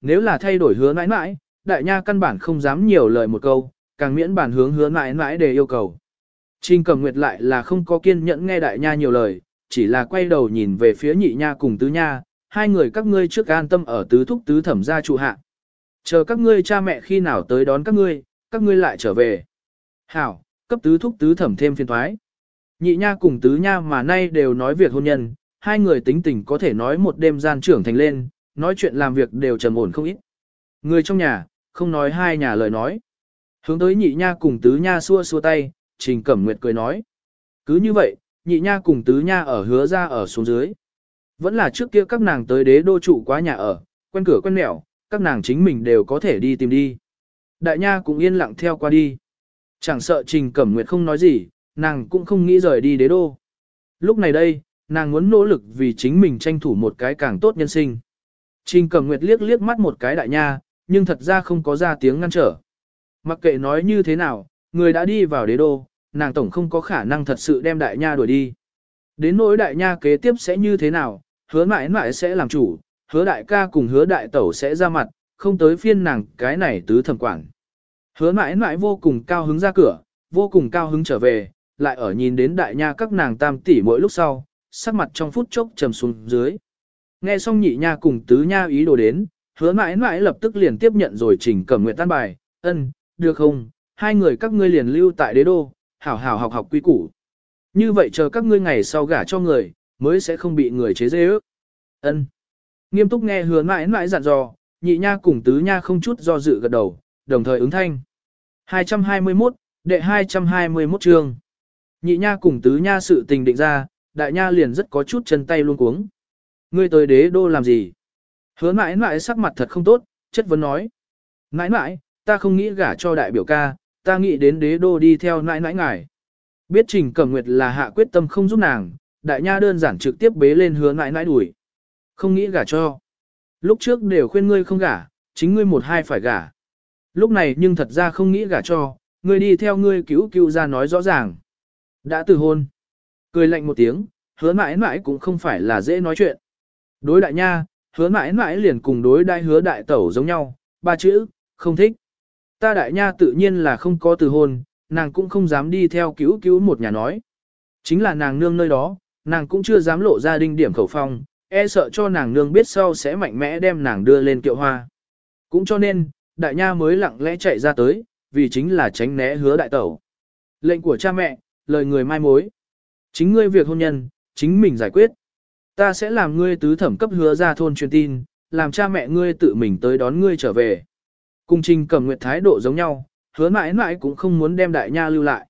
nếu là thay đổi hứa mãi mãi, đại nha căn bản không dám nhiều lời một câu, càng miễn bản hướng hứa mãi mãi để yêu cầu. Trình cầm nguyệt lại là không có kiên nhẫn nghe đại nha nhiều lời, chỉ là quay đầu nhìn về phía nhị nha cùng tứ nha, hai người các ngươi trước an tâm ở tứ thúc tứ thẩm gia trụ hạ. Chờ các ngươi cha mẹ khi nào tới đón các ngươi, các ngươi lại trở về. Hảo, cấp tứ thúc tứ thẩm thêm phiên thoái. Nhị nha cùng tứ nha mà nay đều nói việc hôn nhân, hai người tính tình có thể nói một đêm gian trưởng thành lên, nói chuyện làm việc đều trầm ổn không ít. Người trong nhà, không nói hai nhà lời nói. Hướng tới nhị nha cùng tứ nha xua xua tay, trình cẩm nguyệt cười nói. Cứ như vậy, nhị nha cùng tứ nha ở hứa ra ở xuống dưới. Vẫn là trước kia các nàng tới đế đô trụ quá nhà ở, quen cửa quen mẹo, các nàng chính mình đều có thể đi tìm đi. Đại nha cũng yên lặng theo qua đi. Chẳng sợ trình cẩm nguyệt không nói gì, nàng cũng không nghĩ rời đi đế đô. Lúc này đây, nàng muốn nỗ lực vì chính mình tranh thủ một cái càng tốt nhân sinh. Trình cẩm nguyệt liếc liếc mắt một cái đại nha, nhưng thật ra không có ra tiếng ngăn trở. Mặc kệ nói như thế nào, người đã đi vào đế đô, nàng tổng không có khả năng thật sự đem đại nha đuổi đi. Đến nỗi đại nha kế tiếp sẽ như thế nào, hứa mãi mãi sẽ làm chủ, hứa đại ca cùng hứa đại tẩu sẽ ra mặt, không tới phiên nàng cái này tứ thẩm quản. Hứa mãi mãi vô cùng cao hứng ra cửa, vô cùng cao hứng trở về, lại ở nhìn đến đại nha các nàng tam tỷ mỗi lúc sau, sắc mặt trong phút chốc trầm xuống dưới. Nghe xong nhị nha cùng tứ nha ý đồ đến, hứa mãi mãi lập tức liền tiếp nhận rồi trình cẩm nguyện tan bài, ân, được không, hai người các ngươi liền lưu tại đế đô, hảo hảo học học quy củ. Như vậy chờ các ngươi ngày sau gả cho người, mới sẽ không bị người chế dễ ước. Ân. Nghiêm túc nghe hứa mãi mãi dặn dò, nhị nha cùng tứ nha không chút do dự gật đầu, đồng thời ứng thanh. 221, đệ 221 chương. Nhị nha cùng tứ nha sự tình định ra, đại nha liền rất có chút chân tay luôn cuống. Ngươi tới đế đô làm gì? Hứa mãi mãi sắc mặt thật không tốt, chất vấn nói. Mãi mãi, ta không nghĩ gả cho đại biểu ca, ta nghĩ đến đế đô đi theo nãi nãi ngài. Biết Trình Cẩm Nguyệt là hạ quyết tâm không giúp nàng, đại nha đơn giản trực tiếp bế lên hứa nãi nãi đuổi. Không nghĩ gả cho. Lúc trước đều khuyên ngươi không gả, chính ngươi một hai phải gả. Lúc này nhưng thật ra không nghĩ gả cho, ngươi đi theo ngươi cứu cứu ra nói rõ ràng. Đã từ hôn. Cười lạnh một tiếng, hứa mãi mãi cũng không phải là dễ nói chuyện. Đối đại nha, hứa mãi mãi liền cùng đối đại hứa đại tẩu giống nhau, ba chữ, không thích. Ta đại nha tự nhiên là không có từ hôn, nàng cũng không dám đi theo cứu cứu một nhà nói. Chính là nàng nương nơi đó, nàng cũng chưa dám lộ ra đinh điểm khẩu phong, e sợ cho nàng nương biết sau sẽ mạnh mẽ đem nàng đưa lên kiệu hoa. Cũng cho nên, đại nha mới lặng lẽ chạy ra tới, vì chính là tránh né hứa đại tẩu. Lệnh của cha mẹ, lời người mai mối. Chính ngươi việc hôn nhân, chính mình giải quyết. Ta sẽ làm ngươi tứ thẩm cấp hứa ra thôn truyền tin, làm cha mẹ ngươi tự mình tới đón ngươi trở về. Cùng trình cầm nguyệt thái độ giống nhau, hứa mãi mãi cũng không muốn đem đại nha lưu lại.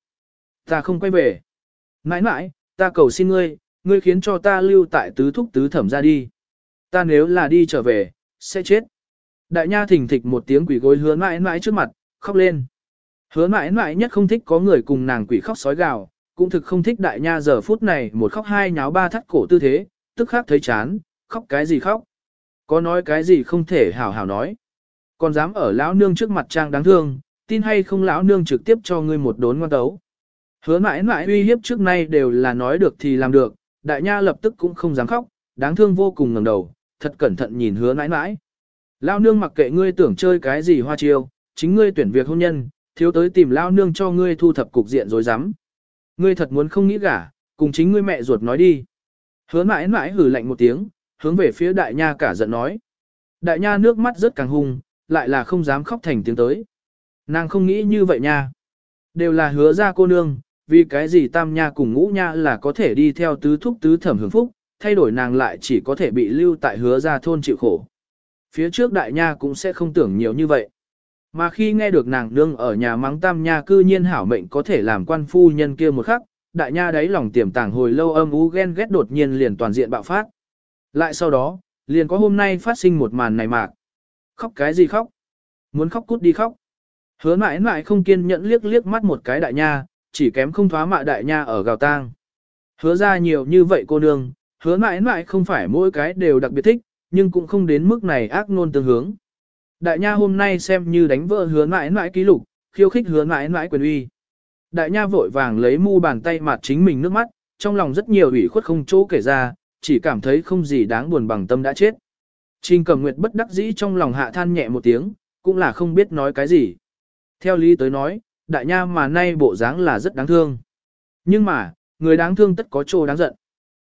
Ta không quay về. Mãi mãi, ta cầu xin ngươi, ngươi khiến cho ta lưu tại tứ thúc tứ thẩm ra đi. Ta nếu là đi trở về, sẽ chết. Đại nha thỉnh thịch một tiếng quỷ gối hứa mãi mãi trước mặt, khóc lên. Hứa mãi mãi nhất không thích có người cùng nàng quỷ khóc sói gào, cũng thực không thích đại nha giờ phút này một khóc hai nháo ba thắt cổ tư thế, tức khắc thấy chán, khóc cái gì khóc. Có nói cái gì không thể hảo hảo nói. Còn dám ở lão nương trước mặt trang đáng thương, tin hay không lão nương trực tiếp cho ngươi một đốn ngoan tấu. Hứa mãi mãi uy hiếp trước nay đều là nói được thì làm được, đại nha lập tức cũng không dám khóc, đáng thương vô cùng ngẩng đầu, thật cẩn thận nhìn hứa mãi mãi. Lão nương mặc kệ ngươi tưởng chơi cái gì hoa chiêu, chính ngươi tuyển việc hôn nhân, thiếu tới tìm lão nương cho ngươi thu thập cục diện rồi dám. Ngươi thật muốn không nghĩ gả, cùng chính ngươi mẹ ruột nói đi. Hứa mãi mãi hử lạnh một tiếng, hướng về phía đại nha cả giận nói. Đại nha nước mắt rất càng hung, lại là không dám khóc thành tiếng tới. Nàng không nghĩ như vậy nha. Đều là hứa ra cô nương, vì cái gì tam nha cùng ngũ nha là có thể đi theo tứ thúc tứ thẩm hưởng phúc, thay đổi nàng lại chỉ có thể bị lưu tại hứa ra thôn chịu khổ. Phía trước đại nha cũng sẽ không tưởng nhiều như vậy. Mà khi nghe được nàng nương ở nhà mắng tam nha cư nhiên hảo mệnh có thể làm quan phu nhân kia một khắc, đại nha đáy lòng tiềm tàng hồi lâu âm u ghen ghét đột nhiên liền toàn diện bạo phát. Lại sau đó, liền có hôm nay phát sinh một màn này mạc. Khóc cái gì khóc? Muốn khóc cút đi khóc. Hứa mãi mãi không kiên nhẫn liếc liếc mắt một cái đại nha, chỉ kém không thoá mạ đại nha ở gào tang. Hứa ra nhiều như vậy cô nương, hứa mãi mãi không phải mỗi cái đều đặc biệt thích, nhưng cũng không đến mức này ác nôn tương hướng. Đại nha hôm nay xem như đánh vỡ hứa mãi mãi ký lục, khiêu khích hứa mãi mãi quyền uy. Đại nha vội vàng lấy mu bàn tay mặt chính mình nước mắt, trong lòng rất nhiều ủy khuất không chỗ kể ra, chỉ cảm thấy không gì đáng buồn bằng tâm đã chết. Trình Cẩm Nguyệt bất đắc dĩ trong lòng hạ than nhẹ một tiếng, cũng là không biết nói cái gì. Theo lý tới nói, đại nha mà nay bộ dáng là rất đáng thương. Nhưng mà, người đáng thương tất có chỗ đáng giận.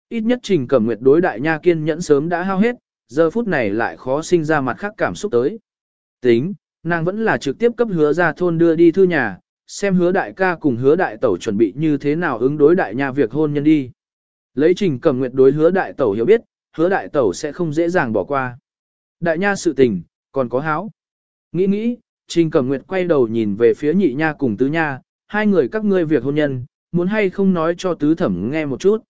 Ít nhất Trình Cẩm Nguyệt đối đại nha kiên nhẫn sớm đã hao hết, giờ phút này lại khó sinh ra mặt khác cảm xúc tới. Tính, nàng vẫn là trực tiếp cấp hứa ra thôn đưa đi thư nhà, xem hứa đại ca cùng hứa đại tẩu chuẩn bị như thế nào ứng đối đại nha việc hôn nhân đi. Lấy Trình Cẩm Nguyệt đối hứa đại tẩu hiểu biết, hứa đại tẩu sẽ không dễ dàng bỏ qua. Đại nha sự tình, còn có háo. Nghĩ nghĩ, Trình Cẩm Nguyệt quay đầu nhìn về phía nhị nha cùng tứ nha, hai người các ngươi việc hôn nhân, muốn hay không nói cho tứ thẩm nghe một chút.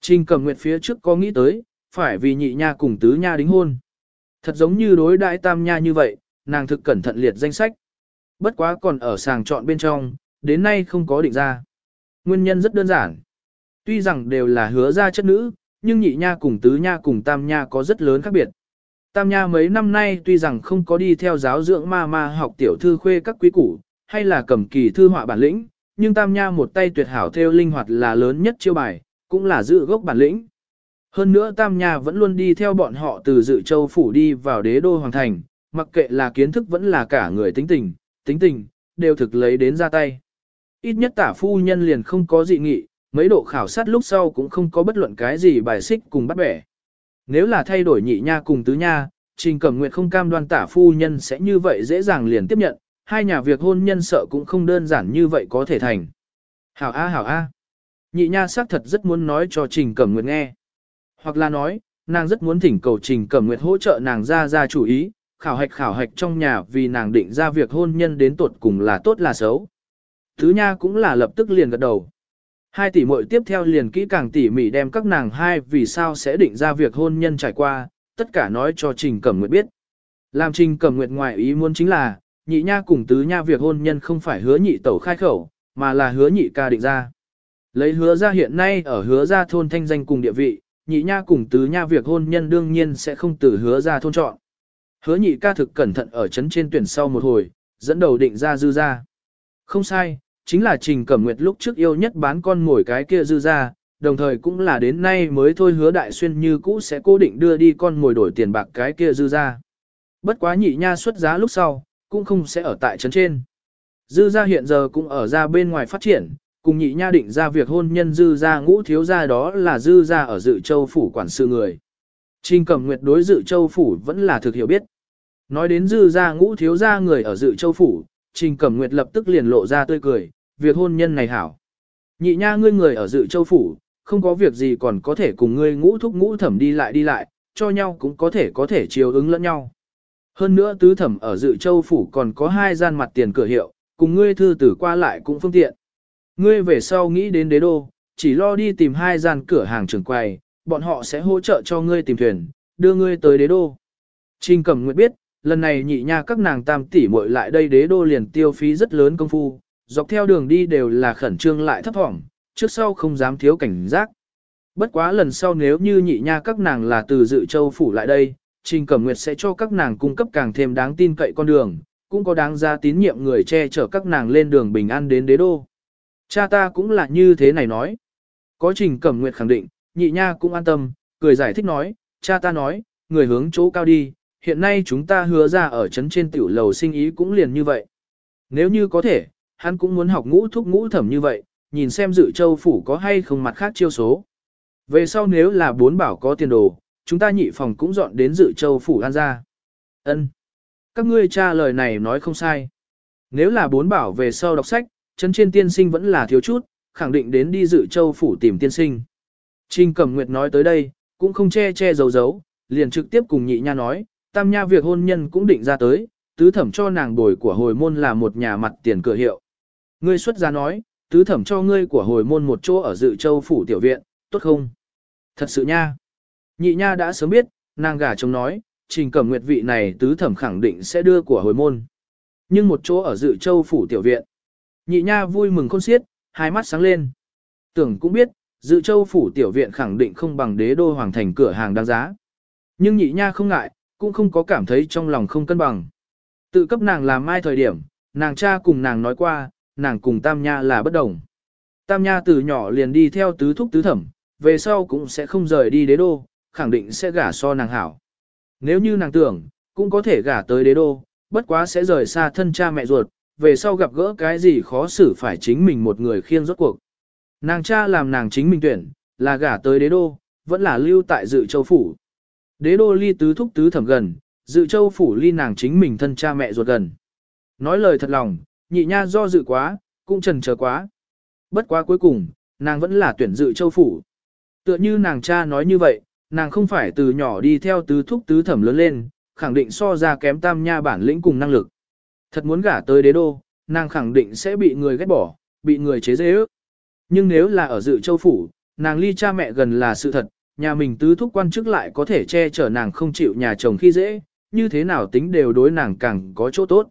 Trình Cẩm Nguyệt phía trước có nghĩ tới, phải vì nhị nha cùng tứ nha đính hôn. Thật giống như đối đại tam nha như vậy, nàng thực cẩn thận liệt danh sách. Bất quá còn ở sàng chọn bên trong, đến nay không có định ra. Nguyên nhân rất đơn giản. Tuy rằng đều là hứa ra chất nữ, nhưng nhị nha cùng tứ nha cùng tam nha có rất lớn khác biệt. Tam nha mấy năm nay tuy rằng không có đi theo giáo dưỡng ma ma học tiểu thư khuê các quý củ, hay là cầm kỳ thư họa bản lĩnh, nhưng tam nha một tay tuyệt hảo theo linh hoạt là lớn nhất chiêu bài, cũng là giữ gốc bản lĩnh. Hơn nữa tam nha vẫn luôn đi theo bọn họ từ dự châu phủ đi vào đế đô hoàng thành, mặc kệ là kiến thức vẫn là cả người tính tình, tính tình, đều thực lấy đến ra tay. Ít nhất tả phu nhân liền không có dị nghị, mấy độ khảo sát lúc sau cũng không có bất luận cái gì bài xích cùng bắt bẻ. Nếu là thay đổi nhị nha cùng tứ nha, Trình Cẩm Nguyệt không cam đoan tả phu nhân sẽ như vậy dễ dàng liền tiếp nhận, hai nhà việc hôn nhân sợ cũng không đơn giản như vậy có thể thành. Hảo A hảo A. Nhị nha xác thật rất muốn nói cho Trình Cẩm Nguyệt nghe. Hoặc là nói, nàng rất muốn thỉnh cầu Trình Cẩm Nguyệt hỗ trợ nàng ra ra chủ ý, khảo hạch khảo hạch trong nhà vì nàng định ra việc hôn nhân đến tuột cùng là tốt là xấu. Thứ nha cũng là lập tức liền gật đầu. Hai tỷ muội tiếp theo liền kỹ càng tỉ mỉ đem các nàng hai vì sao sẽ định ra việc hôn nhân trải qua, tất cả nói cho Trình Cẩm Nguyệt biết. Làm Trình Cẩm Nguyệt ngoại ý muốn chính là, nhị nha cùng tứ nha việc hôn nhân không phải hứa nhị tẩu khai khẩu, mà là hứa nhị ca định ra. Lấy hứa ra hiện nay ở hứa ra thôn thanh danh cùng địa vị, nhị nha cùng tứ nha việc hôn nhân đương nhiên sẽ không từ hứa ra thôn chọn. Hứa nhị ca thực cẩn thận ở chấn trên tuyển sau một hồi, dẫn đầu định ra dư ra. Không sai, chính là Trình Cẩm Nguyệt lúc trước yêu nhất bán con ngồi cái kia dư ra, đồng thời cũng là đến nay mới thôi hứa đại xuyên như cũ sẽ cố định đưa đi con ngồi đổi tiền bạc cái kia dư ra. Bất quá nhị nha xuất giá lúc sau, cũng không sẽ ở tại trấn trên. Dư ra hiện giờ cũng ở ra bên ngoài phát triển, cùng nhị nha định ra việc hôn nhân dư ra ngũ thiếu ra đó là dư ra ở dự châu phủ quản sự người. Trình Cẩm Nguyệt đối dự châu phủ vẫn là thực hiểu biết. Nói đến dư ra ngũ thiếu ra người ở dự châu phủ, Trình Cẩm Nguyệt lập tức liền lộ ra tươi cười, việc hôn nhân này hảo. Nhị nha ngươi người ở dự châu phủ, không có việc gì còn có thể cùng ngươi ngũ thúc ngũ thẩm đi lại đi lại, cho nhau cũng có thể có thể chiều ứng lẫn nhau. Hơn nữa tứ thẩm ở dự châu phủ còn có hai gian mặt tiền cửa hiệu, cùng ngươi thư tử qua lại cũng phương tiện. Ngươi về sau nghĩ đến đế đô, chỉ lo đi tìm hai gian cửa hàng trường quầy, bọn họ sẽ hỗ trợ cho ngươi tìm thuyền, đưa ngươi tới đế đô. Trình Cẩm Nguyệt biết, lần này nhị nha các nàng tam tỷ muội lại đây đế đô liền tiêu phí rất lớn công phu, dọc theo đường đi đều là khẩn trương lại thấp thỏm, trước sau không dám thiếu cảnh giác. Bất quá lần sau nếu như nhị nha các nàng là từ dự châu phủ lại đây, Trình Cẩm Nguyệt sẽ cho các nàng cung cấp càng thêm đáng tin cậy con đường, cũng có đáng ra tín nhiệm người che chở các nàng lên đường bình an đến đế đô. Cha ta cũng là như thế này nói. Có Trình Cẩm Nguyệt khẳng định, nhị nha cũng an tâm, cười giải thích nói, cha ta nói, người hướng chỗ cao đi, hiện nay chúng ta hứa ra ở trấn trên tiểu lầu sinh ý cũng liền như vậy. Nếu như có thể, hắn cũng muốn học ngũ thúc ngũ thẩm như vậy, nhìn xem dự châu phủ có hay không mặt khác chiêu số. Về sau nếu là bốn bảo có tiền đồ, chúng ta nhị phòng cũng dọn đến dự châu phủ an ra. Ân, Các ngươi cha lời này nói không sai. Nếu là bốn bảo về sau đọc sách, chân trên tiên sinh vẫn là thiếu chút, khẳng định đến đi dự châu phủ tìm tiên sinh. Trình Cẩm Nguyệt nói tới đây, cũng không che che giấu giấu, liền trực tiếp cùng nhị nha nói, tam nha việc hôn nhân cũng định ra tới, tứ thẩm cho nàng bồi của hồi môn là một nhà mặt tiền cửa hiệu. Ngươi xuất gia nói, tứ thẩm cho ngươi của hồi môn một chỗ ở dự châu phủ tiểu viện, tốt không? Thật sự nha. Nhị nha đã sớm biết, nàng gả chồng nói, trình cẩm nguyệt vị này tứ thẩm khẳng định sẽ đưa của hồi môn. Nhưng một chỗ ở dự châu phủ tiểu viện. Nhị nha vui mừng khôn xiết, hai mắt sáng lên. Tưởng cũng biết, dự châu phủ tiểu viện khẳng định không bằng đế đô hoàng thành cửa hàng đáng giá. Nhưng nhị nha không ngại, cũng không có cảm thấy trong lòng không cân bằng. Tự cấp nàng làm mai thời điểm, nàng cha cùng nàng nói qua, nàng cùng Tam Nha là bất đồng. Tam Nha từ nhỏ liền đi theo tứ thúc tứ thẩm, về sau cũng sẽ không rời đi đế đô, khẳng định sẽ gả so nàng hảo. Nếu như nàng tưởng, cũng có thể gả tới đế đô, bất quá sẽ rời xa thân cha mẹ ruột, về sau gặp gỡ cái gì khó xử phải chính mình một người khiêng rốt cuộc. Nàng cha làm nàng chính mình tuyển, là gả tới đế đô, vẫn là lưu tại dự châu phủ. Đế đô ly tứ thúc tứ thẩm gần, dự châu phủ ly nàng chính mình thân cha mẹ ruột gần. Nói lời thật lòng, nhị nha do dự quá, cũng trần chờ quá. Bất quá cuối cùng, nàng vẫn là tuyển dự châu phủ. Tựa như nàng cha nói như vậy, nàng không phải từ nhỏ đi theo tứ thúc tứ thẩm lớn lên, khẳng định so ra kém tam nha bản lĩnh cùng năng lực. Thật muốn gả tới đế đô, nàng khẳng định sẽ bị người ghét bỏ, bị người chế dễ ước. Nhưng nếu là ở dự châu phủ, nàng ly cha mẹ gần là sự thật, nhà mình tứ thúc quan chức lại có thể che chở nàng không chịu nhà chồng khi dễ, như thế nào tính đều đối nàng càng có chỗ tốt.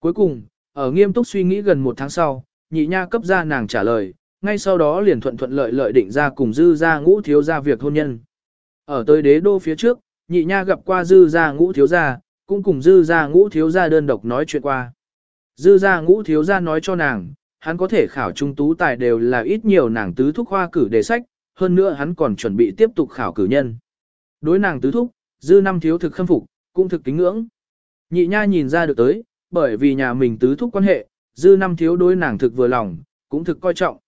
Cuối cùng, ở nghiêm túc suy nghĩ gần một tháng sau, nhị nha cấp ra nàng trả lời, ngay sau đó liền thuận thuận lợi lợi định ra cùng dư ra ngũ thiếu ra việc hôn nhân. Ở tới đế đô phía trước, nhị nha gặp qua dư ra ngũ thiếu ra, cũng cùng dư ra ngũ thiếu ra đơn độc nói chuyện qua. Dư ra ngũ thiếu ra nói cho nàng, hắn có thể khảo trung tú tài đều là ít nhiều nàng tứ thúc khoa cử đề sách, hơn nữa hắn còn chuẩn bị tiếp tục khảo cử nhân. Đối nàng tứ thúc, dư năm thiếu thực khâm phục, cũng thực kính ngưỡng. Nhị nha nhìn ra được tới, bởi vì nhà mình tứ thúc quan hệ, dư năm thiếu đối nàng thực vừa lòng, cũng thực coi trọng.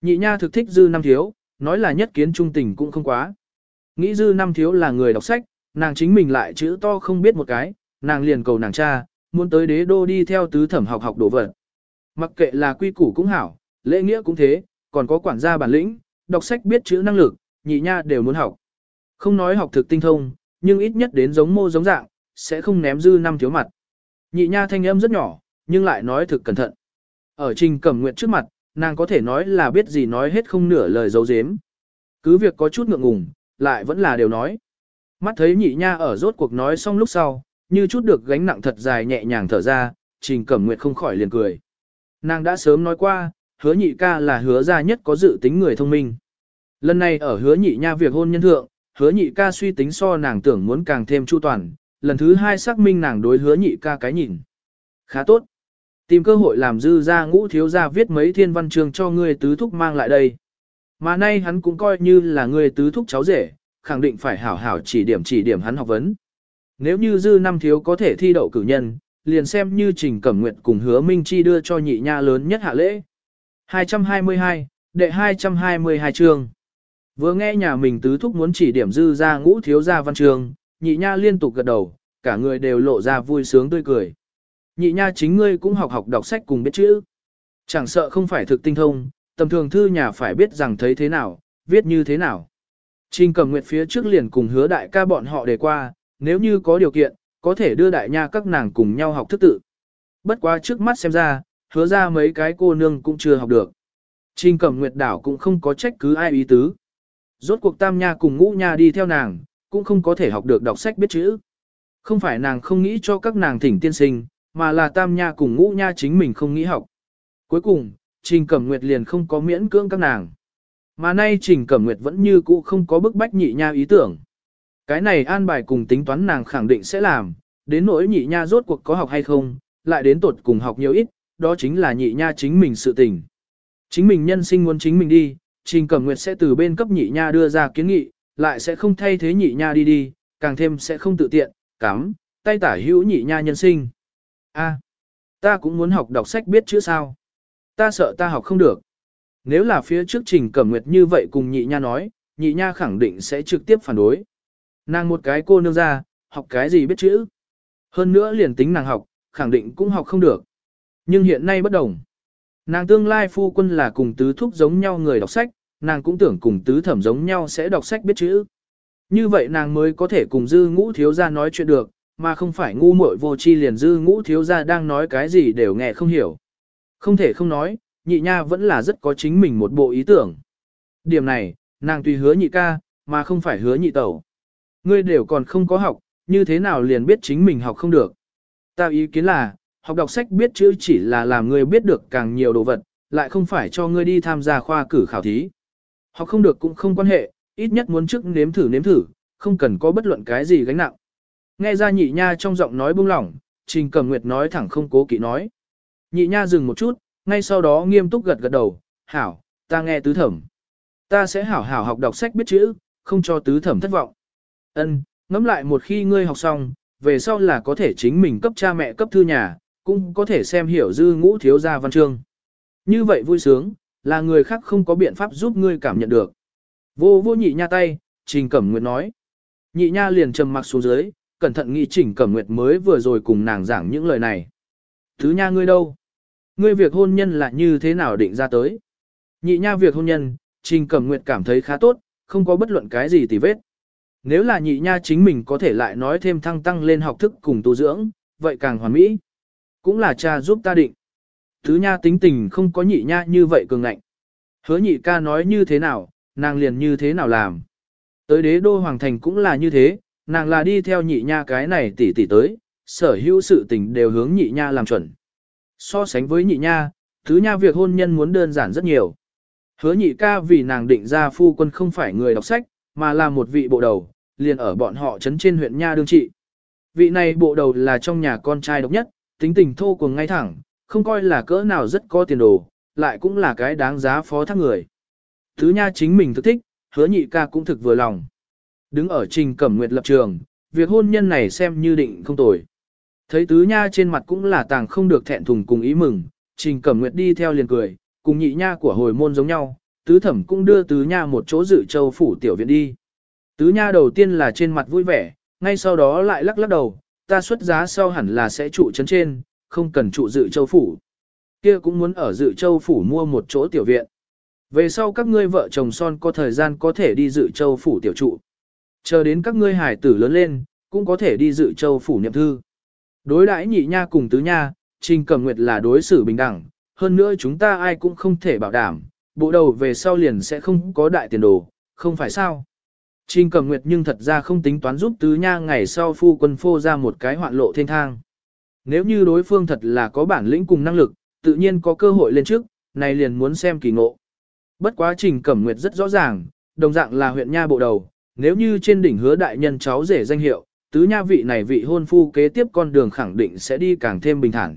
Nhị nha thực thích dư năm thiếu, nói là nhất kiến trung tình cũng không quá. Nghĩ dư năm thiếu là người đọc sách, nàng chính mình lại chữ to không biết một cái, nàng liền cầu nàng cha, muốn tới đế đô đi theo tứ thẩm học học đồ vật. Mặc kệ là quy củ cũng hảo, lễ nghĩa cũng thế, còn có quản gia bản lĩnh, đọc sách biết chữ năng lực, nhị nha đều muốn học. Không nói học thực tinh thông, nhưng ít nhất đến giống mô giống dạng, sẽ không ném dư năm thiếu mặt. Nhị nha thanh âm rất nhỏ, nhưng lại nói thực cẩn thận. Ở trình cẩm nguyện trước mặt, nàng có thể nói là biết gì nói hết không nửa lời dấu dếm. Cứ việc có chút ngượng ngùng, lại vẫn là đều nói. Mắt thấy nhị nha ở rốt cuộc nói xong lúc sau, như chút được gánh nặng thật dài nhẹ nhàng thở ra, trình cẩm nguyện không khỏi liền cười. Nàng đã sớm nói qua, hứa nhị ca là hứa gia nhất có dự tính người thông minh. Lần này ở hứa nhị nha việc hôn nhân thượng, hứa nhị ca suy tính so nàng tưởng muốn càng thêm chu toàn, lần thứ hai xác minh nàng đối hứa nhị ca cái nhìn. Khá tốt. Tìm cơ hội làm dư ra ngũ thiếu gia viết mấy thiên văn chương cho ngươi tứ thúc mang lại đây. Mà nay hắn cũng coi như là ngươi tứ thúc cháu rể, khẳng định phải hảo hảo chỉ điểm chỉ điểm hắn học vấn. Nếu như dư năm thiếu có thể thi đậu cử nhân, liền xem như trình cẩm nguyện cùng hứa minh chi đưa cho nhị nha lớn nhất hạ lễ. 222, đệ 222 chương. Vừa nghe nhà mình tứ thúc muốn chỉ điểm dư ra ngũ thiếu gia văn trường, nhị nha liên tục gật đầu, cả người đều lộ ra vui sướng tươi cười. Nhị nha chính ngươi cũng học học đọc sách cùng biết chữ. Chẳng sợ không phải thực tinh thông, tầm thường thư nhà phải biết rằng thấy thế nào, viết như thế nào. Trình cầm nguyệt phía trước liền cùng hứa đại ca bọn họ đề qua, nếu như có điều kiện, có thể đưa đại nha các nàng cùng nhau học thức tự. Bất quá trước mắt xem ra, hứa ra mấy cái cô nương cũng chưa học được. Trình cẩm nguyệt đảo cũng không có trách cứ ai ý tứ. Rốt cuộc tam nha cùng ngũ nha đi theo nàng, cũng không có thể học được đọc sách biết chữ. Không phải nàng không nghĩ cho các nàng thỉnh tiên sinh, mà là tam nha cùng ngũ nha chính mình không nghĩ học. Cuối cùng, Trình Cẩm Nguyệt liền không có miễn cưỡng các nàng. Mà nay Trình Cẩm Nguyệt vẫn như cũ không có bức bách nhị nha ý tưởng. Cái này an bài cùng tính toán nàng khẳng định sẽ làm, đến nỗi nhị nha rốt cuộc có học hay không, lại đến tột cùng học nhiều ít, đó chính là nhị nha chính mình sự tình. Chính mình nhân sinh muốn chính mình đi, Trình Cẩm Nguyệt sẽ từ bên cấp nhị nha đưa ra kiến nghị, lại sẽ không thay thế nhị nha đi đi, càng thêm sẽ không tự tiện, cắm, tay tả hữu nhị nha nhân sinh. A, ta cũng muốn học đọc sách biết chữ sao. Ta sợ ta học không được. Nếu là phía trước Trình Cẩm Nguyệt như vậy cùng nhị nha nói, nhị nha khẳng định sẽ trực tiếp phản đối. Nàng một cái cô nương ra, học cái gì biết chữ. Hơn nữa liền tính nàng học, khẳng định cũng học không được. Nhưng hiện nay bất đồng. Nàng tương lai phu quân là cùng tứ thúc giống nhau người đọc sách, nàng cũng tưởng cùng tứ thẩm giống nhau sẽ đọc sách biết chữ. Như vậy nàng mới có thể cùng dư ngũ thiếu gia nói chuyện được, mà không phải ngu muội vô chi liền dư ngũ thiếu gia đang nói cái gì đều nghe không hiểu. Không thể không nói, nhị nha vẫn là rất có chính mình một bộ ý tưởng. Điểm này, nàng tùy hứa nhị ca, mà không phải hứa nhị tẩu. Ngươi đều còn không có học, như thế nào liền biết chính mình học không được. Ta ý kiến là, học đọc sách biết chữ chỉ là làm ngươi biết được càng nhiều đồ vật, lại không phải cho ngươi đi tham gia khoa cử khảo thí. Học không được cũng không quan hệ, ít nhất muốn trước nếm thử nếm thử, không cần có bất luận cái gì gánh nặng. Nghe ra nhị nha trong giọng nói buông lỏng, Trình Cẩm Nguyệt nói thẳng không cố kỵ nói. Nhị nha dừng một chút, ngay sau đó nghiêm túc gật gật đầu, hảo, ta nghe tứ thẩm. Ta sẽ hảo hảo học đọc sách biết chữ, không cho tứ thẩm thất vọng. Ân, ngẫm lại một khi ngươi học xong, về sau là có thể chính mình cấp cha mẹ cấp thư nhà, cũng có thể xem hiểu dư ngũ thiếu gia văn chương. Như vậy vui sướng, là người khác không có biện pháp giúp ngươi cảm nhận được. Vô vô nhị nha tay, Trình Cẩm Nguyệt nói. Nhị nha liền trầm mặc xuống dưới, cẩn thận nghĩ Trình Cẩm Nguyệt mới vừa rồi cùng nàng giảng những lời này. Thứ nha ngươi đâu? Ngươi việc hôn nhân là như thế nào định ra tới? Nhị nha việc hôn nhân, Trình Cẩm Nguyệt cảm thấy khá tốt, không có bất luận cái gì tì vết. Nếu là nhị nha chính mình có thể lại nói thêm thăng tăng lên học thức cùng tu dưỡng, vậy càng hoàn mỹ. Cũng là cha giúp ta định. Thứ nha tính tình không có nhị nha như vậy cường ngạnh. Hứa nhị ca nói như thế nào, nàng liền như thế nào làm. Tới đế đô hoàng thành cũng là như thế, nàng là đi theo nhị nha cái này tỷ tỷ tới, sở hữu sự tình đều hướng nhị nha làm chuẩn. So sánh với nhị nha, thứ nha việc hôn nhân muốn đơn giản rất nhiều. Hứa nhị ca vì nàng định ra phu quân không phải người đọc sách, mà là một vị bộ đầu, liền ở bọn họ trấn trên huyện Nha đương trị. Vị này bộ đầu là trong nhà con trai độc nhất, tính tình thô cuồng ngay thẳng, không coi là cỡ nào rất có tiền đồ, lại cũng là cái đáng giá phó thác người. Thứ Nha chính mình thực thích, hứa nhị ca cũng thực vừa lòng. Đứng ở trình cẩm nguyệt lập trường, việc hôn nhân này xem như định không tồi. Thấy tứ nha trên mặt cũng là tàng không được thẹn thùng cùng ý mừng, trình cẩm nguyệt đi theo liền cười, cùng nhị nha của hồi môn giống nhau, tứ thẩm cũng đưa tứ nha một chỗ dự châu phủ tiểu viện đi. Tứ nha đầu tiên là trên mặt vui vẻ, ngay sau đó lại lắc lắc đầu, ta xuất giá sau hẳn là sẽ trụ chấn trên, không cần trụ dự châu phủ. Kia cũng muốn ở dự châu phủ mua một chỗ tiểu viện. Về sau các ngươi vợ chồng son có thời gian có thể đi dự châu phủ tiểu trụ. Chờ đến các ngươi hải tử lớn lên, cũng có thể đi dự châu phủ niệm thư. Đối đãi nhị nha cùng tứ nha, trình cầm nguyệt là đối xử bình đẳng, hơn nữa chúng ta ai cũng không thể bảo đảm, bộ đầu về sau liền sẽ không có đại tiền đồ, không phải sao. Trình cầm nguyệt nhưng thật ra không tính toán giúp tứ nha ngày sau phu quân phô ra một cái hoạn lộ thiên thang. Nếu như đối phương thật là có bản lĩnh cùng năng lực, tự nhiên có cơ hội lên trước, này liền muốn xem kỳ ngộ. Bất quá trình cẩm nguyệt rất rõ ràng, đồng dạng là huyện nha bộ đầu, nếu như trên đỉnh hứa đại nhân cháu rể danh hiệu, tứ nha vị này vị hôn phu kế tiếp con đường khẳng định sẽ đi càng thêm bình thản.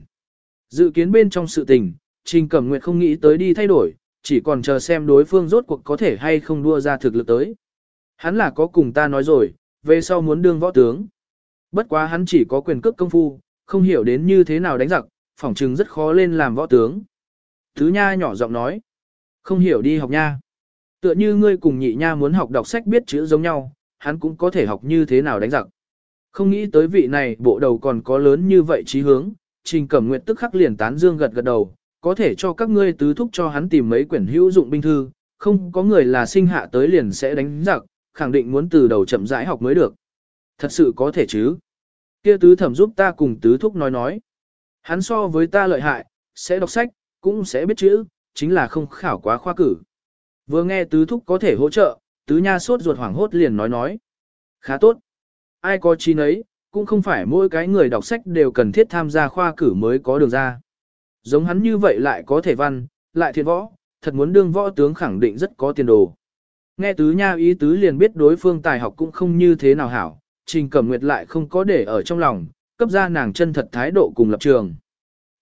Dự kiến bên trong sự tình, trình cẩm nguyệt không nghĩ tới đi thay đổi, chỉ còn chờ xem đối phương rốt cuộc có thể hay không đua ra thực lực tới. Hắn là có cùng ta nói rồi, về sau muốn đương võ tướng. Bất quá hắn chỉ có quyền cước công phu, không hiểu đến như thế nào đánh giặc, phỏng chừng rất khó lên làm võ tướng. Thứ nha nhỏ giọng nói, không hiểu đi học nha. Tựa như ngươi cùng nhị nha muốn học đọc sách biết chữ giống nhau, hắn cũng có thể học như thế nào đánh giặc. Không nghĩ tới vị này bộ đầu còn có lớn như vậy trí hướng, trình cẩm nguyệt tức khắc liền tán dương gật gật đầu, có thể cho các ngươi tứ thúc cho hắn tìm mấy quyển hữu dụng binh thư, không có người là sinh hạ tới liền sẽ đánh giặc, khẳng định muốn từ đầu chậm rãi học mới được. Thật sự có thể chứ. Kia tứ thẩm giúp ta cùng tứ thúc nói nói. Hắn so với ta lợi hại, sẽ đọc sách, cũng sẽ biết chữ, chính là không khảo quá khoa cử. Vừa nghe tứ thúc có thể hỗ trợ, tứ nha sốt ruột hoảng hốt liền nói nói. Khá tốt. Ai có chi nấy, cũng không phải mỗi cái người đọc sách đều cần thiết tham gia khoa cử mới có đường ra. Giống hắn như vậy lại có thể văn, lại thiện võ, thật muốn đương võ tướng khẳng định rất có tiền đồ. Nghe tứ nha ý tứ liền biết đối phương tài học cũng không như thế nào hảo, trình cẩm nguyệt lại không có để ở trong lòng, cấp ra nàng chân thật thái độ cùng lập trường.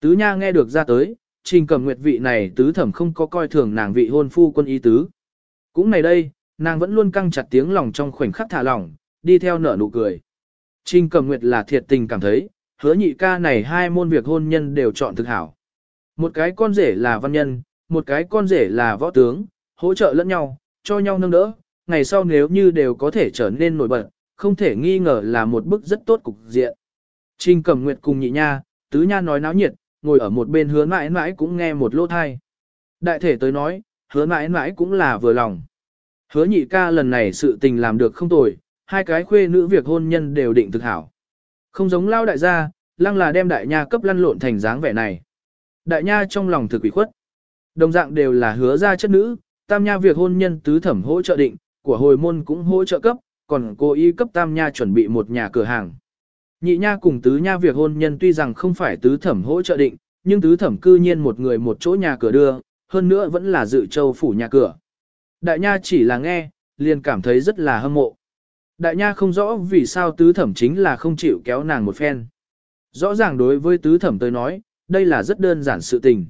Tứ nha nghe được ra tới, trình cẩm nguyệt vị này tứ thẩm không có coi thường nàng vị hôn phu quân ý tứ. Cũng này đây, nàng vẫn luôn căng chặt tiếng lòng trong khoảnh khắc thả lỏng, đi theo nở nụ cười. Trình cẩm nguyệt là thiệt tình cảm thấy, hứa nhị ca này hai môn việc hôn nhân đều chọn thực hảo. Một cái con rể là văn nhân, một cái con rể là võ tướng, hỗ trợ lẫn nhau, cho nhau nâng đỡ, ngày sau nếu như đều có thể trở nên nổi bật, không thể nghi ngờ là một bức rất tốt cục diện. Trình Cẩm Nguyệt cùng nhị nha, tứ nha nói náo nhiệt, ngồi ở một bên hứa mãi mãi cũng nghe một lỗ thai. Đại thể tới nói, hứa mãi mãi cũng là vừa lòng. Hứa nhị ca lần này sự tình làm được không tồi, hai cái khuê nữ việc hôn nhân đều định thực hảo. Không giống lao đại gia, lăng là đem đại nha cấp lăn lộn thành dáng vẻ này. Đại nha trong lòng thực ủy khuất. Đồng dạng đều là hứa ra chất nữ, tam nha việc hôn nhân tứ thẩm hỗ trợ định, của hồi môn cũng hỗ trợ cấp, còn cô y cấp tam nha chuẩn bị một nhà cửa hàng. Nhị nha cùng tứ nha việc hôn nhân tuy rằng không phải tứ thẩm hỗ trợ định, nhưng tứ thẩm cư nhiên một người một chỗ nhà cửa đưa, hơn nữa vẫn là dự châu phủ nhà cửa. Đại nha chỉ là nghe, liền cảm thấy rất là hâm mộ. Đại nha không rõ vì sao tứ thẩm chính là không chịu kéo nàng một phen. Rõ ràng đối với tứ thẩm tới nói, đây là rất đơn giản sự tình.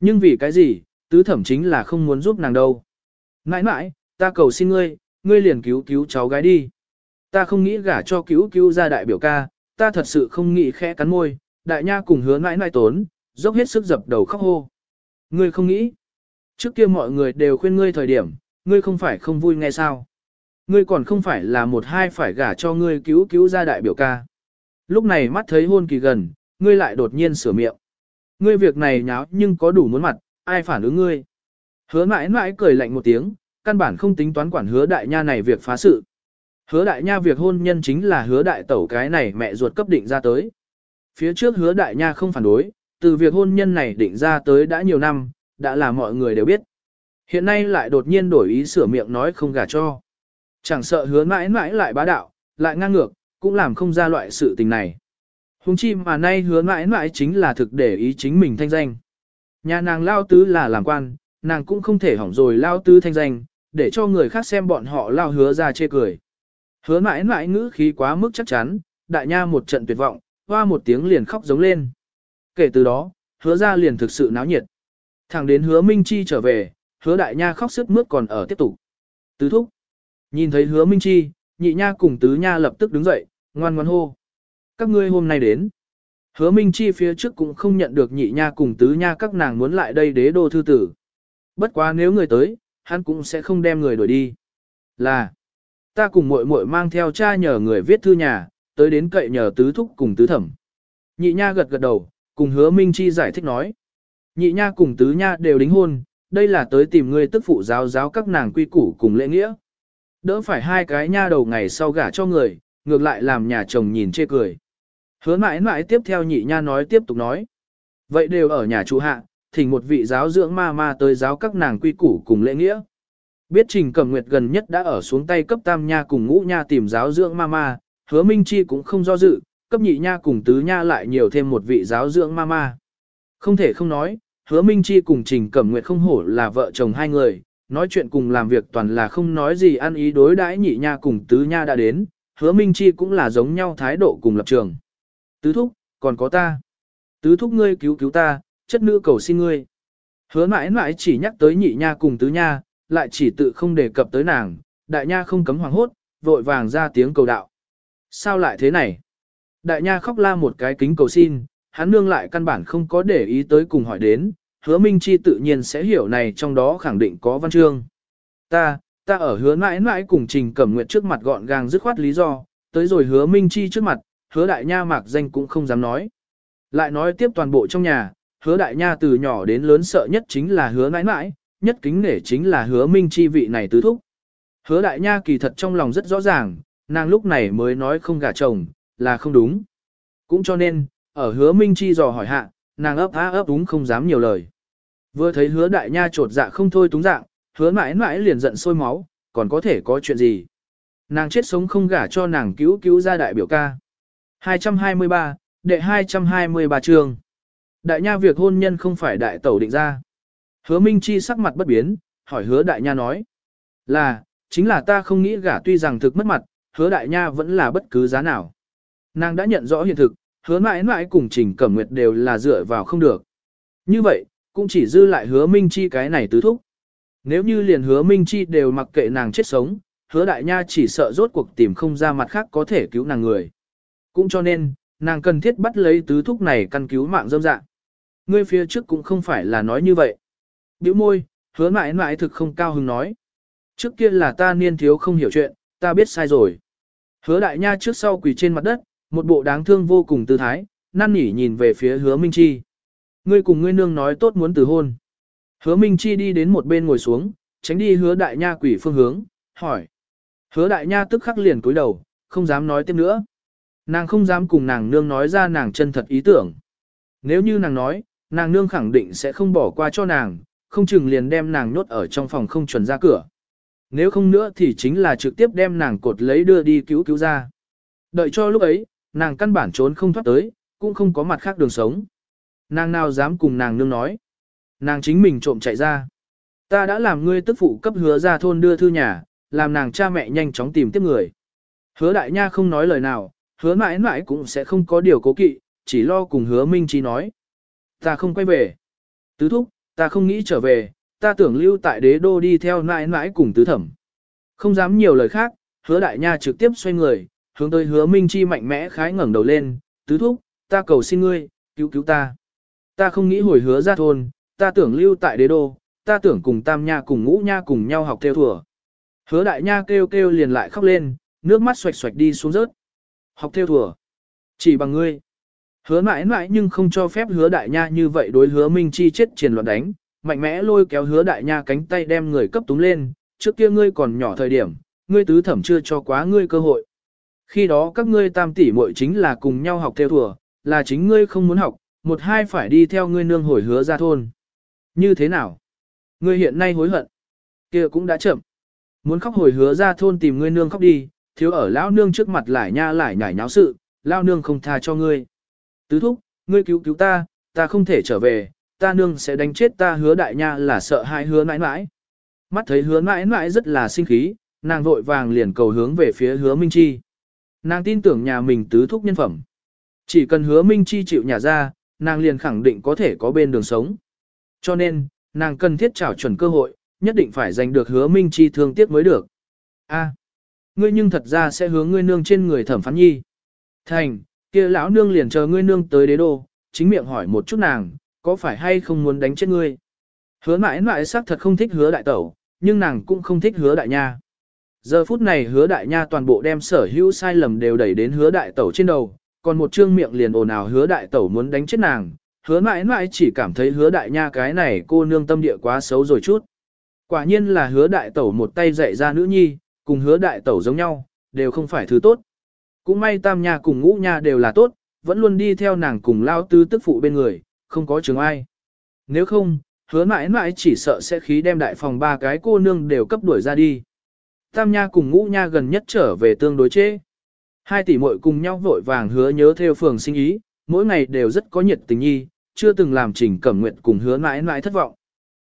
Nhưng vì cái gì, tứ thẩm chính là không muốn giúp nàng đâu. Nãi nãi, ta cầu xin ngươi, ngươi liền cứu cứu cháu gái đi. Ta không nghĩ gả cho cứu cứu ra đại biểu ca, ta thật sự không nghĩ khẽ cắn môi, đại nha cùng hứa nãi nãi tốn, dốc hết sức dập đầu khóc hô. Ngươi không nghĩ. Trước kia mọi người đều khuyên ngươi thời điểm, ngươi không phải không vui nghe sao. Ngươi còn không phải là một hai phải gả cho ngươi cứu cứu ra đại biểu ca. Lúc này mắt thấy hôn kỳ gần, ngươi lại đột nhiên sửa miệng. Ngươi việc này nháo nhưng có đủ muốn mặt, ai phản ứng ngươi. Hứa mãi mãi cười lạnh một tiếng, căn bản không tính toán quản hứa đại nha này việc phá sự. Hứa đại nha việc hôn nhân chính là hứa đại tẩu cái này mẹ ruột cấp định ra tới. Phía trước hứa đại nha không phản đối, từ việc hôn nhân này định ra tới đã nhiều năm, đã là mọi người đều biết. Hiện nay lại đột nhiên đổi ý sửa miệng nói không gả cho. Chẳng sợ hứa mãi mãi lại bá đạo, lại ngang ngược, cũng làm không ra loại sự tình này. Hùng chi mà nay hứa mãi mãi chính là thực để ý chính mình thanh danh. Nhà nàng lao tứ là làm quan, nàng cũng không thể hỏng rồi lao tứ thanh danh, để cho người khác xem bọn họ lao hứa ra chê cười. Hứa mãi mãi ngữ khí quá mức chắc chắn, đại nha một trận tuyệt vọng, hoa một tiếng liền khóc giống lên. Kể từ đó, hứa ra liền thực sự náo nhiệt. Thẳng đến hứa Minh Chi trở về, hứa đại nha khóc sức mướt còn ở tiếp tục. Tứ thúc. Nhìn thấy hứa Minh Chi, nhị nha cùng tứ nha lập tức đứng dậy, ngoan ngoan hô. Các ngươi hôm nay đến. Hứa Minh Chi phía trước cũng không nhận được nhị nha cùng tứ nha các nàng muốn lại đây đế đô thư tử. Bất quá nếu người tới, hắn cũng sẽ không đem người đuổi đi. Là, ta cùng muội muội mang theo cha nhờ người viết thư nhà, tới đến cậy nhờ tứ thúc cùng tứ thẩm. Nhị nha gật gật đầu, cùng hứa Minh Chi giải thích nói. Nhị nha cùng tứ nha đều đính hôn, đây là tới tìm người tức phụ giáo giáo các nàng quy củ cùng lễ nghĩa. Đỡ phải hai cái nha đầu ngày sau gả cho người, ngược lại làm nhà chồng nhìn chê cười. Hứa mãi mãi tiếp theo nhị nha nói tiếp tục nói. Vậy đều ở nhà chủ hạ, thỉnh một vị giáo dưỡng ma ma tới giáo các nàng quy củ cùng lễ nghĩa. Biết Trình Cẩm Nguyệt gần nhất đã ở xuống tay cấp tam nha cùng ngũ nha tìm giáo dưỡng ma ma, hứa Minh Chi cũng không do dự, cấp nhị nha cùng tứ nha lại nhiều thêm một vị giáo dưỡng ma ma. Không thể không nói, hứa Minh Chi cùng Trình Cẩm Nguyệt không hổ là vợ chồng hai người, nói chuyện cùng làm việc toàn là không nói gì ăn ý đối đãi nhị nha cùng tứ nha đã đến, hứa Minh Chi cũng là giống nhau thái độ cùng lập trường. Tứ thúc, còn có ta. Tứ thúc ngươi cứu cứu ta, chất nữ cầu xin ngươi. Hứa mãi mãi chỉ nhắc tới nhị nha cùng tứ nha, lại chỉ tự không đề cập tới nàng, đại nha không cấm hoàng hốt, vội vàng ra tiếng cầu đạo. Sao lại thế này? Đại nha khóc la một cái kính cầu xin, hắn nương lại căn bản không có để ý tới cùng hỏi đến, hứa minh chi tự nhiên sẽ hiểu này trong đó khẳng định có văn chương. Ta, ta ở hứa mãi mãi cùng trình cẩm nguyện trước mặt gọn gàng dứt khoát lý do, tới rồi hứa minh chi trước mặt, hứa đại nha mạc danh cũng không dám nói. Lại nói tiếp toàn bộ trong nhà, hứa đại nha từ nhỏ đến lớn sợ nhất chính là hứa Nãi Nãi, nhất kính nể chính là hứa minh chi vị này tứ thúc. Hứa đại nha kỳ thật trong lòng rất rõ ràng, nàng lúc này mới nói không gả chồng, là không đúng. Cũng cho nên, ở hứa minh chi dò hỏi hạ, nàng ấp á ấp đúng không dám nhiều lời. Vừa thấy hứa đại nha trột dạ không thôi túng dạng, hứa mãi mãi liền giận sôi máu, còn có thể có chuyện gì. Nàng chết sống không gả cho nàng cứu cứu ra đại biểu ca. 223, đệ 223 trường, Đại nha việc hôn nhân không phải đại tẩu định ra. Hứa Minh Chi sắc mặt bất biến, hỏi hứa đại nha nói. Là, chính là ta không nghĩ gả tuy rằng thực mất mặt, hứa đại nha vẫn là bất cứ giá nào. Nàng đã nhận rõ hiện thực, hứa mãi mãi cùng trình cẩm nguyệt đều là dựa vào không được. Như vậy, cũng chỉ dư lại hứa Minh Chi cái này tứ thúc. Nếu như liền hứa Minh Chi đều mặc kệ nàng chết sống, hứa đại nha chỉ sợ rốt cuộc tìm không ra mặt khác có thể cứu nàng người. Cũng cho nên, nàng cần thiết bắt lấy tứ thúc này căn cứu mạng dâm dạng. Ngươi phía trước cũng không phải là nói như vậy. Biểu môi, hứa mãi mãi thực không cao hứng nói. Trước kia là ta niên thiếu không hiểu chuyện, ta biết sai rồi. Hứa đại nha trước sau quỳ trên mặt đất, một bộ đáng thương vô cùng tư thái, năn nỉ nhìn về phía hứa Minh Chi. Ngươi cùng ngươi nương nói tốt muốn từ hôn. Hứa Minh Chi đi đến một bên ngồi xuống, tránh đi hứa đại nha quỷ phương hướng, hỏi. Hứa đại nha tức khắc liền cúi đầu, không dám nói tiếp nữa. Nàng không dám cùng nàng nương nói ra nàng chân thật ý tưởng. Nếu như nàng nói, nàng nương khẳng định sẽ không bỏ qua cho nàng, không chừng liền đem nàng nhốt ở trong phòng không chuẩn ra cửa. Nếu không nữa thì chính là trực tiếp đem nàng cột lấy đưa đi cứu cứu ra. Đợi cho lúc ấy, nàng căn bản trốn không thoát tới, cũng không có mặt khác đường sống. Nàng nào dám cùng nàng nương nói. Nàng chính mình trộm chạy ra. Ta đã làm ngươi tức phụ cấp hứa ra thôn đưa thư nhà, làm nàng cha mẹ nhanh chóng tìm tiếp người. Hứa đại nha không nói lời nào, hứa mãi mãi cũng sẽ không có điều cố kỵ, chỉ lo cùng hứa minh trí nói. Ta không quay về. Tứ thúc, ta không nghĩ trở về, ta tưởng lưu tại đế đô đi theo mãi mãi cùng tứ thẩm. Không dám nhiều lời khác, hứa đại nha trực tiếp xoay người, hướng tới hứa Minh Chi mạnh mẽ khái ngẩng đầu lên, tứ thúc, ta cầu xin ngươi, cứu cứu ta. Ta không nghĩ hồi hứa ra thôn, ta tưởng lưu tại đế đô, ta tưởng cùng tam nha cùng ngũ nha cùng nhau học theo thừa. Hứa đại nha kêu kêu liền lại khóc lên, nước mắt xoạch xoạch đi xuống rớt. Học theo thùa. Chỉ bằng ngươi. Hứa mãi mãi nhưng không cho phép hứa đại nha như vậy đối hứa Minh Chi chết triển loạn đánh, mạnh mẽ lôi kéo hứa đại nha cánh tay đem người cấp túng lên, trước kia ngươi còn nhỏ thời điểm, ngươi tứ thẩm chưa cho quá ngươi cơ hội. Khi đó các ngươi tam tỷ muội chính là cùng nhau học theo thùa, là chính ngươi không muốn học, một hai phải đi theo ngươi nương hồi hứa ra thôn. Như thế nào? Ngươi hiện nay hối hận. kia cũng đã chậm. Muốn khóc hồi hứa ra thôn tìm ngươi nương khóc đi, thiếu ở lão nương trước mặt lại nha lại nhảy nháo sự, lão nương không tha cho ngươi. Tứ thúc, ngươi cứu cứu ta, ta không thể trở về, ta nương sẽ đánh chết ta hứa đại nha là sợ hai hứa mãi mãi. Mắt thấy hứa mãi mãi rất là sinh khí, nàng vội vàng liền cầu hướng về phía hứa Minh Chi. Nàng tin tưởng nhà mình tứ thúc nhân phẩm. Chỉ cần hứa Minh Chi chịu nhà ra, nàng liền khẳng định có thể có bên đường sống. Cho nên, nàng cần thiết trảo chuẩn cơ hội, nhất định phải giành được hứa Minh Chi thương tiếc mới được. A, ngươi nhưng thật ra sẽ hướng ngươi nương trên người thẩm phán nhi. Thành, kia lão nương liền chờ ngươi nương tới đế đô, chính miệng hỏi một chút nàng, có phải hay không muốn đánh chết ngươi. Hứa mãi mãi xác thật không thích hứa đại tẩu, nhưng nàng cũng không thích hứa đại nha. Giờ phút này hứa đại nha toàn bộ đem sở hữu sai lầm đều đẩy đến hứa đại tẩu trên đầu, còn một trương miệng liền ồn ào hứa đại tẩu muốn đánh chết nàng, hứa mãi mãi chỉ cảm thấy hứa đại nha cái này cô nương tâm địa quá xấu rồi chút. Quả nhiên là hứa đại tẩu một tay dạy ra nữ nhi, cùng hứa đại tẩu giống nhau, đều không phải thứ tốt. Cũng may tam nha cùng ngũ nha đều là tốt, vẫn luôn đi theo nàng cùng lao tư tức phụ bên người, không có chứng ai. Nếu không, hứa mãi mãi chỉ sợ sẽ khí đem đại phòng ba cái cô nương đều cấp đuổi ra đi. Tam nha cùng ngũ nha gần nhất trở về tương đối chế. Hai tỷ muội cùng nhau vội vàng hứa nhớ theo phường sinh ý, mỗi ngày đều rất có nhiệt tình nhi, chưa từng làm trình cẩm nguyện cùng hứa mãi mãi thất vọng.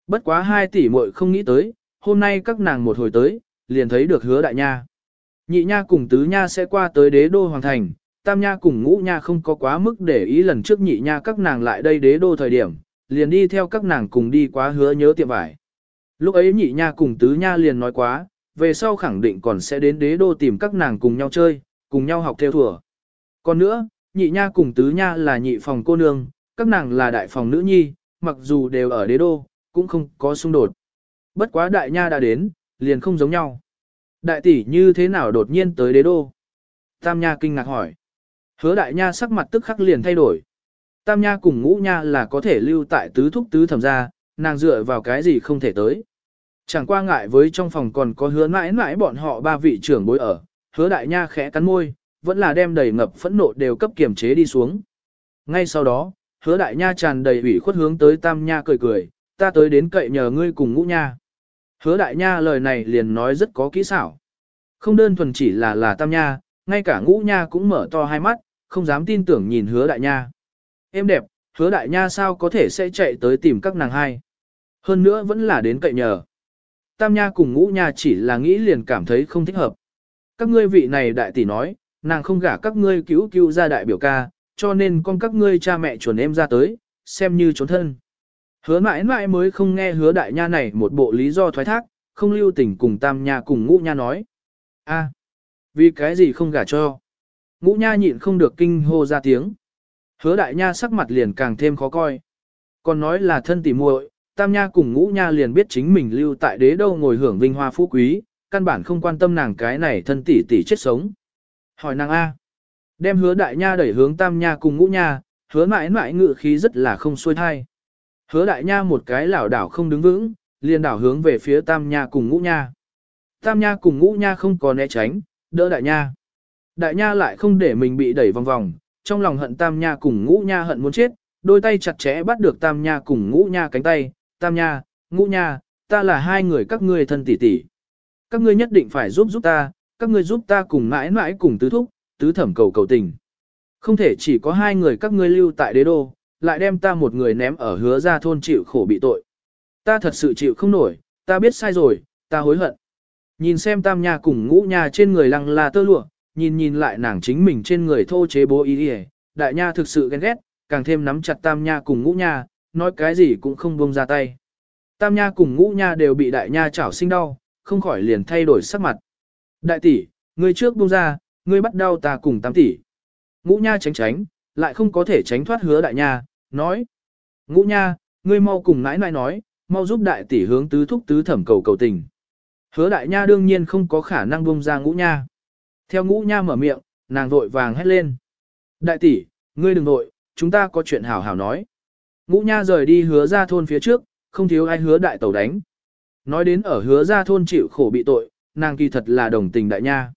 Bất quá hai tỷ muội không nghĩ tới, hôm nay các nàng một hồi tới, liền thấy được hứa đại nha. Nhị nha cùng tứ nha sẽ qua tới đế đô hoàng thành, tam nha cùng ngũ nha không có quá mức để ý lần trước nhị nha các nàng lại đây đế đô thời điểm, liền đi theo các nàng cùng đi quá hứa nhớ tiệm vải. Lúc ấy nhị nha cùng tứ nha liền nói quá, về sau khẳng định còn sẽ đến đế đô tìm các nàng cùng nhau chơi, cùng nhau học theo thùa. Còn nữa, nhị nha cùng tứ nha là nhị phòng cô nương, các nàng là đại phòng nữ nhi, mặc dù đều ở đế đô, cũng không có xung đột. Bất quá đại nha đã đến, liền không giống nhau. Đại tỷ như thế nào đột nhiên tới đế đô? Tam nha kinh ngạc hỏi. Hứa đại nha sắc mặt tức khắc liền thay đổi. Tam nha cùng ngũ nha là có thể lưu tại tứ thúc tứ thẩm gia, nàng dựa vào cái gì không thể tới. Chẳng qua ngại với trong phòng còn có hứa mãi mãi bọn họ ba vị trưởng bối ở, hứa đại nha khẽ cắn môi, vẫn là đem đầy ngập phẫn nộ đều cấp kiềm chế đi xuống. Ngay sau đó, hứa đại nha tràn đầy ủy khuất hướng tới tam nha cười cười, ta tới đến cậy nhờ ngươi cùng ngũ nha. Hứa đại nha lời này liền nói rất có kỹ xảo. Không đơn thuần chỉ là là tam nha, ngay cả ngũ nha cũng mở to hai mắt, không dám tin tưởng nhìn hứa đại nha. Em đẹp, hứa đại nha sao có thể sẽ chạy tới tìm các nàng hai. Hơn nữa vẫn là đến cậy nhờ. Tam nha cùng ngũ nha chỉ là nghĩ liền cảm thấy không thích hợp. Các ngươi vị này đại tỷ nói, nàng không gả các ngươi cứu cứu ra đại biểu ca, cho nên con các ngươi cha mẹ chuẩn em ra tới, xem như trốn thân. Hứa mãi mãi mới không nghe hứa đại nha này một bộ lý do thoái thác, không lưu tình cùng tam nha cùng ngũ nha nói. a vì cái gì không gả cho? Ngũ nha nhịn không được kinh hô ra tiếng. Hứa đại nha sắc mặt liền càng thêm khó coi. Còn nói là thân tỉ muội, tam nha cùng ngũ nha liền biết chính mình lưu tại đế đâu ngồi hưởng vinh hoa phú quý, căn bản không quan tâm nàng cái này thân tỷ tỷ chết sống. Hỏi nàng A. Đem hứa đại nha đẩy hướng tam nha cùng ngũ nha, hứa mãi mãi ngự khí rất là không xuôi thai. Hứa đại nha một cái lảo đảo không đứng vững, liền đảo hướng về phía tam nha cùng ngũ nha. Tam nha cùng ngũ nha không có né tránh, đỡ đại nha. Đại nha lại không để mình bị đẩy vòng vòng, trong lòng hận tam nha cùng ngũ nha hận muốn chết, đôi tay chặt chẽ bắt được tam nha cùng ngũ nha cánh tay, tam nha, ngũ nha, ta là hai người các ngươi thân tỷ tỷ. Các ngươi nhất định phải giúp giúp ta, các ngươi giúp ta cùng mãi mãi cùng tứ thúc, tứ thẩm cầu cầu tình. Không thể chỉ có hai người các ngươi lưu tại đế đô, lại đem ta một người ném ở hứa ra thôn chịu khổ bị tội. Ta thật sự chịu không nổi, ta biết sai rồi, ta hối hận. Nhìn xem tam nha cùng ngũ nha trên người lăng là tơ lụa, nhìn nhìn lại nàng chính mình trên người thô chế bố ý đi đại nha thực sự ghen ghét, càng thêm nắm chặt tam nha cùng ngũ nha, nói cái gì cũng không buông ra tay. Tam nha cùng ngũ nha đều bị đại nha chảo sinh đau, không khỏi liền thay đổi sắc mặt. Đại tỷ, ngươi trước buông ra, ngươi bắt đau ta cùng tam tỷ. Ngũ nha tránh tránh, lại không có thể tránh thoát hứa đại nha, nói. Ngũ nha, ngươi mau cùng nãi nãi nói, mau giúp đại tỷ hướng tứ thúc tứ thẩm cầu cầu tình. Hứa đại nha đương nhiên không có khả năng buông ra ngũ nha. Theo ngũ nha mở miệng, nàng vội vàng hét lên. Đại tỷ, ngươi đừng vội, chúng ta có chuyện hảo hảo nói. Ngũ nha rời đi hứa ra thôn phía trước, không thiếu ai hứa đại tẩu đánh. Nói đến ở hứa ra thôn chịu khổ bị tội, nàng kỳ thật là đồng tình đại nha.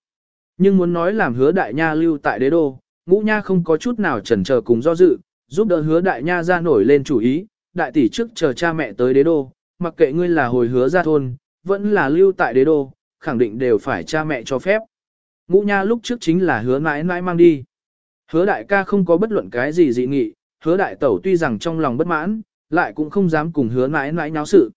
Nhưng muốn nói làm hứa đại nha lưu tại đế đô, ngũ nha không có chút nào chần chờ cùng do dự, giúp đỡ hứa đại nha ra nổi lên chủ ý, đại tỷ trước chờ cha mẹ tới đế đô, mặc kệ ngươi là hồi hứa ra thôn, vẫn là lưu tại đế đô, khẳng định đều phải cha mẹ cho phép. Ngũ nha lúc trước chính là hứa mãi mãi mang đi. Hứa đại ca không có bất luận cái gì dị nghị, hứa đại tẩu tuy rằng trong lòng bất mãn, lại cũng không dám cùng hứa mãi mãi nháo sự.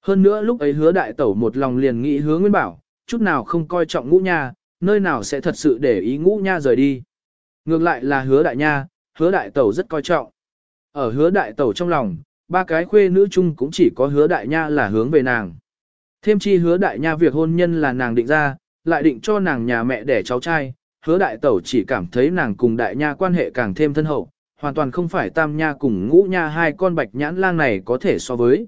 Hơn nữa lúc ấy hứa đại tẩu một lòng liền nghĩ hứa nguyên bảo, chút nào không coi trọng ngũ nha, nơi nào sẽ thật sự để ý ngũ nha rời đi. Ngược lại là hứa đại nha, hứa đại tẩu rất coi trọng. Ở hứa đại tẩu trong lòng, ba cái khuê nữ chung cũng chỉ có hứa đại nha là hướng về nàng. Thêm chi hứa đại nha việc hôn nhân là nàng định ra, lại định cho nàng nhà mẹ đẻ cháu trai, hứa đại tẩu chỉ cảm thấy nàng cùng đại nha quan hệ càng thêm thân hậu, hoàn toàn không phải tam nha cùng ngũ nha hai con bạch nhãn lang này có thể so với.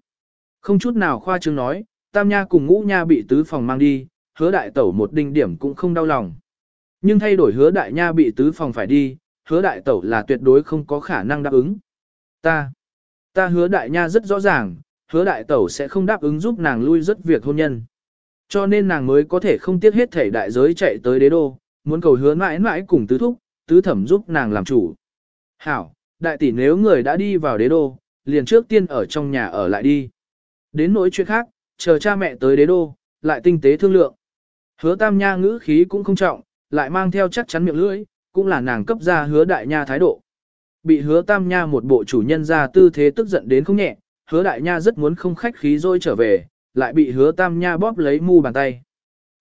Không chút nào khoa trương nói, tam nha cùng ngũ nha bị tứ phòng mang đi, hứa đại tẩu một đinh điểm cũng không đau lòng. Nhưng thay đổi hứa đại nha bị tứ phòng phải đi, hứa đại tẩu là tuyệt đối không có khả năng đáp ứng. Ta, ta hứa đại nha rất rõ ràng, hứa đại tẩu sẽ không đáp ứng giúp nàng lui rất việc hôn nhân. Cho nên nàng mới có thể không tiếc hết thể đại giới chạy tới đế đô, muốn cầu hứa mãi mãi cùng tứ thúc, tứ thẩm giúp nàng làm chủ. Hảo, đại tỷ nếu người đã đi vào đế đô, liền trước tiên ở trong nhà ở lại đi. Đến nỗi chuyện khác, chờ cha mẹ tới đế đô, lại tinh tế thương lượng. Hứa tam nha ngữ khí cũng không trọng, lại mang theo chắc chắn miệng lưỡi, cũng là nàng cấp ra hứa đại nha thái độ. Bị hứa tam nha một bộ chủ nhân ra tư thế tức giận đến không nhẹ, hứa đại nha rất muốn không khách khí rồi trở về, lại bị hứa tam nha bóp lấy mu bàn tay.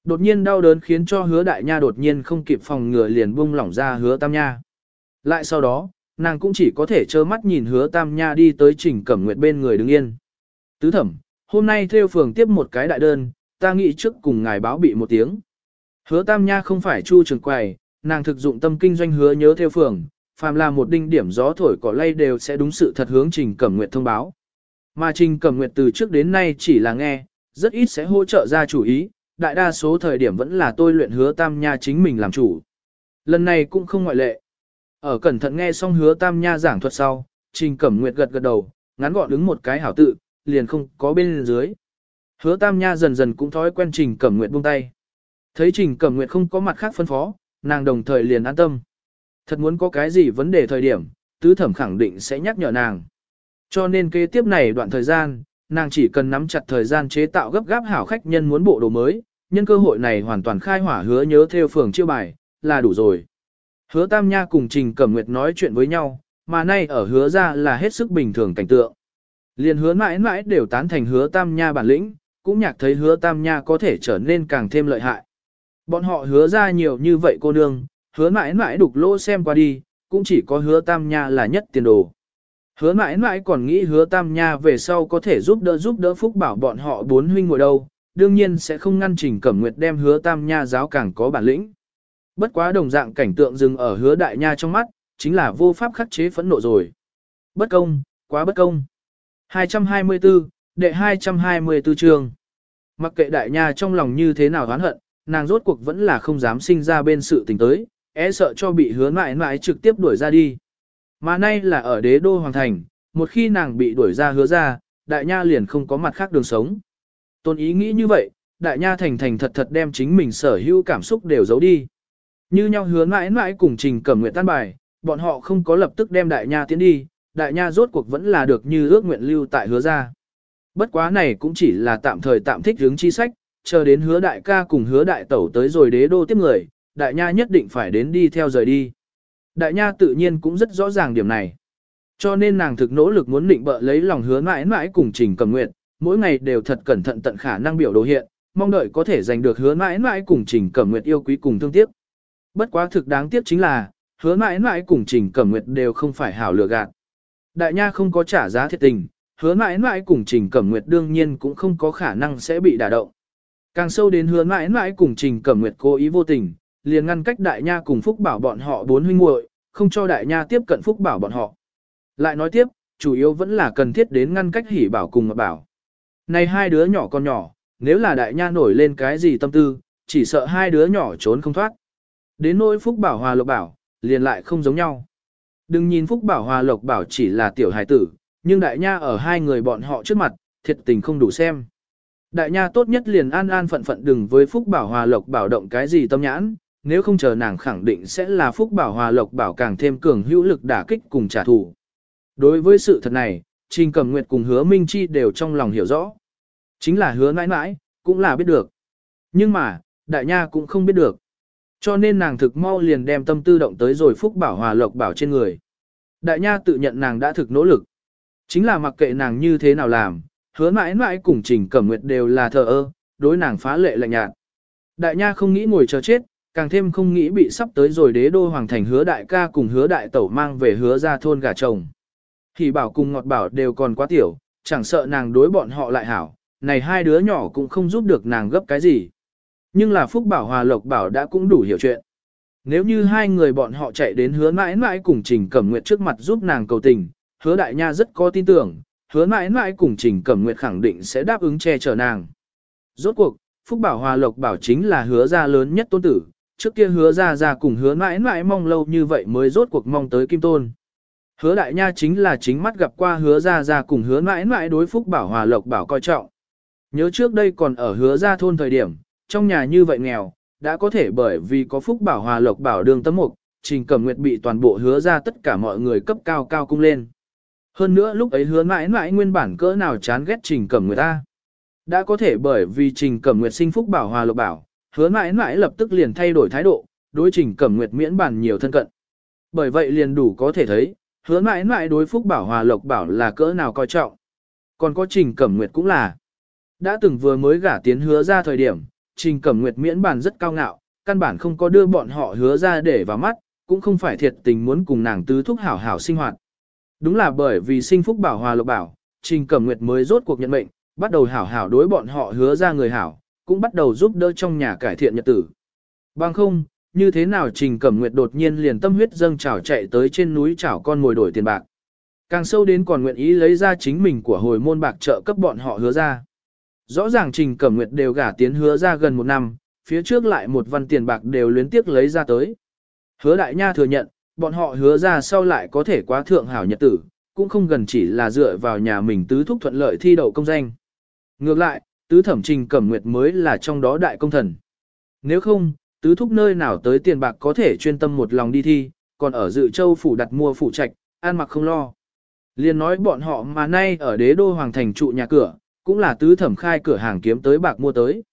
Đột nhiên đau đớn khiến cho hứa đại nha đột nhiên không kịp phòng ngừa liền buông lỏng ra hứa tam nha. Lại sau đó, nàng cũng chỉ có thể trơ mắt nhìn hứa tam nha đi tới trình cẩm nguyệt bên người đứng yên. Tứ thẩm, hôm nay theo phường tiếp một cái đại đơn, ta nghĩ trước cùng ngài báo bị một tiếng. Hứa tam nha không phải chu trường quầy, nàng thực dụng tâm kinh doanh hứa nhớ theo phường, phàm là một đinh điểm gió thổi cỏ lay đều sẽ đúng sự thật hướng trình cẩm nguyệt thông báo. Mà trình cẩm nguyệt từ trước đến nay chỉ là nghe, rất ít sẽ hỗ trợ ra chủ ý, đại đa số thời điểm vẫn là tôi luyện hứa tam nha chính mình làm chủ. Lần này cũng không ngoại lệ. Ở cẩn thận nghe xong hứa tam nha giảng thuật sau, trình cẩm nguyệt gật gật đầu, ngắn gọn đứng một cái hảo tự, liền không có bên dưới. Hứa tam nha dần dần cũng thói quen trình cẩm nguyệt buông tay. Thấy trình cẩm nguyệt không có mặt khác phân phó, nàng đồng thời liền an tâm. Thật muốn có cái gì vấn đề thời điểm, tứ thẩm khẳng định sẽ nhắc nhở nàng. Cho nên kế tiếp này đoạn thời gian, nàng chỉ cần nắm chặt thời gian chế tạo gấp gáp hảo khách nhân muốn bộ đồ mới, nhân cơ hội này hoàn toàn khai hỏa hứa nhớ theo phường chiêu bài, là đủ rồi. Hứa Tam Nha cùng Trình Cẩm Nguyệt nói chuyện với nhau, mà nay ở hứa ra là hết sức bình thường cảnh tượng. Liền hứa mãi mãi đều tán thành hứa Tam Nha bản lĩnh, cũng nhạc thấy hứa Tam Nha có thể trở nên càng thêm lợi hại. Bọn họ hứa ra nhiều như vậy cô nương, hứa mãi mãi đục lỗ xem qua đi, cũng chỉ có hứa Tam Nha là nhất tiền đồ. Hứa mãi mãi còn nghĩ hứa Tam Nha về sau có thể giúp đỡ giúp đỡ Phúc bảo bọn họ bốn huynh ngồi đâu, đương nhiên sẽ không ngăn Trình Cẩm Nguyệt đem hứa Tam Nha giáo càng có bản lĩnh. Bất quá đồng dạng cảnh tượng dừng ở hứa đại nha trong mắt, chính là vô pháp khắc chế phẫn nộ rồi. Bất công, quá bất công. 224, đệ 224 chương. Mặc kệ đại nha trong lòng như thế nào oán hận, nàng rốt cuộc vẫn là không dám sinh ra bên sự tình tới, e sợ cho bị hứa mãi mãi trực tiếp đuổi ra đi. Mà nay là ở đế đô hoàng thành, một khi nàng bị đuổi ra hứa ra, đại nha liền không có mặt khác đường sống. Tôn ý nghĩ như vậy, đại nha thành thành thật thật đem chính mình sở hữu cảm xúc đều giấu đi. Như nhau hứa mãi mãi cùng trình cẩm nguyện tan bài, bọn họ không có lập tức đem đại nha tiến đi, đại nha rốt cuộc vẫn là được như ước nguyện lưu tại hứa ra. Bất quá này cũng chỉ là tạm thời tạm thích hướng chi sách, chờ đến hứa đại ca cùng hứa đại tẩu tới rồi đế đô tiếp người, đại nha nhất định phải đến đi theo rời đi. Đại nha tự nhiên cũng rất rõ ràng điểm này. Cho nên nàng thực nỗ lực muốn định bợ lấy lòng hứa mãi mãi cùng trình cầm nguyện, mỗi ngày đều thật cẩn thận tận khả năng biểu đồ hiện, mong đợi có thể giành được hứa mãi mãi cùng trình cầm nguyện yêu quý cùng thương tiếc. Bất quá thực đáng tiếc chính là, hứa mãi mãi cùng trình cầm nguyện đều không phải hảo lừa gạt. Đại nha không có trả giá thiệt tình, hứa mãi mãi cùng trình cẩm nguyện đương nhiên cũng không có khả năng sẽ bị đả động. Càng sâu đến hứa mãi mãi cùng trình cẩm nguyệt cố ý vô tình, liền ngăn cách đại nha cùng Phúc Bảo bọn họ bốn huynh muội, không cho đại nha tiếp cận Phúc Bảo bọn họ. Lại nói tiếp, chủ yếu vẫn là cần thiết đến ngăn cách hỉ bảo cùng ngọc bảo. Này hai đứa nhỏ con nhỏ, nếu là đại nha nổi lên cái gì tâm tư, chỉ sợ hai đứa nhỏ trốn không thoát. Đến nỗi Phúc Bảo Hòa Lộc Bảo, liền lại không giống nhau. Đừng nhìn Phúc Bảo Hòa Lộc Bảo chỉ là tiểu hài tử, nhưng đại nha ở hai người bọn họ trước mặt, thiệt tình không đủ xem. Đại nha tốt nhất liền an an phận phận đừng với Phúc Bảo Hòa Lộc Bảo động cái gì tâm nhãn, nếu không chờ nàng khẳng định sẽ là Phúc Bảo Hòa Lộc Bảo càng thêm cường hữu lực đả kích cùng trả thù. Đối với sự thật này, Trình Cẩm Nguyệt cùng hứa Minh Chi đều trong lòng hiểu rõ. Chính là hứa mãi mãi, cũng là biết được. Nhưng mà, đại nha cũng không biết được. Cho nên nàng thực mau liền đem tâm tư động tới rồi Phúc Bảo Hòa Lộc Bảo trên người. Đại nha tự nhận nàng đã thực nỗ lực. Chính là mặc kệ nàng như thế nào làm, hứa mãi mãi cùng Trình Cẩm Nguyệt đều là thờ ơ, đối nàng phá lệ lạnh nhạt. Đại nha không nghĩ ngồi chờ chết, càng thêm không nghĩ bị sắp tới rồi đế đô hoàng thành hứa đại ca cùng hứa đại tẩu mang về hứa ra thôn gà chồng. thì bảo cùng ngọt bảo đều còn quá tiểu, chẳng sợ nàng đối bọn họ lại hảo, này hai đứa nhỏ cũng không giúp được nàng gấp cái gì. Nhưng là Phúc Bảo Hòa Lộc Bảo đã cũng đủ hiểu chuyện. Nếu như hai người bọn họ chạy đến hứa mãi mãi cùng Trình Cẩm Nguyệt trước mặt giúp nàng cầu tình, hứa đại nha rất có tin tưởng, hứa mãi mãi cùng Trình Cẩm Nguyệt khẳng định sẽ đáp ứng che chở nàng. Rốt cuộc, Phúc Bảo Hòa Lộc Bảo chính là hứa gia lớn nhất tôn tử, trước kia hứa gia gia cùng hứa mãi mãi mong lâu như vậy mới rốt cuộc mong tới Kim Tôn. Hứa đại nha chính là chính mắt gặp qua hứa gia gia cùng hứa mãi mãi đối Phúc Bảo Hòa Lộc Bảo coi trọng. Nhớ trước đây còn ở hứa gia thôn thời điểm, trong nhà như vậy nghèo, đã có thể bởi vì có Phúc Bảo Hòa Lộc Bảo đường tấm mục, Trình Cẩm Nguyệt bị toàn bộ hứa ra tất cả mọi người cấp cao cao cung lên. Hơn nữa lúc ấy hứa mãi mãi nguyên bản cỡ nào chán ghét Trình Cẩm Nguyệt ta. Đã có thể bởi vì Trình Cẩm Nguyệt sinh Phúc Bảo Hòa Lộc Bảo, hứa mãi mãi lập tức liền thay đổi thái độ, đối Trình Cẩm Nguyệt miễn bản nhiều thân cận. Bởi vậy liền đủ có thể thấy, hứa mãi mãi đối Phúc Bảo Hòa Lộc Bảo là cỡ nào coi trọng. Còn có Trình Cẩm Nguyệt cũng là. Đã từng vừa mới gả tiến hứa ra thời điểm, Trình Cẩm Nguyệt miễn bản rất cao ngạo, căn bản không có đưa bọn họ hứa ra để vào mắt, cũng không phải thiệt tình muốn cùng nàng tứ thúc hảo hảo sinh hoạt. Đúng là bởi vì sinh phúc bảo hòa lộc bảo, Trình Cẩm Nguyệt mới rốt cuộc nhận mệnh, bắt đầu hảo hảo đối bọn họ hứa ra người hảo, cũng bắt đầu giúp đỡ trong nhà cải thiện nhật tử. Bằng không, như thế nào Trình Cẩm Nguyệt đột nhiên liền tâm huyết dâng trào chạy tới trên núi chảo con ngồi đổi tiền bạc. Càng sâu đến còn nguyện ý lấy ra chính mình của hồi môn bạc trợ cấp bọn họ hứa ra. Rõ ràng Trình Cẩm Nguyệt đều gả tiến hứa ra gần một năm, phía trước lại một văn tiền bạc đều luyến tiếc lấy ra tới. Hứa đại nha thừa nhận, bọn họ hứa ra sau lại có thể quá thượng hảo nhật tử, cũng không gần chỉ là dựa vào nhà mình tứ thúc thuận lợi thi đậu công danh. Ngược lại, tứ thẩm Trình Cẩm Nguyệt mới là trong đó đại công thần. Nếu không, tứ thúc nơi nào tới tiền bạc có thể chuyên tâm một lòng đi thi, còn ở dự châu phủ đặt mua phủ trạch, an mặc không lo. Liên nói bọn họ mà nay ở đế đô hoàng thành trụ nhà cửa, cũng là tứ thẩm khai cửa hàng kiếm tới bạc mua tới.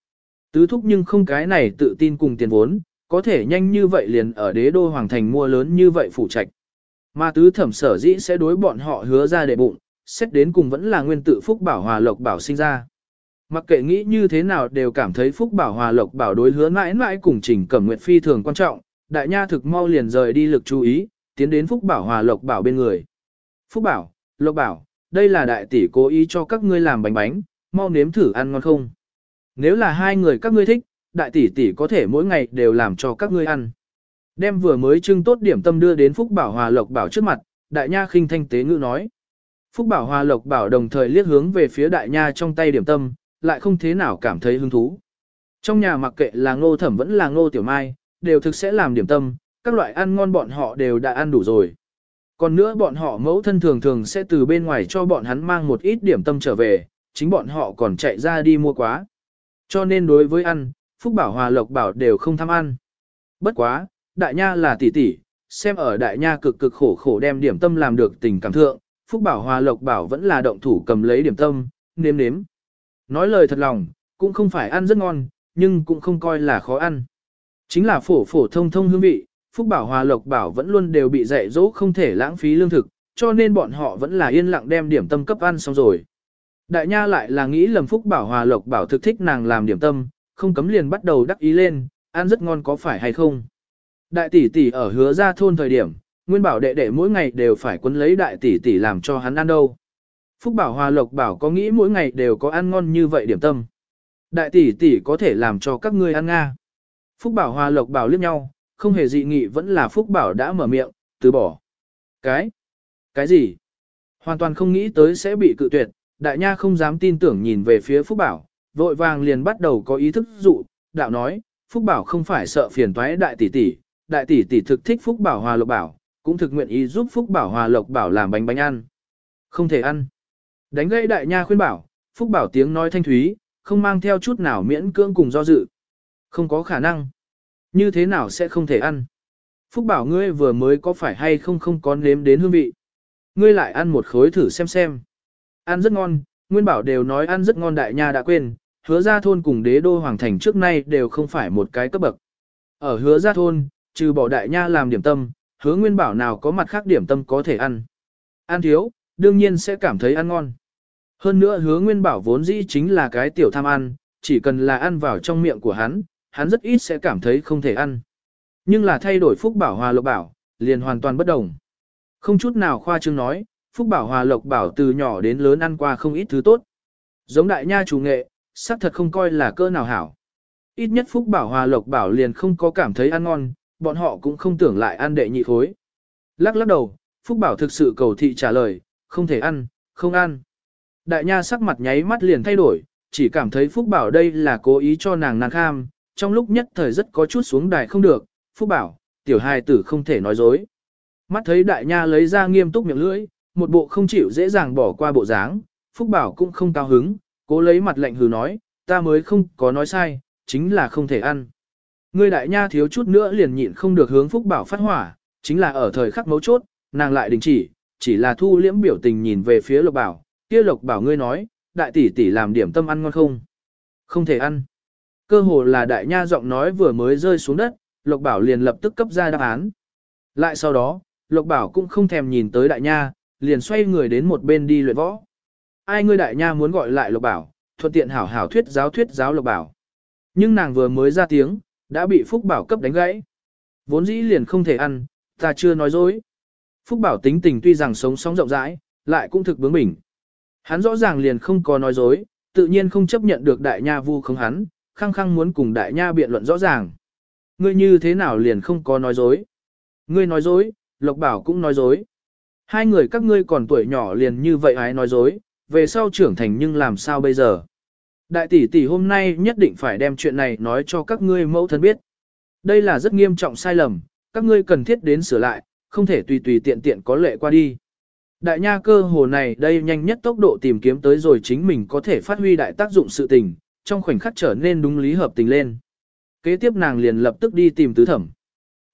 Tứ thúc nhưng không cái này tự tin cùng tiền vốn, có thể nhanh như vậy liền ở đế đô hoàng thành mua lớn như vậy phủ trạch. Mà tứ thẩm sở dĩ sẽ đối bọn họ hứa ra để bụng, xét đến cùng vẫn là nguyên tự phúc bảo hòa lộc bảo sinh ra. Mặc kệ nghĩ như thế nào đều cảm thấy phúc bảo hòa lộc bảo đối hứa mãi mãi cùng trình cẩm nguyện phi thường quan trọng, đại nha thực mau liền rời đi lực chú ý, tiến đến phúc bảo hòa lộc bảo bên người. Phúc bảo, lộc bảo, đây là đại tỷ cố ý cho các ngươi làm bánh bánh, mau nếm thử ăn ngon không. Nếu là hai người các ngươi thích, đại tỷ tỷ có thể mỗi ngày đều làm cho các ngươi ăn. Đem vừa mới trưng tốt điểm tâm đưa đến Phúc Bảo Hòa Lộc Bảo trước mặt, đại nha khinh thanh tế ngữ nói. Phúc Bảo Hòa Lộc Bảo đồng thời liếc hướng về phía đại nha trong tay điểm tâm, lại không thế nào cảm thấy hứng thú. Trong nhà mặc kệ là ngô thẩm vẫn là ngô tiểu mai, đều thực sẽ làm điểm tâm, các loại ăn ngon bọn họ đều đã ăn đủ rồi. Còn nữa bọn họ mẫu thân thường thường sẽ từ bên ngoài cho bọn hắn mang một ít điểm tâm trở về, chính bọn họ còn chạy ra đi mua quá. Cho nên đối với ăn, Phúc Bảo Hòa Lộc Bảo đều không tham ăn. Bất quá, đại nha là tỷ tỷ, xem ở đại nha cực cực khổ khổ đem điểm tâm làm được tình cảm thượng, Phúc Bảo Hòa Lộc Bảo vẫn là động thủ cầm lấy điểm tâm, nếm nếm. Nói lời thật lòng, cũng không phải ăn rất ngon, nhưng cũng không coi là khó ăn. Chính là phổ phổ thông thông hương vị, Phúc Bảo Hòa Lộc Bảo vẫn luôn đều bị dạy dỗ không thể lãng phí lương thực, cho nên bọn họ vẫn là yên lặng đem điểm tâm cấp ăn xong rồi. Đại nha lại là nghĩ lầm Phúc Bảo Hòa Lộc Bảo thực thích nàng làm điểm tâm, không cấm liền bắt đầu đắc ý lên, ăn rất ngon có phải hay không. Đại tỷ tỷ ở hứa ra thôn thời điểm, Nguyên Bảo đệ đệ mỗi ngày đều phải quấn lấy đại tỷ tỷ làm cho hắn ăn đâu. Phúc Bảo Hòa Lộc Bảo có nghĩ mỗi ngày đều có ăn ngon như vậy điểm tâm. Đại tỷ tỷ có thể làm cho các ngươi ăn nga. Phúc Bảo Hòa Lộc Bảo liếc nhau, không hề dị nghị vẫn là Phúc Bảo đã mở miệng, từ bỏ. Cái? Cái gì? Hoàn toàn không nghĩ tới sẽ bị cự tuyệt, đại nha không dám tin tưởng nhìn về phía Phúc Bảo, vội vàng liền bắt đầu có ý thức dụ, đạo nói, Phúc Bảo không phải sợ phiền toái đại tỷ tỷ, đại tỷ tỷ thực thích Phúc Bảo Hòa Lộc Bảo, cũng thực nguyện ý giúp Phúc Bảo Hòa Lộc Bảo làm bánh bánh ăn. Không thể ăn. Đánh gãy đại nha khuyên bảo, Phúc Bảo tiếng nói thanh thúy, không mang theo chút nào miễn cưỡng cùng do dự. Không có khả năng. Như thế nào sẽ không thể ăn? Phúc Bảo ngươi vừa mới có phải hay không không có nếm đến hương vị. Ngươi lại ăn một khối thử xem xem. Ăn rất ngon, Nguyên Bảo đều nói ăn rất ngon đại nha đã quên, hứa Gia thôn cùng đế đô hoàng thành trước nay đều không phải một cái cấp bậc. Ở hứa Gia thôn, trừ bỏ đại nha làm điểm tâm, hứa Nguyên Bảo nào có mặt khác điểm tâm có thể ăn. Ăn thiếu, đương nhiên sẽ cảm thấy ăn ngon. Hơn nữa hứa Nguyên Bảo vốn dĩ chính là cái tiểu tham ăn, chỉ cần là ăn vào trong miệng của hắn, hắn rất ít sẽ cảm thấy không thể ăn. Nhưng là thay đổi Phúc Bảo Hòa Lộc Bảo, liền hoàn toàn bất đồng. Không chút nào khoa trương nói, Phúc Bảo Hòa Lộc Bảo từ nhỏ đến lớn ăn qua không ít thứ tốt. Giống đại nha chủ nghệ, xác thật không coi là cơ nào hảo. Ít nhất Phúc Bảo Hòa Lộc Bảo liền không có cảm thấy ăn ngon, bọn họ cũng không tưởng lại ăn đệ nhị khối. Lắc lắc đầu, Phúc Bảo thực sự cầu thị trả lời, không thể ăn, không ăn. Đại nha sắc mặt nháy mắt liền thay đổi, chỉ cảm thấy Phúc Bảo đây là cố ý cho nàng nàng kham, trong lúc nhất thời rất có chút xuống đài không được, Phúc Bảo, tiểu hài tử không thể nói dối. Mắt thấy đại nha lấy ra nghiêm túc miệng lưỡi, một bộ không chịu dễ dàng bỏ qua bộ dáng, Phúc Bảo cũng không cao hứng, cố lấy mặt lạnh hừ nói, ta mới không có nói sai, chính là không thể ăn. Ngươi đại nha thiếu chút nữa liền nhịn không được hướng Phúc Bảo phát hỏa, chính là ở thời khắc mấu chốt, nàng lại đình chỉ, chỉ là thu liễm biểu tình nhìn về phía Lộc Bảo, kia Lộc Bảo ngươi nói, đại tỷ tỷ làm điểm tâm ăn ngon không? Không thể ăn. Cơ hồ là đại nha giọng nói vừa mới rơi xuống đất, Lộc Bảo liền lập tức cấp ra đáp án. Lại sau đó, Lộc Bảo cũng không thèm nhìn tới đại nha, liền xoay người đến một bên đi luyện võ. Ai ngươi đại nha muốn gọi lại Lộc Bảo, thuận tiện hảo hảo thuyết giáo thuyết giáo Lộc Bảo. Nhưng nàng vừa mới ra tiếng, đã bị Phúc Bảo cấp đánh gãy. Vốn dĩ liền không thể ăn, ta chưa nói dối. Phúc Bảo tính tình tuy rằng sống sóng rộng rãi, lại cũng thực bướng bỉnh. Hắn rõ ràng liền không có nói dối, tự nhiên không chấp nhận được đại nha vu không hắn, khăng khăng muốn cùng đại nha biện luận rõ ràng. Ngươi như thế nào liền không có nói dối? Ngươi nói dối, Lộc Bảo cũng nói dối. Hai người các ngươi còn tuổi nhỏ liền như vậy ái nói dối, về sau trưởng thành nhưng làm sao bây giờ? Đại tỷ tỷ hôm nay nhất định phải đem chuyện này nói cho các ngươi mẫu thân biết. Đây là rất nghiêm trọng sai lầm, các ngươi cần thiết đến sửa lại, không thể tùy tùy tiện tiện có lệ qua đi. Đại nha cơ hồ này đây nhanh nhất tốc độ tìm kiếm tới rồi chính mình có thể phát huy đại tác dụng sự tình, trong khoảnh khắc trở nên đúng lý hợp tình lên. Kế tiếp nàng liền lập tức đi tìm tứ thẩm.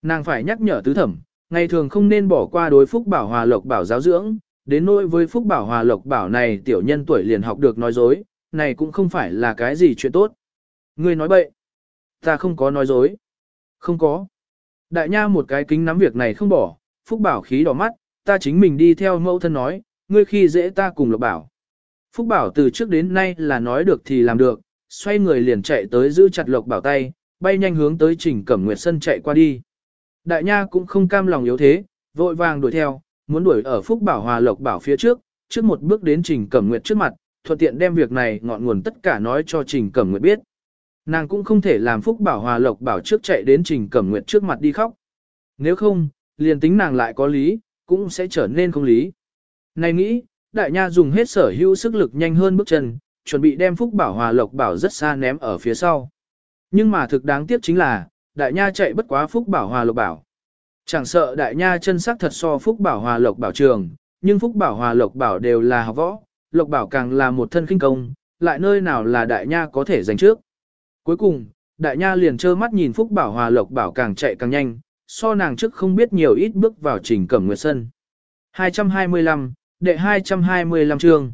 Nàng phải nhắc nhở tứ thẩm, ngày thường không nên bỏ qua đối phúc bảo hòa lộc bảo giáo dưỡng, đến nỗi với phúc bảo hòa lộc bảo này tiểu nhân tuổi liền học được nói dối, này cũng không phải là cái gì chuyện tốt. Ngươi nói bậy. Ta không có nói dối. Không có. Đại nha một cái kính nắm việc này không bỏ, phúc bảo khí đỏ mắt, ta chính mình đi theo mẫu thân nói, ngươi khi dễ ta cùng lộc bảo. Phúc bảo từ trước đến nay là nói được thì làm được, xoay người liền chạy tới giữ chặt lộc bảo tay, bay nhanh hướng tới trình cẩm nguyệt sân chạy qua đi. Đại nha cũng không cam lòng yếu thế, vội vàng đuổi theo, muốn đuổi ở phúc bảo hòa lộc bảo phía trước, trước một bước đến trình cẩm nguyệt trước mặt, thuận tiện đem việc này ngọn nguồn tất cả nói cho trình cẩm nguyệt biết. Nàng cũng không thể làm phúc bảo hòa lộc bảo trước chạy đến trình cẩm nguyệt trước mặt đi khóc. Nếu không, liền tính nàng lại có lý, cũng sẽ trở nên không lý. Này nghĩ, đại nha dùng hết sở hữu sức lực nhanh hơn bước chân, chuẩn bị đem Phúc Bảo Hòa Lộc Bảo rất xa ném ở phía sau. Nhưng mà thực đáng tiếc chính là, đại nha chạy bất quá Phúc Bảo Hòa Lộc Bảo. Chẳng sợ đại nha chân sắc thật so Phúc Bảo Hòa Lộc Bảo trường, nhưng Phúc Bảo Hòa Lộc Bảo đều là học võ, Lộc Bảo càng là một thân kinh công, lại nơi nào là đại nha có thể giành trước. Cuối cùng, đại nha liền trơ mắt nhìn Phúc Bảo Hòa Lộc Bảo càng chạy càng nhanh, so nàng trước không biết nhiều ít bước vào trình cẩm nguyệt sân. 225, đệ 225 chương.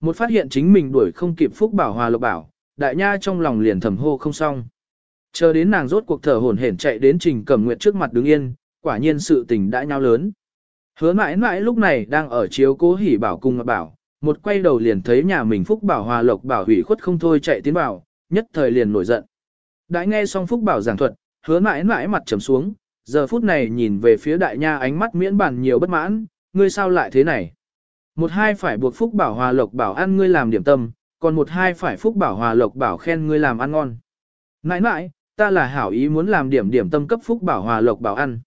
Một phát hiện chính mình đuổi không kịp Phúc Bảo Hòa Lộc Bảo, đại nha trong lòng liền thầm hô không xong. Chờ đến nàng rốt cuộc thở hổn hển chạy đến trình cẩm nguyệt trước mặt đứng yên, quả nhiên sự tình đã nhau lớn. Hứa mãi mãi lúc này đang ở chiếu cố hỉ bảo cùng ngọc bảo, một quay đầu liền thấy nhà mình Phúc Bảo Hòa Lộc Bảo hủy khuất không thôi chạy tiến vào, nhất thời liền nổi giận. Đã nghe xong Phúc Bảo giảng thuật, hứa mãi mãi mặt trầm xuống, giờ phút này nhìn về phía đại nha ánh mắt miễn bản nhiều bất mãn, ngươi sao lại thế này? Một hai phải buộc Phúc Bảo Hòa Lộc Bảo ăn ngươi làm điểm tâm, còn một hai phải Phúc Bảo Hòa Lộc Bảo khen ngươi làm ăn ngon. Nãi nãi, ta là hảo ý muốn làm điểm điểm tâm cấp phúc bảo hòa lộc bảo ăn.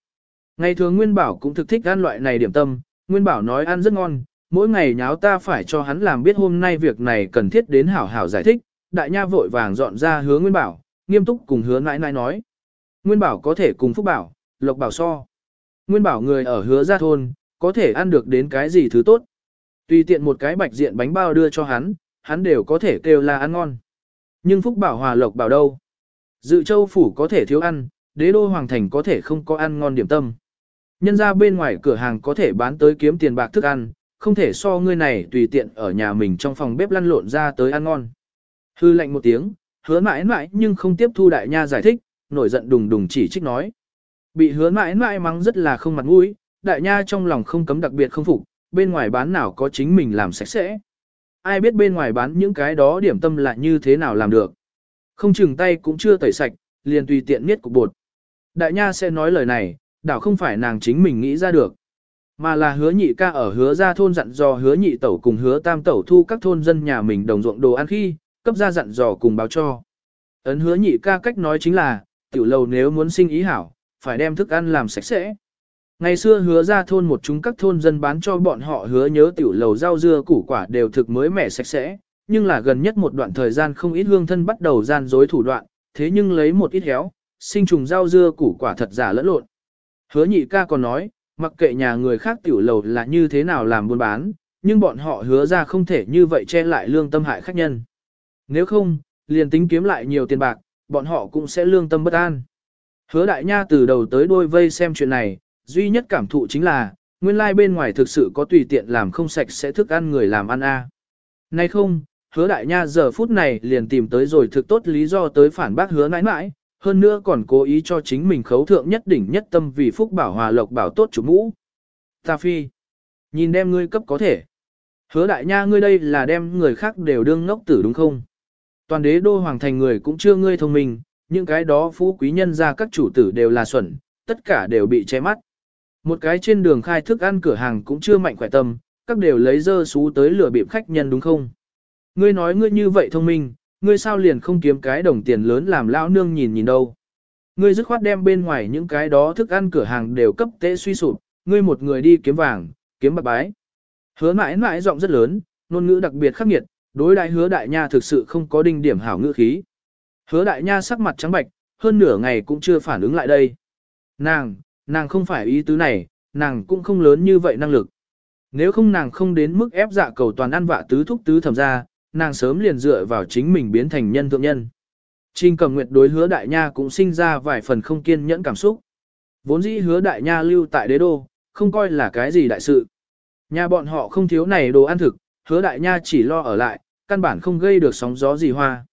Ngày thường Nguyên Bảo cũng thực thích ăn loại này điểm tâm, Nguyên Bảo nói ăn rất ngon, mỗi ngày nháo ta phải cho hắn làm biết hôm nay việc này cần thiết đến hảo hảo giải thích, đại nha vội vàng dọn ra hứa Nguyên Bảo, nghiêm túc cùng hứa nãi nãi nói. Nguyên Bảo có thể cùng Phúc Bảo, Lộc Bảo so. Nguyên Bảo người ở hứa ra thôn, có thể ăn được đến cái gì thứ tốt. Tùy tiện một cái bạch diện bánh bao đưa cho hắn, hắn đều có thể kêu là ăn ngon. Nhưng Phúc Bảo hòa Lộc Bảo đâu? Dự châu phủ có thể thiếu ăn, đế đô hoàng thành có thể không có ăn ngon điểm tâm. Nhân ra bên ngoài cửa hàng có thể bán tới kiếm tiền bạc thức ăn, không thể so ngươi này tùy tiện ở nhà mình trong phòng bếp lăn lộn ra tới ăn ngon. Hư lạnh một tiếng, hứa mãi mãi nhưng không tiếp thu đại nha giải thích, nổi giận đùng đùng chỉ trích nói. Bị hứa mãi mãi mắng rất là không mặt mũi, đại nha trong lòng không cấm đặc biệt không phục, bên ngoài bán nào có chính mình làm sạch sẽ. Ai biết bên ngoài bán những cái đó điểm tâm là như thế nào làm được. Không chừng tay cũng chưa tẩy sạch, liền tùy tiện miết cục bột. Đại nha sẽ nói lời này, đảo không phải nàng chính mình nghĩ ra được. Mà là hứa nhị ca ở hứa ra thôn dặn dò hứa nhị tẩu cùng hứa tam tẩu thu các thôn dân nhà mình đồng ruộng đồ ăn khi, cấp ra dặn dò cùng báo cho. Ấn hứa nhị ca cách nói chính là, tiểu lầu nếu muốn sinh ý hảo, phải đem thức ăn làm sạch sẽ. Ngày xưa hứa ra thôn một chúng các thôn dân bán cho bọn họ hứa nhớ tiểu lầu rau dưa củ quả đều thực mới mẻ sạch sẽ, nhưng là gần nhất một đoạn thời gian không ít hương thân bắt đầu gian dối thủ đoạn, thế nhưng lấy một ít héo, sinh trùng rau dưa củ quả thật giả lẫn lộn. Hứa nhị ca còn nói, mặc kệ nhà người khác tiểu lầu là như thế nào làm buôn bán, nhưng bọn họ hứa ra không thể như vậy che lại lương tâm hại khách nhân. Nếu không, liền tính kiếm lại nhiều tiền bạc, bọn họ cũng sẽ lương tâm bất an. Hứa đại nha từ đầu tới đôi vây xem chuyện này, duy nhất cảm thụ chính là, nguyên lai like bên ngoài thực sự có tùy tiện làm không sạch sẽ thức ăn người làm ăn a. À. Nay không, hứa đại nha giờ phút này liền tìm tới rồi thực tốt lý do tới phản bác hứa nãi nãi, hơn nữa còn cố ý cho chính mình khấu thượng nhất đỉnh nhất tâm vì phúc bảo hòa lộc bảo tốt chủ mũ. Ta phi, nhìn đem ngươi cấp có thể. Hứa đại nha ngươi đây là đem người khác đều đương ngốc tử đúng không? Toàn đế đô hoàng thành người cũng chưa ngươi thông minh, những cái đó phú quý nhân ra các chủ tử đều là xuẩn, tất cả đều bị che mắt. Một cái trên đường khai thức ăn cửa hàng cũng chưa mạnh khỏe tâm, các đều lấy dơ xú tới lửa bịp khách nhân đúng không? Ngươi nói ngươi như vậy thông minh, ngươi sao liền không kiếm cái đồng tiền lớn làm lão nương nhìn nhìn đâu. Ngươi dứt khoát đem bên ngoài những cái đó thức ăn cửa hàng đều cấp tế suy sụp, ngươi một người đi kiếm vàng, kiếm bạc bái. Hứa mãi mãi giọng rất lớn, ngôn ngữ đặc biệt khắc nghiệt, đối đại hứa đại nha thực sự không có đinh điểm hảo ngữ khí. Hứa đại nha sắc mặt trắng bạch, hơn nửa ngày cũng chưa phản ứng lại đây. Nàng, nàng không phải ý tứ này, nàng cũng không lớn như vậy năng lực. Nếu không nàng không đến mức ép dạ cầu toàn ăn vạ tứ thúc tứ thầm ra, nàng sớm liền dựa vào chính mình biến thành nhân thượng nhân. Trình cầm nguyệt đối hứa đại nha cũng sinh ra vài phần không kiên nhẫn cảm xúc. Vốn dĩ hứa đại nha lưu tại đế đô, không coi là cái gì đại sự. Nhà bọn họ không thiếu này đồ ăn thực, hứa đại nha chỉ lo ở lại, căn bản không gây được sóng gió gì hoa.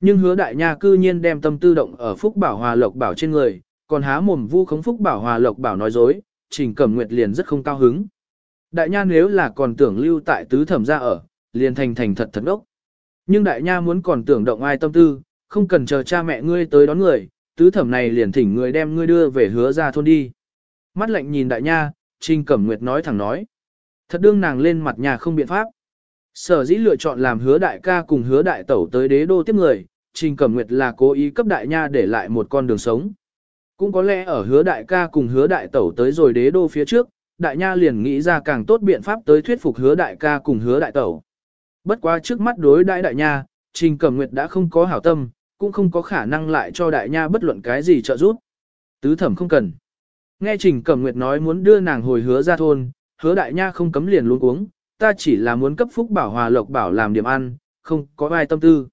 Nhưng hứa đại nha cư nhiên đem tâm tư động ở phúc bảo hòa lộc bảo trên người, còn há mồm vu khống phúc bảo hòa lộc bảo nói dối, trình cẩm nguyệt liền rất không cao hứng. Đại nha nếu là còn tưởng lưu tại tứ thẩm ra ở, liền thành thành thật thật ốc. Nhưng đại nha muốn còn tưởng động ai tâm tư, không cần chờ cha mẹ ngươi tới đón người, tứ thẩm này liền thỉnh người đem ngươi đưa về hứa ra thôn đi. Mắt lạnh nhìn đại nha, Trình Cẩm Nguyệt nói thẳng nói. Thật đương nàng lên mặt nhà không biện pháp. Sở dĩ lựa chọn làm hứa đại ca cùng hứa đại tẩu tới đế đô tiếp người, Trình Cẩm Nguyệt là cố ý cấp đại nha để lại một con đường sống. Cũng có lẽ ở hứa đại ca cùng hứa đại tẩu tới rồi đế đô phía trước, đại nha liền nghĩ ra càng tốt biện pháp tới thuyết phục hứa đại ca cùng hứa đại tẩu. Bất quá trước mắt đối đại đại nha, Trình Cẩm Nguyệt đã không có hảo tâm, cũng không có khả năng lại cho đại nha bất luận cái gì trợ giúp. Tứ thẩm không cần. Nghe Trình Cẩm Nguyệt nói muốn đưa nàng hồi hứa ra thôn, hứa đại nha không cấm liền luôn uống, ta chỉ là muốn cấp phúc bảo hòa lộc bảo làm điểm ăn, không có ai tâm tư.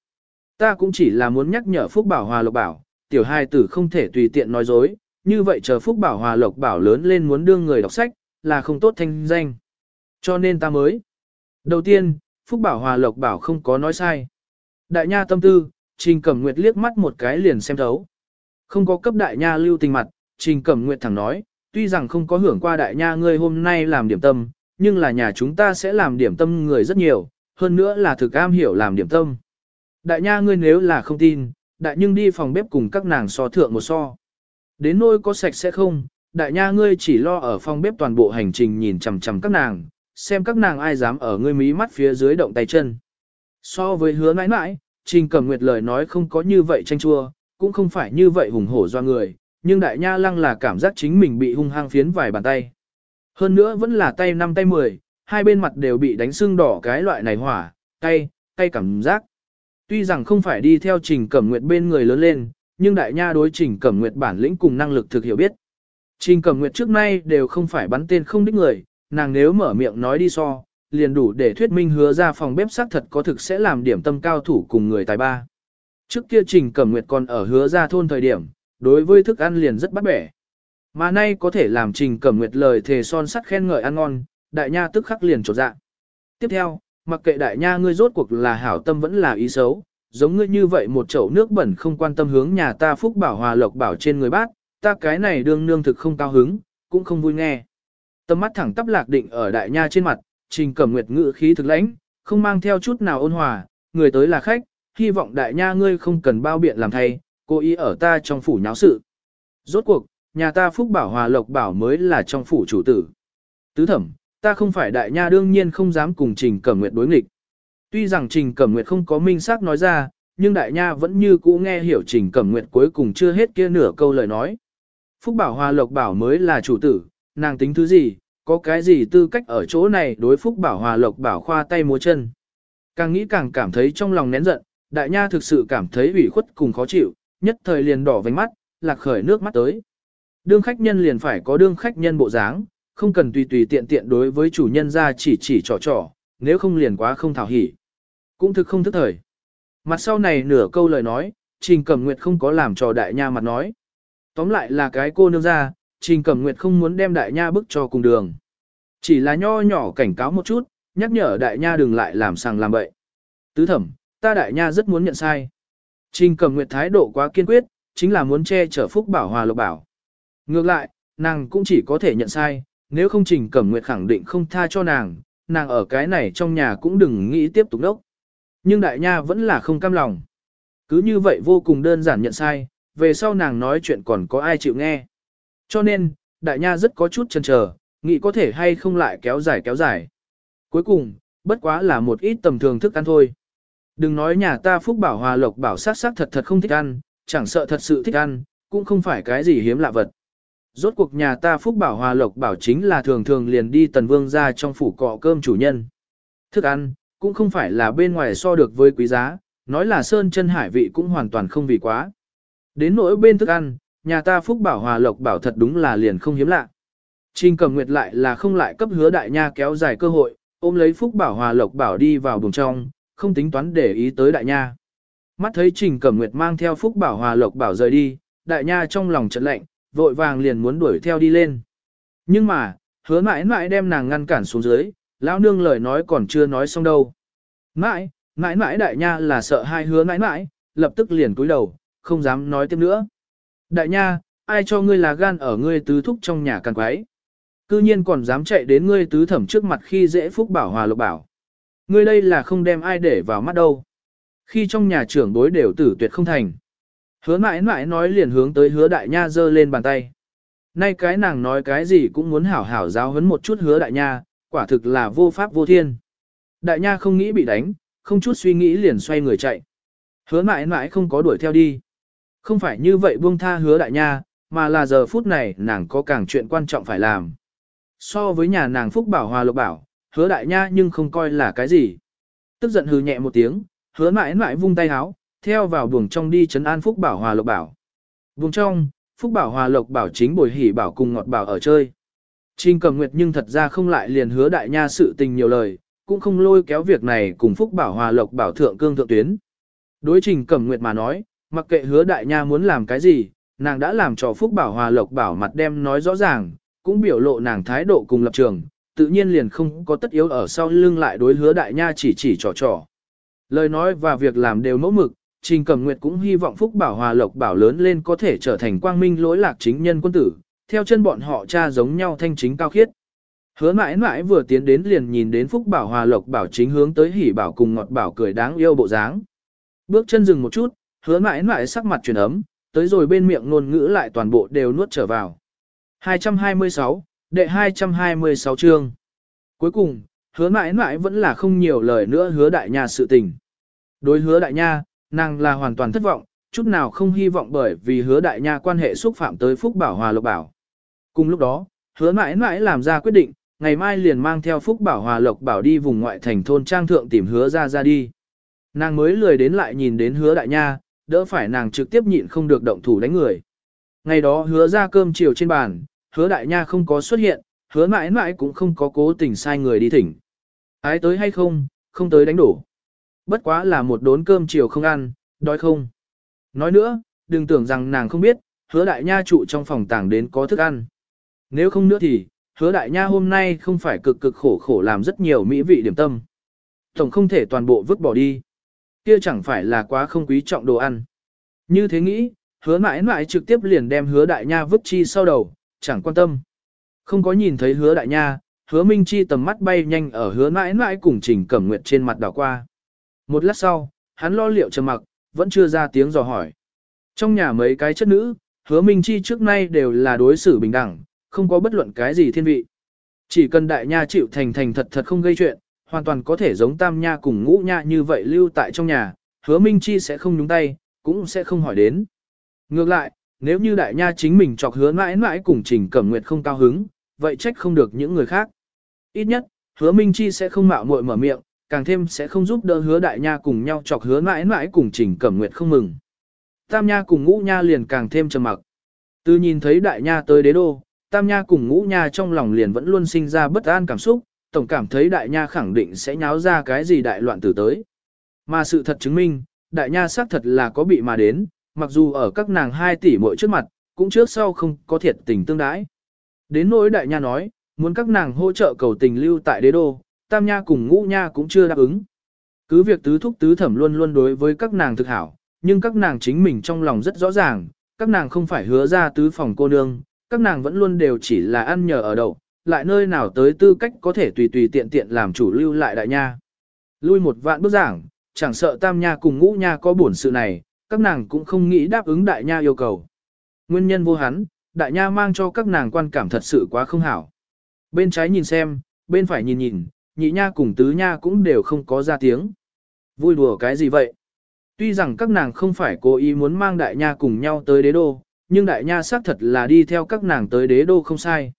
Ta cũng chỉ là muốn nhắc nhở phúc bảo hòa lộc bảo, tiểu hai tử không thể tùy tiện nói dối, như vậy chờ phúc bảo hòa lộc bảo lớn lên muốn đưa người đọc sách, là không tốt thanh danh. Cho nên ta mới. Đầu tiên, Phúc Bảo Hòa Lộc Bảo không có nói sai. Đại nha tâm tư, Trình Cẩm Nguyệt liếc mắt một cái liền xem thấu. Không có cấp đại nha lưu tình mặt, Trình Cẩm Nguyệt thẳng nói, tuy rằng không có hưởng qua đại nha ngươi hôm nay làm điểm tâm, nhưng là nhà chúng ta sẽ làm điểm tâm người rất nhiều, hơn nữa là thực am hiểu làm điểm tâm. Đại nha ngươi nếu là không tin, đại nhưng đi phòng bếp cùng các nàng so thượng một so. Đến nôi có sạch sẽ không, đại nha ngươi chỉ lo ở phòng bếp toàn bộ hành trình nhìn chằm chằm các nàng, xem các nàng ai dám ở ngươi mí mắt phía dưới động tay chân. So với hứa mãi mãi, Trình Cẩm Nguyệt lời nói không có như vậy tranh chua, cũng không phải như vậy hùng hổ do người, nhưng đại nha lăng là cảm giác chính mình bị hung hăng phiến vài bàn tay. Hơn nữa vẫn là tay năm tay mười, hai bên mặt đều bị đánh sưng đỏ cái loại này hỏa, tay, tay cảm giác. Tuy rằng không phải đi theo trình cẩm nguyệt bên người lớn lên, nhưng đại nha đối trình cẩm nguyệt bản lĩnh cùng năng lực thực hiểu biết. Trình cẩm nguyệt trước nay đều không phải bắn tên không đích người, nàng nếu mở miệng nói đi so, liền đủ để thuyết minh hứa ra phòng bếp xác thật có thực sẽ làm điểm tâm cao thủ cùng người tài ba. Trước kia trình cẩm nguyệt còn ở hứa ra thôn thời điểm, đối với thức ăn liền rất bắt bẻ. Mà nay có thể làm trình cẩm nguyệt lời thề son sắt khen ngợi ăn ngon, đại nha tức khắc liền trột dạ. Tiếp theo, mặc kệ đại nha ngươi rốt cuộc là hảo tâm vẫn là ý xấu, giống ngươi như vậy một chậu nước bẩn không quan tâm hướng nhà ta phúc bảo hòa lộc bảo trên người bác, ta cái này đương nương thực không cao hứng, cũng không vui nghe. Tâm mắt thẳng tắp lạc định ở đại nha trên mặt, trình cẩm nguyệt ngữ khí thực lãnh, không mang theo chút nào ôn hòa, người tới là khách, hy vọng đại nha ngươi không cần bao biện làm thay, cố ý ở ta trong phủ nháo sự. Rốt cuộc, nhà ta phúc bảo hòa lộc bảo mới là trong phủ chủ tử. Tứ thẩm, ta không phải đại nha đương nhiên không dám cùng trình cẩm nguyệt đối nghịch. Tuy rằng Trình Cẩm Nguyệt không có minh xác nói ra, nhưng Đại Nha vẫn như cũ nghe hiểu Trình Cẩm Nguyệt cuối cùng chưa hết kia nửa câu lời nói. Phúc Bảo Hòa Lộc Bảo mới là chủ tử, nàng tính thứ gì, có cái gì tư cách ở chỗ này đối Phúc Bảo Hòa Lộc Bảo khoa tay múa chân. Càng nghĩ càng cảm thấy trong lòng nén giận, Đại Nha thực sự cảm thấy ủy khuất cùng khó chịu, nhất thời liền đỏ vành mắt, lạc khởi nước mắt tới. Đương khách nhân liền phải có đương khách nhân bộ dáng, không cần tùy tùy tiện tiện đối với chủ nhân ra chỉ chỉ trò trò, nếu không liền quá không thảo hỉ. Cũng thực không thức thời. Mặt sau này nửa câu lời nói, Trình Cẩm Nguyệt không có làm cho đại nha mặt nói. Tóm lại là cái cô nương ra, Trình Cẩm Nguyệt không muốn đem đại nha bức cho cùng đường. Chỉ là nho nhỏ cảnh cáo một chút, nhắc nhở đại nha đừng lại làm sàng làm bậy. Tứ thẩm, ta đại nha rất muốn nhận sai. Trình Cẩm Nguyệt thái độ quá kiên quyết, chính là muốn che chở phúc bảo hòa lộc bảo. Ngược lại, nàng cũng chỉ có thể nhận sai, nếu không Trình Cẩm Nguyệt khẳng định không tha cho nàng, nàng ở cái này trong nhà cũng đừng nghĩ tiếp tục đốc. Nhưng đại nha vẫn là không cam lòng. Cứ như vậy vô cùng đơn giản nhận sai, về sau nàng nói chuyện còn có ai chịu nghe. Cho nên, đại nha rất có chút chần chờ, nghĩ có thể hay không lại kéo dài kéo dài. Cuối cùng, bất quá là một ít tầm thường thức ăn thôi. Đừng nói nhà ta phúc bảo hòa lộc bảo sát sát thật thật không thích ăn, chẳng sợ thật sự thích ăn, cũng không phải cái gì hiếm lạ vật. Rốt cuộc nhà ta phúc bảo hòa lộc bảo chính là thường thường liền đi tần vương ra trong phủ cọ cơm chủ nhân. Thức ăn, cũng không phải là bên ngoài so được với quý giá, nói là sơn chân hải vị cũng hoàn toàn không vì quá. Đến nỗi bên thức ăn, nhà ta phúc bảo hòa lộc bảo thật đúng là liền không hiếm lạ. Trình cầm nguyệt lại là không lại cấp hứa đại nha kéo dài cơ hội, ôm lấy phúc bảo hòa lộc bảo đi vào buồng trong, không tính toán để ý tới đại nha. Mắt thấy trình cẩm nguyệt mang theo phúc bảo hòa lộc bảo rời đi, đại nha trong lòng trận lạnh, vội vàng liền muốn đuổi theo đi lên. Nhưng mà, hứa mãi mãi đem nàng ngăn cản xuống dưới, lão nương lời nói còn chưa nói xong đâu. Mãi, mãi mãi đại nha là sợ hai hứa mãi mãi, lập tức liền cúi đầu, không dám nói tiếp nữa. Đại nha, ai cho ngươi là gan ở ngươi tứ thúc trong nhà càng quái. Cư nhiên còn dám chạy đến ngươi tứ thẩm trước mặt khi dễ phúc bảo hòa lộc bảo. Ngươi đây là không đem ai để vào mắt đâu. Khi trong nhà trưởng đối đều tử tuyệt không thành. Hứa mãi mãi nói liền hướng tới hứa đại nha giơ lên bàn tay. Nay cái nàng nói cái gì cũng muốn hảo hảo giáo huấn một chút hứa đại nha, quả thực là vô pháp vô thiên. Đại nha không nghĩ bị đánh, không chút suy nghĩ liền xoay người chạy. Hứa mãi mãi không có đuổi theo đi. Không phải như vậy buông tha hứa đại nha, mà là giờ phút này nàng có càng chuyện quan trọng phải làm. So với nhà nàng Phúc Bảo Hòa Lộc Bảo, hứa đại nha nhưng không coi là cái gì. Tức giận hừ nhẹ một tiếng, hứa mãi mãi vung tay háo, theo vào buồng trong đi chấn an Phúc Bảo Hòa Lộc Bảo. Buồng trong, Phúc Bảo Hòa Lộc Bảo chính bồi hỉ bảo cùng ngọt bảo ở chơi. Trình cầm nguyệt nhưng thật ra không lại liền hứa đại nha sự tình nhiều lời, cũng không lôi kéo việc này cùng Phúc Bảo Hòa Lộc Bảo thượng cương thượng tuyến. Đối trình cầm nguyệt mà nói, mặc kệ hứa đại nha muốn làm cái gì, nàng đã làm cho Phúc Bảo Hòa Lộc Bảo mặt đem nói rõ ràng, cũng biểu lộ nàng thái độ cùng lập trường, tự nhiên liền không có tất yếu ở sau lưng lại đối hứa đại nha chỉ chỉ trò trò. Lời nói và việc làm đều mẫu mực, Trình Cẩm Nguyệt cũng hy vọng Phúc Bảo Hòa Lộc Bảo lớn lên có thể trở thành quang minh lỗi lạc chính nhân quân tử, theo chân bọn họ cha giống nhau thanh chính cao khiết. Hứa mãi mãi vừa tiến đến liền nhìn đến Phúc Bảo Hòa Lộc Bảo chính hướng tới hỉ bảo cùng ngọt bảo cười đáng yêu bộ dáng. Bước chân dừng một chút, hứa mãi mãi sắc mặt chuyển ấm, tới rồi bên miệng ngôn ngữ lại toàn bộ đều nuốt trở vào. 226, đệ 226 chương. Cuối cùng, hứa mãi mãi vẫn là không nhiều lời nữa hứa đại nha sự tình. Đối hứa đại nha, nàng là hoàn toàn thất vọng, chút nào không hy vọng bởi vì hứa đại nha quan hệ xúc phạm tới Phúc Bảo Hòa Lộc Bảo. Cùng lúc đó, hứa mãi mãi làm ra quyết định, ngày mai liền mang theo Phúc Bảo Hòa Lộc Bảo đi vùng ngoại thành thôn trang thượng tìm hứa ra ra đi. Nàng mới lười đến lại nhìn đến hứa đại nha, đỡ phải nàng trực tiếp nhịn không được động thủ đánh người. Ngày đó hứa ra cơm chiều trên bàn, hứa đại nha không có xuất hiện, hứa mãi mãi cũng không có cố tình sai người đi thỉnh. Ái tới hay không, không tới đánh đổ. Bất quá là một đốn cơm chiều không ăn, đói không. Nói nữa, đừng tưởng rằng nàng không biết, hứa đại nha trụ trong phòng tàng đến có thức ăn. Nếu không nữa thì, hứa đại nha hôm nay không phải cực cực khổ khổ làm rất nhiều mỹ vị điểm tâm. Tổng không thể toàn bộ vứt bỏ đi. Kia chẳng phải là quá không quý trọng đồ ăn. Như thế nghĩ, hứa mãi mãi trực tiếp liền đem hứa đại nha vứt chi sau đầu, chẳng quan tâm. Không có nhìn thấy hứa đại nha, hứa minh chi tầm mắt bay nhanh ở hứa mãi mãi cùng trình cẩm nguyệt trên mặt đảo qua. Một lát sau, hắn lo liệu trầm mặc, vẫn chưa ra tiếng dò hỏi. Trong nhà mấy cái chất nữ, hứa minh chi trước nay đều là đối xử bình đẳng, không có bất luận cái gì thiên vị. Chỉ cần đại nha chịu thành thành thật thật không gây chuyện, hoàn toàn có thể giống tam nha cùng ngũ nha như vậy lưu tại trong nhà, hứa minh chi sẽ không nhúng tay, cũng sẽ không hỏi đến. Ngược lại, nếu như đại nha chính mình chọc hứa mãi mãi cùng trình cẩm nguyệt không cao hứng, vậy trách không được những người khác. Ít nhất, hứa minh chi sẽ không mạo muội mở miệng, càng thêm sẽ không giúp đỡ hứa đại nha cùng nhau chọc hứa mãi mãi cùng trình cẩm nguyệt không mừng. Tam nha cùng ngũ nha liền càng thêm trầm mặc. Từ nhìn thấy đại nha tới đế đô, tam nha cùng ngũ nha trong lòng liền vẫn luôn sinh ra bất an cảm xúc, tổng cảm thấy đại nha khẳng định sẽ nháo ra cái gì đại loạn từ tới. Mà sự thật chứng minh, đại nha xác thật là có bị mà đến, mặc dù ở các nàng hai tỷ muội trước mặt, cũng trước sau không có thiệt tình tương đãi. Đến nỗi đại nha nói, muốn các nàng hỗ trợ cầu tình lưu tại đế đô, tam nha cùng ngũ nha cũng chưa đáp ứng. Cứ việc tứ thúc tứ thẩm luôn luôn đối với các nàng thực hảo, nhưng các nàng chính mình trong lòng rất rõ ràng, các nàng không phải hứa ra tứ phòng cô nương, các nàng vẫn luôn đều chỉ là ăn nhờ ở đậu, lại nơi nào tới tư cách có thể tùy tùy tiện tiện làm chủ lưu lại đại nha. Lui một vạn bước giảng, chẳng sợ tam nha cùng ngũ nha có bổn sự này, các nàng cũng không nghĩ đáp ứng đại nha yêu cầu. Nguyên nhân vô hắn, đại nha mang cho các nàng quan cảm thật sự quá không hảo. Bên trái nhìn xem, bên phải nhìn nhìn, nhị nha cùng tứ nha cũng đều không có ra tiếng. Vui đùa cái gì vậy? Tuy rằng các nàng không phải cố ý muốn mang đại nha cùng nhau tới đế đô, nhưng đại nha xác thật là đi theo các nàng tới đế đô không sai.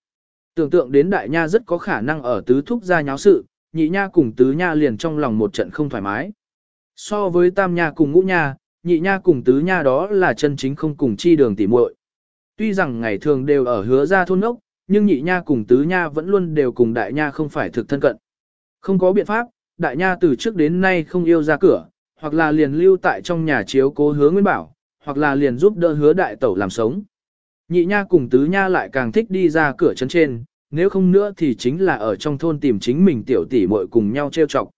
Tưởng tượng đến đại nha rất có khả năng ở tứ thúc gia nháo sự, nhị nha cùng tứ nha liền trong lòng một trận không thoải mái. So với tam nha cùng ngũ nha, nhị nha cùng tứ nha đó là chân chính không cùng chi đường tỉ muội. Tuy rằng ngày thường đều ở hứa ra thôn ốc, nhưng nhị nha cùng tứ nha vẫn luôn đều cùng đại nha không phải thực thân cận. Không có biện pháp, đại nha từ trước đến nay không yêu ra cửa, hoặc là liền lưu tại trong nhà chiếu cố hứa nguyên bảo, hoặc là liền giúp đỡ hứa đại tẩu làm sống. Nhị nha cùng tứ nha lại càng thích đi ra cửa chân trên, nếu không nữa thì chính là ở trong thôn tìm chính mình tiểu tỷ muội cùng nhau trêu chọc.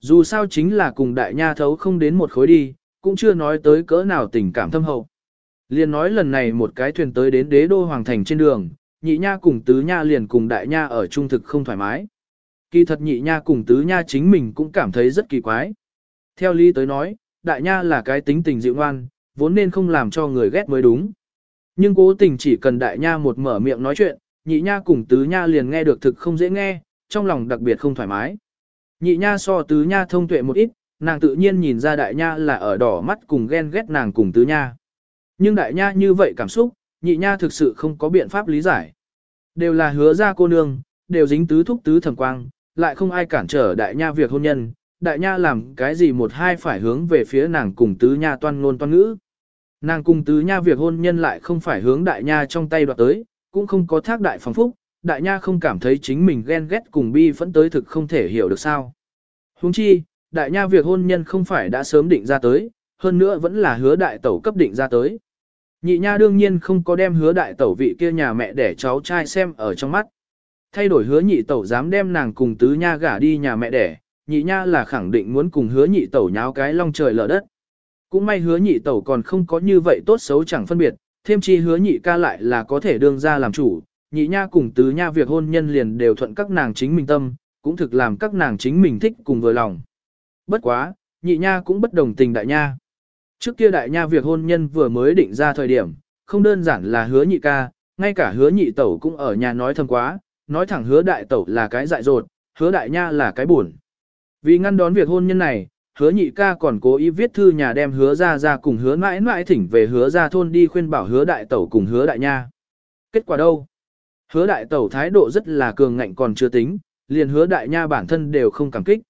Dù sao chính là cùng đại nha thấu không đến một khối đi, cũng chưa nói tới cỡ nào tình cảm thâm hậu. Liền nói lần này một cái thuyền tới đến đế đô hoàng thành trên đường, nhị nha cùng tứ nha liền cùng đại nha ở trung thực không thoải mái. Kỳ thật nhị nha cùng tứ nha chính mình cũng cảm thấy rất kỳ quái. Theo lý tới nói, đại nha là cái tính tình dịu ngoan, vốn nên không làm cho người ghét mới đúng. Nhưng cố tình chỉ cần đại nha một mở miệng nói chuyện, nhị nha cùng tứ nha liền nghe được thực không dễ nghe, trong lòng đặc biệt không thoải mái. Nhị nha so tứ nha thông tuệ một ít, nàng tự nhiên nhìn ra đại nha là ở đỏ mắt cùng ghen ghét nàng cùng tứ nha. Nhưng đại nha như vậy cảm xúc, nhị nha thực sự không có biện pháp lý giải. Đều là hứa ra cô nương, đều dính tứ thúc tứ thẩm quang, lại không ai cản trở đại nha việc hôn nhân, đại nha làm cái gì một hai phải hướng về phía nàng cùng tứ nha toan ngôn toan ngữ. Nàng cùng tứ nha việc hôn nhân lại không phải hướng đại nha trong tay đoạt tới, cũng không có thác đại phong phúc, đại nha không cảm thấy chính mình ghen ghét cùng bi phẫn tới thực không thể hiểu được sao. Huống chi, đại nha việc hôn nhân không phải đã sớm định ra tới, hơn nữa vẫn là hứa đại tẩu cấp định ra tới. Nhị nha đương nhiên không có đem hứa đại tẩu vị kia nhà mẹ để cháu trai xem ở trong mắt. Thay đổi hứa nhị tẩu dám đem nàng cùng tứ nha gả đi nhà mẹ đẻ, nhị nha là khẳng định muốn cùng hứa nhị tẩu nháo cái long trời lở đất. Cũng may hứa nhị tẩu còn không có như vậy tốt xấu chẳng phân biệt, thêm chi hứa nhị ca lại là có thể đương ra làm chủ, nhị nha cùng tứ nha việc hôn nhân liền đều thuận các nàng chính mình tâm, cũng thực làm các nàng chính mình thích cùng vừa lòng. Bất quá, nhị nha cũng bất đồng tình đại nha. Trước kia đại nha việc hôn nhân vừa mới định ra thời điểm, không đơn giản là hứa nhị ca, ngay cả hứa nhị tẩu cũng ở nhà nói thầm quá, nói thẳng hứa đại tẩu là cái dại dột, hứa đại nha là cái buồn. Vì ngăn đón việc hôn nhân này, hứa nhị ca còn cố ý viết thư nhà đem hứa ra ra cùng hứa mãi mãi thỉnh về hứa ra thôn đi khuyên bảo hứa đại tẩu cùng hứa đại nha. Kết quả đâu? Hứa đại tẩu thái độ rất là cường ngạnh còn chưa tính, liền hứa đại nha bản thân đều không cảm kích.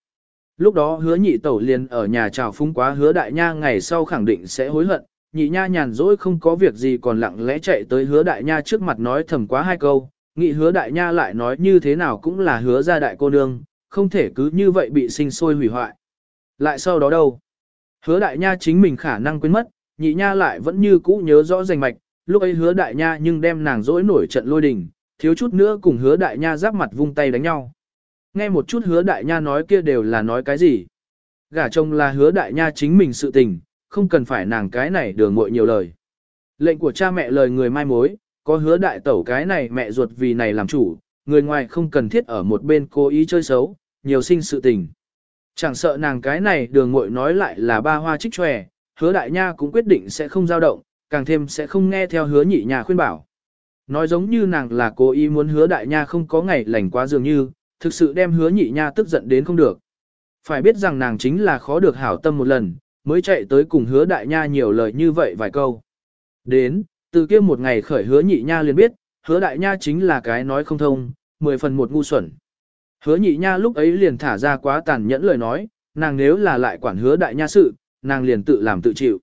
Lúc đó hứa nhị tẩu liền ở nhà chào phúng quá hứa đại nha ngày sau khẳng định sẽ hối hận, nhị nha nhàn rỗi không có việc gì còn lặng lẽ chạy tới hứa đại nha trước mặt nói thầm quá hai câu, nghĩ hứa đại nha lại nói như thế nào cũng là hứa ra đại cô nương, không thể cứ như vậy bị sinh sôi hủy hoại. Lại sau đó đâu? Hứa đại nha chính mình khả năng quên mất, nhị nha lại vẫn như cũ nhớ rõ rành mạch, lúc ấy hứa đại nha nhưng đem nàng dỗi nổi trận lôi đình, thiếu chút nữa cùng hứa đại nha giáp mặt vung tay đánh nhau. Nghe một chút hứa đại nha nói kia đều là nói cái gì? Gả chồng là hứa đại nha chính mình sự tình, không cần phải nàng cái này đường muội nhiều lời. Lệnh của cha mẹ lời người mai mối, có hứa đại tẩu cái này mẹ ruột vì này làm chủ, người ngoài không cần thiết ở một bên cố ý chơi xấu, nhiều sinh sự tình. Chẳng sợ nàng cái này đường muội nói lại là ba hoa trích tròe, hứa đại nha cũng quyết định sẽ không dao động, càng thêm sẽ không nghe theo hứa nhị nhà khuyên bảo. Nói giống như nàng là cố ý muốn hứa đại nha không có ngày lành quá dường như, thực sự đem hứa nhị nha tức giận đến không được. Phải biết rằng nàng chính là khó được hảo tâm một lần, mới chạy tới cùng hứa đại nha nhiều lời như vậy vài câu. Đến, từ kia một ngày khởi hứa nhị nha liền biết, hứa đại nha chính là cái nói không thông, mười phần một ngu xuẩn. Hứa nhị nha lúc ấy liền thả ra quá tàn nhẫn lời nói, nàng nếu là lại quản hứa đại nha sự, nàng liền tự làm tự chịu.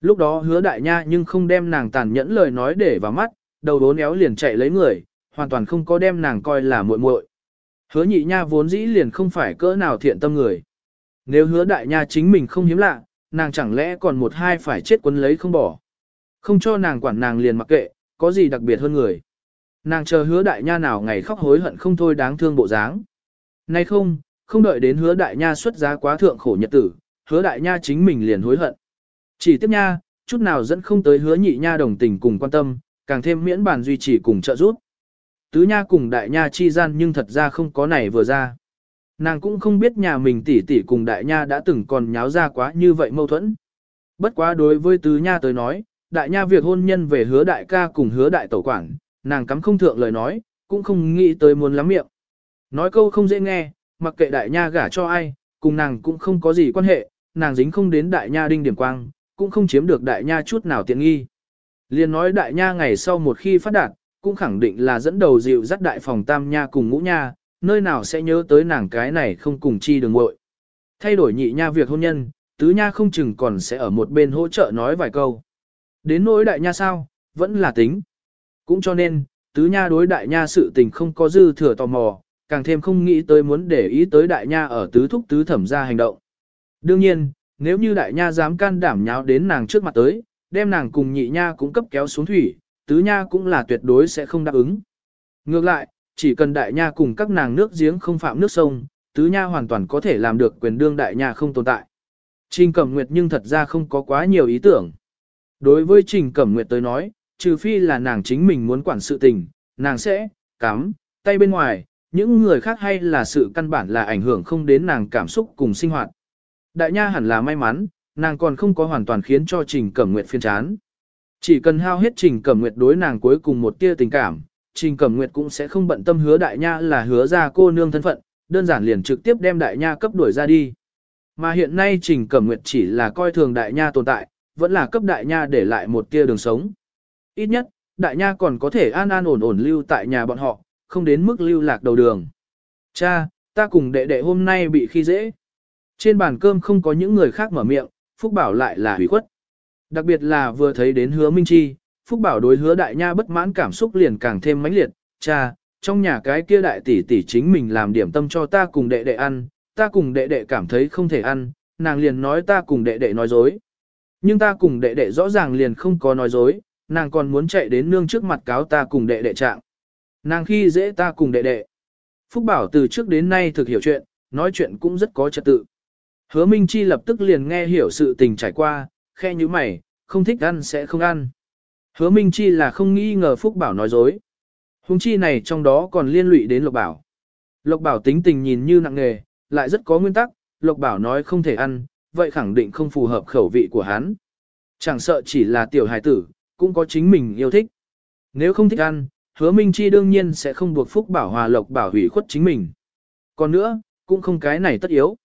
Lúc đó hứa đại nha nhưng không đem nàng tàn nhẫn lời nói để vào mắt, đầu đốn éo liền chạy lấy người, hoàn toàn không có đem nàng coi là muội muội. Hứa nhị nha vốn dĩ liền không phải cỡ nào thiện tâm người. Nếu hứa đại nha chính mình không hiếm lạ, nàng chẳng lẽ còn một hai phải chết quấn lấy không bỏ. Không cho nàng quản nàng liền mặc kệ, có gì đặc biệt hơn người. Nàng chờ hứa đại nha nào ngày khóc hối hận không thôi đáng thương bộ dáng. Nay không, không đợi đến hứa đại nha xuất giá quá thượng khổ nhật tử, hứa đại nha chính mình liền hối hận. Chỉ tiếp nha, chút nào dẫn không tới hứa nhị nha đồng tình cùng quan tâm, càng thêm miễn bàn duy trì cùng trợ giúp. Tứ nha cùng đại nha chi gian nhưng thật ra không có này vừa ra. Nàng cũng không biết nhà mình tỷ tỷ cùng đại nha đã từng còn nháo ra quá như vậy mâu thuẫn. Bất quá đối với tứ nha tới nói, đại nha việc hôn nhân về hứa đại ca cùng hứa đại tẩu quản, nàng cắm không thượng lời nói, cũng không nghĩ tới muốn lắm miệng. Nói câu không dễ nghe, mặc kệ đại nha gả cho ai, cùng nàng cũng không có gì quan hệ, nàng dính không đến đại nha đinh điểm quang, cũng không chiếm được đại nha chút nào tiện nghi. Liên nói đại nha ngày sau một khi phát đạt, cũng khẳng định là dẫn đầu dịu dắt đại phòng tam nha cùng ngũ nha, nơi nào sẽ nhớ tới nàng cái này không cùng chi đường ngội. Thay đổi nhị nha việc hôn nhân, tứ nha không chừng còn sẽ ở một bên hỗ trợ nói vài câu. Đến nỗi đại nha sao, vẫn là tính. Cũng cho nên, tứ nha đối đại nha sự tình không có dư thừa tò mò, càng thêm không nghĩ tới muốn để ý tới đại nha ở tứ thúc tứ thẩm ra hành động. Đương nhiên, nếu như đại nha dám can đảm nháo đến nàng trước mặt tới, đem nàng cùng nhị nha cũng cấp kéo xuống thủy, tứ nha cũng là tuyệt đối sẽ không đáp ứng. Ngược lại, chỉ cần đại nha cùng các nàng nước giếng không phạm nước sông, tứ nha hoàn toàn có thể làm được quyền đương đại nha không tồn tại. Trình Cẩm Nguyệt nhưng thật ra không có quá nhiều ý tưởng. Đối với Trình Cẩm Nguyệt tới nói, trừ phi là nàng chính mình muốn quản sự tình, nàng sẽ, cắm, tay bên ngoài, những người khác hay là sự căn bản là ảnh hưởng không đến nàng cảm xúc cùng sinh hoạt. Đại nha hẳn là may mắn, nàng còn không có hoàn toàn khiến cho Trình Cẩm Nguyệt phiên chán. Chỉ cần hao hết Trình Cẩm Nguyệt đối nàng cuối cùng một tia tình cảm, Trình Cẩm Nguyệt cũng sẽ không bận tâm hứa đại nha là hứa ra cô nương thân phận, đơn giản liền trực tiếp đem đại nha cấp đuổi ra đi. Mà hiện nay Trình Cẩm Nguyệt chỉ là coi thường đại nha tồn tại, vẫn là cấp đại nha để lại một tia đường sống. Ít nhất, đại nha còn có thể an an ổn ổn lưu tại nhà bọn họ, không đến mức lưu lạc đầu đường. Cha, ta cùng đệ đệ hôm nay bị khi dễ. Trên bàn cơm không có những người khác mở miệng, Phúc Bảo lại là hủy khuất. Đặc biệt là vừa thấy đến hứa Minh Chi, Phúc Bảo đối hứa đại nha bất mãn cảm xúc liền càng thêm mãnh liệt. Cha, trong nhà cái kia đại tỷ tỷ chính mình làm điểm tâm cho ta cùng đệ đệ ăn, ta cùng đệ đệ cảm thấy không thể ăn, nàng liền nói ta cùng đệ đệ nói dối. Nhưng ta cùng đệ đệ rõ ràng liền không có nói dối, nàng còn muốn chạy đến nương trước mặt cáo ta cùng đệ đệ trạng. Nàng khi dễ ta cùng đệ đệ. Phúc Bảo từ trước đến nay thực hiểu chuyện, nói chuyện cũng rất có trật tự. Hứa Minh Chi lập tức liền nghe hiểu sự tình trải qua, khe như mày, không thích ăn sẽ không ăn. Hứa Minh Chi là không nghi ngờ Phúc Bảo nói dối. Hùng chi này trong đó còn liên lụy đến Lộc Bảo. Lộc Bảo tính tình nhìn như nặng nghề, lại rất có nguyên tắc, Lộc Bảo nói không thể ăn, vậy khẳng định không phù hợp khẩu vị của hắn. Chẳng sợ chỉ là tiểu hài tử, cũng có chính mình yêu thích. Nếu không thích ăn, hứa Minh Chi đương nhiên sẽ không buộc Phúc Bảo hòa Lộc Bảo hủy khuất chính mình. Còn nữa, cũng không cái này tất yếu.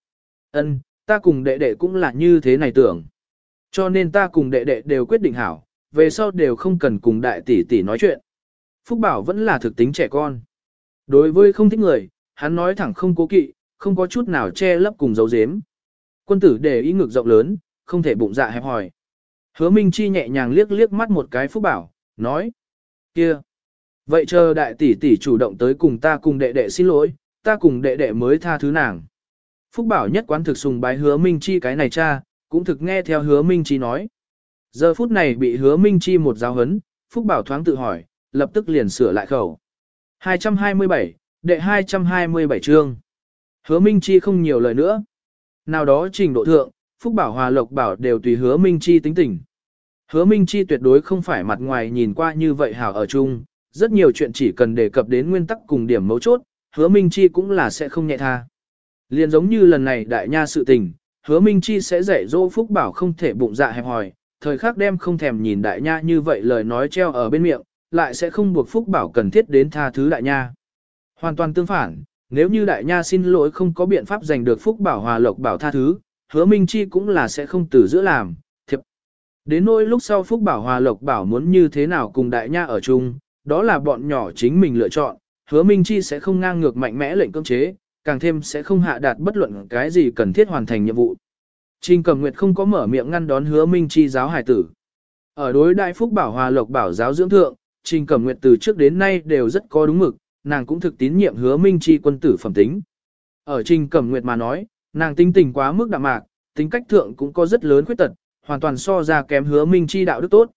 Ân, ta cùng đệ đệ cũng là như thế này tưởng. Cho nên ta cùng đệ đệ đều quyết định hảo, về sau đều không cần cùng đại tỷ tỷ nói chuyện. Phúc Bảo vẫn là thực tính trẻ con. Đối với không thích người, hắn nói thẳng không cố kỵ, không có chút nào che lấp cùng giấu giếm. Quân tử để ý ngực rộng lớn, không thể bụng dạ hẹp hòi. Hứa Minh Chi nhẹ nhàng liếc liếc mắt một cái Phúc Bảo, nói. kia, Vậy chờ đại tỷ tỷ chủ động tới cùng ta cùng đệ đệ xin lỗi, ta cùng đệ đệ mới tha thứ nàng. Phúc Bảo nhất quán thực sùng bái hứa Minh Chi cái này cha, cũng thực nghe theo hứa Minh Chi nói. Giờ phút này bị hứa Minh Chi một giáo hấn, Phúc Bảo thoáng tự hỏi, lập tức liền sửa lại khẩu. 227, đệ 227 chương. Hứa Minh Chi không nhiều lời nữa. Nào đó trình độ thượng, Phúc Bảo Hòa Lộc Bảo đều tùy hứa Minh Chi tính tình. Hứa Minh Chi tuyệt đối không phải mặt ngoài nhìn qua như vậy hảo ở chung, rất nhiều chuyện chỉ cần đề cập đến nguyên tắc cùng điểm mấu chốt, hứa Minh Chi cũng là sẽ không nhẹ tha. Liên giống như lần này đại nha sự tình, hứa Minh Chi sẽ dạy dỗ Phúc Bảo không thể bụng dạ hẹp hòi, thời khắc đem không thèm nhìn đại nha như vậy lời nói treo ở bên miệng, lại sẽ không buộc Phúc Bảo cần thiết đến tha thứ đại nha. Hoàn toàn tương phản, nếu như đại nha xin lỗi không có biện pháp giành được Phúc Bảo hòa lộc bảo tha thứ, hứa Minh Chi cũng là sẽ không từ giữa làm, thiệp. Đến nỗi lúc sau Phúc Bảo hòa lộc bảo muốn như thế nào cùng đại nha ở chung, đó là bọn nhỏ chính mình lựa chọn, hứa Minh Chi sẽ không ngang ngược mạnh mẽ lệnh cưỡng chế, càng thêm sẽ không hạ đạt bất luận cái gì cần thiết hoàn thành nhiệm vụ. Trình Cẩm Nguyệt không có mở miệng ngăn đón hứa Minh Chi giáo hải tử. Ở đối đại Phúc Bảo Hòa Lộc Bảo giáo dưỡng thượng, Trình Cẩm Nguyệt từ trước đến nay đều rất có đúng mực, nàng cũng thực tín nhiệm hứa Minh Chi quân tử phẩm tính. Ở Trình Cẩm Nguyệt mà nói, nàng tinh tình quá mức đạm mạc, tính cách thượng cũng có rất lớn khuyết tật, hoàn toàn so ra kém hứa Minh Chi đạo đức tốt.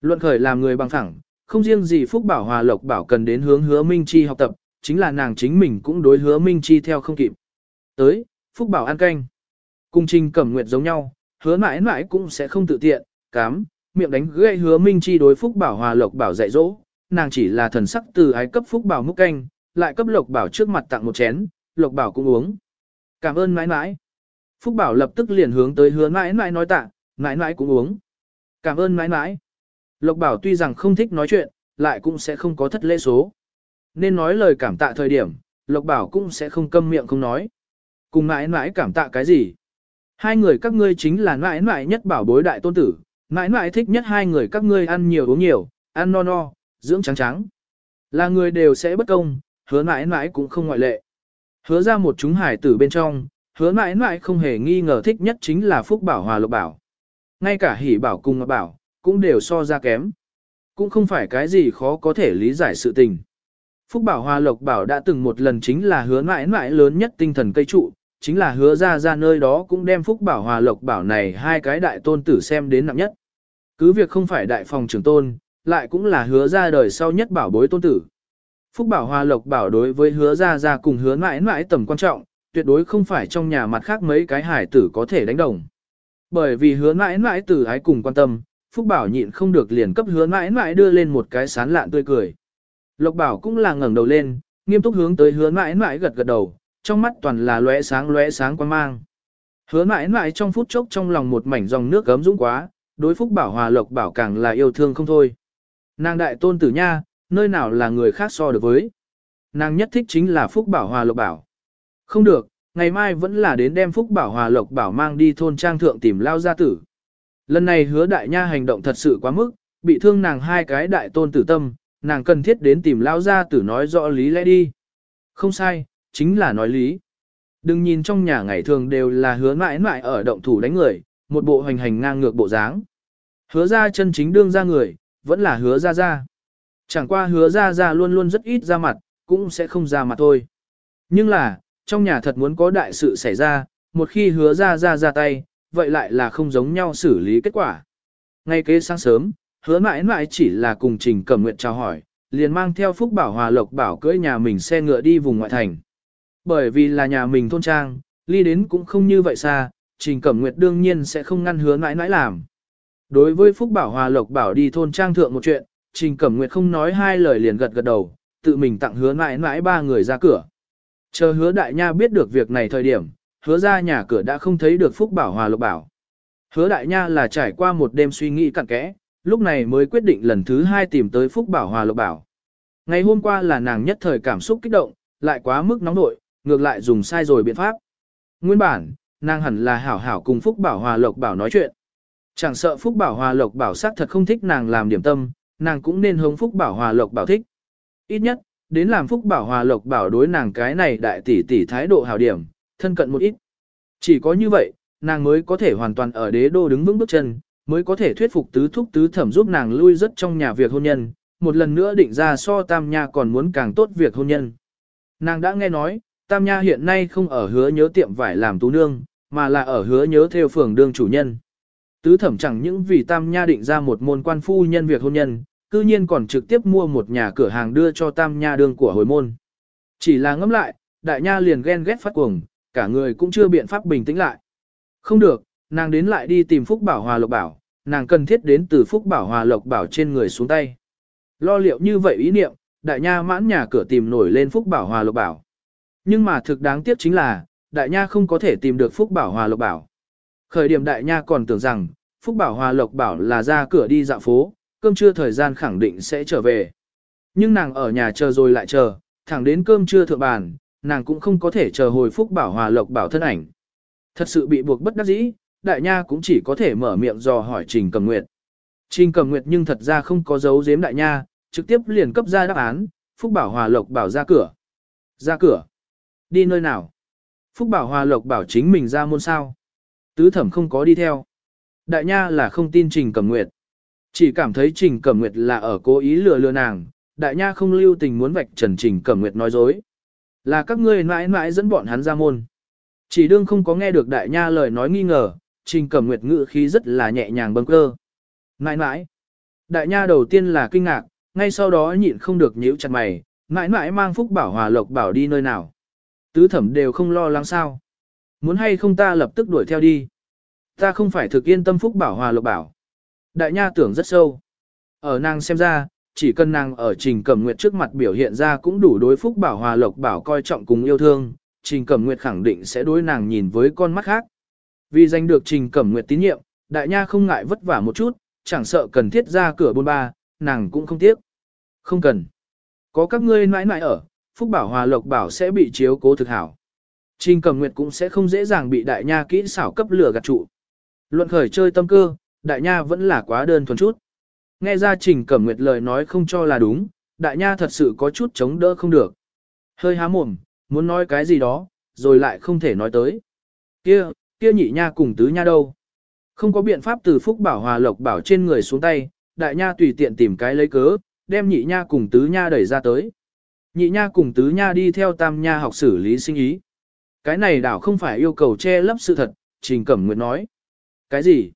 Luận khởi làm người bằng phẳng, không riêng gì Phúc Bảo Hòa Lộc Bảo cần đến hướng hứa Minh Chi học tập, chính là nàng chính mình cũng đối hứa Minh Chi theo không kịp. Tới, Phúc Bảo ăn canh. cung Trình Cẩm Nguyệt giống nhau, hứa mãi mãi cũng sẽ không tự tiện, cám, miệng đánh gây hứa Minh Chi đối Phúc Bảo Hòa Lộc Bảo dạy dỗ, nàng chỉ là thần sắc từ ái cấp Phúc Bảo múc canh, lại cấp Lộc Bảo trước mặt tặng một chén, Lộc Bảo cũng uống. Cảm ơn mãi mãi. Phúc Bảo lập tức liền hướng tới hứa mãi mãi nói tạ, mãi mãi cũng uống. Cảm ơn mãi mãi. Lộc Bảo tuy rằng không thích nói chuyện, lại cũng sẽ không có thất lễ số. Nên nói lời cảm tạ thời điểm, Lộc Bảo cũng sẽ không câm miệng không nói. Cùng mãi mãi cảm tạ cái gì? Hai người các ngươi chính là mãi mãi nhất bảo bối đại tôn tử, mãi mãi thích nhất hai người các ngươi ăn nhiều uống nhiều, ăn no no, dưỡng trắng trắng. Là người đều sẽ bất công, hứa mãi mãi cũng không ngoại lệ. Hứa ra một chúng hải tử bên trong, hứa mãi mãi không hề nghi ngờ thích nhất chính là Phúc Bảo Hòa Lộc Bảo. Ngay cả hỷ bảo cùng ngọc bảo, cũng đều so ra kém. Cũng không phải cái gì khó có thể lý giải sự tình. Phúc Bảo Hòa Lộc Bảo đã từng một lần chính là hứa mãi mãi lớn nhất tinh thần cây trụ, chính là hứa ra ra nơi đó cũng đem Phúc Bảo Hòa Lộc Bảo này hai cái đại tôn tử xem đến nặng nhất. Cứ việc không phải đại phòng trưởng tôn, lại cũng là hứa ra đời sau nhất bảo bối tôn tử. Phúc Bảo Hòa Lộc Bảo đối với hứa ra ra cùng hứa mãi mãi tầm quan trọng, tuyệt đối không phải trong nhà mặt khác mấy cái hải tử có thể đánh đồng. Bởi vì hứa mãi mãi tử ái cùng quan tâm, Phúc Bảo nhịn không được liền cấp hứa mãi mãi đưa lên một cái sán lạn tươi cười. Lộc Bảo cũng là ngẩng đầu lên, nghiêm túc hướng tới hứa mãi mãi gật gật đầu, trong mắt toàn là lóe sáng lóe sáng quan mang. Hứa mãi mãi trong phút chốc trong lòng một mảnh dòng nước gấm dũng quá, đối Phúc Bảo Hòa Lộc Bảo càng là yêu thương không thôi. Nàng đại tôn tử nha, nơi nào là người khác so được với. Nàng nhất thích chính là Phúc Bảo Hòa Lộc Bảo. Không được, ngày mai vẫn là đến đem Phúc Bảo Hòa Lộc Bảo mang đi thôn trang thượng tìm lao gia tử. Lần này hứa đại nha hành động thật sự quá mức, bị thương nàng hai cái đại tôn tử tâm, nàng cần thiết đến tìm lao gia tử nói rõ lý lẽ đi. Không sai, chính là nói lý. Đừng nhìn trong nhà ngày thường đều là hứa mãi mãi ở động thủ đánh người, một bộ hành hành ngang ngược bộ dáng. Hứa ra chân chính đương ra người, vẫn là hứa ra ra. Chẳng qua hứa ra ra luôn luôn rất ít ra mặt, cũng sẽ không ra mặt thôi. Nhưng là, trong nhà thật muốn có đại sự xảy ra, một khi hứa ra ra ra tay, vậy lại là không giống nhau xử lý kết quả. Ngay kế sáng sớm, hứa mãi mãi chỉ là cùng trình cẩm nguyện chào hỏi, liền mang theo Phúc Bảo Hòa Lộc Bảo cưỡi nhà mình xe ngựa đi vùng ngoại thành. Bởi vì là nhà mình thôn trang, ly đến cũng không như vậy xa, Trình Cẩm Nguyệt đương nhiên sẽ không ngăn hứa mãi mãi làm. Đối với Phúc Bảo Hòa Lộc Bảo đi thôn trang thượng một chuyện, Trình Cẩm Nguyệt không nói hai lời liền gật gật đầu, tự mình tặng hứa mãi mãi ba người ra cửa. Chờ hứa đại nha biết được việc này thời điểm, hứa ra nhà cửa đã không thấy được Phúc Bảo Hòa Lộc Bảo. Hứa đại nha là trải qua một đêm suy nghĩ cặn kẽ, lúc này mới quyết định lần thứ hai tìm tới Phúc Bảo Hòa Lộc Bảo. Ngày hôm qua là nàng nhất thời cảm xúc kích động, lại quá mức nóng nội, ngược lại dùng sai rồi biện pháp. Nguyên bản, nàng hẳn là hảo hảo cùng Phúc Bảo Hòa Lộc Bảo nói chuyện. Chẳng sợ Phúc Bảo Hòa Lộc Bảo xác thật không thích nàng làm điểm tâm, nàng cũng nên hướng Phúc Bảo Hòa Lộc Bảo thích. Ít nhất, đến làm Phúc Bảo Hòa Lộc Bảo đối nàng cái này đại tỷ tỷ thái độ hảo điểm, thân cận một ít. Chỉ có như vậy, nàng mới có thể hoàn toàn ở đế đô đứng vững bước chân, mới có thể thuyết phục tứ thúc tứ thẩm giúp nàng lui rất trong nhà việc hôn nhân, một lần nữa định ra so tam nha còn muốn càng tốt việc hôn nhân. Nàng đã nghe nói, tam nha hiện nay không ở hứa nhớ tiệm vải làm tú nương, mà là ở hứa nhớ theo phường đương chủ nhân. Tứ thẩm chẳng những vì tam nha định ra một môn quan phu nhân việc hôn nhân, cư nhiên còn trực tiếp mua một nhà cửa hàng đưa cho tam nha đương của hồi môn. Chỉ là ngẫm lại, đại nha liền ghen ghét phát cuồng, cả người cũng chưa biện pháp bình tĩnh lại. Không được, nàng đến lại đi tìm Phúc Bảo Hòa Lộc Bảo, nàng cần thiết đến từ Phúc Bảo Hòa Lộc Bảo trên người xuống tay. Lo liệu như vậy ý niệm, đại nha mãn nhà cửa tìm nổi lên Phúc Bảo Hòa Lộc Bảo. Nhưng mà thực đáng tiếc chính là, đại nha không có thể tìm được Phúc Bảo Hòa Lộc Bảo. Khởi điểm đại nha còn tưởng rằng, Phúc Bảo Hòa Lộc Bảo là ra cửa đi dạo phố, cơm trưa thời gian khẳng định sẽ trở về. Nhưng nàng ở nhà chờ rồi lại chờ, thẳng đến cơm trưa thượng bàn, nàng cũng không có thể chờ hồi Phúc Bảo Hòa Lộc Bảo thân ảnh. Thật sự bị buộc bất đắc dĩ, đại nha cũng chỉ có thể mở miệng dò hỏi Trình Cầm Nguyệt. Trình Cầm Nguyệt nhưng thật ra không có dấu giếm đại nha, trực tiếp liền cấp ra đáp án, Phúc Bảo Hòa Lộc Bảo ra cửa. Ra cửa? Đi nơi nào? Phúc Bảo Hòa Lộc bảo chính mình ra môn sao. Tứ thẩm không có đi theo. Đại nha là không tin Trình Cẩm Nguyệt. Chỉ cảm thấy Trình Cẩm Nguyệt là ở cố ý lừa lừa nàng, đại nha không lưu tình muốn vạch trần Trình Cẩm Nguyệt nói dối. Là các ngươi mãi mãi dẫn bọn hắn ra môn. Chỉ đương không có nghe được đại nha lời nói nghi ngờ, Trình Cẩm Nguyệt ngữ khí rất là nhẹ nhàng bâng cơ. Mãi mãi. Đại nha đầu tiên là kinh ngạc, ngay sau đó nhịn không được nhíu chặt mày, mãi mãi mang phúc bảo hòa lộc bảo đi nơi nào. Tứ thẩm đều không lo lắng sao. Muốn hay không ta lập tức đuổi theo đi. Ta không phải thực yên tâm phúc bảo hòa lộc bảo. Đại nha tưởng rất sâu. Ở nàng xem ra, chỉ cần nàng ở Trình Cẩm Nguyệt trước mặt biểu hiện ra cũng đủ đối phúc bảo hòa lộc bảo coi trọng cùng yêu thương, Trình Cẩm Nguyệt khẳng định sẽ đối nàng nhìn với con mắt khác. Vì giành được Trình Cẩm Nguyệt tín nhiệm, đại nha không ngại vất vả một chút, chẳng sợ cần thiết ra cửa bôn ba, nàng cũng không tiếc. Không cần. Có các ngươi mãi mãi ở, Phúc Bảo Hòa Lộc Bảo sẽ bị chiếu cố thực hảo. Trình Cẩm Nguyệt cũng sẽ không dễ dàng bị đại nha kỹ xảo cấp lửa gạt trụ. Luận khởi chơi tâm cơ, đại nha vẫn là quá đơn thuần chút. Nghe ra Trình Cẩm Nguyệt lời nói không cho là đúng, đại nha thật sự có chút chống đỡ không được. Hơi há mồm, muốn nói cái gì đó, rồi lại không thể nói tới. Kia, kia nhị nha cùng tứ nha đâu? Không có biện pháp từ Phúc Bảo Hòa Lộc Bảo trên người xuống tay, đại nha tùy tiện tìm cái lấy cớ, đem nhị nha cùng tứ nha đẩy ra tới. Nhị nha cùng tứ nha đi theo tam nha học xử lý sinh ý. Cái này đảo không phải yêu cầu che lấp sự thật, Trình Cẩm Nguyệt nói. Cái gì?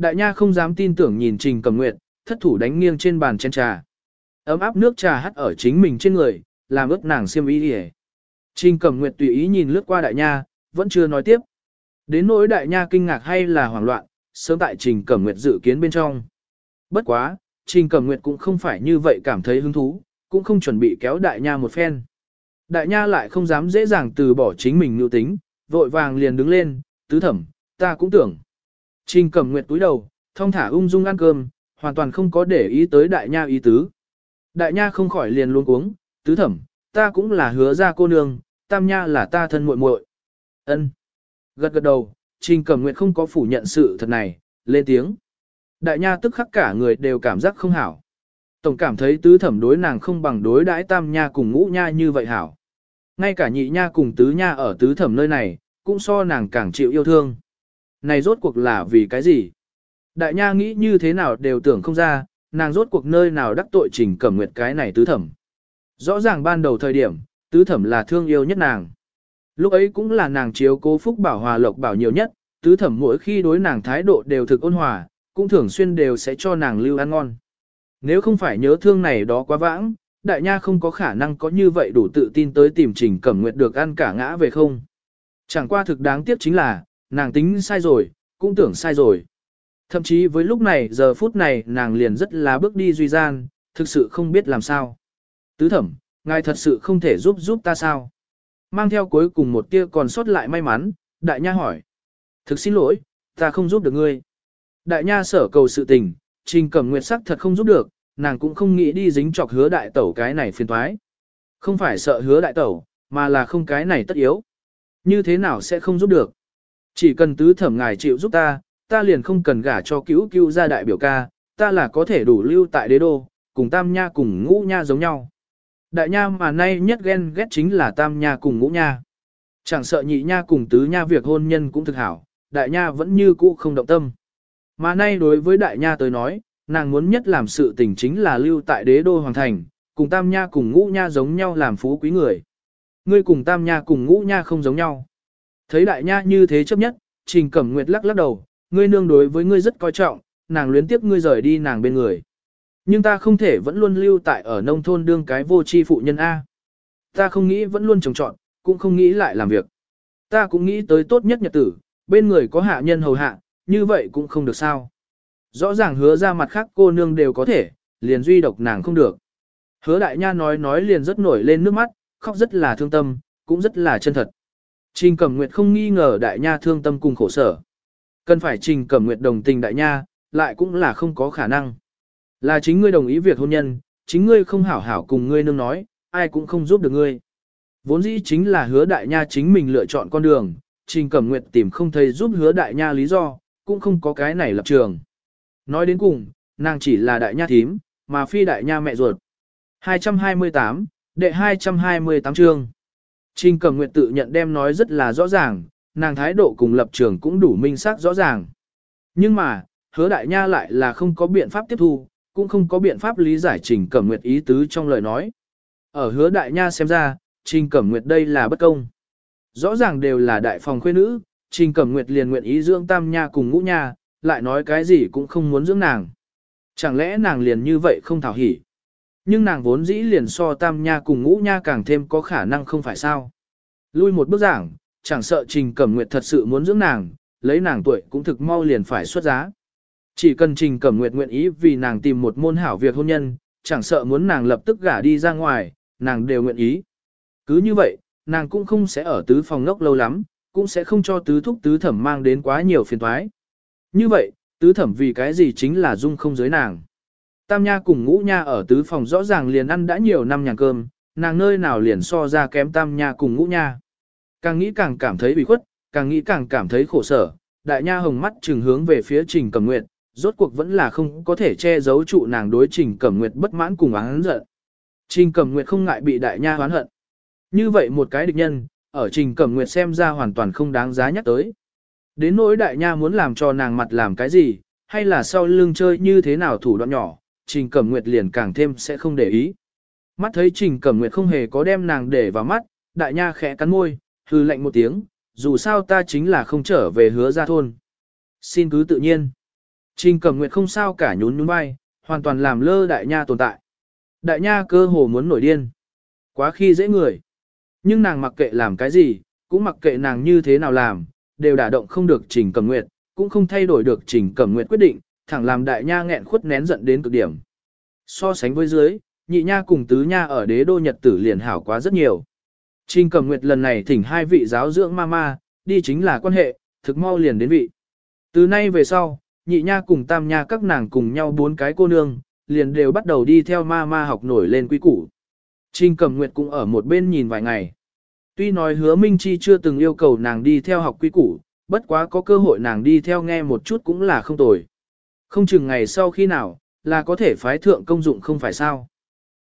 Đại nha không dám tin tưởng nhìn Trình Cẩm Nguyệt, thất thủ đánh nghiêng trên bàn chén trà. Ấm áp nước trà hắt ở chính mình trên người, làm ướt nàng xiêm y đi Trình Cẩm Nguyệt tùy ý nhìn lướt qua đại nha, vẫn chưa nói tiếp. Đến nỗi đại nha kinh ngạc hay là hoảng loạn, sớm tại Trình Cẩm Nguyệt dự kiến bên trong. Bất quá, Trình Cẩm Nguyệt cũng không phải như vậy cảm thấy hứng thú, cũng không chuẩn bị kéo đại nha một phen. Đại nha lại không dám dễ dàng từ bỏ chính mình nhu tính, vội vàng liền đứng lên, tứ thẩm, ta cũng tưởng. Trình Cẩm Nguyệt túi đầu, thông thả ung dung ăn cơm, hoàn toàn không có để ý tới đại nha ý tứ. Đại nha không khỏi liền luôn cuống, tứ thẩm, ta cũng là hứa ra cô nương, tam nha là ta thân muội muội. Ân. Gật gật đầu, Trình Cẩm Nguyệt không có phủ nhận sự thật này, lên tiếng. Đại nha tức khắc cả người đều cảm giác không hảo. Tổng cảm thấy tứ thẩm đối nàng không bằng đối đãi tam nha cùng ngũ nha như vậy hảo. Ngay cả nhị nha cùng tứ nha ở tứ thẩm nơi này, cũng so nàng càng chịu yêu thương. Này rốt cuộc là vì cái gì? Đại nha nghĩ như thế nào đều tưởng không ra, nàng rốt cuộc nơi nào đắc tội trình cẩm nguyệt cái này tứ thẩm. Rõ ràng ban đầu thời điểm, tứ thẩm là thương yêu nhất nàng. Lúc ấy cũng là nàng chiếu cố phúc bảo hòa lộc bảo nhiều nhất, tứ thẩm mỗi khi đối nàng thái độ đều thực ôn hòa, cũng thường xuyên đều sẽ cho nàng lưu ăn ngon. Nếu không phải nhớ thương này đó quá vãng, đại nha không có khả năng có như vậy đủ tự tin tới tìm trình cẩm nguyệt được ăn cả ngã về không. Chẳng qua thực đáng tiếc chính là, nàng tính sai rồi, cũng tưởng sai rồi. Thậm chí với lúc này giờ phút này nàng liền rất là bước đi duy gian, thực sự không biết làm sao. Tứ thẩm, ngài thật sự không thể giúp giúp ta sao? Mang theo cuối cùng một tia còn sót lại may mắn, đại nha hỏi. Thực xin lỗi, ta không giúp được ngươi. Đại nha sở cầu sự tình, Trình Cẩm Nguyệt sắc thật không giúp được, nàng cũng không nghĩ đi dính chọc hứa đại tẩu cái này phiền toái. Không phải sợ hứa đại tẩu, mà là không cái này tất yếu. Như thế nào sẽ không giúp được? Chỉ cần tứ thẩm ngài chịu giúp ta, ta liền không cần gả cho cứu cứu gia đại biểu ca, ta là có thể đủ lưu tại đế đô, cùng tam nha cùng ngũ nha giống nhau. Đại nha mà nay nhất ghen ghét chính là tam nha cùng ngũ nha. Chẳng sợ nhị nha cùng tứ nha việc hôn nhân cũng thực hảo, đại nha vẫn như cũ không động tâm. Mà nay đối với đại nha tới nói, nàng muốn nhất làm sự tình chính là lưu tại đế đô hoàng thành, cùng tam nha cùng ngũ nha giống nhau làm phú quý người. Ngươi cùng tam nha cùng ngũ nha không giống nhau. Thấy đại nha như thế chấp nhất, trình cẩm nguyệt lắc lắc đầu, ngươi nương đối với ngươi rất coi trọng, nàng luyến tiếp ngươi rời đi nàng bên người. Nhưng ta không thể vẫn luôn lưu tại ở nông thôn đương cái vô tri phụ nhân A. Ta không nghĩ vẫn luôn trồng trọn, cũng không nghĩ lại làm việc. Ta cũng nghĩ tới tốt nhất nhật tử, bên người có hạ nhân hầu hạ, như vậy cũng không được sao. Rõ ràng hứa ra mặt khác cô nương đều có thể, liền duy độc nàng không được. Hứa đại nha nói nói liền rất nổi lên nước mắt, khóc rất là thương tâm, cũng rất là chân thật. Trình Cẩm Nguyệt không nghi ngờ đại nha thương tâm cùng khổ sở. Cần phải Trình Cẩm Nguyệt đồng tình đại nha, lại cũng là không có khả năng. Là chính ngươi đồng ý việc hôn nhân, chính ngươi không hảo hảo cùng ngươi nương nói, ai cũng không giúp được ngươi. Vốn dĩ chính là hứa đại nha chính mình lựa chọn con đường, Trình Cẩm Nguyệt tìm không thấy giúp hứa đại nha lý do, cũng không có cái này lập trường. Nói đến cùng, nàng chỉ là đại nha thím, mà phi đại nha mẹ ruột. 228, đệ 228 chương. Trình Cẩm Nguyệt tự nhận đem nói rất là rõ ràng, nàng thái độ cùng lập trường cũng đủ minh xác rõ ràng. Nhưng mà, hứa đại nha lại là không có biện pháp tiếp thu, cũng không có biện pháp lý giải Trình Cẩm Nguyệt ý tứ trong lời nói. Ở hứa đại nha xem ra, Trình Cẩm Nguyệt đây là bất công. Rõ ràng đều là đại phòng khuê nữ, Trình Cẩm Nguyệt liền nguyện ý dưỡng tam nha cùng ngũ nha, lại nói cái gì cũng không muốn dưỡng nàng. Chẳng lẽ nàng liền như vậy không thảo hỉ? Nhưng nàng vốn dĩ liền so tam nha cùng ngũ nha càng thêm có khả năng không phải sao. Lui một bước giảng, chẳng sợ Trình Cẩm Nguyệt thật sự muốn dưỡng nàng, lấy nàng tuổi cũng thực mau liền phải xuất giá. Chỉ cần Trình Cẩm Nguyệt nguyện ý vì nàng tìm một môn hảo việc hôn nhân, chẳng sợ muốn nàng lập tức gả đi ra ngoài, nàng đều nguyện ý. Cứ như vậy, nàng cũng không sẽ ở tứ phòng ngốc lâu lắm, cũng sẽ không cho tứ thúc tứ thẩm mang đến quá nhiều phiền toái. Như vậy, tứ thẩm vì cái gì chính là dung không giới nàng. Tam nha cùng ngũ nha ở tứ phòng rõ ràng liền ăn đã nhiều năm nhàng cơm, nàng nơi nào liền so ra kém tam nha cùng ngũ nha. Càng nghĩ càng cảm thấy bị khuất, càng nghĩ càng cảm thấy khổ sở, đại nha hồng mắt trừng hướng về phía trình Cẩm nguyệt, rốt cuộc vẫn là không có thể che giấu trụ nàng đối trình Cẩm nguyệt bất mãn cùng oán giận. Trình Cẩm nguyệt không ngại bị đại nha oán hận. Như vậy một cái địch nhân, ở trình Cẩm nguyệt xem ra hoàn toàn không đáng giá nhắc tới. Đến nỗi đại nha muốn làm cho nàng mặt làm cái gì, hay là sau lưng chơi như thế nào thủ đoạn nhỏ, Trình Cẩm Nguyệt liền càng thêm sẽ không để ý. Mắt thấy Trình Cẩm Nguyệt không hề có đem nàng để vào mắt, đại nha khẽ cắn môi, hư lạnh một tiếng, dù sao ta chính là không trở về hứa ra thôn. Xin cứ tự nhiên. Trình Cẩm Nguyệt không sao cả nhún nhún vai, hoàn toàn làm lơ đại nha tồn tại. Đại nha cơ hồ muốn nổi điên. Quá khi dễ người. Nhưng nàng mặc kệ làm cái gì, cũng mặc kệ nàng như thế nào làm, đều đả động không được Trình Cẩm Nguyệt, cũng không thay đổi được Trình Cẩm Nguyệt quyết định, thẳng làm đại nha nghẹn khuất nén giận đến cực điểm. So sánh với dưới, nhị nha cùng tứ nha ở đế đô nhật tử liền hảo quá rất nhiều. Trình Cẩm Nguyệt lần này thỉnh hai vị giáo dưỡng mama, đi chính là quan hệ, thực mau liền đến vị. Từ nay về sau, nhị nha cùng tam nha các nàng cùng nhau bốn cái cô nương, liền đều bắt đầu đi theo mama học nổi lên quý củ. Trình Cẩm Nguyệt cũng ở một bên nhìn vài ngày. Tuy nói hứa Minh Chi chưa từng yêu cầu nàng đi theo học quý củ, bất quá có cơ hội nàng đi theo nghe một chút cũng là không tồi. Không chừng ngày sau khi nào, là có thể phái thượng công dụng không phải sao.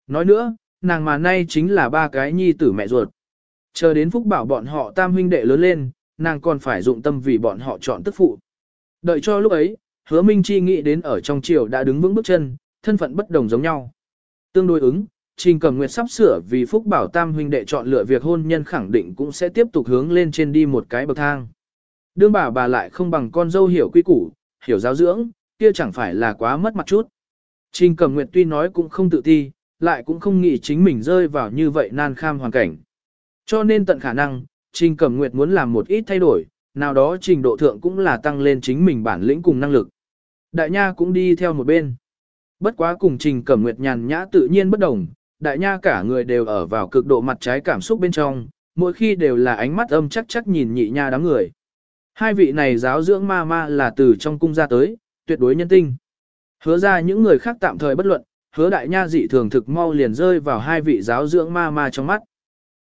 Nói nữa, nàng mà nay chính là ba cái nhi tử mẹ ruột. Chờ đến phúc bảo bọn họ tam huynh đệ lớn lên, nàng còn phải dụng tâm vì bọn họ chọn tức phụ. Đợi cho lúc ấy, hứa Minh Chi nghĩ đến ở trong triều đã đứng vững bước chân, thân phận bất đồng giống nhau. Tương đối ứng, Trình Cẩm Nguyệt sắp sửa vì Phúc Bảo Tam huynh đệ chọn lựa việc hôn nhân khẳng định cũng sẽ tiếp tục hướng lên trên đi một cái bậc thang. Đương bà bà lại không bằng con dâu hiểu quy củ, hiểu giáo dưỡng, kia chẳng phải là quá mất mặt chút. Trình Cẩm Nguyệt tuy nói cũng không tự ti, lại cũng không nghĩ chính mình rơi vào như vậy nan kham hoàn cảnh. Cho nên tận khả năng, Trình Cẩm Nguyệt muốn làm một ít thay đổi, nào đó trình độ thượng cũng là tăng lên chính mình bản lĩnh cùng năng lực. Đại Nha cũng đi theo một bên. Bất quá cùng Trình Cẩm Nguyệt nhàn nhã tự nhiên bất đồng, Đại Nha cả người đều ở vào cực độ mặt trái cảm xúc bên trong, mỗi khi đều là ánh mắt âm chắc chắc nhìn nhị nha đám người. Hai vị này giáo dưỡng ma ma là từ trong cung ra tới, tuyệt đối nhân tinh. Hứa ra những người khác tạm thời bất luận, hứa đại nha dị thường thực mau liền rơi vào hai vị giáo dưỡng ma ma trong mắt.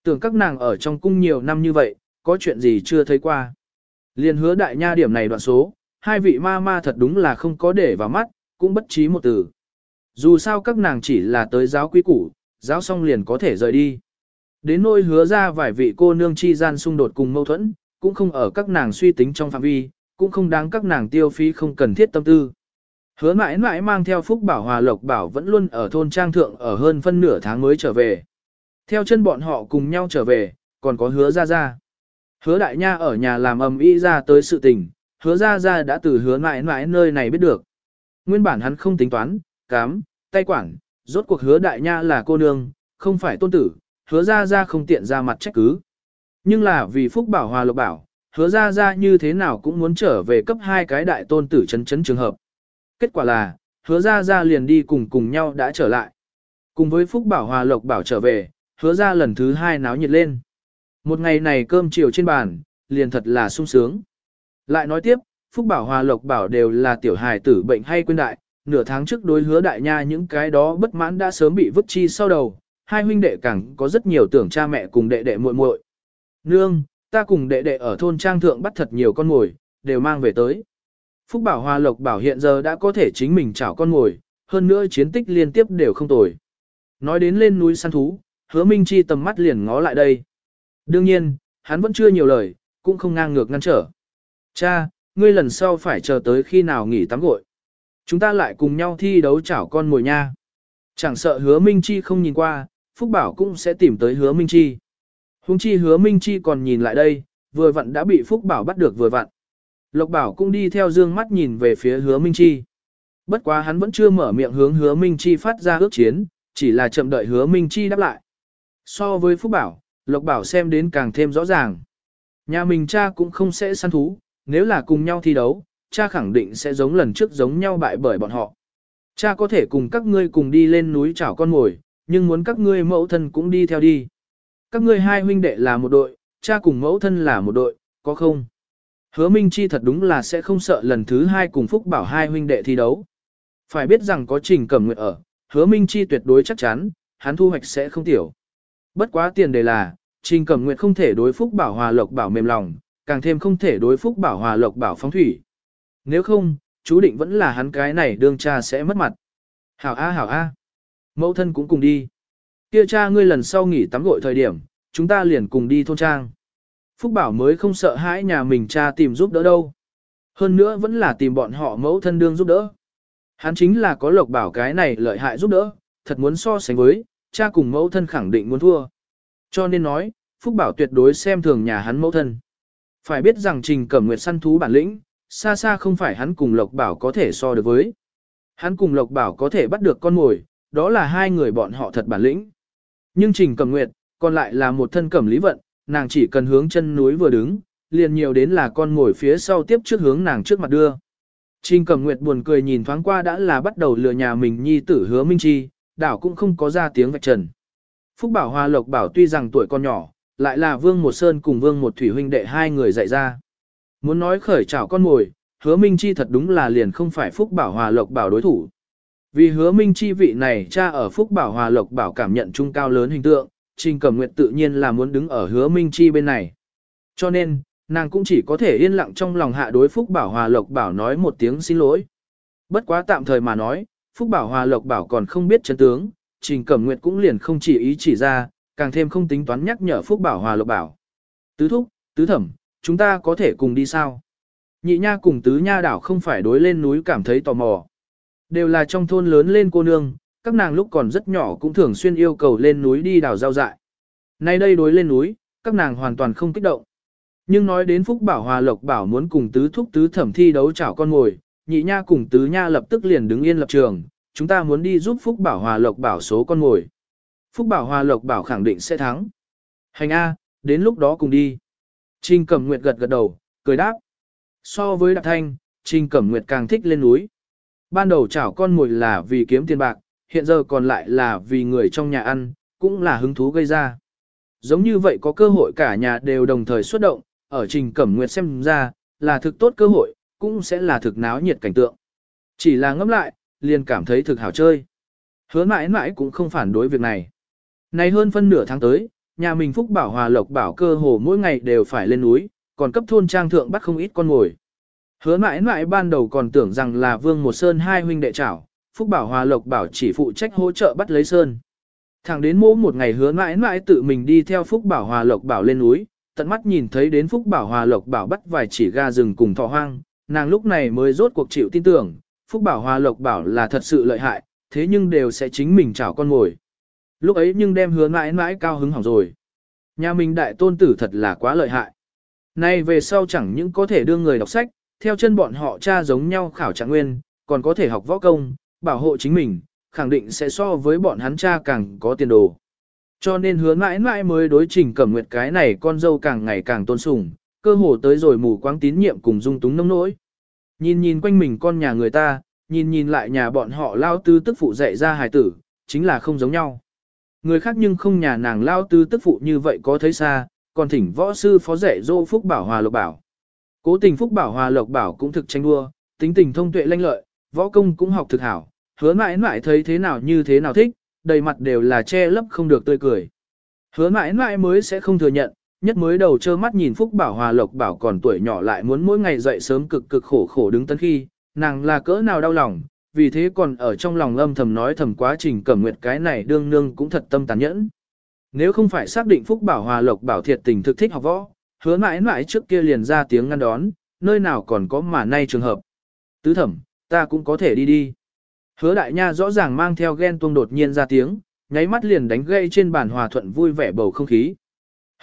Tưởng các nàng ở trong cung nhiều năm như vậy, có chuyện gì chưa thấy qua. Liền hứa đại nha điểm này đoạn số, hai vị ma ma thật đúng là không có để vào mắt, cũng bất trí một từ. Dù sao các nàng chỉ là tới giáo quý củ, giáo xong liền có thể rời đi. Đến nỗi hứa ra vài vị cô nương chi gian xung đột cùng mâu thuẫn, cũng không ở các nàng suy tính trong phạm vi, cũng không đáng các nàng tiêu phí không cần thiết tâm tư. Hứa mãi mãi mang theo Phúc Bảo Hòa Lộc Bảo vẫn luôn ở thôn Trang Thượng ở hơn phân nửa tháng mới trở về. Theo chân bọn họ cùng nhau trở về, còn có hứa ra ra. Hứa đại nha ở nhà làm ầm y ra tới sự tình, hứa ra ra đã từ hứa mãi mãi nơi này biết được. Nguyên bản hắn không tính toán, cám, tay quản, rốt cuộc hứa đại nha là cô nương, không phải tôn tử, hứa ra ra không tiện ra mặt trách cứ. Nhưng là vì Phúc Bảo Hòa Lộc Bảo, hứa ra ra như thế nào cũng muốn trở về cấp hai cái đại tôn tử chấn chấn trường hợp. Kết quả là, hứa ra ra liền đi cùng cùng nhau đã trở lại. Cùng với Phúc Bảo Hòa Lộc Bảo trở về, hứa ra lần thứ hai náo nhiệt lên. Một ngày này cơm chiều trên bàn, liền thật là sung sướng. Lại nói tiếp, Phúc Bảo Hòa Lộc Bảo đều là tiểu hài tử bệnh hay quên đại, nửa tháng trước đối hứa đại nha những cái đó bất mãn đã sớm bị vứt chi sau đầu, hai huynh đệ càng có rất nhiều tưởng cha mẹ cùng đệ đệ muội muội. Nương, ta cùng đệ đệ ở thôn trang thượng bắt thật nhiều con mồi, đều mang về tới. Phúc Bảo Hoa Lộc Bảo hiện giờ đã có thể chính mình chảo con mồi, hơn nữa chiến tích liên tiếp đều không tồi. Nói đến lên núi săn thú, hứa Minh Chi tầm mắt liền ngó lại đây. Đương nhiên, hắn vẫn chưa nhiều lời, cũng không ngang ngược ngăn trở. Cha, ngươi lần sau phải chờ tới khi nào nghỉ tắm gội. Chúng ta lại cùng nhau thi đấu chảo con mồi nha. Chẳng sợ hứa Minh Chi không nhìn qua, Phúc Bảo cũng sẽ tìm tới hứa Minh Chi. Hùng chi hứa Minh Chi còn nhìn lại đây, vừa vặn đã bị Phúc Bảo bắt được vừa vặn. Lộc Bảo cũng đi theo dương mắt nhìn về phía hứa Minh Chi. Bất quá hắn vẫn chưa mở miệng hướng hứa Minh Chi phát ra ước chiến, chỉ là chậm đợi hứa Minh Chi đáp lại. So với Phúc Bảo, Lộc Bảo xem đến càng thêm rõ ràng. Nhà mình cha cũng không sẽ săn thú, nếu là cùng nhau thi đấu, cha khẳng định sẽ giống lần trước giống nhau bại bởi bọn họ. Cha có thể cùng các ngươi cùng đi lên núi chảo con mồi, nhưng muốn các ngươi mẫu thân cũng đi theo đi. Các ngươi hai huynh đệ là một đội, cha cùng mẫu thân là một đội, có không? Hứa Minh Chi thật đúng là sẽ không sợ lần thứ hai cùng Phúc Bảo hai huynh đệ thi đấu. Phải biết rằng có Trình Cẩm Nguyệt ở, Hứa Minh Chi tuyệt đối chắc chắn, hắn thu hoạch sẽ không tiểu. Bất quá tiền đề là, Trình Cẩm Nguyệt không thể đối Phúc Bảo Hòa Lộc Bảo mềm lòng, càng thêm không thể đối Phúc Bảo Hòa Lộc Bảo phóng thủy. Nếu không, chú định vẫn là hắn cái này đương cha sẽ mất mặt. Hảo A hảo A. Mẫu thân cũng cùng đi. Kia cha ngươi lần sau nghỉ tắm gội thời điểm, chúng ta liền cùng đi thôn trang. Phúc Bảo mới không sợ hãi nhà mình cha tìm giúp đỡ đâu. Hơn nữa vẫn là tìm bọn họ mẫu thân đương giúp đỡ. Hắn chính là có lộc bảo cái này lợi hại giúp đỡ, thật muốn so sánh với, cha cùng mẫu thân khẳng định muốn thua. Cho nên nói, Phúc Bảo tuyệt đối xem thường nhà hắn mẫu thân. Phải biết rằng Trình Cẩm Nguyệt săn thú bản lĩnh, xa xa không phải hắn cùng Lộc Bảo có thể so được với. Hắn cùng Lộc Bảo có thể bắt được con mồi, đó là hai người bọn họ thật bản lĩnh. Nhưng Trình Cẩm Nguyệt, còn lại là một thân cẩm lý vận, nàng chỉ cần hướng chân núi vừa đứng, liền nhiều đến là con ngồi phía sau tiếp trước hướng nàng trước mặt đưa. Trình Cẩm Nguyệt buồn cười nhìn thoáng qua đã là bắt đầu lừa nhà mình nhi tử hứa Minh Chi, đảo cũng không có ra tiếng vạch trần. Phúc Bảo Hoa Lộc Bảo tuy rằng tuổi con nhỏ, lại là Vương Một Sơn cùng Vương Một Thủy huynh đệ hai người dạy ra. Muốn nói khởi chảo con ngồi, hứa Minh Chi thật đúng là liền không phải Phúc Bảo Hòa Lộc Bảo đối thủ. Vì hứa Minh Chi vị này cha ở Phúc Bảo Hòa Lộc Bảo cảm nhận trung cao lớn hình tượng, Trình Cẩm Nguyệt tự nhiên là muốn đứng ở hứa Minh Chi bên này. Cho nên, nàng cũng chỉ có thể yên lặng trong lòng hạ đối Phúc Bảo Hòa Lộc Bảo nói một tiếng xin lỗi. Bất quá tạm thời mà nói, Phúc Bảo Hòa Lộc Bảo còn không biết chân tướng, Trình Cẩm Nguyệt cũng liền không chỉ ý chỉ ra, càng thêm không tính toán nhắc nhở Phúc Bảo Hòa Lộc Bảo. Tứ thúc, tứ thẩm, chúng ta có thể cùng đi sao? Nhị nha cùng tứ nha đảo không phải đối lên núi cảm thấy tò mò. Đều là trong thôn lớn lên cô nương, các nàng lúc còn rất nhỏ cũng thường xuyên yêu cầu lên núi đi đào rau dại. Nay đây đối lên núi, các nàng hoàn toàn không kích động. Nhưng nói đến Phúc Bảo Hòa Lộc Bảo muốn cùng tứ thúc tứ thẩm thi đấu chảo con ngồi, nhị nha cùng tứ nha lập tức liền đứng yên lập trường, chúng ta muốn đi giúp Phúc Bảo Hòa Lộc Bảo số con ngồi. Phúc Bảo Hòa Lộc Bảo khẳng định sẽ thắng. Hành A, đến lúc đó cùng đi. Trình Cẩm Nguyệt gật gật đầu, cười đáp. So với Đạp Thanh, Trình Cẩm Nguyệt càng thích lên núi. Ban đầu chảo con mồi là vì kiếm tiền bạc, hiện giờ còn lại là vì người trong nhà ăn, cũng là hứng thú gây ra. Giống như vậy có cơ hội cả nhà đều đồng thời xuất động, ở Trình Cẩm Nguyệt xem ra, là thực tốt cơ hội, cũng sẽ là thực náo nhiệt cảnh tượng. Chỉ là ngẫm lại, liền cảm thấy thực hảo chơi. Hứa mãi mãi cũng không phản đối việc này. Này hơn phân nửa tháng tới, nhà mình Phúc Bảo Hòa Lộc Bảo cơ hồ mỗi ngày đều phải lên núi, còn cấp thôn trang thượng bắt không ít con ngồi. Hứa mãi mãi ban đầu còn tưởng rằng là Vương Một Sơn hai huynh đệ trảo, Phúc Bảo Hòa Lộc Bảo chỉ phụ trách hỗ trợ bắt lấy Sơn. Thẳng đến mỗ một ngày hứa mãi mãi tự mình đi theo Phúc Bảo Hòa Lộc Bảo lên núi, tận mắt nhìn thấy đến Phúc Bảo Hòa Lộc Bảo bắt vài chỉ gà rừng cùng thỏ hoang, nàng lúc này mới rốt cuộc chịu tin tưởng, Phúc Bảo Hòa Lộc Bảo là thật sự lợi hại, thế nhưng đều sẽ chính mình chảo con ngồi. Lúc ấy nhưng đem hứa mãi mãi cao hứng hỏng rồi. Nhà mình đại tôn tử thật là quá lợi hại. Nay về sau chẳng những có thể đưa người đọc sách, theo chân bọn họ cha giống nhau khảo trạng nguyên, còn có thể học võ công, bảo hộ chính mình, khẳng định sẽ so với bọn hắn cha càng có tiền đồ. Cho nên hứa mãi mãi mới đối trình cẩm nguyệt cái này con dâu càng ngày càng tôn sùng, cơ hồ tới rồi mù quáng tín nhiệm cùng dung túng nông nỗi. Nhìn nhìn quanh mình con nhà người ta, nhìn nhìn lại nhà bọn họ lao tư tức phụ dạy ra hài tử, chính là không giống nhau. Người khác nhưng không nhà nàng lao tư tức phụ như vậy có thấy xa, còn thỉnh võ sư phó dạy dô Phúc Bảo Hòa Lộc Bảo. Cố tình Phúc Bảo Hòa Lộc Bảo cũng thực tranh đua, tính tình thông tuệ lanh lợi, võ công cũng học thực hảo, hứa mãi mãi thấy thế nào như thế nào thích, đầy mặt đều là che lấp không được tươi cười. Hứa mãi mãi mới sẽ không thừa nhận, nhất mới đầu trơ mắt nhìn Phúc Bảo Hòa Lộc Bảo còn tuổi nhỏ lại muốn mỗi ngày dậy sớm cực cực khổ khổ đứng tấn khi, nàng là cỡ nào đau lòng, vì thế còn ở trong lòng âm thầm nói thầm quá trình cẩm nguyệt cái này đương nương cũng thật tâm tàn nhẫn. Nếu không phải xác định Phúc Bảo Hòa Lộc Bảo thiệt tình thực thích học võ, hứa mãi mãi trước kia liền ra tiếng ngăn đón, nơi nào còn có mà nay trường hợp. Tứ thẩm, ta cũng có thể đi đi. Hứa đại nha rõ ràng mang theo ghen tuông đột nhiên ra tiếng, nháy mắt liền đánh gây trên bàn hòa thuận vui vẻ bầu không khí.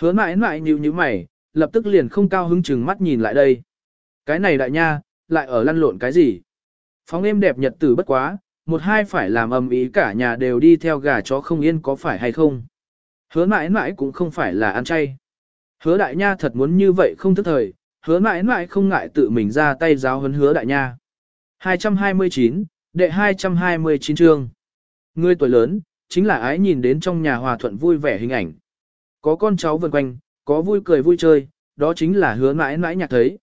Hứa mãi mãi nhíu nhíu mày, lập tức liền không cao hứng chừng mắt nhìn lại đây. Cái này đại nha, lại ở lăn lộn cái gì? Phóng êm đẹp nhật tử bất quá, một hai phải làm ầm ý cả nhà đều đi theo gà chó không yên có phải hay không? Hứa mãi mãi cũng không phải là ăn chay. Hứa đại nha thật muốn như vậy không thức thời, hứa mãi mãi không ngại tự mình ra tay giáo huấn hứa đại nha. 229, đệ 229 chương. Người tuổi lớn, chính là ái nhìn đến trong nhà hòa thuận vui vẻ hình ảnh. Có con cháu vần quanh, có vui cười vui chơi, đó chính là hứa mãi mãi nhạc thấy.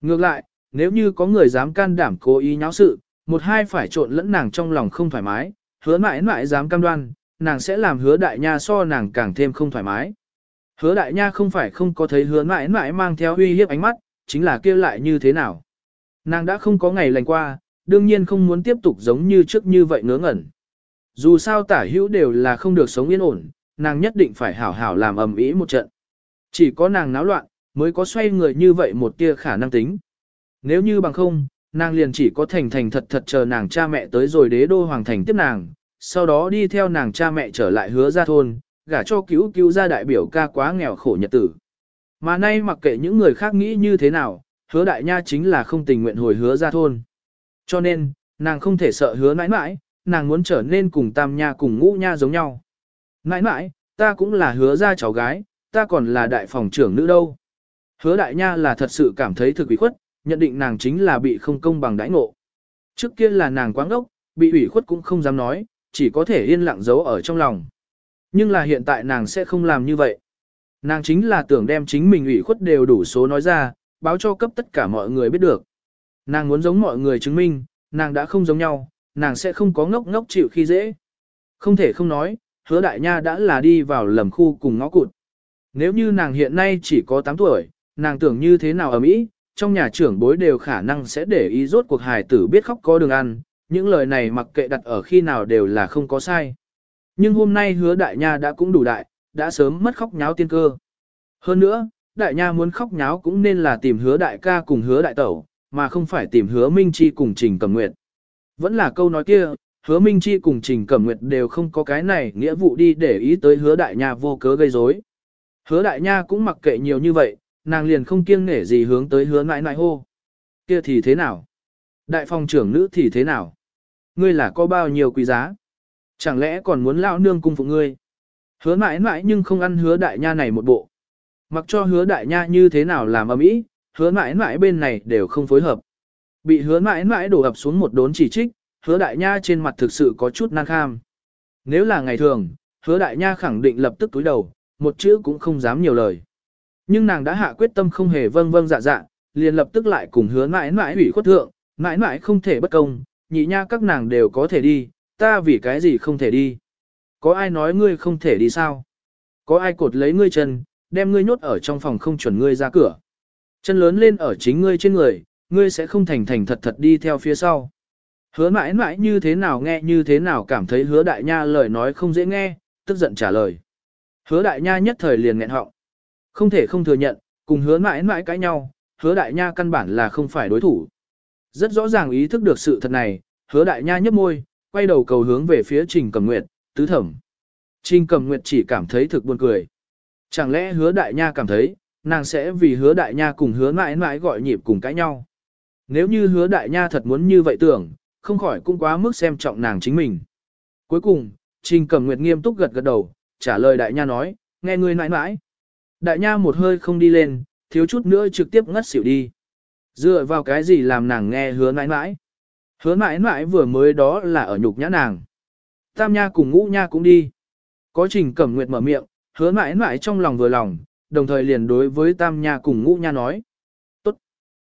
Ngược lại, nếu như có người dám can đảm cố ý nháo sự, một hai phải trộn lẫn nàng trong lòng không thoải mái, hứa mãi mãi dám cam đoan, nàng sẽ làm hứa đại nha so nàng càng thêm không thoải mái. Hứa đại nha không phải không có thấy hứa mãi mãi mang theo uy hiếp ánh mắt, chính là kêu lại như thế nào. Nàng đã không có ngày lành qua, đương nhiên không muốn tiếp tục giống như trước như vậy ngớ ngẩn. Dù sao tả hữu đều là không được sống yên ổn, nàng nhất định phải hảo hảo làm ầm ĩ một trận. Chỉ có nàng náo loạn, mới có xoay người như vậy một tia khả năng tính. Nếu như bằng không, nàng liền chỉ có thành thành thật thật chờ nàng cha mẹ tới rồi đế đô hoàng thành tiếp nàng, sau đó đi theo nàng cha mẹ trở lại hứa ra thôn, gả cho cứu cứu ra đại biểu ca quá nghèo khổ nhật tử. Mà nay mặc kệ những người khác nghĩ như thế nào, hứa đại nha chính là không tình nguyện hồi hứa ra thôn. Cho nên, nàng không thể sợ hứa mãi mãi, nàng muốn trở nên cùng tam nha cùng ngũ nha giống nhau. Mãi mãi, ta cũng là hứa ra cháu gái, ta còn là đại phòng trưởng nữ đâu. Hứa đại nha là thật sự cảm thấy thực ủy khuất, nhận định nàng chính là bị không công bằng đãi ngộ. Trước kia là nàng quáng ốc, bị ủy khuất cũng không dám nói, chỉ có thể yên lặng giấu ở trong lòng. Nhưng là hiện tại nàng sẽ không làm như vậy. Nàng chính là tưởng đem chính mình ủy khuất đều đủ số nói ra, báo cho cấp tất cả mọi người biết được. Nàng muốn giống mọi người chứng minh, nàng đã không giống nhau, nàng sẽ không có ngốc ngốc chịu khi dễ. Không thể không nói, hứa đại nha đã là đi vào lầm khu cùng ngõ cụt. Nếu như nàng hiện nay chỉ có 8 tuổi, nàng tưởng như thế nào ở Mỹ, trong nhà trưởng bối đều khả năng sẽ để ý rốt cuộc hài tử biết khóc có đường ăn, những lời này mặc kệ đặt ở khi nào đều là không có sai. Nhưng hôm nay hứa đại nha đã cũng đủ đại, đã sớm mất khóc nháo tiên cơ. Hơn nữa, đại nha muốn khóc nháo cũng nên là tìm hứa đại ca cùng hứa đại tẩu, mà không phải tìm hứa Minh Chi cùng Trình Cẩm Nguyệt. Vẫn là câu nói kia, hứa Minh Chi cùng Trình Cẩm Nguyệt đều không có cái này nghĩa vụ đi để ý tới hứa đại nha vô cớ gây rối. Hứa đại nha cũng mặc kệ nhiều như vậy, nàng liền không kiêng nể gì hướng tới hứa nãi nãi hô. Kia thì thế nào? Đại phòng trưởng nữ thì thế nào? Ngươi là có bao nhiêu quý giá? Chẳng lẽ còn muốn lao nương cung phụ ngươi? Hứa mãi mãi nhưng không ăn hứa đại nha này một bộ. Mặc cho hứa đại nha như thế nào làm ấm ý, hứa mãi mãi bên này đều không phối hợp. Bị hứa mãi mãi đổ ập xuống một đốn chỉ trích, hứa đại nha trên mặt thực sự có chút năng kham. Nếu là ngày thường, hứa đại nha khẳng định lập tức túi đầu, một chữ cũng không dám nhiều lời. Nhưng nàng đã hạ quyết tâm không hề vâng vâng dạ dạ, liền lập tức lại cùng hứa mãi mãi hủy khuất thượng, mãi mãi không thể bất công, nhị nha các nàng đều có thể đi, ta vì cái gì không thể đi. Có ai nói ngươi không thể đi sao? Có ai cột lấy ngươi chân, đem ngươi nhốt ở trong phòng không chuẩn ngươi ra cửa? Chân lớn lên ở chính ngươi trên người, ngươi sẽ không thành thành thật thật đi theo phía sau. Hứa mãi mãi như thế nào nghe như thế nào cảm thấy hứa đại nha lời nói không dễ nghe, tức giận trả lời. Hứa đại nha nhất thời liền nghẹn họng. Không thể không thừa nhận, cùng hứa mãi mãi cãi nhau, hứa đại nha căn bản là không phải đối thủ. Rất rõ ràng ý thức được sự thật này, hứa đại nha nhấp môi, quay đầu cầu hướng về phía trình Cẩm nguyệt, tứ thẩm. Trình Cẩm nguyệt chỉ cảm thấy thực buồn cười. Chẳng lẽ hứa đại nha cảm thấy, nàng sẽ vì hứa đại nha cùng hứa mãi mãi gọi nhịp cùng cãi nhau. Nếu như hứa đại nha thật muốn như vậy tưởng, không khỏi cũng quá mức xem trọng nàng chính mình. Cuối cùng, Trình Cẩm Nguyệt nghiêm túc gật gật đầu, trả lời đại nha nói, nghe ngươi nãi nãi. Đại nha một hơi không đi lên, thiếu chút nữa trực tiếp ngất xỉu đi. Dựa vào cái gì làm nàng nghe hứa nãi nãi? Hứa mãi nãi vừa mới đó là ở nhục nhã nàng. Tam nha cùng ngũ nha cũng đi. Có Trình Cẩm Nguyệt mở miệng, hứa mãi nãi trong lòng vừa lòng, đồng thời liền đối với Tam nha cùng ngũ nha nói. tốt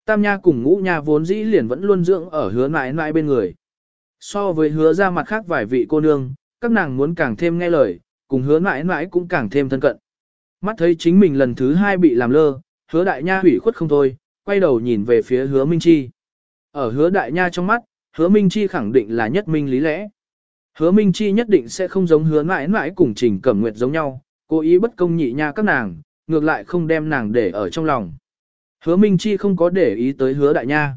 Tam Nha cùng ngũ Nha vốn dĩ liền vẫn luôn dưỡng ở hứa mãi mãi bên người. So với hứa ra mặt khác vài vị cô nương, các nàng muốn càng thêm nghe lời, cùng hứa mãi mãi cũng càng thêm thân cận. Mắt thấy chính mình lần thứ hai bị làm lơ, hứa đại nha hủy khuất không thôi, quay đầu nhìn về phía hứa Minh Chi. Ở hứa đại nha trong mắt, hứa Minh Chi khẳng định là nhất minh lý lẽ. Hứa Minh Chi nhất định sẽ không giống hứa mãi mãi cùng trình cẩm nguyệt giống nhau, cố ý bất công nhị nha các nàng, ngược lại không đem nàng để ở trong lòng. Hứa Minh Chi không có để ý tới hứa đại nha.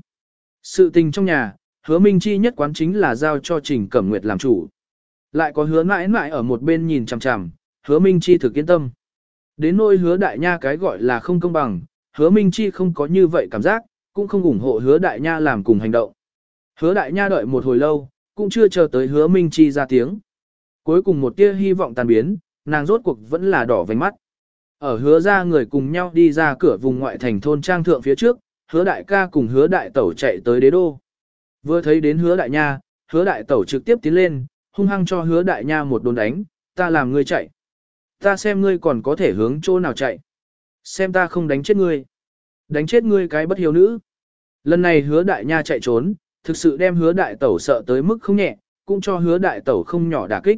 Sự tình trong nhà, hứa Minh Chi nhất quán chính là giao cho Trình Cẩm Nguyệt làm chủ. Lại có hứa mãi mãi ở một bên nhìn chằm chằm, hứa Minh Chi thực yên tâm. Đến nỗi hứa đại nha cái gọi là không công bằng, hứa Minh Chi không có như vậy cảm giác, cũng không ủng hộ hứa đại nha làm cùng hành động. Hứa đại nha đợi một hồi lâu, cũng chưa chờ tới hứa Minh Chi ra tiếng. Cuối cùng một tia hy vọng tàn biến, nàng rốt cuộc vẫn là đỏ vành mắt. Ở hứa ra người cùng nhau đi ra cửa vùng ngoại thành thôn trang thượng phía trước, hứa đại ca cùng hứa đại tẩu chạy tới đế đô. Vừa thấy đến hứa đại nha, hứa đại tẩu trực tiếp tiến lên, hung hăng cho hứa đại nha một đồn đánh, ta làm ngươi chạy. Ta xem ngươi còn có thể hướng chỗ nào chạy. Xem ta không đánh chết ngươi. Đánh chết ngươi cái bất hiếu nữ. Lần này hứa đại nha chạy trốn, thực sự đem hứa đại tẩu sợ tới mức không nhẹ, cũng cho hứa đại tẩu không nhỏ đả kích.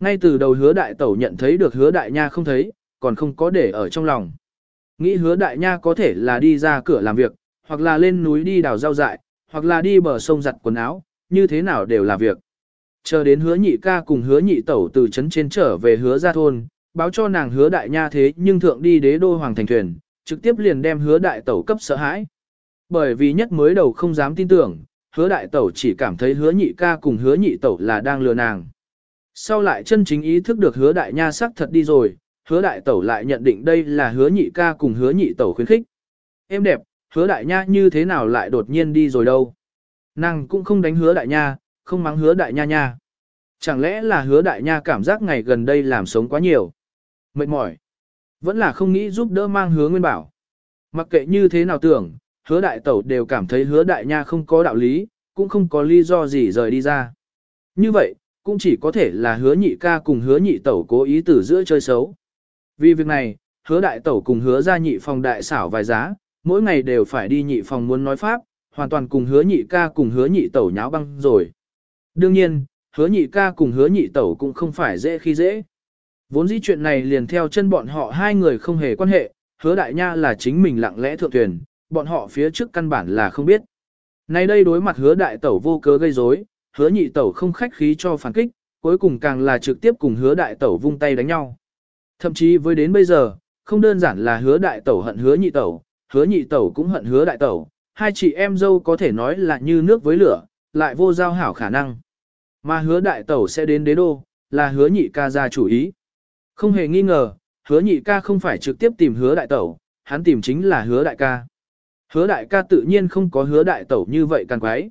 Ngay từ đầu hứa đại tẩu nhận thấy được hứa đại nha không thấy, còn không có để ở trong lòng. Nghĩ hứa đại nha có thể là đi ra cửa làm việc, hoặc là lên núi đi đào rau dại, hoặc là đi bờ sông giặt quần áo, như thế nào đều là việc. Chờ đến hứa nhị ca cùng hứa nhị tẩu từ trấn trên trở về hứa ra thôn, báo cho nàng hứa đại nha thế nhưng thượng đi đế đô hoàng thành thuyền, trực tiếp liền đem hứa đại tẩu cấp sợ hãi. Bởi vì nhất mới đầu không dám tin tưởng, hứa đại tẩu chỉ cảm thấy hứa nhị ca cùng hứa nhị tẩu là đang lừa nàng. Sau lại chân chính ý thức được hứa đại nha sắc thật đi rồi, hứa đại tẩu lại nhận định đây là hứa nhị ca cùng hứa nhị tẩu khuyến khích. Em đẹp, hứa đại nha như thế nào lại đột nhiên đi rồi đâu. Nàng cũng không đánh hứa đại nha, không mắng hứa đại nha nha. Chẳng lẽ là hứa đại nha cảm giác ngày gần đây làm sống quá nhiều. Mệt mỏi. Vẫn là không nghĩ giúp đỡ mang hứa nguyên bảo. Mặc kệ như thế nào tưởng, hứa đại tẩu đều cảm thấy hứa đại nha không có đạo lý, cũng không có lý do gì rời đi ra. Như vậy, cũng chỉ có thể là hứa nhị ca cùng hứa nhị tẩu cố ý từ giữa chơi xấu. Vì việc này, hứa đại tẩu cùng hứa ra nhị phòng đại xảo vài giá, mỗi ngày đều phải đi nhị phòng muốn nói pháp, hoàn toàn cùng hứa nhị ca cùng hứa nhị tẩu nháo băng rồi. Đương nhiên, hứa nhị ca cùng hứa nhị tẩu cũng không phải dễ khi dễ. Vốn dĩ chuyện này liền theo chân bọn họ hai người không hề quan hệ, hứa đại nha là chính mình lặng lẽ thượng thuyền, bọn họ phía trước căn bản là không biết. Nay đây đối mặt hứa đại tẩu vô cớ gây rối, hứa nhị tẩu không khách khí cho phản kích, cuối cùng càng là trực tiếp cùng hứa đại tẩu vung tay đánh nhau. Thậm chí với đến bây giờ, không đơn giản là hứa đại tẩu hận hứa nhị tẩu, hứa nhị tẩu cũng hận hứa đại tẩu, hai chị em dâu có thể nói là như nước với lửa, lại vô giao hảo khả năng. Mà hứa đại tẩu sẽ đến đế đô, là hứa nhị ca ra chủ ý. Không hề nghi ngờ, hứa nhị ca không phải trực tiếp tìm hứa đại tẩu, hắn tìm chính là hứa đại ca. Hứa đại ca tự nhiên không có hứa đại tẩu như vậy càng quái.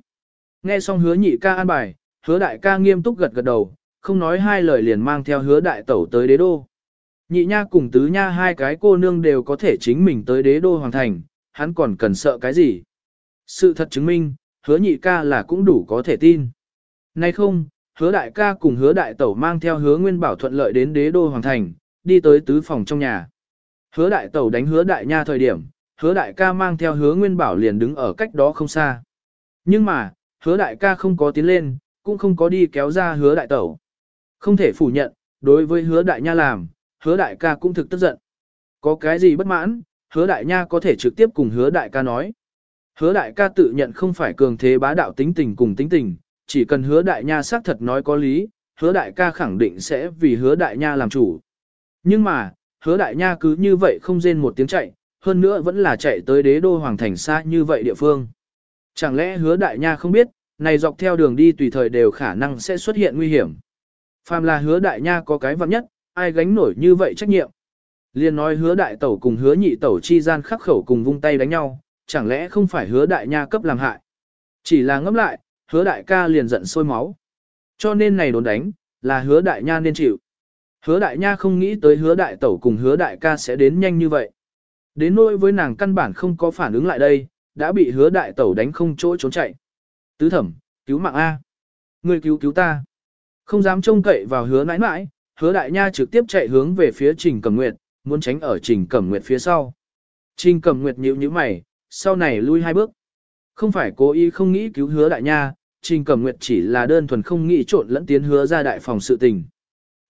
Nghe xong hứa nhị ca an bài, hứa đại ca nghiêm túc gật gật đầu, không nói hai lời liền mang theo hứa đại tẩu tới đế đô. Nhị nha cùng tứ nha hai cái cô nương đều có thể chính mình tới đế đô hoàng thành, hắn còn cần sợ cái gì. Sự thật chứng minh, hứa nhị ca là cũng đủ có thể tin. Nay không, hứa đại ca cùng hứa đại tẩu mang theo hứa nguyên bảo thuận lợi đến đế đô hoàng thành, đi tới tứ phòng trong nhà. Hứa đại tẩu đánh hứa đại nha thời điểm, hứa đại ca mang theo hứa nguyên bảo liền đứng ở cách đó không xa. Nhưng mà, hứa đại ca không có tiến lên, cũng không có đi kéo ra hứa đại tẩu. Không thể phủ nhận, đối với hứa đại nha làm, hứa đại ca cũng thực tức giận. Có cái gì bất mãn, hứa đại nha có thể trực tiếp cùng hứa đại ca nói. Hứa đại ca tự nhận không phải cường thế bá đạo tính tình cùng tính tình, chỉ cần hứa đại nha xác thật nói có lý, hứa đại ca khẳng định sẽ vì hứa đại nha làm chủ. Nhưng mà, hứa đại nha cứ như vậy không rên một tiếng chạy, hơn nữa vẫn là chạy tới đế đô hoàng thành xa như vậy địa phương. Chẳng lẽ hứa đại nha không biết, này dọc theo đường đi tùy thời đều khả năng sẽ xuất hiện nguy hiểm. Phàm là hứa đại nha có cái vặn nhất, ai gánh nổi như vậy trách nhiệm. Liên nói hứa đại tẩu cùng hứa nhị tẩu chi gian khắc khẩu cùng vung tay đánh nhau, chẳng lẽ không phải hứa đại nha cấp làm hại. Chỉ là ngẫm lại, hứa đại ca liền giận sôi máu. Cho nên này đốn đánh, là hứa đại nha nên chịu. Hứa đại nha không nghĩ tới hứa đại tẩu cùng hứa đại ca sẽ đến nhanh như vậy. Đến nỗi với nàng căn bản không có phản ứng lại đây, đã bị hứa đại tẩu đánh không chỗ trốn chạy. Tứ thẩm, cứu mạng A. Người cứu cứu ta. Không dám trông cậy vào hứa nãi nãi, hứa đại nha trực tiếp chạy hướng về phía trình cẩm nguyệt, muốn tránh ở trình cẩm nguyệt phía sau. Trình cẩm nguyệt nhíu nhíu mày, sau này lui hai bước. Không phải cố ý không nghĩ cứu hứa đại nha, trình cẩm nguyệt chỉ là đơn thuần không nghĩ trộn lẫn tiến hứa ra đại phòng sự tình.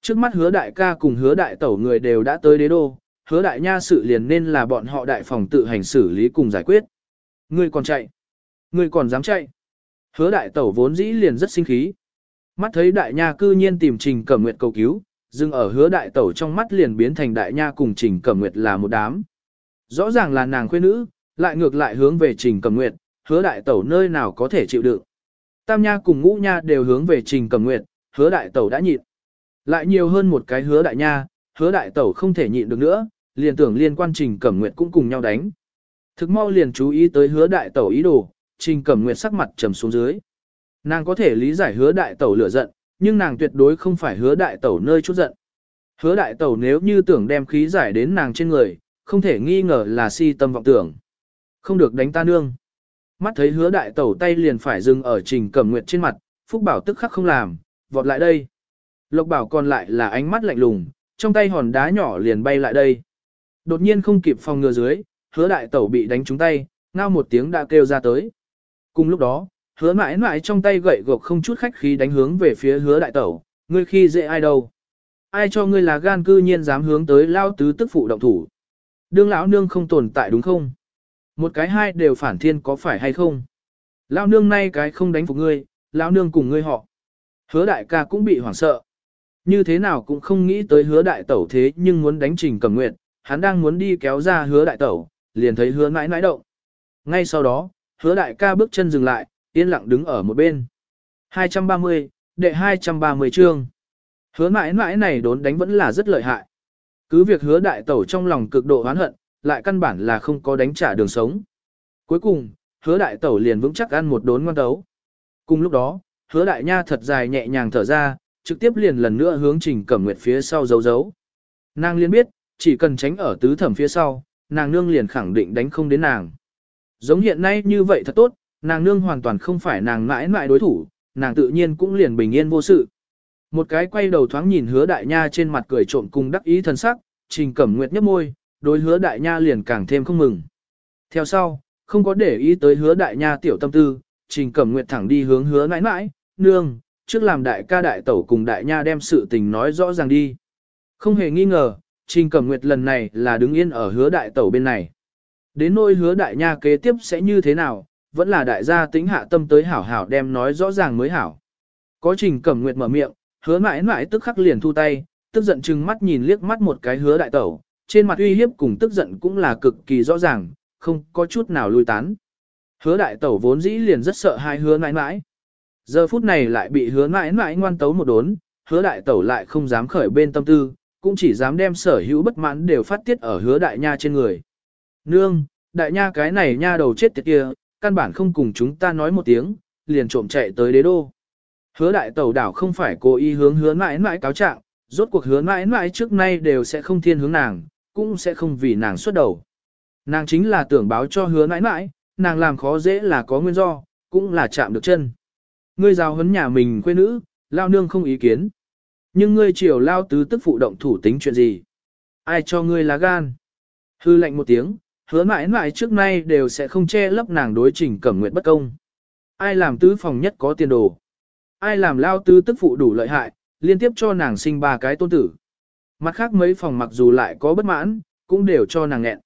Trước mắt hứa đại ca cùng hứa đại tẩu người đều đã tới đế đô, hứa đại nha sự liền nên là bọn họ đại phòng tự hành xử lý cùng giải quyết. Ngươi còn chạy. Ngươi còn dám chạy. Hứa đại tẩu vốn dĩ liền rất sinh khí. Mắt thấy đại nha cư nhiên tìm trình cẩm nguyệt cầu cứu, dừng ở hứa đại tẩu trong mắt liền biến thành đại nha cùng trình cẩm nguyệt là một đám. Rõ ràng là nàng khuê nữ, lại ngược lại hướng về trình cẩm nguyệt, hứa đại tẩu nơi nào có thể chịu đựng. Tam nha cùng ngũ nha đều hướng về trình cẩm nguyệt, hứa đại tẩu đã nhịn. Lại nhiều hơn một cái hứa đại nha, hứa đại tẩu không thể nhịn được nữa, liền tưởng liên quan trình cẩm nguyệt cũng cùng nhau đánh. Thực mau liền chú ý tới hứa đại tẩu ý đồ, trình cẩm nguyệt sắc mặt trầm xuống dưới. Nàng có thể lý giải hứa đại tẩu lửa giận, nhưng nàng tuyệt đối không phải hứa đại tẩu nơi chút giận. Hứa đại tẩu nếu như tưởng đem khí giải đến nàng trên người, không thể nghi ngờ là si tâm vọng tưởng. Không được đánh ta nương. Mắt thấy hứa đại tẩu tay liền phải dừng ở trình cẩm nguyệt trên mặt, Phúc Bảo tức khắc không làm, vọt lại đây. Lộc Bảo còn lại là ánh mắt lạnh lùng, trong tay hòn đá nhỏ liền bay lại đây. Đột nhiên không kịp phòng ngừa dưới, hứa đại tẩu bị đánh trúng tay, ngao một tiếng đã kêu ra tới. Cùng lúc đó, hứa mãi mãi trong tay gậy gộc không chút khách khí đánh hướng về phía hứa đại tẩu, ngươi khi dễ ai đâu. Ai cho ngươi là gan cư nhiên dám hướng tới lao tứ tức phụ động thủ. Đương lão nương không tồn tại đúng không? Một cái hai đều phản thiên có phải hay không? Lão nương nay cái không đánh phục ngươi, lão nương cùng ngươi họ. Hứa đại ca cũng bị hoảng sợ. Như thế nào cũng không nghĩ tới hứa đại tẩu thế nhưng muốn đánh trình cầm nguyện, hắn đang muốn đi kéo ra hứa đại tẩu, liền thấy hứa mãi mãi động. Ngay sau đó, hứa đại ca bước chân dừng lại, yên lặng đứng ở một bên. 230, đệ 230 chương. Hứa mãi mãi này đốn đánh vẫn là rất lợi hại. Cứ việc hứa đại tẩu trong lòng cực độ oán hận, lại căn bản là không có đánh trả đường sống. Cuối cùng, hứa đại tẩu liền vững chắc ăn một đốn ngon đấu. Cùng lúc đó, hứa đại nha thật dài nhẹ nhàng thở ra, trực tiếp liền lần nữa hướng trình cẩm nguyệt phía sau giấu giấu. Nàng liền biết, chỉ cần tránh ở tứ thẩm phía sau, nàng nương liền khẳng định đánh không đến nàng. Giống hiện nay như vậy thật tốt, nàng nương hoàn toàn không phải nàng mãi mãi đối thủ, nàng tự nhiên cũng liền bình yên vô sự. Một cái quay đầu thoáng nhìn hứa đại nha trên mặt cười trộm cùng đắc ý thần sắc, trình cẩm nguyệt nhấp môi, đối hứa đại nha liền càng thêm không mừng. Theo sau, không có để ý tới hứa đại nha tiểu tâm tư, trình cẩm nguyệt thẳng đi hướng hứa mãi mãi, nương, trước làm đại ca đại tẩu cùng đại nha đem sự tình nói rõ ràng đi. Không hề nghi ngờ, trình cẩm nguyệt lần này là đứng yên ở hứa đại tẩu bên này. Đến nỗi hứa đại nha kế tiếp sẽ như thế nào, vẫn là đại gia tính hạ tâm tới hảo hảo đem nói rõ ràng mới hảo. Có trình cẩm nguyệt mở miệng, hứa mãi mãi tức khắc liền thu tay, tức giận chừng mắt nhìn liếc mắt một cái hứa đại tẩu, trên mặt uy hiếp cùng tức giận cũng là cực kỳ rõ ràng, không có chút nào lui tán. Hứa đại tẩu vốn dĩ liền rất sợ hai hứa mãi mãi. Giờ phút này lại bị hứa mãi mãi ngoan tấu một đốn, hứa đại tẩu lại không dám khởi bên tâm tư, cũng chỉ dám đem sở hữu bất mãn đều phát tiết ở hứa đại nha trên người. Nương, đại nha cái này nha đầu chết tiệt kia, căn bản không cùng chúng ta nói một tiếng, liền trộm chạy tới đế đô. Hứa đại tẩu đảo không phải cố ý hướng hứa mãi mãi cáo trạng, rốt cuộc hứa mãi mãi trước nay đều sẽ không thiên hướng nàng, cũng sẽ không vì nàng xuất đầu. Nàng chính là tưởng báo cho hứa mãi mãi, nàng làm khó dễ là có nguyên do, cũng là chạm được chân. Ngươi giao hấn nhà mình quê nữ, lao nương không ý kiến. Nhưng ngươi chiều lao tứ tức phụ động thủ tính chuyện gì? Ai cho ngươi lá gan? Hư lệnh một tiếng, hứa mãi mãi trước nay đều sẽ không che lấp nàng đối trình cẩm nguyện bất công. Ai làm tứ phòng nhất có tiền đồ? Ai làm lao tứ tức phụ đủ lợi hại, liên tiếp cho nàng sinh ba cái tôn tử. Mặt khác mấy phòng mặc dù lại có bất mãn, cũng đều cho nàng nghẹn.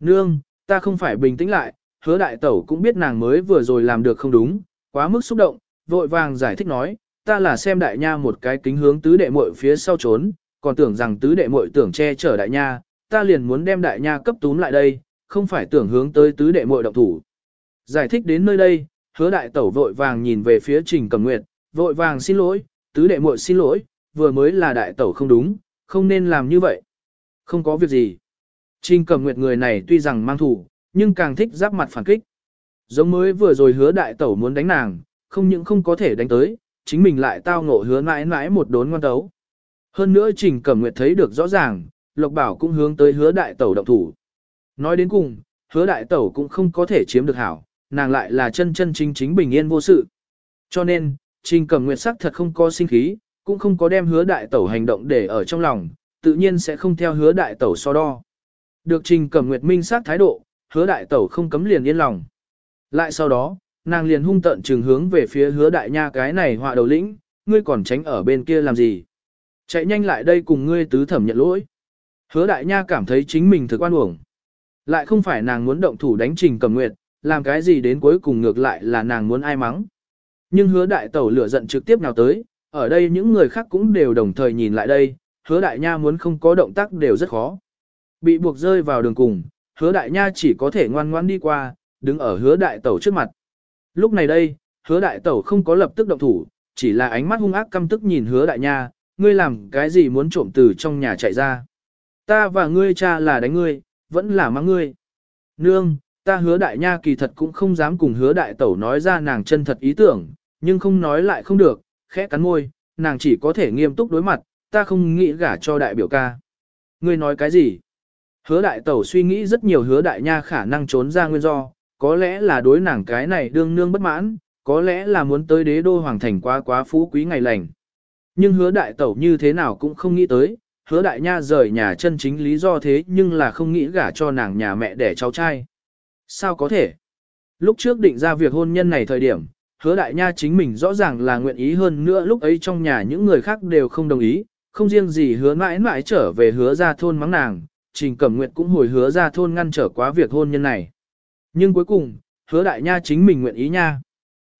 Nương, ta không phải bình tĩnh lại, hứa đại tẩu cũng biết nàng mới vừa rồi làm được không đúng, quá mức xúc động, vội vàng giải thích nói, ta là xem đại nha một cái kính hướng tứ đệ muội phía sau trốn, còn tưởng rằng tứ đệ muội tưởng che chở đại nha, ta liền muốn đem đại nha cấp túm lại đây, không phải tưởng hướng tới tứ đệ muội động thủ. Giải thích đến nơi đây, hứa đại tẩu vội vàng nhìn về phía trình cầm nguyệt, vội vàng xin lỗi, tứ đệ muội xin lỗi, vừa mới là đại tẩu không đúng, không nên làm như vậy. Không có việc gì. Trình cầm nguyệt người này tuy rằng mang thủ, nhưng càng thích giáp mặt phản kích. Giống mới vừa rồi hứa đại tẩu muốn đánh nàng, không những không có thể đánh tới, chính mình lại tao ngộ hứa mãi mãi một đốn ngoan tấu. Hơn nữa Trình Cẩm Nguyệt thấy được rõ ràng, Lộc Bảo cũng hướng tới hứa đại tẩu động thủ. Nói đến cùng, hứa đại tẩu cũng không có thể chiếm được hảo, nàng lại là chân chân chính chính bình yên vô sự. Cho nên, Trình Cẩm Nguyệt sắc thật không có sinh khí, cũng không có đem hứa đại tẩu hành động để ở trong lòng, tự nhiên sẽ không theo hứa đại tẩu so đo. Được Trình Cẩm Nguyệt minh sát thái độ, hứa đại tẩu không cấm liền yên lòng. Lại sau đó, nàng liền hung tận trừng hướng về phía hứa đại nha cái này họa đầu lĩnh, ngươi còn tránh ở bên kia làm gì. Chạy nhanh lại đây cùng ngươi tứ thẩm nhận lỗi. Hứa đại nha cảm thấy chính mình thực oan uổng. Lại không phải nàng muốn động thủ đánh trình cầm nguyệt, làm cái gì đến cuối cùng ngược lại là nàng muốn ai mắng. Nhưng hứa đại tẩu lửa giận trực tiếp nào tới, ở đây những người khác cũng đều đồng thời nhìn lại đây, hứa đại nha muốn không có động tác đều rất khó. Bị buộc rơi vào đường cùng, hứa đại nha chỉ có thể ngoan ngoan đi qua, đứng ở hứa đại tẩu trước mặt. Lúc này đây, hứa đại tẩu không có lập tức động thủ, chỉ là ánh mắt hung ác căm tức nhìn hứa đại nha, ngươi làm cái gì muốn trộm từ trong nhà chạy ra. Ta và ngươi cha là đánh ngươi, vẫn là mắng ngươi. Nương, ta hứa đại nha kỳ thật cũng không dám cùng hứa đại tẩu nói ra nàng chân thật ý tưởng, nhưng không nói lại không được, khẽ cắn môi, nàng chỉ có thể nghiêm túc đối mặt, ta không nghĩ gả cho đại biểu ca. Ngươi nói cái gì? Hứa đại tẩu suy nghĩ rất nhiều hứa đại nha khả năng trốn ra nguyên do, có lẽ là đối nàng cái này đương nương bất mãn, có lẽ là muốn tới đế đô hoàng thành quá quá phú quý ngày lành. Nhưng hứa đại tẩu như thế nào cũng không nghĩ tới, hứa đại nha rời nhà chân chính lý do thế nhưng là không nghĩ gả cho nàng nhà mẹ đẻ cháu trai. Sao có thể? Lúc trước định ra việc hôn nhân này thời điểm, hứa đại nha chính mình rõ ràng là nguyện ý hơn nữa lúc ấy trong nhà những người khác đều không đồng ý, không riêng gì hứa mãi mãi trở về hứa ra thôn mắng nàng, trình cẩm nguyện cũng hồi hứa ra thôn ngăn trở quá việc hôn nhân này. Nhưng cuối cùng, hứa đại nha chính mình nguyện ý nha.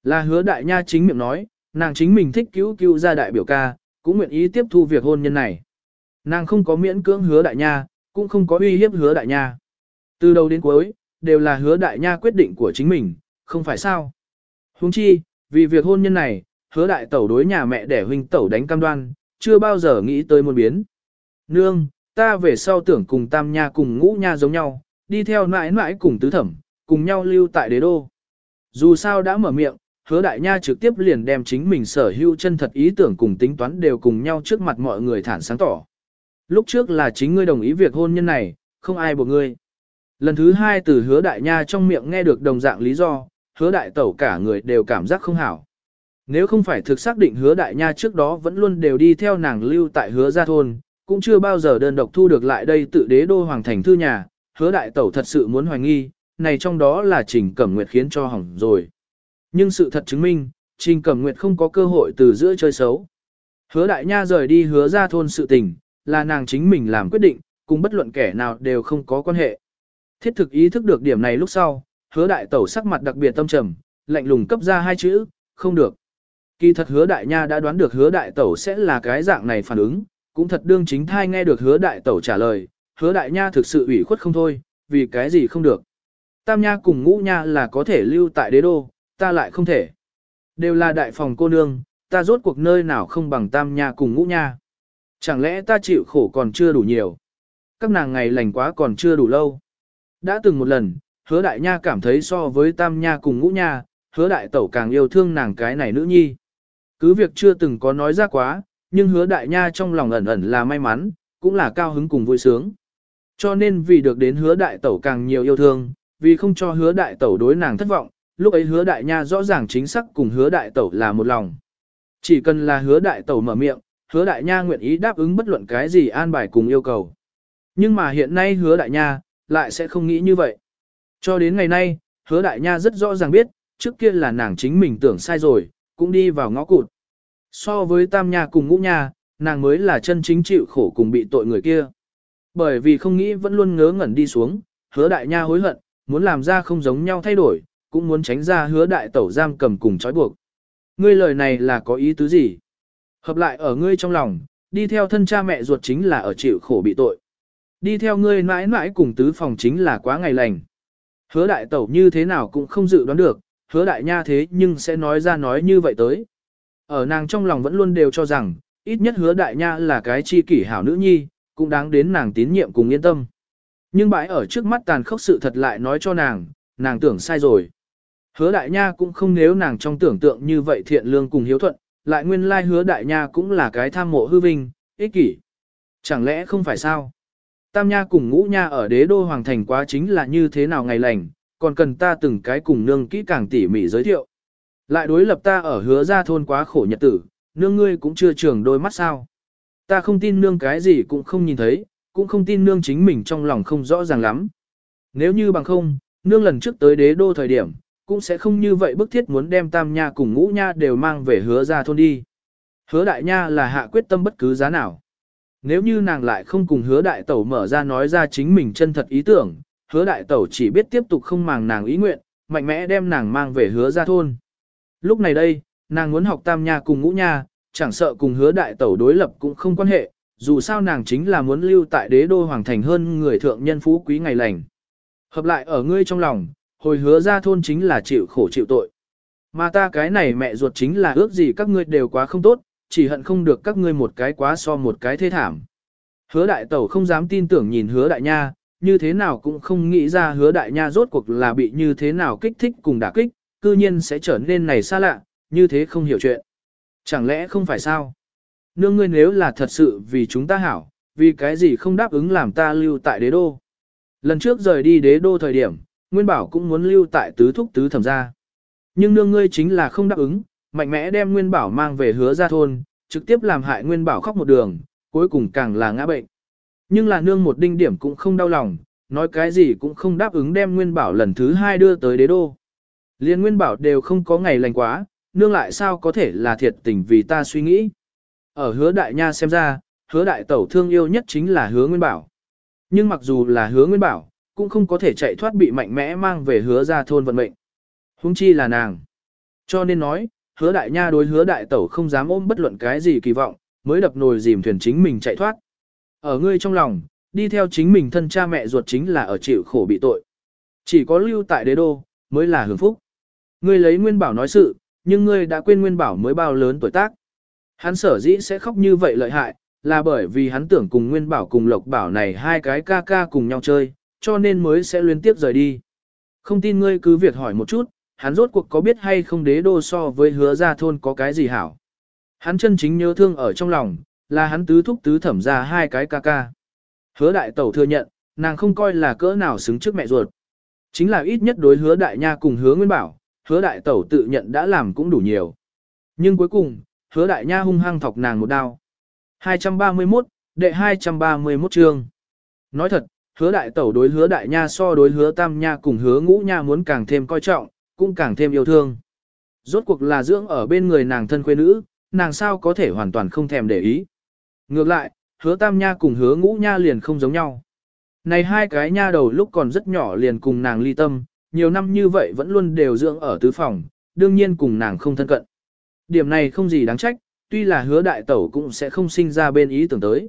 Là hứa đại nha chính miệng nói, nàng chính mình thích cứu cứu ra đại biểu ca, cũng nguyện ý tiếp thu việc hôn nhân này. Nàng không có miễn cưỡng hứa đại nha, cũng không có uy hiếp hứa đại nha. Từ đầu đến cuối, đều là hứa đại nha quyết định của chính mình, không phải sao. Huống chi, vì việc hôn nhân này, hứa đại tẩu đối nhà mẹ để huynh tẩu đánh cam đoan, chưa bao giờ nghĩ tới một biến. Nương, ta về sau tưởng cùng tam nha cùng ngũ nha giống nhau, đi theo mãi mãi cùng tứ thẩm, cùng nhau lưu tại đế đô. Dù sao đã mở miệng, hứa đại nha trực tiếp liền đem chính mình sở hữu chân thật ý tưởng cùng tính toán đều cùng nhau trước mặt mọi người thản sáng tỏ. Lúc trước là chính ngươi đồng ý việc hôn nhân này, không ai buộc ngươi. Lần thứ hai từ hứa đại nha trong miệng nghe được đồng dạng lý do, hứa đại tẩu cả người đều cảm giác không hảo. Nếu không phải thực xác định hứa đại nha trước đó vẫn luôn đều đi theo nàng lưu tại hứa gia thôn, cũng chưa bao giờ đơn độc thu được lại đây tự đế đô hoàng thành thư nhà, hứa đại tẩu thật sự muốn hoài nghi, này trong đó là Trình Cẩm Nguyệt khiến cho hỏng rồi. Nhưng sự thật chứng minh, Trình Cẩm Nguyệt không có cơ hội từ giữa chơi xấu. Hứa đại nha rời đi hứa ra thôn sự tình, là nàng chính mình làm quyết định, cùng bất luận kẻ nào đều không có quan hệ. Thiết thực ý thức được điểm này lúc sau, hứa đại tẩu sắc mặt đặc biệt tâm trầm, lạnh lùng cấp ra hai chữ, không được. Kỳ thật hứa đại nha đã đoán được hứa đại tẩu sẽ là cái dạng này phản ứng, cũng thật đương chính thai nghe được hứa đại tẩu trả lời, hứa đại nha thực sự ủy khuất không thôi, vì cái gì không được. Tam nha cùng ngũ nha là có thể lưu tại đế đô, ta lại không thể. Đều là đại phòng cô nương, ta rốt cuộc nơi nào không bằng tam nha cùng ngũ nha. Chẳng lẽ ta chịu khổ còn chưa đủ nhiều. Các nàng ngày lành quá còn chưa đủ lâu. Đã từng một lần, hứa đại nha cảm thấy so với tam nha cùng ngũ nha, hứa đại tẩu càng yêu thương nàng cái này nữ nhi. Cứ việc chưa từng có nói ra quá, nhưng hứa đại nha trong lòng ẩn ẩn là may mắn, cũng là cao hứng cùng vui sướng. Cho nên vì được đến hứa đại tẩu càng nhiều yêu thương, vì không cho hứa đại tẩu đối nàng thất vọng, lúc ấy hứa đại nha rõ ràng chính xác cùng hứa đại tẩu là một lòng. Chỉ cần là hứa đại tẩu mở miệng, hứa đại nha nguyện ý đáp ứng bất luận cái gì an bài cùng yêu cầu. Nhưng mà hiện nay hứa đại nha, lại sẽ không nghĩ như vậy. Cho đến ngày nay, hứa đại nha rất rõ ràng biết, trước kia là nàng chính mình tưởng sai rồi, cũng đi vào ngõ cụt. So với tam nha cùng ngũ nha, nàng mới là chân chính chịu khổ cùng bị tội người kia. Bởi vì không nghĩ vẫn luôn ngớ ngẩn đi xuống, hứa đại nha hối hận, muốn làm ra không giống nhau thay đổi, cũng muốn tránh ra hứa đại tẩu giam cầm cùng trói buộc. Ngươi lời này là có ý tứ gì? Hợp lại ở ngươi trong lòng, đi theo thân cha mẹ ruột chính là ở chịu khổ bị tội. Đi theo ngươi mãi mãi cùng tứ phòng chính là quá ngày lành. Hứa đại tẩu như thế nào cũng không dự đoán được, hứa đại nha thế nhưng sẽ nói ra nói như vậy tới. Ở nàng trong lòng vẫn luôn đều cho rằng, ít nhất hứa đại nha là cái chi kỷ hảo nữ nhi, cũng đáng đến nàng tín nhiệm cùng yên tâm. Nhưng bãi ở trước mắt tàn khốc sự thật lại nói cho nàng, nàng tưởng sai rồi. Hứa đại nha cũng không nếu nàng trong tưởng tượng như vậy thiện lương cùng hiếu thuận, lại nguyên lai hứa đại nha cũng là cái tham mộ hư vinh, ích kỷ. Chẳng lẽ không phải sao? Tam nha cùng ngũ nha ở đế đô hoàng thành quá chính là như thế nào ngày lành, còn cần ta từng cái cùng nương kỹ càng tỉ mỉ giới thiệu. Lại đối lập ta ở hứa ra thôn quá khổ nhật tử, nương ngươi cũng chưa trường đôi mắt sao. Ta không tin nương cái gì cũng không nhìn thấy, cũng không tin nương chính mình trong lòng không rõ ràng lắm. Nếu như bằng không, nương lần trước tới đế đô thời điểm, cũng sẽ không như vậy bức thiết muốn đem tam nha cùng ngũ nha đều mang về hứa ra thôn đi. Hứa đại nha là hạ quyết tâm bất cứ giá nào. Nếu như nàng lại không cùng hứa đại tẩu mở ra nói ra chính mình chân thật ý tưởng, hứa đại tẩu chỉ biết tiếp tục không màng nàng ý nguyện, mạnh mẽ đem nàng mang về hứa ra thôn. Lúc này đây, nàng muốn học tam nha cùng ngũ nha, chẳng sợ cùng hứa đại tẩu đối lập cũng không quan hệ, dù sao nàng chính là muốn lưu tại đế đô hoàng thành hơn người thượng nhân phú quý ngày lành. Hợp lại ở ngươi trong lòng, hồi hứa ra thôn chính là chịu khổ chịu tội. Mà ta cái này mẹ ruột chính là ước gì các ngươi đều quá không tốt, chỉ hận không được các ngươi một cái quá so một cái thê thảm. Hứa đại tẩu không dám tin tưởng nhìn hứa đại nha, như thế nào cũng không nghĩ ra hứa đại nha rốt cuộc là bị như thế nào kích thích cùng đả kích, cư nhiên sẽ trở nên này xa lạ, như thế không hiểu chuyện. Chẳng lẽ không phải sao? Nương ngươi nếu là thật sự vì chúng ta hảo, vì cái gì không đáp ứng làm ta lưu tại đế đô. Lần trước rời đi đế đô thời điểm, Nguyên Bảo cũng muốn lưu tại tứ thúc tứ thẩm gia. Nhưng nương ngươi chính là không đáp ứng, mạnh mẽ đem Nguyên Bảo mang về hứa ra thôn, trực tiếp làm hại Nguyên Bảo khóc một đường, cuối cùng càng là ngã bệnh. Nhưng là nương một đinh điểm cũng không đau lòng, nói cái gì cũng không đáp ứng đem Nguyên Bảo lần thứ hai đưa tới đế đô. Liên Nguyên Bảo đều không có ngày lành quá, nương lại sao có thể là thiệt tình vì ta suy nghĩ. Ở hứa đại nha xem ra, hứa đại tẩu thương yêu nhất chính là hứa Nguyên Bảo. Nhưng mặc dù là hứa Nguyên Bảo, cũng không có thể chạy thoát bị mạnh mẽ mang về hứa ra thôn vận mệnh. Hùng chi là nàng. Cho nên nói, hứa đại nha đối hứa đại tẩu không dám ôm bất luận cái gì kỳ vọng, mới đập nồi dìm thuyền chính mình chạy thoát. Ở ngươi trong lòng, đi theo chính mình thân cha mẹ ruột chính là ở chịu khổ bị tội. Chỉ có lưu tại đế đô, mới là hưởng phúc. Ngươi lấy Nguyên Bảo nói sự, nhưng ngươi đã quên Nguyên Bảo mới bao lớn tuổi tác. Hắn sở dĩ sẽ khóc như vậy lợi hại, là bởi vì hắn tưởng cùng Nguyên Bảo cùng Lộc Bảo này hai cái ca ca cùng nhau chơi, cho nên mới sẽ liên tiếp rời đi. Không tin ngươi cứ việc hỏi một chút, hắn rốt cuộc có biết hay không đế đô so với hứa ra thôn có cái gì hảo. Hắn chân chính nhớ thương ở trong lòng, là hắn tứ thúc tứ thẩm ra hai cái ca ca. Hứa đại tẩu thừa nhận, nàng không coi là cỡ nào xứng trước mẹ ruột. Chính là ít nhất đối hứa đại nha cùng hứa nguyên bảo, hứa đại tẩu tự nhận đã làm cũng đủ nhiều. Nhưng cuối cùng, hứa đại nha hung hăng thọc nàng một đao. 231, đệ 231 chương. Nói thật, hứa đại tẩu đối hứa đại nha so đối hứa tam nha cùng hứa ngũ nha muốn càng thêm coi trọng, cũng càng thêm yêu thương. Rốt cuộc là dưỡng ở bên người nàng thân quê nữ, nàng sao có thể hoàn toàn không thèm để ý. Ngược lại, hứa tam nha cùng hứa ngũ nha liền không giống nhau. Này hai cái nha đầu lúc còn rất nhỏ liền cùng nàng ly tâm, nhiều năm như vậy vẫn luôn đều dưỡng ở tứ phòng, đương nhiên cùng nàng không thân cận. Điểm này không gì đáng trách, tuy là hứa đại tẩu cũng sẽ không sinh ra bên ý tưởng tới.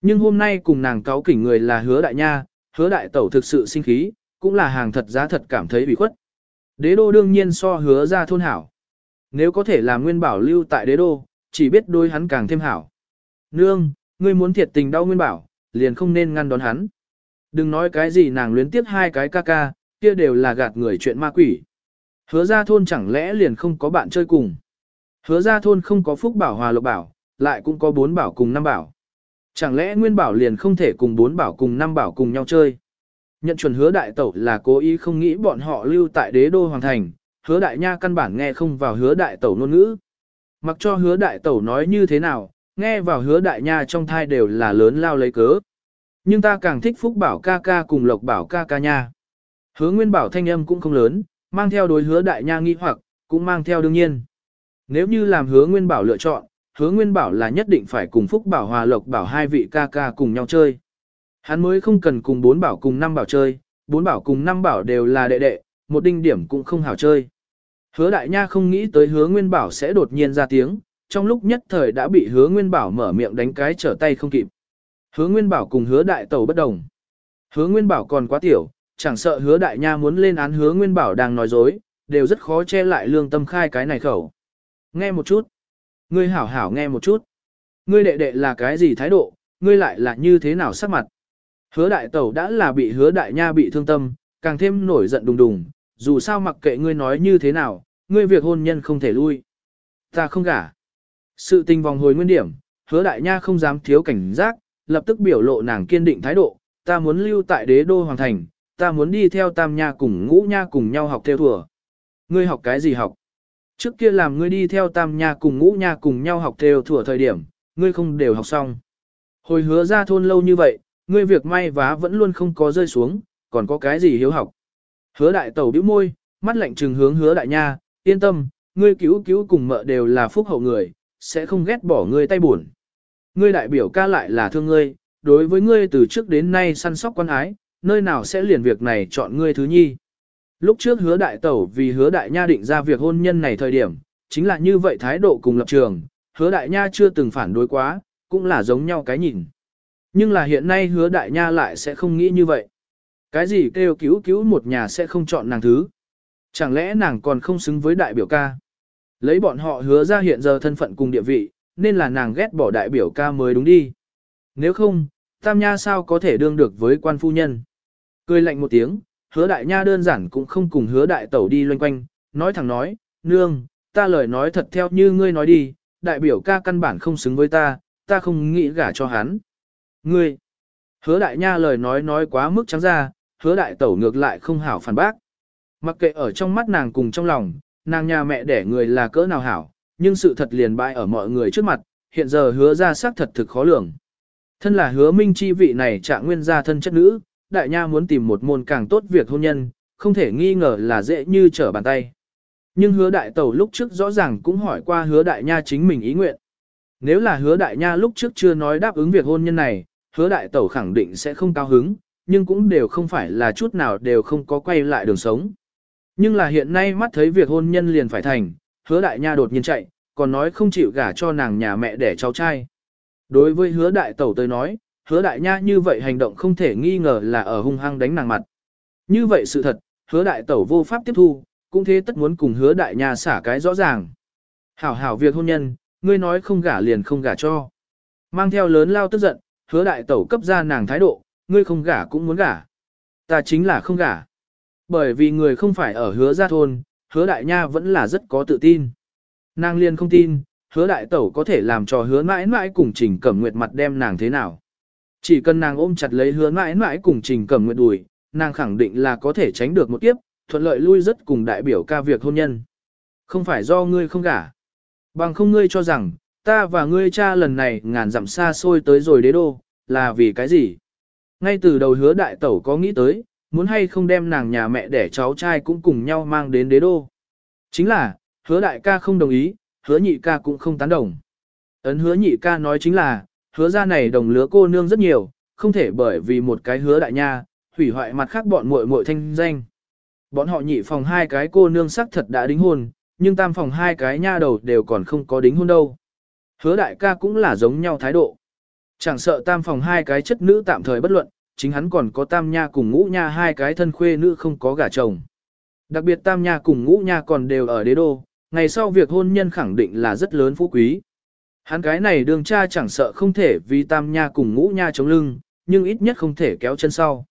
Nhưng hôm nay cùng nàng cáo kỉnh người là hứa đại nha, hứa đại tẩu thực sự sinh khí, cũng là hàng thật giá thật cảm thấy bị khuất. Đế đô đương nhiên so hứa ra thôn hảo. Nếu có thể làm nguyên bảo lưu tại đế đô, chỉ biết đôi hắn càng thêm hảo. Nương, ngươi muốn thiệt tình đau nguyên bảo, liền không nên ngăn đón hắn. Đừng nói cái gì nàng luyến tiếp hai cái ca ca, kia đều là gạt người chuyện ma quỷ. Hứa ra thôn chẳng lẽ liền không có bạn chơi cùng. Hứa ra thôn không có phúc bảo hòa lộc bảo, lại cũng có bốn bảo cùng năm bảo. Chẳng lẽ nguyên bảo liền không thể cùng bốn bảo cùng năm bảo cùng nhau chơi. Nhận chuẩn hứa đại tẩu là cố ý không nghĩ bọn họ lưu tại đế đô hoàng thành, hứa đại nha căn bản nghe không vào hứa đại tẩu ngôn ngữ. Mặc cho hứa đại tẩu nói như thế nào, nghe vào hứa đại nha trong thai đều là lớn lao lấy cớ. Nhưng ta càng thích phúc bảo ca ca cùng lộc bảo ca ca nha. Hứa nguyên bảo thanh âm cũng không lớn, mang theo đối hứa đại nha nghi hoặc, cũng mang theo đương nhiên. Nếu như làm hứa nguyên bảo lựa chọn, hứa nguyên bảo là nhất định phải cùng phúc bảo hòa lộc bảo hai vị ca ca cùng nhau chơi. Hắn mới không cần cùng bốn bảo cùng năm bảo chơi, bốn bảo cùng năm bảo đều là đệ đệ, một đinh điểm cũng không hảo chơi. Hứa đại nha không nghĩ tới hứa nguyên bảo sẽ đột nhiên ra tiếng, trong lúc nhất thời đã bị hứa nguyên bảo mở miệng đánh cái trở tay không kịp. Hứa nguyên bảo cùng hứa đại tẩu bất đồng. Hứa nguyên bảo còn quá tiểu, chẳng sợ hứa đại nha muốn lên án hứa nguyên bảo đang nói dối, đều rất khó che lại lương tâm khai cái này khẩu. Nghe một chút. Ngươi hảo hảo nghe một chút. Ngươi đệ đệ là cái gì thái độ, ngươi lại là như thế nào sắc mặt. Hứa đại tẩu đã là bị hứa đại nha bị thương tâm, càng thêm nổi giận đùng đùng, dù sao mặc kệ ngươi nói như thế nào, ngươi việc hôn nhân không thể lui. Ta không gả. Sự tình vòng hồi nguyên điểm, hứa đại nha không dám thiếu cảnh giác, lập tức biểu lộ nàng kiên định thái độ, ta muốn lưu tại đế đô hoàng thành, ta muốn đi theo tam nha cùng ngũ nha cùng nhau học theo thùa. Ngươi học cái gì học? Trước kia làm ngươi đi theo tam nha cùng ngũ nha cùng nhau học theo thủa thời điểm, ngươi không đều học xong. Hồi hứa ra thôn lâu như vậy, ngươi việc may vá vẫn luôn không có rơi xuống, còn có cái gì hiếu học. Hứa đại tẩu bĩu môi, mắt lạnh trừng hướng hứa đại nha, yên tâm, ngươi cứu cứu cùng mợ đều là phúc hậu người, sẽ không ghét bỏ ngươi tay buồn. Ngươi đại biểu ca lại là thương ngươi, đối với ngươi từ trước đến nay săn sóc quan ái, nơi nào sẽ liền việc này chọn ngươi thứ nhi. Lúc trước hứa đại tẩu vì hứa đại nha định ra việc hôn nhân này thời điểm, chính là như vậy thái độ cùng lập trường, hứa đại nha chưa từng phản đối quá, cũng là giống nhau cái nhìn. Nhưng là hiện nay hứa đại nha lại sẽ không nghĩ như vậy. Cái gì kêu cứu cứu một nhà sẽ không chọn nàng thứ. Chẳng lẽ nàng còn không xứng với đại biểu ca. Lấy bọn họ hứa ra hiện giờ thân phận cùng địa vị, nên là nàng ghét bỏ đại biểu ca mới đúng đi. Nếu không, tam nha sao có thể đương được với quan phu nhân. Cười lạnh một tiếng, hứa đại nha đơn giản cũng không cùng hứa đại tẩu đi loanh quanh, nói thẳng nói, nương, ta lời nói thật theo như ngươi nói đi, đại biểu ca căn bản không xứng với ta, ta không nghĩ gả cho hắn. Ngươi, hứa đại nha lời nói nói quá mức trắng ra, hứa đại tẩu ngược lại không hảo phản bác. Mặc kệ ở trong mắt nàng cùng trong lòng, nàng nhà mẹ đẻ người là cỡ nào hảo, nhưng sự thật liền bại ở mọi người trước mặt, hiện giờ hứa ra xác thật thực khó lường. Thân là hứa minh chi vị này trạng nguyên gia thân chất nữ, đại nha muốn tìm một môn càng tốt việc hôn nhân, không thể nghi ngờ là dễ như trở bàn tay. Nhưng hứa đại tẩu lúc trước rõ ràng cũng hỏi qua hứa đại nha chính mình ý nguyện. Nếu là hứa đại nha lúc trước chưa nói đáp ứng việc hôn nhân này, hứa đại tẩu khẳng định sẽ không cao hứng, nhưng cũng đều không phải là chút nào đều không có quay lại đường sống. Nhưng là hiện nay mắt thấy việc hôn nhân liền phải thành, hứa đại nha đột nhiên chạy, còn nói không chịu gả cho nàng nhà mẹ để cháu trai. Đối với hứa đại tẩu tới nói, hứa đại nha như vậy hành động không thể nghi ngờ là ở hung hăng đánh nàng mặt. Như vậy sự thật, hứa đại tẩu vô pháp tiếp thu, cũng thế tất muốn cùng hứa đại nha xả cái rõ ràng. Hảo hảo việc hôn nhân, ngươi nói không gả liền không gả cho. Mang theo lớn lao tức giận, hứa đại tẩu cấp ra nàng thái độ, ngươi không gả cũng muốn gả. Ta chính là không gả. Bởi vì người không phải ở hứa gia thôn, hứa đại nha vẫn là rất có tự tin. Nàng liền không tin, hứa đại tẩu có thể làm cho hứa mãi mãi cùng trình cẩm nguyệt mặt đem nàng thế nào. Chỉ cần nàng ôm chặt lấy hứa mãi mãi cùng trình cẩm nguyệt đùi, nàng khẳng định là có thể tránh được một kiếp, thuận lợi lui rất cùng đại biểu ca việc hôn nhân. Không phải do ngươi không gả. Bằng không ngươi cho rằng, ta và ngươi cha lần này ngàn dặm xa xôi tới rồi đế đô, là vì cái gì? Ngay từ đầu hứa đại tẩu có nghĩ tới, muốn hay không đem nàng nhà mẹ để cháu trai cũng cùng nhau mang đến đế đô. Chính là, hứa đại ca không đồng ý, hứa nhị ca cũng không tán đồng. Ấn hứa nhị ca nói chính là, hứa ra này đồng lứa cô nương rất nhiều, không thể bởi vì một cái hứa đại nha, hủy hoại mặt khác bọn muội muội thanh danh. Bọn họ nhị phòng hai cái cô nương sắc thật đã đính hôn, nhưng tam phòng hai cái nha đầu đều còn không có đính hôn đâu. Hứa đại ca cũng là giống nhau thái độ. Chẳng sợ tam phòng hai cái chất nữ tạm thời bất luận, chính hắn còn có tam nha cùng ngũ nha hai cái thân khuê nữ không có gả chồng. Đặc biệt tam nha cùng ngũ nha còn đều ở đế đô, ngày sau việc hôn nhân khẳng định là rất lớn phú quý. Hắn cái này đường cha chẳng sợ không thể vì tam nha cùng ngũ nha chống lưng, nhưng ít nhất không thể kéo chân sau.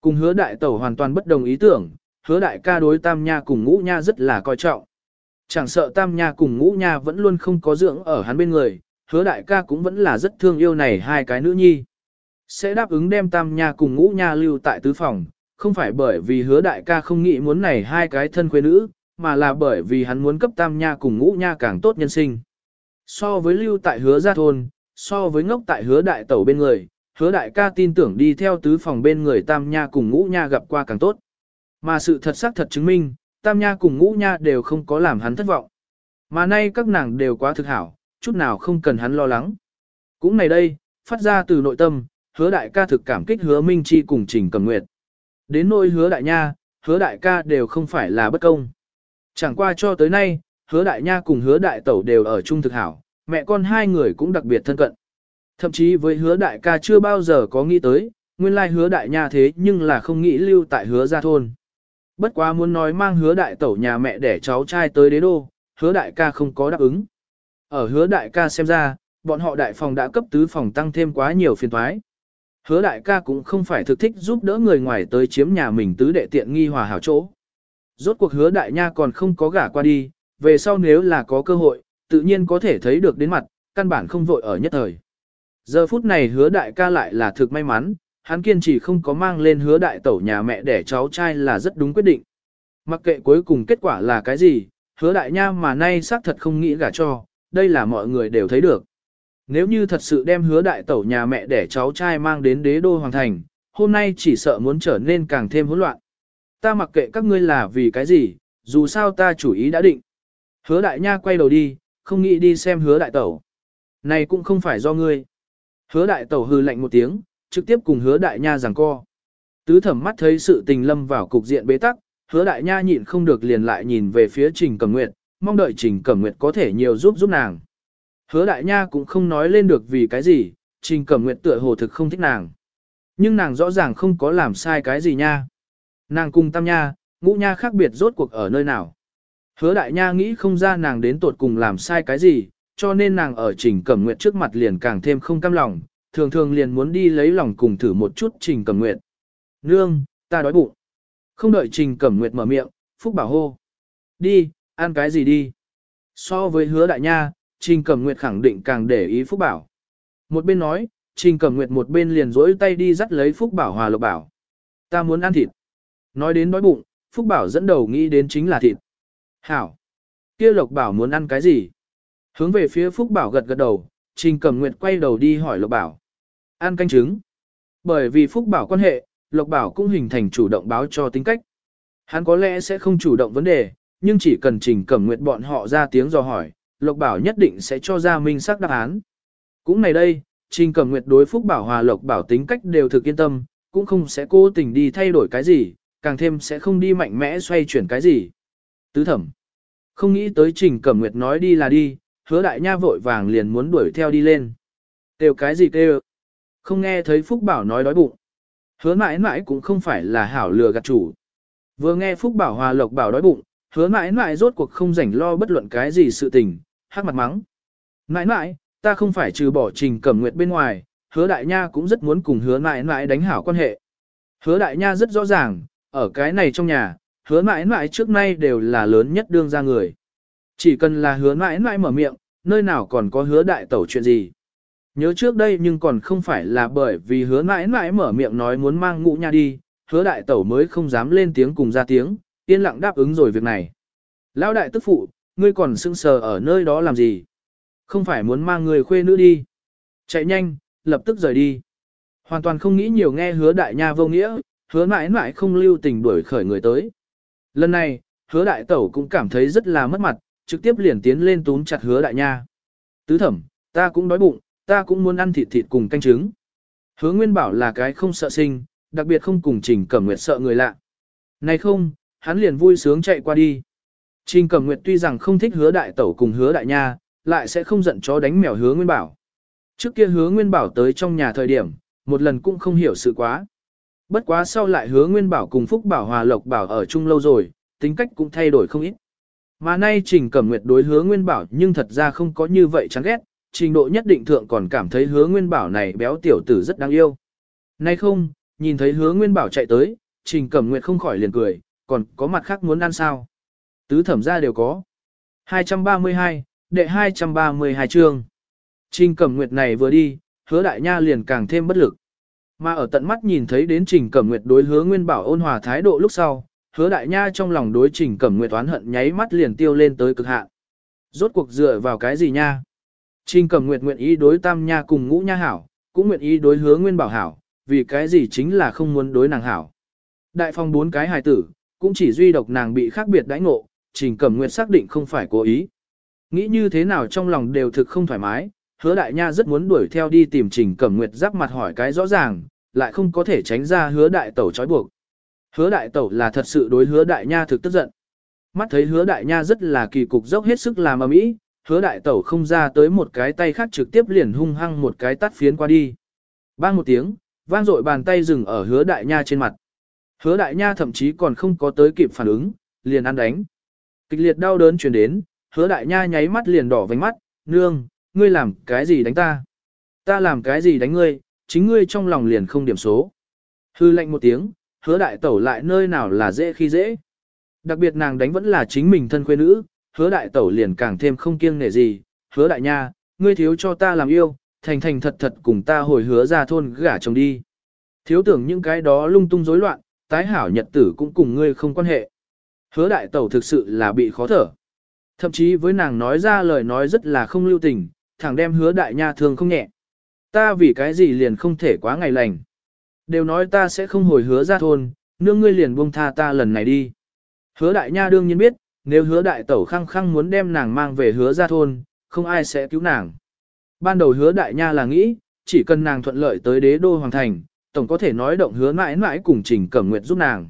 Cùng hứa đại tẩu hoàn toàn bất đồng ý tưởng, hứa đại ca đối tam nha cùng ngũ nha rất là coi trọng. Chẳng sợ tam nha cùng ngũ nha vẫn luôn không có dưỡng ở hắn bên người, hứa đại ca cũng vẫn là rất thương yêu này hai cái nữ nhi. Sẽ đáp ứng đem tam nha cùng ngũ nha lưu tại tứ phòng, không phải bởi vì hứa đại ca không nghĩ muốn này hai cái thân quê nữ, mà là bởi vì hắn muốn cấp tam nha cùng ngũ nha càng tốt nhân sinh. So với lưu tại hứa gia thôn, so với ngốc tại hứa đại tẩu bên người, hứa đại ca tin tưởng đi theo tứ phòng bên người tam nha cùng ngũ nha gặp qua càng tốt. Mà sự thật xác thật chứng minh, tam nha cùng ngũ nha đều không có làm hắn thất vọng. Mà nay các nàng đều quá thực hảo, chút nào không cần hắn lo lắng. Cũng này đây, phát ra từ nội tâm, hứa đại ca thực cảm kích hứa Minh Chi cùng Trình Cầm Nguyệt. đến nỗi hứa đại nha, hứa đại ca đều không phải là bất công. Chẳng qua cho tới nay, hứa đại nha cùng hứa đại tẩu đều ở chung thực hảo, mẹ con hai người cũng đặc biệt thân cận. Thậm chí với hứa đại ca chưa bao giờ có nghĩ tới, nguyên lai hứa đại nha thế nhưng là không nghĩ lưu tại hứa gia thôn. Bất quá muốn nói mang hứa đại tẩu nhà mẹ để cháu trai tới đế đô, hứa đại ca không có đáp ứng. Ở hứa đại ca xem ra, bọn họ đại phòng đã cấp tứ phòng tăng thêm quá nhiều phiền thoái. Hứa đại ca cũng không phải thực thích giúp đỡ người ngoài tới chiếm nhà mình tứ đệ tiện nghi hòa hảo chỗ. Rốt cuộc hứa đại nha còn không có gả qua đi, về sau nếu là có cơ hội, tự nhiên có thể thấy được đến mặt, căn bản không vội ở nhất thời. Giờ phút này hứa đại ca lại là thực may mắn, hắn kiên trì không có mang lên hứa đại tẩu nhà mẹ để cháu trai là rất đúng quyết định. Mặc kệ cuối cùng kết quả là cái gì, hứa đại nha mà nay xác thật không nghĩ gả cho, đây là mọi người đều thấy được. Nếu như thật sự đem hứa đại tẩu nhà mẹ để cháu trai mang đến đế đô hoàng thành, hôm nay chỉ sợ muốn trở nên càng thêm hỗn loạn. Ta mặc kệ các ngươi là vì cái gì, dù sao ta chủ ý đã định. Hứa đại nha quay đầu đi, không nghĩ đi xem hứa đại tẩu. Này cũng không phải do ngươi. Hứa đại tẩu hư lạnh một tiếng, trực tiếp cùng hứa đại nha giằng co. Tứ thẩm mắt thấy sự tình lâm vào cục diện bế tắc, hứa đại nha nhịn không được liền lại nhìn về phía trình cẩm nguyệt, mong đợi trình cẩm nguyệt có thể nhiều giúp giúp nàng. Hứa đại nha cũng không nói lên được vì cái gì, trình cẩm nguyệt tựa hồ thực không thích nàng. Nhưng nàng rõ ràng không có làm sai cái gì nha. Nàng cùng tam nha, ngũ nha khác biệt rốt cuộc ở nơi nào. Hứa đại nha nghĩ không ra nàng đến tột cùng làm sai cái gì, cho nên nàng ở trình cẩm nguyệt trước mặt liền càng thêm không cam lòng, thường thường liền muốn đi lấy lòng cùng thử một chút trình cẩm nguyệt. Nương, ta đói bụng. Không đợi trình cẩm nguyệt mở miệng, Phúc bảo hô. Đi, ăn cái gì đi. So với hứa đại nha, trình cẩm nguyệt khẳng định càng để ý Phúc bảo. Một bên nói, trình cẩm nguyệt một bên liền rỗi tay đi dắt lấy Phúc bảo hòa lộc bảo. Ta muốn ăn thịt. Nói đến đói bụng, Phúc bảo dẫn đầu nghĩ đến chính là thịt. Hảo. Kia lộc bảo muốn ăn cái gì? Hướng về phía Phúc bảo gật gật đầu, trình cẩm nguyệt quay đầu đi hỏi lộc bảo. Ăn canh trứng. Bởi vì Phúc Bảo quan hệ, Lộc Bảo cũng hình thành chủ động báo cho tính cách. Hắn có lẽ sẽ không chủ động vấn đề, nhưng chỉ cần Trình Cẩm Nguyệt bọn họ ra tiếng dò hỏi, Lộc Bảo nhất định sẽ cho ra minh xác đáp án. Cũng này đây, Trình Cẩm Nguyệt đối Phúc Bảo hòa Lộc Bảo tính cách đều thực yên tâm, cũng không sẽ cố tình đi thay đổi cái gì, càng thêm sẽ không đi mạnh mẽ xoay chuyển cái gì. Tứ thẩm. Không nghĩ tới Trình Cẩm Nguyệt nói đi là đi, hứa đại nha vội vàng liền muốn đuổi theo đi lên. Kêu cái gì kêu? Không nghe thấy Phúc Bảo nói đói bụng. Hứa mãi mãi cũng không phải là hảo lừa gạt chủ. Vừa nghe Phúc Bảo hòa lộc bảo đói bụng, hứa mãi mãi rốt cuộc không rảnh lo bất luận cái gì sự tình, hắc mặt mắng. Mãi mãi, ta không phải trừ bỏ trình cẩm nguyệt bên ngoài, hứa đại nha cũng rất muốn cùng hứa mãi mãi đánh hảo quan hệ. Hứa đại nha rất rõ ràng, ở cái này trong nhà, hứa mãi mãi trước nay đều là lớn nhất đương ra người. Chỉ cần là hứa mãi mãi mở miệng, nơi nào còn có hứa đại tẩu chuyện gì. Nhớ trước đây nhưng còn không phải là bởi vì hứa mãi mãi mở miệng nói muốn mang ngũ nha đi, hứa đại tẩu mới không dám lên tiếng cùng ra tiếng, yên lặng đáp ứng rồi việc này. Lão đại tức phụ, ngươi còn sưng sờ ở nơi đó làm gì? Không phải muốn mang người khuê nữ đi. Chạy nhanh, lập tức rời đi. Hoàn toàn không nghĩ nhiều nghe hứa đại nha vô nghĩa, hứa mãi mãi không lưu tình đuổi khởi người tới. Lần này, hứa đại tẩu cũng cảm thấy rất là mất mặt, trực tiếp liền tiến lên túm chặt hứa đại nha. Tứ thẩm, ta cũng đói bụng, ta cũng muốn ăn thịt thịt cùng canh trứng. Hứa Nguyên bảo là cái không sợ sinh, đặc biệt không cùng Trình Cẩm Nguyệt sợ người lạ. Này không, hắn liền vui sướng chạy qua đi. Trình Cẩm Nguyệt tuy rằng không thích hứa đại tẩu cùng hứa đại nha, lại sẽ không giận chó đánh mèo hứa Nguyên bảo. Trước kia hứa Nguyên bảo tới trong nhà thời điểm, một lần cũng không hiểu sự quá. Bất quá sau lại hứa Nguyên bảo cùng Phúc bảo hòa lộc bảo ở chung lâu rồi, tính cách cũng thay đổi không ít. Mà nay Trình Cẩm Nguyệt đối hứa Nguyên bảo nhưng thật ra không có như vậy chán ghét, trình độ nhất định thượng còn cảm thấy hứa nguyên bảo này béo tiểu tử rất đáng yêu. Nay không, nhìn thấy hứa nguyên bảo chạy tới, trình cẩm nguyệt không khỏi liền cười, còn có mặt khác muốn ăn sao. Tứ thẩm ra đều có. 232, đệ 232 chương. Trình cẩm nguyệt này vừa đi, hứa đại nha liền càng thêm bất lực. Mà ở tận mắt nhìn thấy đến trình cẩm nguyệt đối hứa nguyên bảo ôn hòa thái độ lúc sau, hứa đại nha trong lòng đối trình cẩm nguyệt oán hận nháy mắt liền tiêu lên tới cực hạn. Rốt cuộc dựa vào cái gì nha? Trình Cẩm Nguyệt nguyện ý đối Tam Nha cùng Ngũ Nha hảo, cũng nguyện ý đối Hứa Nguyên Bảo hảo, vì cái gì chính là không muốn đối nàng hảo. Đại phong bốn cái hài tử, cũng chỉ duy độc nàng bị khác biệt đãi ngộ, Trình Cẩm Nguyệt xác định không phải cố ý. Nghĩ như thế nào trong lòng đều thực không thoải mái, Hứa Đại Nha rất muốn đuổi theo đi tìm Trình Cẩm Nguyệt giáp mặt hỏi cái rõ ràng, lại không có thể tránh ra Hứa Đại Tẩu trói buộc. Hứa đại tẩu là thật sự đối hứa đại nha thực tức giận. Mắt thấy hứa đại nha rất là kỳ cục dốc hết sức làm ầm mỹ, hứa đại tẩu không ra tới một cái tay khác trực tiếp liền hung hăng một cái tắt phiến qua đi. Bang một tiếng, vang dội bàn tay dừng ở hứa đại nha trên mặt. Hứa đại nha thậm chí còn không có tới kịp phản ứng, liền ăn đánh. Kịch liệt đau đớn truyền đến, hứa đại nha nháy mắt liền đỏ vành mắt, nương, ngươi làm cái gì đánh ta? Ta làm cái gì đánh ngươi, chính ngươi trong lòng liền không điểm số. Hư lệnh một tiếng, hứa đại tẩu lại nơi nào là dễ khi dễ. Đặc biệt nàng đánh vẫn là chính mình thân quê nữ, hứa đại tẩu liền càng thêm không kiêng nể gì, hứa đại nha, ngươi thiếu cho ta làm yêu, thành thành thật thật cùng ta hồi hứa ra thôn gả chồng đi. Thiếu tưởng những cái đó lung tung rối loạn, tái hảo nhật tử cũng cùng ngươi không quan hệ. Hứa đại tẩu thực sự là bị khó thở. Thậm chí với nàng nói ra lời nói rất là không lưu tình, thẳng đem hứa đại nha thường không nhẹ. Ta vì cái gì liền không thể quá ngày lành. Đều nói ta sẽ không hồi hứa ra thôn, nương ngươi liền buông tha ta lần này đi. Hứa đại nha đương nhiên biết, nếu hứa đại tẩu khăng khăng muốn đem nàng mang về hứa ra thôn, không ai sẽ cứu nàng. Ban đầu hứa đại nha là nghĩ, chỉ cần nàng thuận lợi tới đế đô hoàng thành, tổng có thể nói động hứa mãi mãi cùng trình cẩm nguyệt giúp nàng.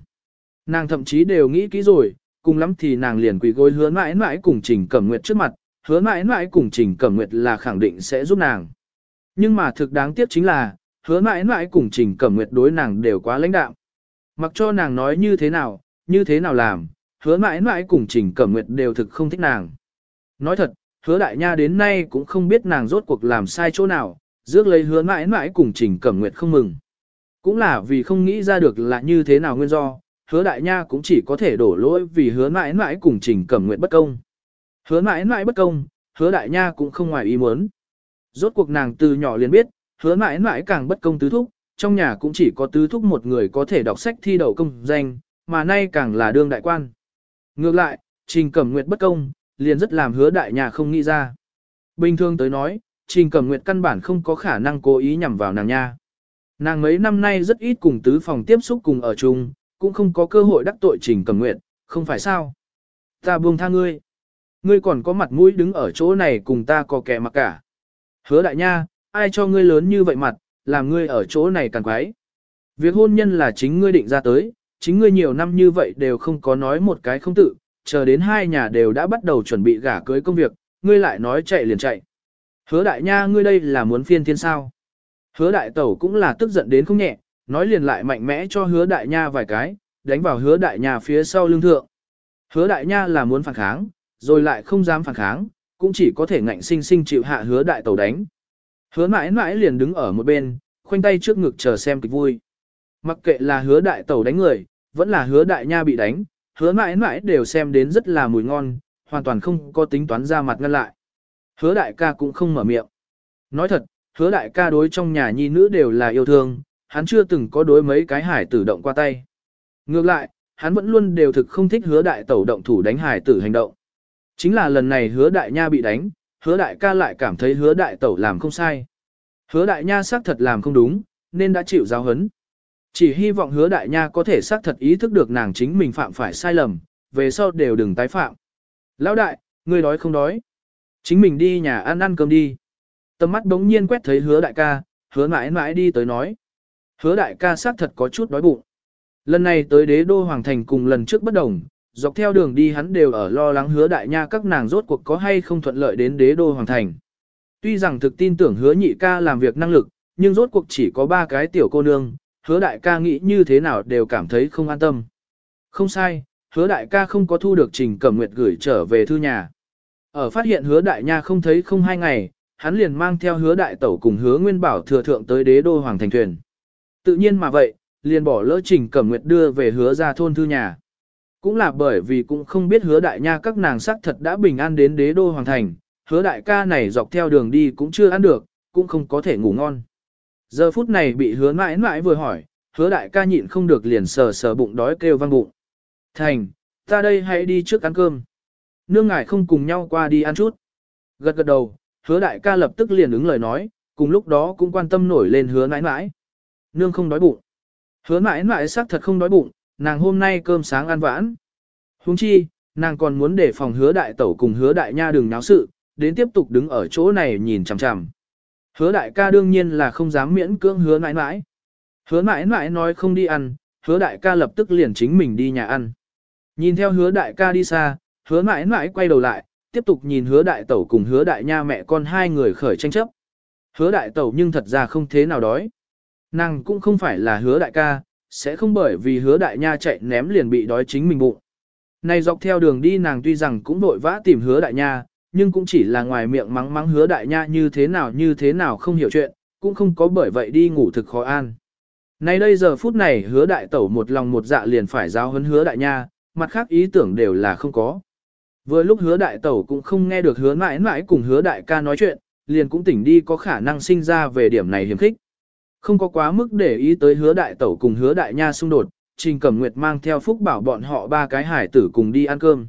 Nàng thậm chí đều nghĩ kỹ rồi, cùng lắm thì nàng liền quỳ gối hứa mãi mãi cùng trình cẩm nguyệt trước mặt, hứa mãi mãi cùng trình cẩm nguyệt là khẳng định sẽ giúp nàng. Nhưng mà thực đáng tiếc chính là, hứa mãi mãi cùng trình cẩm nguyệt đối nàng đều quá lãnh đạm. Mặc cho nàng nói như thế nào, như thế nào làm, hứa mãi mãi cùng trình cẩm nguyệt đều thực không thích nàng. Nói thật, hứa đại nha đến nay cũng không biết nàng rốt cuộc làm sai chỗ nào, dước lấy hứa mãi mãi cùng trình cẩm nguyệt không mừng. Cũng là vì không nghĩ ra được là như thế nào nguyên do, hứa đại nha cũng chỉ có thể đổ lỗi vì hứa mãi mãi cùng trình cẩm nguyệt bất công. Hứa mãi mãi bất công, hứa đại nha cũng không ngoài ý muốn. Rốt cuộc nàng từ nhỏ liền biết, hứa mãi mãi càng bất công tứ thúc, trong nhà cũng chỉ có tứ thúc một người có thể đọc sách thi đậu công danh, mà nay càng là đương đại quan. Ngược lại, trình cẩm nguyệt bất công, liền rất làm hứa đại nhà không nghĩ ra. Bình thường tới nói, trình cẩm nguyệt căn bản không có khả năng cố ý nhằm vào nàng nha. Nàng mấy năm nay rất ít cùng tứ phòng tiếp xúc cùng ở chung, cũng không có cơ hội đắc tội trình cẩm nguyệt, không phải sao. Ta buông tha ngươi. Ngươi còn có mặt mũi đứng ở chỗ này cùng ta có kẻ mặc cả. Hứa đại nha, ai cho ngươi lớn như vậy mặt, làm ngươi ở chỗ này càng quái. Việc hôn nhân là chính ngươi định ra tới, chính ngươi nhiều năm như vậy đều không có nói một cái không tự, chờ đến hai nhà đều đã bắt đầu chuẩn bị gả cưới công việc, ngươi lại nói chạy liền chạy. Hứa đại nha ngươi đây là muốn phiên thiên sao. Hứa đại tẩu cũng là tức giận đến không nhẹ, nói liền lại mạnh mẽ cho hứa đại nha vài cái, đánh vào hứa đại nha phía sau lưng thượng. Hứa đại nha là muốn phản kháng, rồi lại không dám phản kháng, cũng chỉ có thể ngạnh sinh sinh chịu hạ hứa đại tẩu đánh. Hứa mãi mãi liền đứng ở một bên, khoanh tay trước ngực chờ xem kịch vui. Mặc kệ là hứa đại tẩu đánh người, vẫn là hứa đại nha bị đánh, hứa mãi mãi đều xem đến rất là mùi ngon, hoàn toàn không có tính toán ra mặt ngăn lại. Hứa đại ca cũng không mở miệng. Nói thật, hứa đại ca đối trong nhà nhi nữ đều là yêu thương, hắn chưa từng có đối mấy cái hải tử động qua tay. Ngược lại, hắn vẫn luôn đều thực không thích hứa đại tẩu động thủ đánh hải tử hành động. Chính là lần này hứa đại nha bị đánh, hứa đại ca lại cảm thấy hứa đại tẩu làm không sai. Hứa đại nha xác thật làm không đúng, nên đã chịu giáo hấn. Chỉ hy vọng hứa đại nha có thể xác thật ý thức được nàng chính mình phạm phải sai lầm, về sau đều đừng tái phạm. Lão đại, ngươi đói không đói? Chính mình đi nhà ăn ăn cơm đi. Tầm mắt bỗng nhiên quét thấy hứa đại ca, hứa mãi mãi đi tới nói. Hứa đại ca xác thật có chút đói bụng. Lần này tới đế đô hoàng thành cùng lần trước bất đồng, dọc theo đường đi hắn đều ở lo lắng hứa đại nha các nàng rốt cuộc có hay không thuận lợi đến đế đô hoàng thành. Tuy rằng thực tin tưởng hứa nhị ca làm việc năng lực, nhưng rốt cuộc chỉ có ba cái tiểu cô nương, hứa đại ca nghĩ như thế nào đều cảm thấy không an tâm. Không sai, hứa đại ca không có thu được trình cẩm nguyệt gửi trở về thư nhà. Ở phát hiện hứa đại nha không thấy không hai ngày, hắn liền mang theo hứa đại tẩu cùng hứa nguyên bảo thừa thượng tới đế đô hoàng thành thuyền. Tự nhiên mà vậy, liền bỏ lỡ trình cẩm nguyệt đưa về hứa ra thôn thư nhà. Cũng là bởi vì cũng không biết hứa đại nha các nàng sắc thật đã bình an đến đế đô hoàng thành, hứa đại ca này dọc theo đường đi cũng chưa ăn được, cũng không có thể ngủ ngon. Giờ phút này bị hứa mãi mãi vừa hỏi, hứa đại ca nhịn không được liền sờ sờ bụng đói kêu vang bụng. Thành, ta đây hãy đi trước ăn cơm. Nương ngài không cùng nhau qua đi ăn chút. Gật gật đầu, hứa đại ca lập tức liền ứng lời nói, cùng lúc đó cũng quan tâm nổi lên hứa mãi mãi. Nương không đói bụng. Hứa mãi mãi xác thật không đói bụng, nàng hôm nay cơm sáng ăn vãn. Huống chi, nàng còn muốn để phòng hứa đại tẩu cùng hứa đại nha đừng náo sự, đến tiếp tục đứng ở chỗ này nhìn chằm chằm. Hứa đại ca đương nhiên là không dám miễn cưỡng hứa mãi mãi. Hứa mãi mãi nói không đi ăn, hứa đại ca lập tức liền chính mình đi nhà ăn. Nhìn theo hứa đại ca đi xa, hứa mãi mãi quay đầu lại, tiếp tục nhìn hứa đại tẩu cùng hứa đại nha mẹ con hai người khởi tranh chấp. Hứa đại tẩu nhưng thật ra không thế nào đói. Nàng cũng không phải là hứa đại ca, sẽ không bởi vì hứa đại nha chạy ném liền bị đói chính mình bụng. Này dọc theo đường đi nàng tuy rằng cũng vội vã tìm hứa đại nha, nhưng cũng chỉ là ngoài miệng mắng mắng hứa đại nha như thế nào như thế nào không hiểu chuyện, cũng không có bởi vậy đi ngủ thực khó an. Này đây giờ phút này hứa đại tẩu một lòng một dạ liền phải giáo huấn hứa đại nha, mặt khác ý tưởng đều là không có. Vừa lúc hứa đại tẩu cũng không nghe được hứa mãi mãi cùng hứa đại ca nói chuyện, liền cũng tỉnh đi có khả năng sinh ra về điểm này hiểm khích. Không có quá mức để ý tới hứa đại tẩu cùng hứa đại nha xung đột, Trình Cẩm Nguyệt mang theo Phúc Bảo bọn họ ba cái hải tử cùng đi ăn cơm.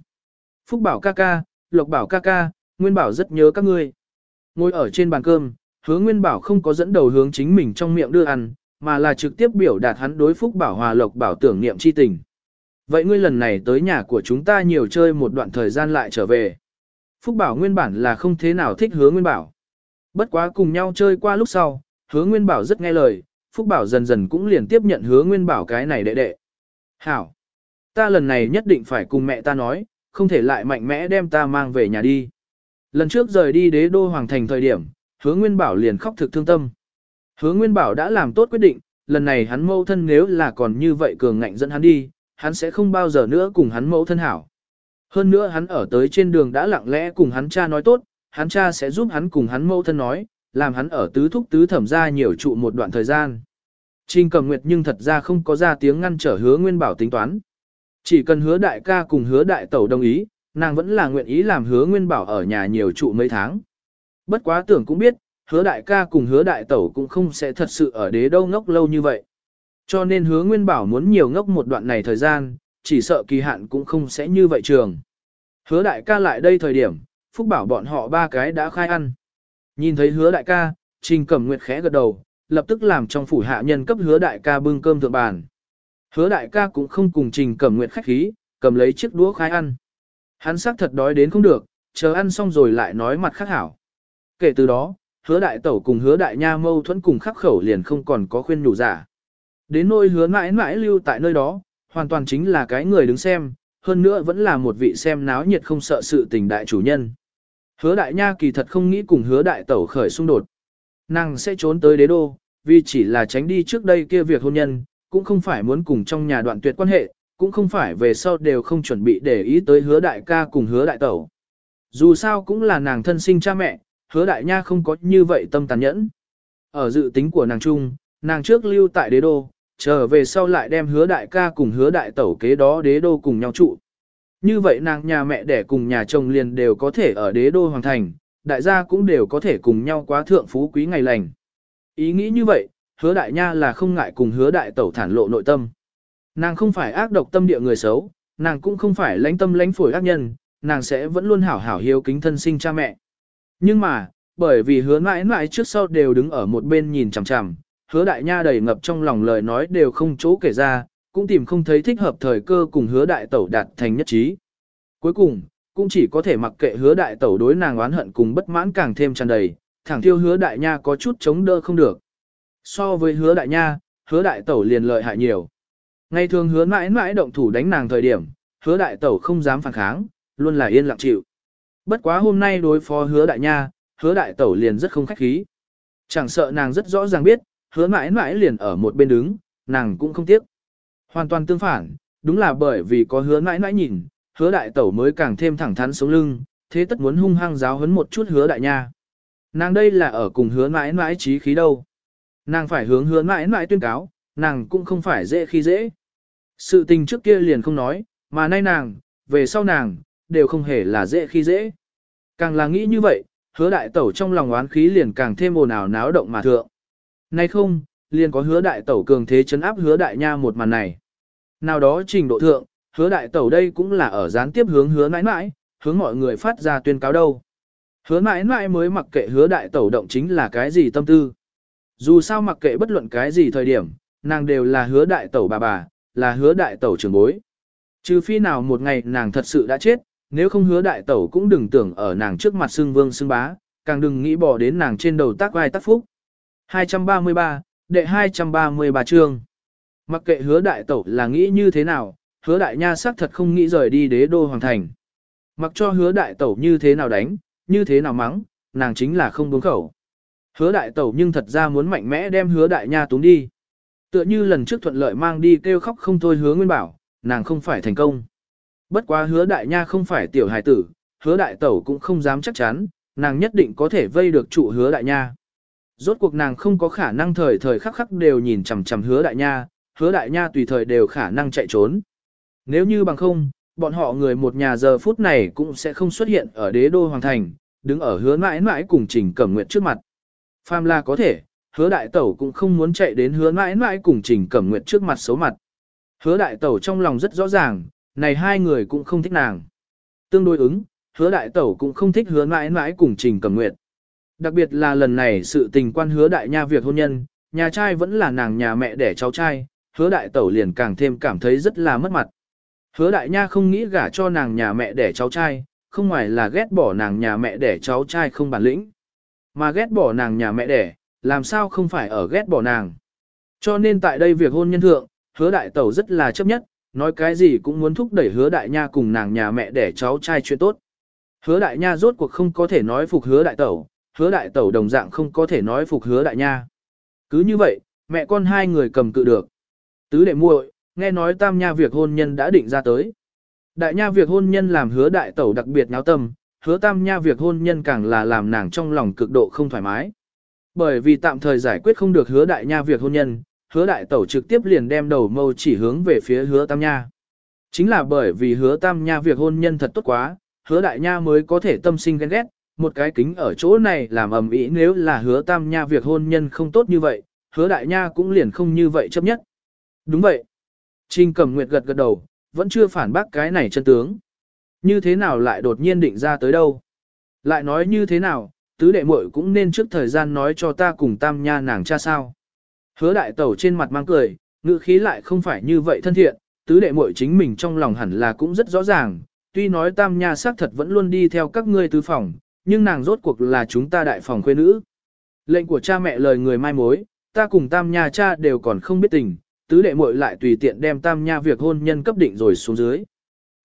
Phúc Bảo ca ca, Lộc Bảo ca ca, Nguyên Bảo rất nhớ các ngươi. Ngồi ở trên bàn cơm, hứa Nguyên Bảo không có dẫn đầu hướng chính mình trong miệng đưa ăn, mà là trực tiếp biểu đạt hắn đối Phúc Bảo Hòa Lộc Bảo tưởng niệm chi tình. Vậy ngươi lần này tới nhà của chúng ta nhiều chơi một đoạn thời gian lại trở về. Phúc Bảo nguyên bản là không thế nào thích hứa Nguyên Bảo. Bất quá cùng nhau chơi qua lúc sau, hứa Nguyên Bảo rất nghe lời, Phúc Bảo dần dần cũng liền tiếp nhận hứa Nguyên Bảo cái này đệ đệ. Hảo! Ta lần này nhất định phải cùng mẹ ta nói, không thể lại mạnh mẽ đem ta mang về nhà đi. Lần trước rời đi đế đô hoàng thành thời điểm, hứa Nguyên Bảo liền khóc thực thương tâm. Hứa Nguyên Bảo đã làm tốt quyết định, lần này hắn mâu thân nếu là còn như vậy cường ngạnh dẫn hắn đi, hắn sẽ không bao giờ nữa cùng hắn mẫu thân hảo. Hơn nữa hắn ở tới trên đường đã lặng lẽ cùng hắn cha nói tốt, hắn cha sẽ giúp hắn cùng hắn mẫu thân nói, làm hắn ở tứ thúc tứ thẩm ra nhiều trụ một đoạn thời gian. Trình cầm nguyệt nhưng thật ra không có ra tiếng ngăn trở hứa nguyên bảo tính toán. Chỉ cần hứa đại ca cùng hứa đại tẩu đồng ý, nàng vẫn là nguyện ý làm hứa nguyên bảo ở nhà nhiều trụ mấy tháng. Bất quá tưởng cũng biết, hứa đại ca cùng hứa đại tẩu cũng không sẽ thật sự ở đế đâu ngốc lâu như vậy. Cho nên hứa nguyên bảo muốn nhiều ngốc một đoạn này thời gian, chỉ sợ kỳ hạn cũng không sẽ như vậy trường. Hứa đại ca lại đây thời điểm, Phúc bảo bọn họ ba cái đã khai ăn. Nhìn thấy hứa đại ca, Trình Cẩm Nguyệt khẽ gật đầu, lập tức làm trong phủ hạ nhân cấp hứa đại ca bưng cơm thượng bàn. Hứa đại ca cũng không cùng Trình Cẩm Nguyệt khách khí, cầm lấy chiếc đũa khai ăn. Hắn xác thật đói đến không được, chờ ăn xong rồi lại nói mặt khác hảo. Kể từ đó, hứa đại tẩu cùng hứa đại nha mâu thuẫn cùng khắc khẩu liền không còn có khuyên nhủ giả. Đến nỗi hứa mãi mãi lưu tại nơi đó, hoàn toàn chính là cái người đứng xem, hơn nữa vẫn là một vị xem náo nhiệt không sợ sự tình đại chủ nhân. Hứa đại nha kỳ thật không nghĩ cùng hứa đại tẩu khởi xung đột. Nàng sẽ trốn tới đế đô, vì chỉ là tránh đi trước đây kia việc hôn nhân, cũng không phải muốn cùng trong nhà đoạn tuyệt quan hệ, cũng không phải về sau đều không chuẩn bị để ý tới hứa đại ca cùng hứa đại tẩu. Dù sao cũng là nàng thân sinh cha mẹ, hứa đại nha không có như vậy tâm tàn nhẫn. Ở dự tính của nàng chung, nàng trước lưu tại đế đô, trở về sau lại đem hứa đại ca cùng hứa đại tẩu kế đó đế đô cùng nhau trụ. Như vậy nàng nhà mẹ đẻ cùng nhà chồng liền đều có thể ở đế đô hoàng thành, đại gia cũng đều có thể cùng nhau quá thượng phú quý ngày lành. Ý nghĩ như vậy, hứa đại nha là không ngại cùng hứa đại tẩu thản lộ nội tâm. Nàng không phải ác độc tâm địa người xấu, nàng cũng không phải lãnh tâm lãnh phổi ác nhân, nàng sẽ vẫn luôn hảo hảo hiếu kính thân sinh cha mẹ. Nhưng mà, bởi vì hứa mãi mãi trước sau đều đứng ở một bên nhìn chằm chằm, hứa đại nha đầy ngập trong lòng lời nói đều không chỗ kể ra, cũng tìm không thấy thích hợp thời cơ cùng hứa đại tẩu đạt thành nhất trí. Cuối cùng, cũng chỉ có thể mặc kệ hứa đại tẩu đối nàng oán hận cùng bất mãn càng thêm tràn đầy, thẳng thiêu hứa đại nha có chút chống đỡ không được. So với hứa đại nha, hứa đại tẩu liền lợi hại nhiều. Ngày thường hứa mãi mãi động thủ đánh nàng thời điểm, hứa đại tẩu không dám phản kháng, luôn là yên lặng chịu. Bất quá hôm nay đối phó hứa đại nha, hứa đại tẩu liền rất không khách khí. Chẳng sợ nàng rất rõ ràng biết, hứa mãi mãi liền ở một bên đứng, nàng cũng không tiếc. Hoàn toàn tương phản, đúng là bởi vì có hứa mãi mãi nhìn, hứa đại tẩu mới càng thêm thẳng thắn sống lưng, thế tất muốn hung hăng giáo hấn một chút hứa đại nha. Nàng đây là ở cùng hứa mãi mãi trí khí đâu. Nàng phải hướng hứa mãi mãi tuyên cáo, nàng cũng không phải dễ khi dễ. Sự tình trước kia liền không nói, mà nay nàng, về sau nàng, đều không hề là dễ khi dễ. Càng là nghĩ như vậy, hứa đại tẩu trong lòng oán khí liền càng thêm ồn ào náo động mà thượng. Nay không, liền có hứa đại tẩu cường thế chấn áp hứa đại nha một màn này. Nào đó trình độ thượng, hứa đại tẩu đây cũng là ở gián tiếp hướng hứa mãi mãi, hướng mọi người phát ra tuyên cáo đâu. Hứa mãi mãi mới mặc kệ hứa đại tẩu động chính là cái gì tâm tư. Dù sao mặc kệ bất luận cái gì thời điểm, nàng đều là hứa đại tẩu bà bà, là hứa đại tẩu trưởng bối. Trừ phi nào một ngày nàng thật sự đã chết, nếu không hứa đại tẩu cũng đừng tưởng ở nàng trước mặt xương vương xương bá, càng đừng nghĩ bỏ đến nàng trên đầu tác vai tác phúc. 233, đệ 233 chương. Mặc kệ hứa đại tẩu là nghĩ như thế nào, hứa đại nha xác thật không nghĩ rời đi đế đô hoàng thành. Mặc cho hứa đại tẩu như thế nào đánh, như thế nào mắng, nàng chính là không buông khẩu. Hứa đại tẩu nhưng thật ra muốn mạnh mẽ đem hứa đại nha túng đi. Tựa như lần trước thuận lợi mang đi kêu khóc không thôi hứa nguyên bảo, nàng không phải thành công. Bất quá hứa đại nha không phải tiểu hài tử, hứa đại tẩu cũng không dám chắc chắn, nàng nhất định có thể vây được trụ hứa đại nha. Rốt cuộc nàng không có khả năng thời thời khắc khắc đều nhìn chằm chằm hứa đại nha, hứa đại nha tùy thời đều khả năng chạy trốn. Nếu như bằng không, bọn họ người một nhà giờ phút này cũng sẽ không xuất hiện ở đế đô hoàng thành, đứng ở hứa mãi mãi cùng trình cẩm nguyện trước mặt. Phàm là có thể, hứa đại tẩu cũng không muốn chạy đến hứa mãi mãi cùng trình cẩm nguyện trước mặt xấu mặt. Hứa đại tẩu trong lòng rất rõ ràng, này hai người cũng không thích nàng. Tương đối ứng, hứa đại tẩu cũng không thích hứa mãi mãi cùng trình cẩm nguyện. Đặc biệt là lần này sự tình quan hứa đại nha việc hôn nhân, nhà trai vẫn là nàng nhà mẹ đẻ cháu trai, hứa đại tẩu liền càng thêm cảm thấy rất là mất mặt. Hứa đại nha không nghĩ gả cho nàng nhà mẹ đẻ cháu trai, không ngoài là ghét bỏ nàng nhà mẹ đẻ cháu trai không bản lĩnh. Mà ghét bỏ nàng nhà mẹ đẻ, làm sao không phải ở ghét bỏ nàng. Cho nên tại đây việc hôn nhân thượng, hứa đại tẩu rất là chấp nhất, nói cái gì cũng muốn thúc đẩy hứa đại nha cùng nàng nhà mẹ đẻ cháu trai chuyện tốt. Hứa đại nha rốt cuộc không có thể nói phục hứa đại tẩu, hứa đại tẩu đồng dạng không có thể nói phục hứa đại nha. Cứ như vậy, mẹ con hai người cầm cự được. Tứ đệ muội, nghe nói tam nha việc hôn nhân đã định ra tới. Đại nha việc hôn nhân làm hứa đại tẩu đặc biệt náo tâm, hứa tam nha việc hôn nhân càng là làm nàng trong lòng cực độ không thoải mái. Bởi vì tạm thời giải quyết không được hứa đại nha việc hôn nhân, hứa đại tẩu trực tiếp liền đem đầu mâu chỉ hướng về phía hứa tam nha. Chính là bởi vì hứa tam nha việc hôn nhân thật tốt quá, hứa đại nha mới có thể tâm sinh ghen ghét, một cái kính ở chỗ này làm ầm ĩ nếu là hứa tam nha việc hôn nhân không tốt như vậy, hứa đại nha cũng liền không như vậy chấp nhất. Đúng vậy. Trình Cẩm Nguyệt gật gật đầu, vẫn chưa phản bác cái này chân tướng. Như thế nào lại đột nhiên định ra tới đâu? Lại nói như thế nào, tứ đệ muội cũng nên trước thời gian nói cho ta cùng tam nha nàng cha sao. Hứa đại tẩu trên mặt mang cười, ngữ khí lại không phải như vậy thân thiện, tứ đệ muội chính mình trong lòng hẳn là cũng rất rõ ràng, tuy nói tam nha xác thật vẫn luôn đi theo các ngươi tứ phòng, nhưng nàng rốt cuộc là chúng ta đại phòng khuê nữ. Lệnh của cha mẹ lời người mai mối, ta cùng tam nha cha đều còn không biết tình, tứ đệ muội lại tùy tiện đem tam nha việc hôn nhân cấp định rồi xuống dưới.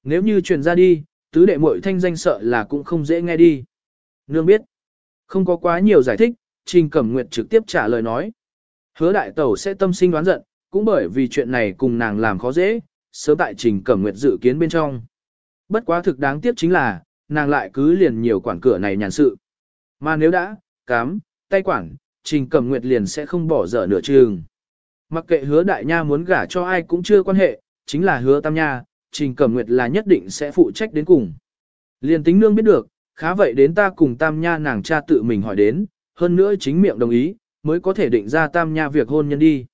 Nếu như truyền ra đi, tứ đệ muội thanh danh sợ là cũng không dễ nghe đi. Nương biết, không có quá nhiều giải thích, Trình Cẩm Nguyệt trực tiếp trả lời nói. Hứa đại tẩu sẽ tâm sinh đoán giận, cũng bởi vì chuyện này cùng nàng làm khó dễ, sớm tại Trình Cẩm Nguyệt dự kiến bên trong. Bất quá thực đáng tiếc chính là, nàng lại cứ liền nhiều quản cửa này nhàn sự. Mà nếu đã, cám, tay quản, Trình Cẩm Nguyệt liền sẽ không bỏ dở nửa trường. Mặc kệ hứa đại nha muốn gả cho ai cũng chưa quan hệ, chính là hứa tam nha, Trình Cẩm Nguyệt là nhất định sẽ phụ trách đến cùng. Liền tính nương biết được, khá vậy đến ta cùng tam nha nàng cha tự mình hỏi đến, hơn nữa chính miệng đồng ý, mới có thể định ra tam nha việc hôn nhân đi.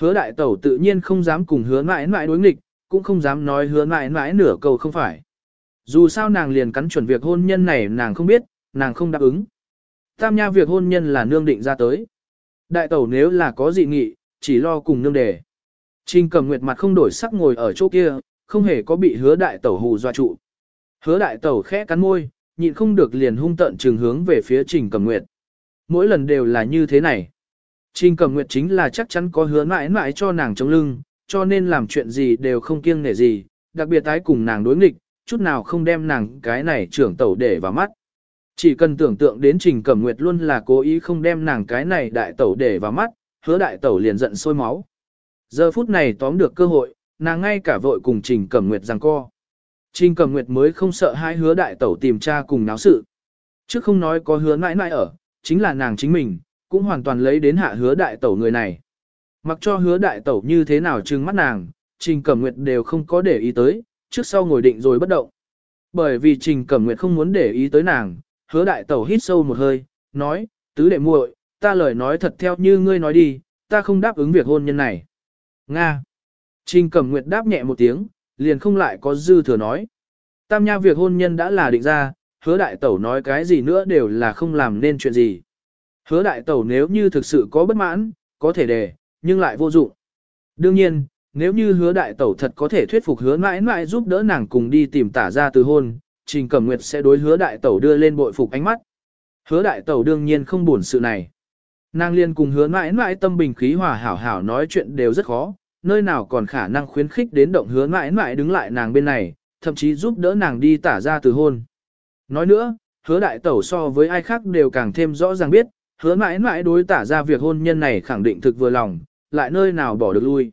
Hứa đại tẩu tự nhiên không dám cùng hứa mãi mãi đối nghịch, cũng không dám nói hứa mãi mãi nửa câu không phải. Dù sao nàng liền cắn chuẩn việc hôn nhân này nàng không biết, nàng không đáp ứng. Tam nha việc hôn nhân là nương định ra tới. Đại tẩu nếu là có dị nghị, chỉ lo cùng nương đề. Trình cầm nguyệt mặt không đổi sắc ngồi ở chỗ kia, không hề có bị hứa đại tẩu hù dọa trụ. Hứa đại tẩu khẽ cắn môi, nhịn không được liền hung tận trường hướng về phía trình cầm nguyệt. Mỗi lần đều là như thế này. Trình cầm nguyệt chính là chắc chắn có hứa mãi mãi cho nàng chống lưng, cho nên làm chuyện gì đều không kiêng nể gì, đặc biệt tái cùng nàng đối nghịch, chút nào không đem nàng cái này trưởng tẩu để vào mắt. Chỉ cần tưởng tượng đến Trình Cẩm Nguyệt luôn là cố ý không đem nàng cái này đại tẩu để vào mắt, hứa đại tẩu liền giận sôi máu. Giờ phút này tóm được cơ hội, nàng ngay cả vội cùng Trình Cẩm Nguyệt giằng co. Trình Cẩm Nguyệt mới không sợ hai hứa đại tẩu tìm tra cùng náo sự. Trước không nói có hứa mãi mãi ở, chính là nàng chính mình, cũng hoàn toàn lấy đến hạ hứa đại tẩu người này. Mặc cho hứa đại tẩu như thế nào trừng mắt nàng, Trình Cẩm Nguyệt đều không có để ý tới, trước sau ngồi định rồi bất động. Bởi vì Trình Cẩm Nguyệt không muốn để ý tới nàng, hứa đại tẩu hít sâu một hơi, nói, tứ đệ muội, ta lời nói thật theo như ngươi nói đi, ta không đáp ứng việc hôn nhân này. Nga. Trình Cẩm Nguyệt đáp nhẹ một tiếng, liền không lại có dư thừa nói. Tam nha việc hôn nhân đã là định ra, hứa đại tẩu nói cái gì nữa đều là không làm nên chuyện gì. Hứa đại tẩu nếu như thực sự có bất mãn, có thể đề, nhưng lại vô dụng. Đương nhiên, nếu như hứa đại tẩu thật có thể thuyết phục hứa mãi mãi giúp đỡ nàng cùng đi tìm tả ra từ hôn, Trình Cẩm Nguyệt sẽ đối hứa đại tẩu đưa lên bội phục ánh mắt. Hứa đại tẩu đương nhiên không buồn sự này. Nàng liên cùng hứa mãi mãi tâm bình khí hòa hảo hảo nói chuyện đều rất khó, nơi nào còn khả năng khuyến khích đến động hứa mãi mãi đứng lại nàng bên này, thậm chí giúp đỡ nàng đi tả ra từ hôn. Nói nữa, hứa đại tẩu so với ai khác đều càng thêm rõ ràng biết, hứa mãi mãi đối tả ra việc hôn nhân này khẳng định thực vừa lòng, lại nơi nào bỏ được lui.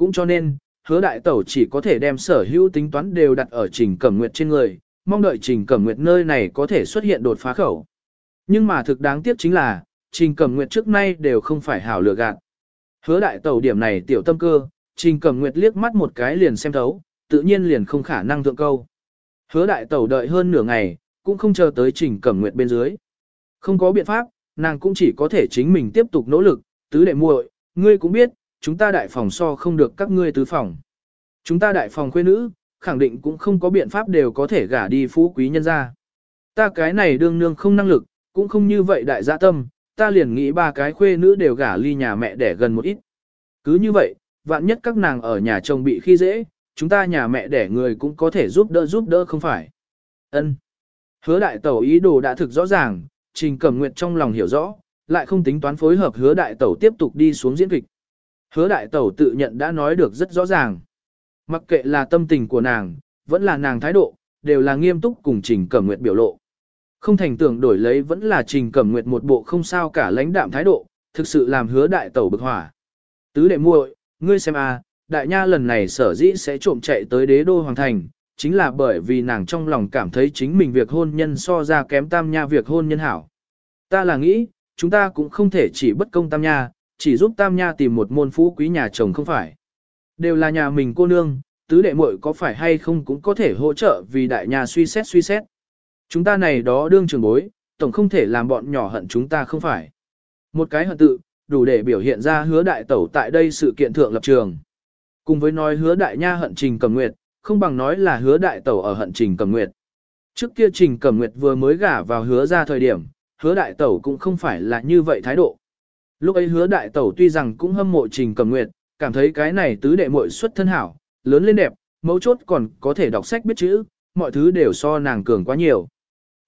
Cũng cho nên, hứa đại tẩu chỉ có thể đem sở hữu tính toán đều đặt ở trình cẩm nguyệt trên người, mong đợi trình cẩm nguyệt nơi này có thể xuất hiện đột phá khẩu. Nhưng mà thực đáng tiếc chính là, trình cẩm nguyệt trước nay đều không phải hảo lựa gạt. Hứa đại tẩu điểm này tiểu tâm cơ, trình cẩm nguyệt liếc mắt một cái liền xem thấu, tự nhiên liền không khả năng thượng câu. Hứa đại tẩu đợi hơn nửa ngày, cũng không chờ tới trình cẩm nguyệt bên dưới. Không có biện pháp, nàng cũng chỉ có thể chính mình tiếp tục nỗ lực, tứ đệ muội, ngươi cũng biết, chúng ta đại phòng so không được các ngươi tứ phòng. Chúng ta đại phòng khuê nữ, khẳng định cũng không có biện pháp đều có thể gả đi phú quý nhân ra. Ta cái này đương nương không năng lực, cũng không như vậy đại dạ tâm, ta liền nghĩ ba cái khuê nữ đều gả ly nhà mẹ đẻ gần một ít. Cứ như vậy, vạn nhất các nàng ở nhà chồng bị khi dễ, chúng ta nhà mẹ đẻ người cũng có thể giúp đỡ giúp đỡ không phải. Ân. Hứa đại tẩu ý đồ đã thực rõ ràng, Trình Cẩm Nguyệt trong lòng hiểu rõ, lại không tính toán phối hợp hứa đại tẩu tiếp tục đi xuống diễn kịch. Hứa đại tẩu tự nhận đã nói được rất rõ ràng. Mặc kệ là tâm tình của nàng, vẫn là nàng thái độ, đều là nghiêm túc cùng Trình Cẩm Nguyệt biểu lộ. Không thành tưởng đổi lấy vẫn là Trình Cẩm Nguyệt một bộ không sao cả lãnh đạm thái độ, thực sự làm hứa đại tẩu bực hỏa. Tứ đệ muội, ngươi xem a, đại nha lần này sở dĩ sẽ trộm chạy tới đế đô hoàng thành, chính là bởi vì nàng trong lòng cảm thấy chính mình việc hôn nhân so ra kém tam nha việc hôn nhân hảo. Ta là nghĩ, chúng ta cũng không thể chỉ bất công tam nha, chỉ giúp tam nha tìm một môn phú quý nhà chồng không phải. Đều là nhà mình cô nương, tứ đệ muội có phải hay không cũng có thể hỗ trợ vì đại nhà suy xét suy xét. Chúng ta này đó đương trường bối, tổng không thể làm bọn nhỏ hận chúng ta không phải. Một cái hận tự, đủ để biểu hiện ra hứa đại tẩu tại đây sự kiện thượng lập trường. Cùng với nói hứa đại nha hận trình cầm nguyệt, không bằng nói là hứa đại tẩu ở hận trình cầm nguyệt. Trước kia trình cầm nguyệt vừa mới gả vào hứa ra thời điểm, hứa đại tẩu cũng không phải là như vậy thái độ. Lúc ấy hứa đại tẩu tuy rằng cũng hâm mộ trình cầm nguyệt, cảm thấy cái này tứ đệ muội xuất thân hảo, lớn lên đẹp, mấu chốt còn có thể đọc sách biết chữ, mọi thứ đều so nàng cường quá nhiều.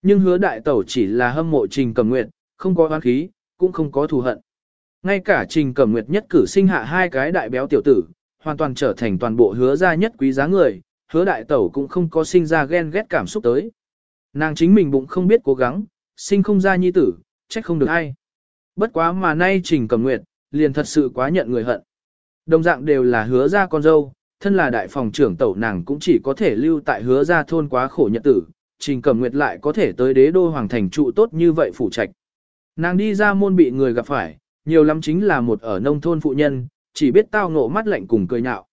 Nhưng hứa đại tẩu chỉ là hâm mộ trình cầm nguyệt, không có oán khí, cũng không có thù hận. Ngay cả trình cầm nguyệt nhất cử sinh hạ hai cái đại béo tiểu tử, hoàn toàn trở thành toàn bộ hứa gia nhất quý giá người, hứa đại tẩu cũng không có sinh ra ghen ghét cảm xúc tới. Nàng chính mình bụng không biết cố gắng, sinh không ra nhi tử, trách không được ai. Bất quá mà nay trình cầm nguyệt, liền thật sự quá nhận người hận. Đồng dạng đều là hứa ra con dâu, thân là đại phòng trưởng tẩu nàng cũng chỉ có thể lưu tại hứa ra thôn quá khổ nhật tử, trình cầm nguyệt lại có thể tới đế đô hoàng thành trụ tốt như vậy phủ trạch. Nàng đi ra môn bị người gặp phải, nhiều lắm chính là một ở nông thôn phụ nhân, chỉ biết tao ngộ mắt lạnh cùng cười nhạo.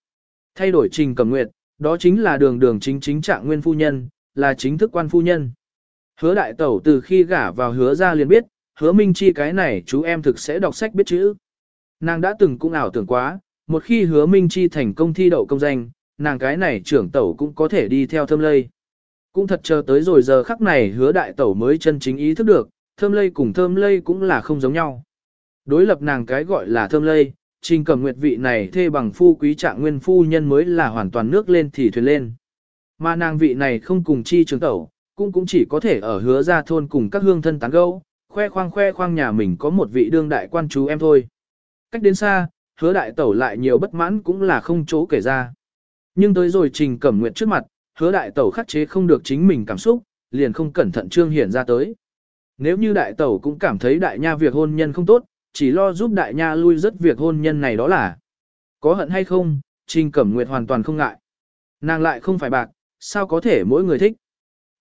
Thay đổi trình cầm nguyệt, đó chính là đường đường chính chính trạng nguyên phu nhân, là chính thức quan phu nhân. Hứa đại tẩu từ khi gả vào hứa ra liền biết, hứa minh chi cái này chú em thực sẽ đọc sách biết chữ. Nàng đã từng cũng ảo tưởng quá, một khi hứa minh chi thành công thi đậu công danh, nàng cái này trưởng tẩu cũng có thể đi theo thơm lây. Cũng thật chờ tới rồi giờ khắc này hứa đại tẩu mới chân chính ý thức được, thơm lây cùng thơm lây cũng là không giống nhau. Đối lập nàng cái gọi là thơm lây, trình cầm nguyệt vị này thê bằng phu quý trạng nguyên phu nhân mới là hoàn toàn nước lên thì thuyền lên. Mà nàng vị này không cùng chi trưởng tẩu, cũng cũng chỉ có thể ở hứa ra thôn cùng các hương thân tán gẫu, khoe khoang khoe khoang nhà mình có một vị đương đại quan chú em thôi. Cách đến xa, hứa đại tẩu lại nhiều bất mãn cũng là không chỗ kể ra. Nhưng tới rồi trình cẩm nguyện trước mặt, hứa đại tẩu khắc chế không được chính mình cảm xúc, liền không cẩn thận trương hiển ra tới. Nếu như đại tẩu cũng cảm thấy đại nha việc hôn nhân không tốt, chỉ lo giúp đại nha lui rất việc hôn nhân này đó là có hận hay không, trình cẩm nguyệt hoàn toàn không ngại. Nàng lại không phải bạc, sao có thể mỗi người thích.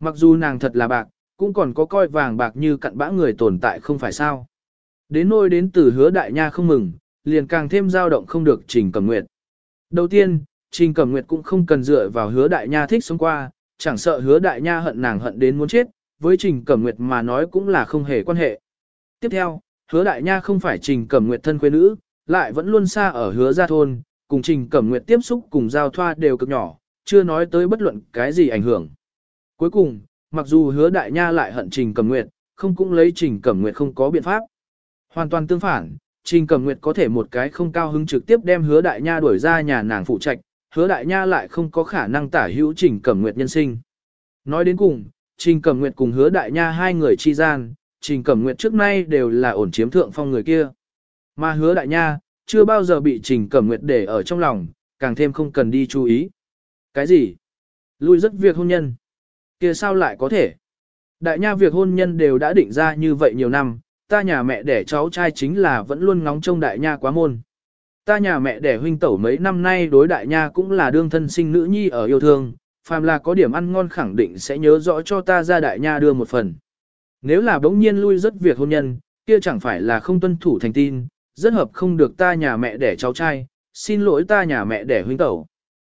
Mặc dù nàng thật là bạc, cũng còn có coi vàng bạc như cặn bã người tồn tại không phải sao. Đến nôi đến từ hứa đại nha không mừng, liền càng thêm dao động không được Trình Cẩm Nguyệt. Đầu tiên, Trình Cẩm Nguyệt cũng không cần dựa vào hứa đại nha thích sống qua, chẳng sợ hứa đại nha hận nàng hận đến muốn chết, với Trình Cẩm Nguyệt mà nói cũng là không hề quan hệ. Tiếp theo, hứa đại nha không phải Trình Cẩm Nguyệt thân quê nữ, lại vẫn luôn xa ở hứa gia thôn, cùng Trình Cẩm Nguyệt tiếp xúc cùng giao thoa đều cực nhỏ, chưa nói tới bất luận cái gì ảnh hưởng. Cuối cùng, mặc dù hứa đại nha lại hận Trình Cẩm Nguyệt, không cũng lấy Trình Cẩm Nguyệt không có biện pháp. Hoàn toàn tương phản, Trình Cẩm Nguyệt có thể một cái không cao hứng trực tiếp đem hứa đại nha đuổi ra nhà nàng phụ trạch, hứa đại nha lại không có khả năng tả hữu Trình Cẩm Nguyệt nhân sinh. Nói đến cùng, Trình Cẩm Nguyệt cùng hứa đại nha hai người chi gian, Trình Cẩm Nguyệt trước nay đều là ổn chiếm thượng phong người kia. Mà hứa đại nha, chưa bao giờ bị Trình Cẩm Nguyệt để ở trong lòng, càng thêm không cần đi chú ý. Cái gì? Lui rất việc hôn nhân kia sao lại có thể? Đại nha việc hôn nhân đều đã định ra như vậy nhiều năm, ta nhà mẹ đẻ cháu trai chính là vẫn luôn ngóng trông đại nha quá môn. Ta nhà mẹ đẻ huynh tẩu mấy năm nay đối đại nha cũng là đương thân sinh nữ nhi ở yêu thương, phàm là có điểm ăn ngon khẳng định sẽ nhớ rõ cho ta ra đại nha đưa một phần. Nếu là bỗng nhiên lui rất việc hôn nhân, kia chẳng phải là không tuân thủ thành tin, rất hợp không được ta nhà mẹ đẻ cháu trai, xin lỗi ta nhà mẹ đẻ huynh tẩu.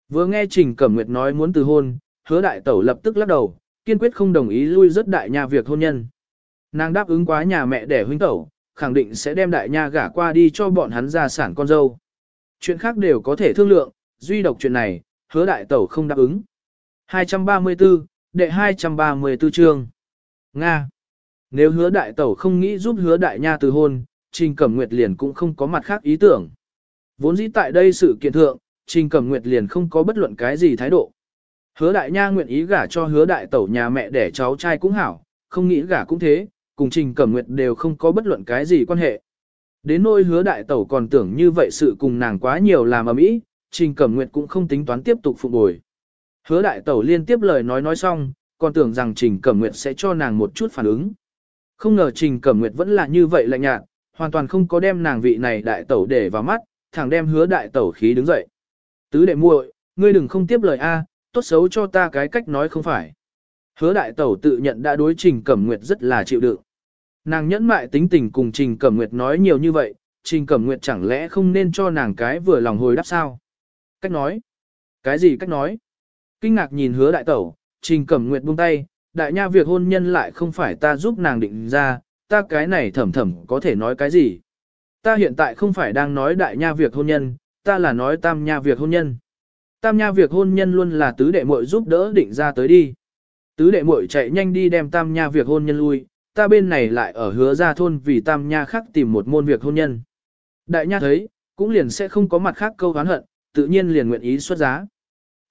Vừa nghe Trình Cẩm Nguyệt nói muốn từ hôn, hứa đại tẩu lập tức lắc đầu, kiên quyết không đồng ý lui rất đại nha việc hôn nhân. Nàng đáp ứng quá nhà mẹ đẻ huynh tẩu, khẳng định sẽ đem đại nha gả qua đi cho bọn hắn gia sản con dâu. Chuyện khác đều có thể thương lượng, duy độc chuyện này, hứa đại tẩu không đáp ứng. 234, đệ 234 chương. Nga. Nếu hứa đại tẩu không nghĩ giúp hứa đại nha từ hôn, Trình Cẩm Nguyệt liền cũng không có mặt khác ý tưởng. Vốn dĩ tại đây sự kiện thượng, Trình Cẩm Nguyệt liền không có bất luận cái gì thái độ. Hứa đại nha nguyện ý gả cho hứa đại tẩu nhà mẹ để cháu trai cũng hảo, không nghĩ gả cũng thế, cùng Trình Cẩm Nguyệt đều không có bất luận cái gì quan hệ. Đến nỗi hứa đại tẩu còn tưởng như vậy sự cùng nàng quá nhiều làm ở mỹ, Trình Cẩm Nguyệt cũng không tính toán tiếp tục phục bồi. Hứa đại tẩu liên tiếp lời nói nói xong, còn tưởng rằng Trình Cẩm Nguyệt sẽ cho nàng một chút phản ứng. Không ngờ Trình Cẩm Nguyệt vẫn là như vậy lạnh nhạt, hoàn toàn không có đem nàng vị này đại tẩu để vào mắt, thẳng đem hứa đại tẩu khí đứng dậy. Tứ đệ muội, ngươi đừng không tiếp lời A, tốt xấu cho ta cái cách nói không phải. Hứa đại tẩu tự nhận đã đối Trình Cẩm Nguyệt rất là chịu đựng. Nàng nhẫn mại tính tình cùng Trình Cẩm Nguyệt nói nhiều như vậy, Trình Cẩm Nguyệt chẳng lẽ không nên cho nàng cái vừa lòng hồi đáp sao? Cách nói? Cái gì cách nói? Kinh ngạc nhìn hứa đại tẩu, Trình Cẩm Nguyệt buông tay, đại nha việc hôn nhân lại không phải ta giúp nàng định ra, ta cái này thầm thầm có thể nói cái gì? Ta hiện tại không phải đang nói đại nha việc hôn nhân, ta là nói tam nha việc hôn nhân. Tam nha việc hôn nhân luôn là tứ đệ muội giúp đỡ định ra tới đi. Tứ đệ muội chạy nhanh đi đem tam nha việc hôn nhân lui, ta bên này lại ở hứa ra thôn vì tam nha khác tìm một môn việc hôn nhân. Đại nha thấy, cũng liền sẽ không có mặt khác câu hán hận, tự nhiên liền nguyện ý xuất giá.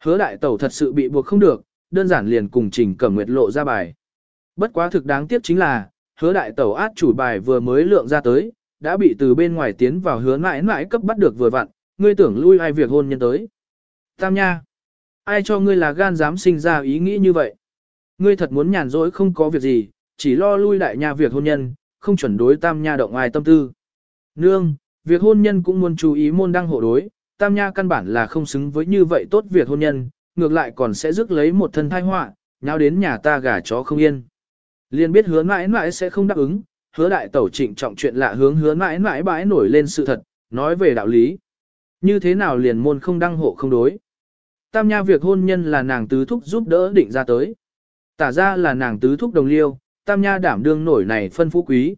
Hứa đại tẩu thật sự bị buộc không được, đơn giản liền cùng trình cẩm nguyệt lộ ra bài. Bất quá thực đáng tiếc chính là, hứa đại tẩu át chủ bài vừa mới lượng ra tới, đã bị từ bên ngoài tiến vào hứa mãi mãi cấp bắt được vừa vặn, ngươi tưởng lui ai việc hôn nhân tới. Tam nha, ai cho ngươi là gan dám sinh ra ý nghĩ như vậy? Ngươi thật muốn nhàn rỗi không có việc gì, chỉ lo lui đại nha việc hôn nhân, không chuẩn đối tam nha động ai tâm tư. Nương, việc hôn nhân cũng muốn chú ý môn đăng hộ đối, tam nha căn bản là không xứng với như vậy tốt việc hôn nhân, ngược lại còn sẽ rước lấy một thân thai họa, nháo đến nhà ta gà chó không yên. Liên biết hứa mãi mãi sẽ không đáp ứng, hứa đại tẩu trịnh trọng chuyện lạ hướng hứa mãi mãi bãi nổi lên sự thật, nói về đạo lý. Như thế nào liền môn không đăng hộ không đối. Tam nha việc hôn nhân là nàng tứ thúc giúp đỡ định ra tới. Tả ra là nàng tứ thúc đồng liêu, tam nha đảm đương nổi này phân phú quý.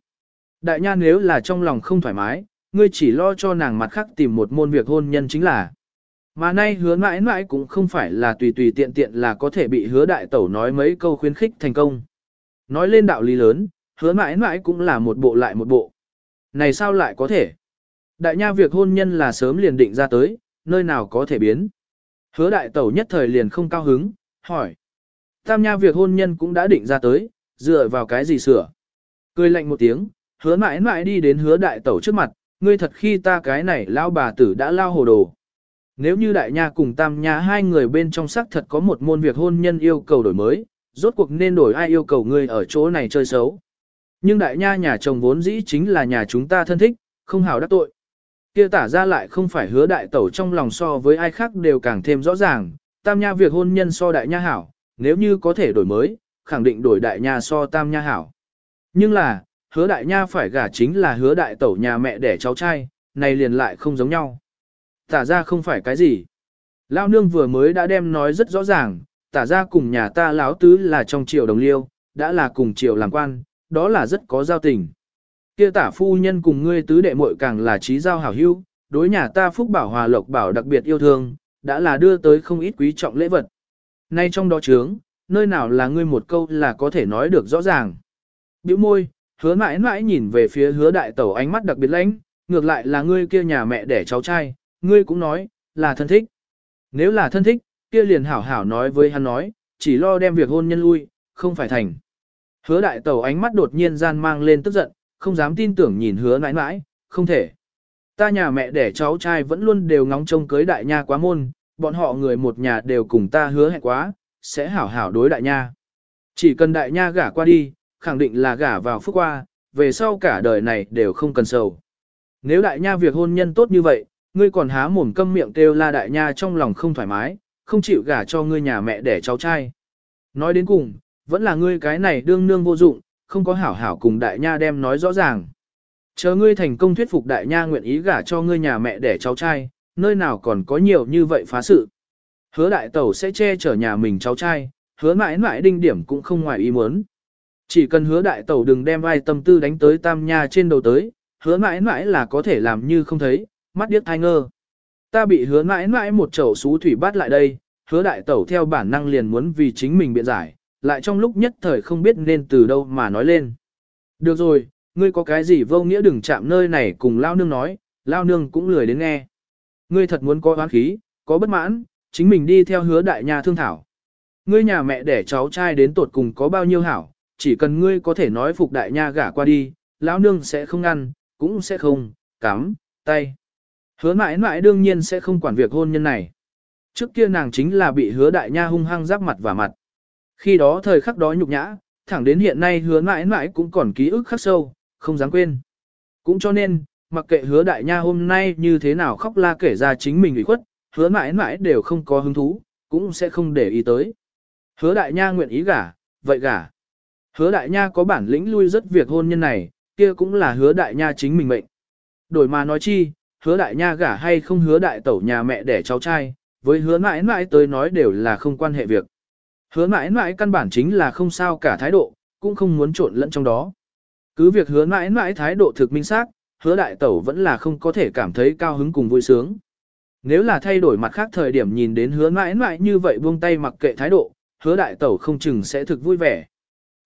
Đại nha nếu là trong lòng không thoải mái, ngươi chỉ lo cho nàng mặt khác tìm một môn việc hôn nhân chính là. Mà nay hứa mãi mãi cũng không phải là tùy tùy tiện tiện là có thể bị hứa đại tẩu nói mấy câu khuyến khích thành công. Nói lên đạo lý lớn, hứa mãi mãi cũng là một bộ lại một bộ. Này sao lại có thể? Đại nha việc hôn nhân là sớm liền định ra tới, nơi nào có thể biến. Hứa đại tẩu nhất thời liền không cao hứng, hỏi. Tam nha việc hôn nhân cũng đã định ra tới, dựa vào cái gì sửa. Cười lạnh một tiếng, hứa mãi mãi đi đến hứa đại tẩu trước mặt, ngươi thật khi ta cái này lao bà tử đã lao hồ đồ. Nếu như đại nha cùng tam nha hai người bên trong sắc thật có một môn việc hôn nhân yêu cầu đổi mới, rốt cuộc nên đổi ai yêu cầu ngươi ở chỗ này chơi xấu. Nhưng đại nha nhà chồng vốn dĩ chính là nhà chúng ta thân thích, không hào đắc tội kia tả ra lại không phải hứa đại tẩu trong lòng so với ai khác đều càng thêm rõ ràng, tam nha việc hôn nhân so đại nha hảo, nếu như có thể đổi mới, khẳng định đổi đại nha so tam nha hảo. Nhưng là, hứa đại nha phải gả chính là hứa đại tẩu nhà mẹ đẻ cháu trai, này liền lại không giống nhau. Tả ra không phải cái gì. Lao nương vừa mới đã đem nói rất rõ ràng, tả ra cùng nhà ta láo tứ là trong triều đồng liêu, đã là cùng triều làm quan, đó là rất có giao tình. Kia tả phu nhân cùng ngươi tứ đệ muội càng là trí giao hảo hữu, đối nhà ta phúc bảo hòa lộc bảo đặc biệt yêu thương, đã là đưa tới không ít quý trọng lễ vật. Nay trong đó trướng, nơi nào là ngươi một câu là có thể nói được rõ ràng. Biểu môi, hứa mãi mãi nhìn về phía hứa đại tẩu ánh mắt đặc biệt lãnh, ngược lại là ngươi kia nhà mẹ đẻ cháu trai, ngươi cũng nói, là thân thích. Nếu là thân thích, kia liền hảo hảo nói với hắn nói, chỉ lo đem việc hôn nhân lui, không phải thành. Hứa đại tẩu ánh mắt đột nhiên gian mang lên tức giận, không dám tin tưởng nhìn hứa mãi mãi, không thể. Ta nhà mẹ đẻ cháu trai vẫn luôn đều ngóng trông cưới đại nha quá môn, bọn họ người một nhà đều cùng ta hứa hẹn quá, sẽ hảo hảo đối đại nha. Chỉ cần đại nha gả qua đi, khẳng định là gả vào phúc qua, về sau cả đời này đều không cần sầu. Nếu đại nha việc hôn nhân tốt như vậy, ngươi còn há mồm câm miệng kêu la đại nha trong lòng không thoải mái, không chịu gả cho ngươi nhà mẹ đẻ cháu trai. Nói đến cùng, vẫn là ngươi cái này đương nương vô dụng, không có hảo hảo cùng đại nha đem nói rõ ràng. Chờ ngươi thành công thuyết phục đại nha nguyện ý gả cho ngươi nhà mẹ đẻ cháu trai, nơi nào còn có nhiều như vậy phá sự. Hứa đại tẩu sẽ che chở nhà mình cháu trai, hứa mãi mãi đinh điểm cũng không ngoài ý muốn. Chỉ cần hứa đại tẩu đừng đem ai tâm tư đánh tới tam nha trên đầu tới, hứa mãi mãi là có thể làm như không thấy, mắt điếc thai ngơ. Ta bị hứa mãi mãi một chậu xú thủy bắt lại đây, hứa đại tẩu theo bản năng liền muốn vì chính mình biện giải, lại trong lúc nhất thời không biết nên từ đâu mà nói lên. Được rồi, ngươi có cái gì vô nghĩa đừng chạm nơi này cùng lao nương nói, lao nương cũng lười đến nghe. Ngươi thật muốn có oán khí, có bất mãn, chính mình đi theo hứa đại nhà thương thảo. Ngươi nhà mẹ để cháu trai đến tột cùng có bao nhiêu hảo, chỉ cần ngươi có thể nói phục đại nha gả qua đi, lão nương sẽ không ngăn, cũng sẽ không, cắm, tay. Hứa mãi mãi đương nhiên sẽ không quản việc hôn nhân này. Trước kia nàng chính là bị hứa đại nha hung hăng giáp mặt và mặt. Khi đó thời khắc đó nhục nhã, thẳng đến hiện nay hứa mãi mãi cũng còn ký ức khắc sâu, không dám quên. Cũng cho nên, mặc kệ hứa đại nha hôm nay như thế nào khóc la kể ra chính mình ủy khuất, hứa mãi mãi đều không có hứng thú, cũng sẽ không để ý tới. Hứa đại nha nguyện ý gả, vậy gả. Hứa đại nha có bản lĩnh lui rất việc hôn nhân này, kia cũng là hứa đại nha chính mình mệnh. Đổi mà nói chi, hứa đại nha gả hay không hứa đại tẩu nhà mẹ đẻ cháu trai, với hứa mãi mãi tới nói đều là không quan hệ việc. Hứa mãi mãi căn bản chính là không sao cả thái độ, cũng không muốn trộn lẫn trong đó. Cứ việc hứa mãi mãi thái độ thực minh xác, hứa đại tẩu vẫn là không có thể cảm thấy cao hứng cùng vui sướng. Nếu là thay đổi mặt khác thời điểm nhìn đến hứa mãi mãi như vậy buông tay mặc kệ thái độ, hứa đại tẩu không chừng sẽ thực vui vẻ.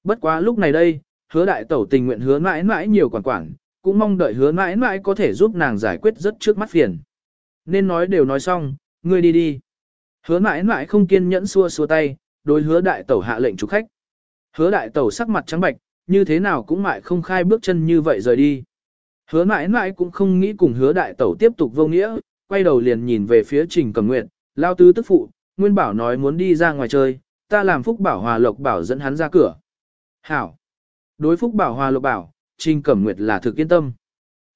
Bất quá lúc này đây, hứa đại tẩu tình nguyện hứa mãi mãi nhiều quản quản, cũng mong đợi hứa mãi mãi có thể giúp nàng giải quyết rất trước mắt phiền. Nên nói đều nói xong, ngươi đi đi. Hứa mãi mãi không kiên nhẫn xua xua tay, đối hứa đại tẩu hạ lệnh chủ khách. Hứa đại tẩu sắc mặt trắng bạch, như thế nào cũng mãi không khai bước chân như vậy rời đi. Hứa mãi mãi cũng không nghĩ cùng hứa đại tẩu tiếp tục vô nghĩa, quay đầu liền nhìn về phía trình cầm nguyện, lao tứ tức phụ, nguyên bảo nói muốn đi ra ngoài chơi, ta làm phúc bảo hòa lộc bảo dẫn hắn ra cửa. Hảo! Đối phúc bảo hòa lộc bảo, trình cẩm nguyệt là thực yên tâm.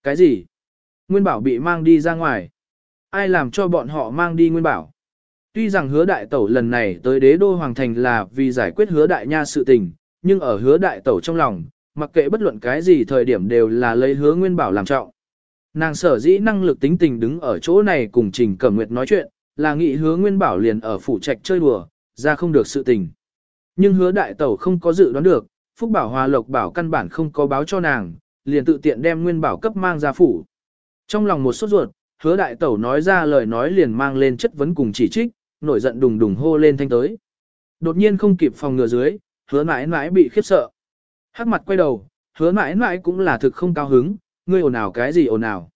Cái gì? Nguyên bảo bị mang đi ra ngoài. Ai làm cho bọn họ mang đi nguyên bảo? Tuy rằng hứa đại tẩu lần này tới đế đô hoàng thành là vì giải quyết hứa đại nha sự tình, nhưng ở hứa đại tẩu trong lòng, mặc kệ bất luận cái gì thời điểm đều là lấy hứa nguyên bảo làm trọng. Nàng sở dĩ năng lực tính tình đứng ở chỗ này cùng Trình Cẩm Nguyệt nói chuyện, là nghị hứa nguyên bảo liền ở phủ trạch chơi đùa, ra không được sự tình. Nhưng hứa đại tẩu không có dự đoán được, Phúc Bảo Hòa Lộc Bảo căn bản không có báo cho nàng, liền tự tiện đem nguyên bảo cấp mang ra phủ. Trong lòng một sốt ruột, hứa đại tẩu nói ra lời nói liền mang lên chất vấn cùng chỉ trích, nổi giận đùng đùng hô lên thanh tới. Đột nhiên không kịp phòng ngừa dưới, hứa mãi mãi bị khiếp sợ. Hắc mặt quay đầu, hứa mãi mãi cũng là thực không cao hứng, ngươi ồn ào cái gì ồn ào.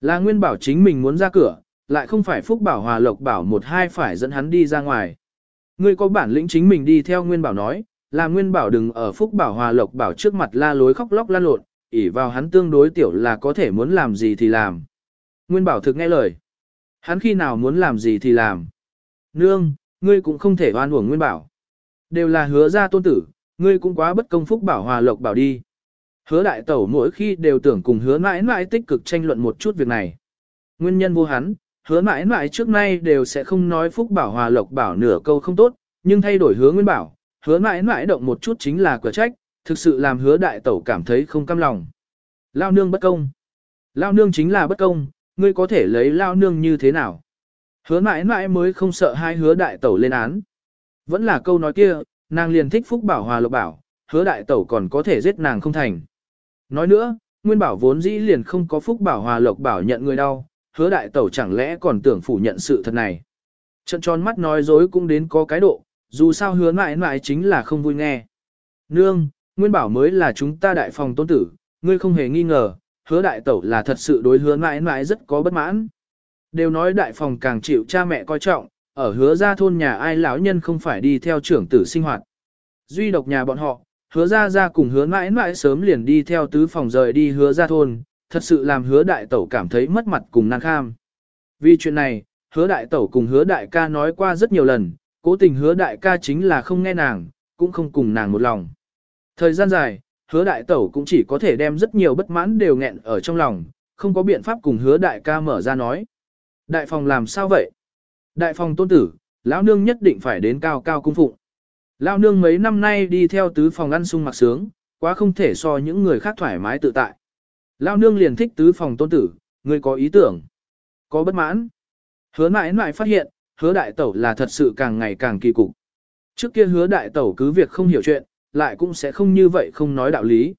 Là nguyên bảo chính mình muốn ra cửa, lại không phải phúc bảo hòa lộc bảo một hai phải dẫn hắn đi ra ngoài. Ngươi có bản lĩnh chính mình đi theo nguyên bảo nói, là nguyên bảo đừng ở phúc bảo hòa lộc bảo trước mặt la lối khóc lóc lan lộn, ỉ vào hắn tương đối tiểu là có thể muốn làm gì thì làm. Nguyên bảo thực nghe lời. Hắn khi nào muốn làm gì thì làm. Nương, ngươi cũng không thể oan uổng nguyên bảo. Đều là hứa ra tôn tử, ngươi cũng quá bất công phúc bảo hòa lộc bảo đi. Hứa đại tẩu mỗi khi đều tưởng cùng hứa mãi mãi tích cực tranh luận một chút việc này. Nguyên nhân vô hắn, hứa mãi mãi trước nay đều sẽ không nói phúc bảo hòa lộc bảo nửa câu không tốt, nhưng thay đổi hứa nguyên bảo, hứa mãi mãi động một chút chính là cửa trách, thực sự làm hứa đại tẩu cảm thấy không cam lòng. Lao nương bất công. Lao nương chính là bất công, ngươi có thể lấy lao nương như thế nào? Hứa mãi mãi mới không sợ hai hứa đại tẩu lên án. Vẫn là câu nói kia, nàng liền thích phúc bảo hòa lộc bảo, hứa đại tẩu còn có thể giết nàng không thành. Nói nữa, nguyên bảo vốn dĩ liền không có phúc bảo hòa lộc bảo nhận người đau, hứa đại tẩu chẳng lẽ còn tưởng phủ nhận sự thật này. Trận tròn mắt nói dối cũng đến có cái độ, dù sao hứa mãi mãi chính là không vui nghe. Nương, nguyên bảo mới là chúng ta đại phòng tôn tử, ngươi không hề nghi ngờ, hứa đại tẩu là thật sự đối hứa mãi mãi rất có bất mãn. Đều nói đại phòng càng chịu cha mẹ coi trọng, ở hứa ra thôn nhà ai lão nhân không phải đi theo trưởng tử sinh hoạt. Duy độc nhà bọn họ, hứa ra ra cùng hứa mãi mãi sớm liền đi theo tứ phòng rời đi hứa ra thôn, thật sự làm hứa đại tẩu cảm thấy mất mặt cùng năng kham. Vì chuyện này, hứa đại tẩu cùng hứa đại ca nói qua rất nhiều lần, cố tình hứa đại ca chính là không nghe nàng, cũng không cùng nàng một lòng. Thời gian dài, hứa đại tẩu cũng chỉ có thể đem rất nhiều bất mãn đều nghẹn ở trong lòng, không có biện pháp cùng hứa đại ca mở ra nói. Đại phòng làm sao vậy? Đại phòng tôn tử, lão nương nhất định phải đến cao cao cung phụng. Lão nương mấy năm nay đi theo tứ phòng ăn sung mặc sướng, quá không thể so những người khác thoải mái tự tại. Lão nương liền thích tứ phòng tôn tử, người có ý tưởng, có bất mãn. Hứa mãi mãi phát hiện, hứa đại tẩu là thật sự càng ngày càng kỳ cục. Trước kia hứa đại tẩu cứ việc không hiểu chuyện, lại cũng sẽ không như vậy không nói đạo lý.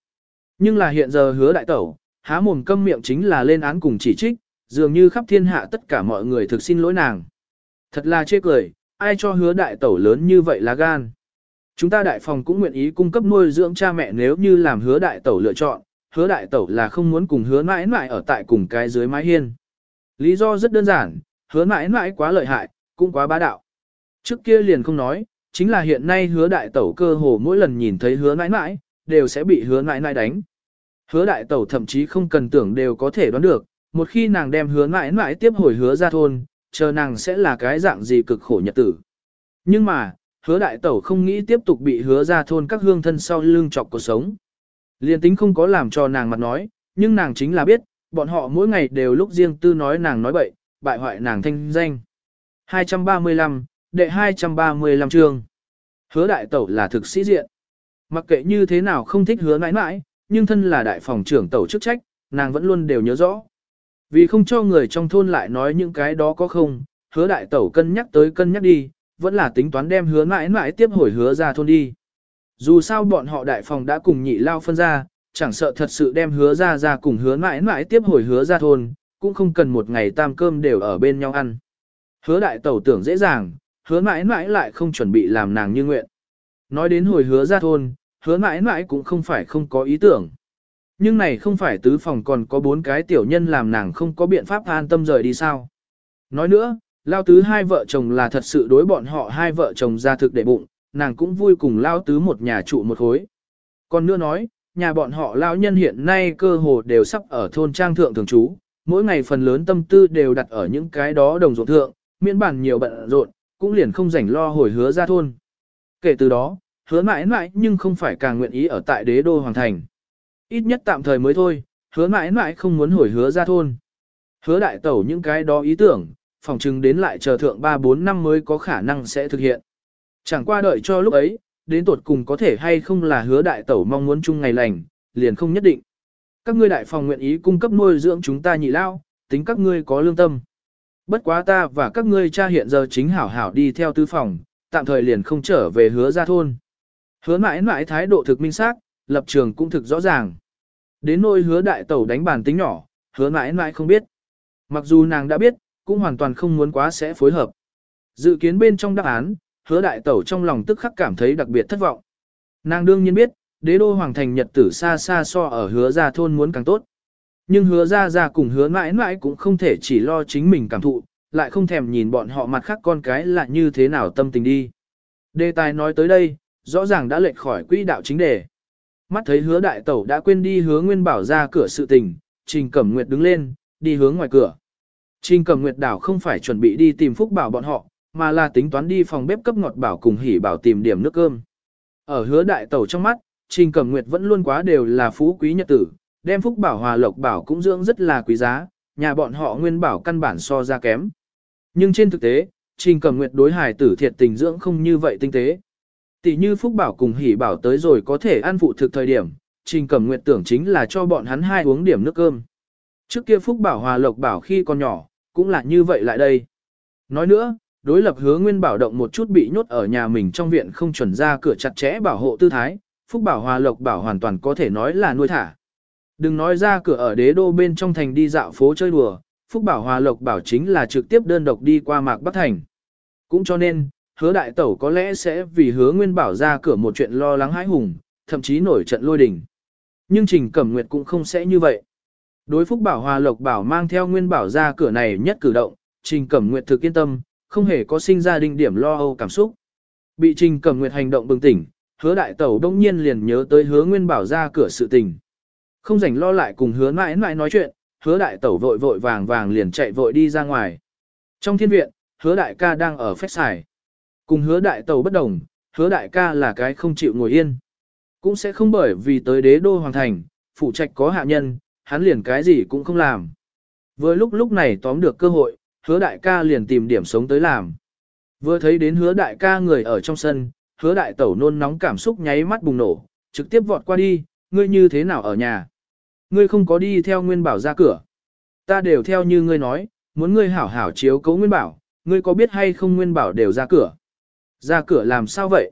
Nhưng là hiện giờ hứa đại tẩu, há mồm câm miệng chính là lên án cùng chỉ trích, dường như khắp thiên hạ tất cả mọi người thực xin lỗi nàng. Thật là chê cười, ai cho hứa đại tẩu lớn như vậy là gan. Chúng ta đại phòng cũng nguyện ý cung cấp nuôi dưỡng cha mẹ nếu như làm hứa đại tẩu lựa chọn, hứa đại tẩu là không muốn cùng hứa mãi mãi ở tại cùng cái dưới mái hiên. Lý do rất đơn giản, hứa mãi mãi quá lợi hại, cũng quá bá đạo. Trước kia liền không nói, chính là hiện nay hứa đại tẩu cơ hồ mỗi lần nhìn thấy hứa mãi mãi, đều sẽ bị hứa mãi mãi đánh. Hứa đại tẩu thậm chí không cần tưởng đều có thể đoán được, một khi nàng đem hứa mãi mãi tiếp hồi hứa ra thôn, chờ nàng sẽ là cái dạng gì cực khổ nhật tử. Nhưng mà, hứa đại tẩu không nghĩ tiếp tục bị hứa ra thôn các hương thân sau lưng chọc cuộc sống. Liên tính không có làm cho nàng mặt nói, nhưng nàng chính là biết, bọn họ mỗi ngày đều lúc riêng tư nói nàng nói bậy, bại hoại nàng thanh danh. 235, đệ 235 chương. Hứa đại tẩu là thực sĩ diện. Mặc kệ như thế nào không thích hứa mãi mãi, nhưng thân là đại phòng trưởng tẩu chức trách, nàng vẫn luôn đều nhớ rõ. Vì không cho người trong thôn lại nói những cái đó có không, hứa đại tẩu cân nhắc tới cân nhắc đi, vẫn là tính toán đem hứa mãi mãi tiếp hồi hứa ra thôn đi. Dù sao bọn họ đại phòng đã cùng nhị lao phân ra, chẳng sợ thật sự đem hứa ra ra cùng hứa mãi mãi tiếp hồi hứa ra thôn, cũng không cần một ngày tam cơm đều ở bên nhau ăn. Hứa đại tẩu tưởng dễ dàng, hứa mãi mãi lại không chuẩn bị làm nàng như nguyện. Nói đến hồi hứa ra thôn, hứa mãi mãi cũng không phải không có ý tưởng. Nhưng này không phải tứ phòng còn có bốn cái tiểu nhân làm nàng không có biện pháp an tâm rời đi sao. Nói nữa, lao tứ hai vợ chồng là thật sự đối bọn họ hai vợ chồng ra thực để bụng, nàng cũng vui cùng lao tứ một nhà trụ một khối. Còn nữa nói, nhà bọn họ lao nhân hiện nay cơ hồ đều sắp ở thôn trang thượng thường trú, mỗi ngày phần lớn tâm tư đều đặt ở những cái đó đồng ruộng thượng, miễn bản nhiều bận rộn, cũng liền không rảnh lo hồi hứa ra thôn. Kể từ đó, hứa mãi mãi nhưng không phải càng nguyện ý ở tại đế đô hoàng thành. Ít nhất tạm thời mới thôi, hứa mãi mãi không muốn hồi hứa ra thôn. Hứa đại tẩu những cái đó ý tưởng, phòng chừng đến lại chờ thượng 3-4 năm mới có khả năng sẽ thực hiện. Chẳng qua đợi cho lúc ấy, đến tuột cùng có thể hay không là hứa đại tẩu mong muốn chung ngày lành, liền không nhất định. Các ngươi đại phòng nguyện ý cung cấp nuôi dưỡng chúng ta nhị lao, tính các ngươi có lương tâm. Bất quá ta và các ngươi cha hiện giờ chính hảo hảo đi theo tư phòng, tạm thời liền không trở về hứa ra thôn. Hứa mãi mãi thái độ thực minh xác, lập trường cũng thực rõ ràng. Đến nỗi hứa đại tẩu đánh bàn tính nhỏ, hứa mãi mãi không biết. Mặc dù nàng đã biết, cũng hoàn toàn không muốn quá sẽ phối hợp. Dự kiến bên trong đáp án, hứa đại tẩu trong lòng tức khắc cảm thấy đặc biệt thất vọng. Nàng đương nhiên biết, đế đô hoàng thành nhật tử xa xa so ở hứa ra thôn muốn càng tốt. Nhưng hứa ra ra cùng hứa mãi mãi cũng không thể chỉ lo chính mình cảm thụ, lại không thèm nhìn bọn họ mặt khác con cái là như thế nào tâm tình đi. Đề tài nói tới đây, rõ ràng đã lệch khỏi quỹ đạo chính đề. Mắt thấy hứa đại tẩu đã quên đi hứa nguyên bảo ra cửa sự tình, Trình Cẩm Nguyệt đứng lên, đi hướng ngoài cửa. Trình Cẩm Nguyệt đảo không phải chuẩn bị đi tìm Phúc Bảo bọn họ, mà là tính toán đi phòng bếp cấp ngọt bảo cùng hỉ bảo tìm điểm nước cơm. Ở hứa đại tẩu trong mắt, Trình Cẩm Nguyệt vẫn luôn quá đều là phú quý nhật tử, đem Phúc Bảo Hòa Lộc Bảo cũng dưỡng rất là quý giá, nhà bọn họ nguyên bảo căn bản so ra kém. Nhưng trên thực tế, Trình Cẩm Nguyệt đối hải tử thiệt tình dưỡng không như vậy tinh tế. Tỷ như Phúc Bảo cùng Hỷ Bảo tới rồi có thể ăn phụ thực thời điểm, Trình Cẩm Nguyệt tưởng chính là cho bọn hắn hai uống điểm nước cơm. Trước kia Phúc Bảo Hòa Lộc Bảo khi còn nhỏ, cũng là như vậy lại đây. Nói nữa, đối lập hứa nguyên bảo động một chút bị nhốt ở nhà mình trong viện không chuẩn ra cửa chặt chẽ bảo hộ tư thái, Phúc Bảo Hòa Lộc Bảo hoàn toàn có thể nói là nuôi thả. Đừng nói ra cửa ở đế đô bên trong thành đi dạo phố chơi đùa, Phúc Bảo Hòa Lộc Bảo chính là trực tiếp đơn độc đi qua Mạc Bắc Thành. Cũng cho nên, hứa đại tẩu có lẽ sẽ vì hứa nguyên bảo ra cửa một chuyện lo lắng hãi hùng, thậm chí nổi trận lôi đình. Nhưng Trình Cẩm Nguyệt cũng không sẽ như vậy. Đối Phúc Bảo Hòa Lộc Bảo mang theo nguyên bảo ra cửa này nhất cử động, Trình Cẩm Nguyệt thực yên tâm, không hề có sinh ra đinh điểm lo âu cảm xúc. Bị Trình Cẩm Nguyệt hành động bừng tỉnh, hứa đại tẩu đông nhiên liền nhớ tới hứa nguyên bảo ra cửa sự tình. Không rảnh lo lại cùng hứa mãi mãi nói chuyện, hứa đại tẩu vội vội vàng vàng liền chạy vội đi ra ngoài. Trong thiên viện, hứa đại ca đang ở phép xài. Cùng hứa đại tàu bất đồng, hứa đại ca là cái không chịu ngồi yên. Cũng sẽ không bởi vì tới đế đô hoàng thành, phụ trách có hạ nhân, hắn liền cái gì cũng không làm. Vừa lúc lúc này tóm được cơ hội, hứa đại ca liền tìm điểm sống tới làm. Vừa thấy đến hứa đại ca người ở trong sân, hứa đại tẩu nôn nóng cảm xúc nháy mắt bùng nổ, trực tiếp vọt qua đi, ngươi như thế nào ở nhà. Ngươi không có đi theo Nguyên Bảo ra cửa. Ta đều theo như ngươi nói, muốn ngươi hảo hảo chiếu cấu Nguyên Bảo, ngươi có biết hay không Nguyên Bảo đều ra cửa. Ra cửa làm sao vậy?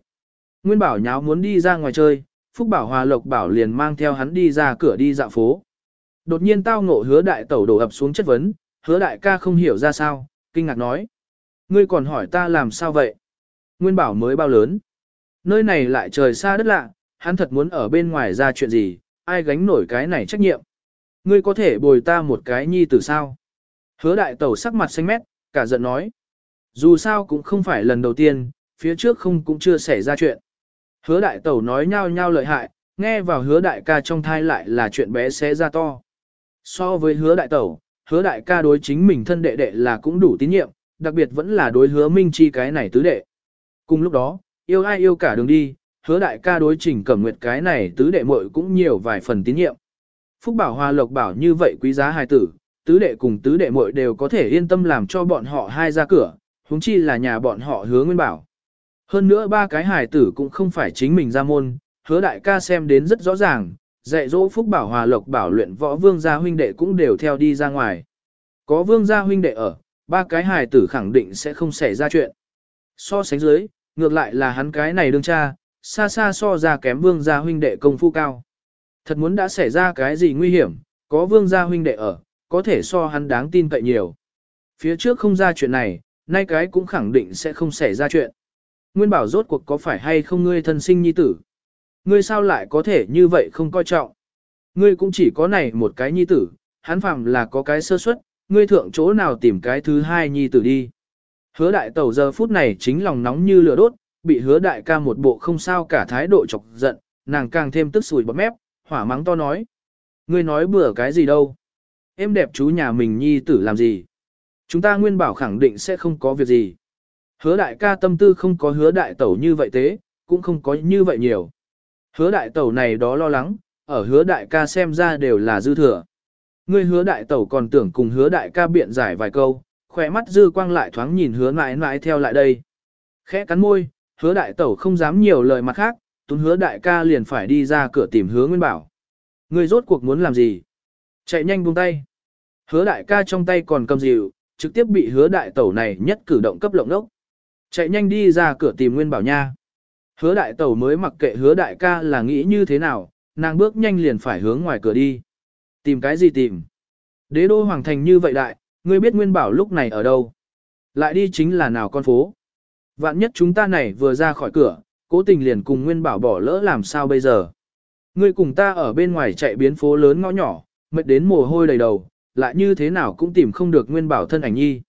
Nguyên Bảo nháo muốn đi ra ngoài chơi, Phúc Bảo Hòa Lộc Bảo liền mang theo hắn đi ra cửa đi dạo phố. Đột nhiên tao ngộ hứa đại tẩu đổ ập xuống chất vấn, hứa đại ca không hiểu ra sao, kinh ngạc nói. Ngươi còn hỏi ta làm sao vậy? Nguyên Bảo mới bao lớn. Nơi này lại trời xa đất lạ, hắn thật muốn ở bên ngoài ra chuyện gì, ai gánh nổi cái này trách nhiệm. Ngươi có thể bồi ta một cái nhi tử sao? Hứa đại tẩu sắc mặt xanh mét, cả giận nói. Dù sao cũng không phải lần đầu tiên, phía trước không cũng chưa xảy ra chuyện. Hứa đại tẩu nói nhau nhau lợi hại, nghe vào hứa đại ca trong thai lại là chuyện bé xé ra to. So với hứa đại tẩu, hứa đại ca đối chính mình thân đệ đệ là cũng đủ tín nhiệm, đặc biệt vẫn là đối hứa minh chi cái này tứ đệ. Cùng lúc đó, yêu ai yêu cả đường đi, hứa đại ca đối trình cẩm nguyệt cái này tứ đệ muội cũng nhiều vài phần tín nhiệm. Phúc bảo hòa lộc bảo như vậy quý giá hài tử, tứ đệ cùng tứ đệ muội đều có thể yên tâm làm cho bọn họ hai ra cửa, huống chi là nhà bọn họ hứa nguyên bảo. Hơn nữa ba cái hài tử cũng không phải chính mình ra môn, hứa đại ca xem đến rất rõ ràng, dạy dỗ Phúc Bảo Hòa Lộc Bảo luyện võ vương gia huynh đệ cũng đều theo đi ra ngoài. Có vương gia huynh đệ ở, ba cái hài tử khẳng định sẽ không xảy ra chuyện. So sánh dưới, ngược lại là hắn cái này đương cha, xa xa so ra kém vương gia huynh đệ công phu cao. Thật muốn đã xảy ra cái gì nguy hiểm, có vương gia huynh đệ ở, có thể so hắn đáng tin cậy nhiều. Phía trước không ra chuyện này, nay cái cũng khẳng định sẽ không xảy ra chuyện. Nguyên bảo rốt cuộc có phải hay không ngươi thân sinh nhi tử? Ngươi sao lại có thể như vậy không coi trọng? Ngươi cũng chỉ có này một cái nhi tử, hắn phạm là có cái sơ suất, ngươi thượng chỗ nào tìm cái thứ hai nhi tử đi. Hứa đại tẩu giờ phút này chính lòng nóng như lửa đốt, bị hứa đại ca một bộ không sao cả thái độ chọc giận, nàng càng thêm tức sùi bọt mép, hỏa mắng to nói. Ngươi nói bừa cái gì đâu? Em đẹp chú nhà mình nhi tử làm gì? Chúng ta nguyên bảo khẳng định sẽ không có việc gì. Hứa đại ca tâm tư không có hứa đại tẩu như vậy thế, cũng không có như vậy nhiều. Hứa đại tẩu này đó lo lắng, ở hứa đại ca xem ra đều là dư thừa. Ngươi hứa đại tẩu còn tưởng cùng hứa đại ca biện giải vài câu, khỏe mắt dư quang lại thoáng nhìn hứa mãi mãi theo lại đây. Khẽ cắn môi, hứa đại tẩu không dám nhiều lời mặt khác, tún hứa đại ca liền phải đi ra cửa tìm hứa nguyên bảo. Ngươi rốt cuộc muốn làm gì? Chạy nhanh buông tay. Hứa đại ca trong tay còn cầm dịu, trực tiếp bị hứa đại tẩu này nhất cử động cấp lộng đốc. Chạy nhanh đi ra cửa tìm nguyên bảo nha. Hứa đại tẩu mới mặc kệ hứa đại ca là nghĩ như thế nào, nàng bước nhanh liền phải hướng ngoài cửa đi. Tìm cái gì tìm? Đế đô hoàng thành như vậy đại, ngươi biết nguyên bảo lúc này ở đâu? Lại đi chính là nào con phố? Vạn nhất chúng ta này vừa ra khỏi cửa, cố tình liền cùng nguyên bảo bỏ lỡ làm sao bây giờ? Ngươi cùng ta ở bên ngoài chạy biến phố lớn ngõ nhỏ, mệt đến mồ hôi đầy đầu, lại như thế nào cũng tìm không được nguyên bảo thân ảnh nhi.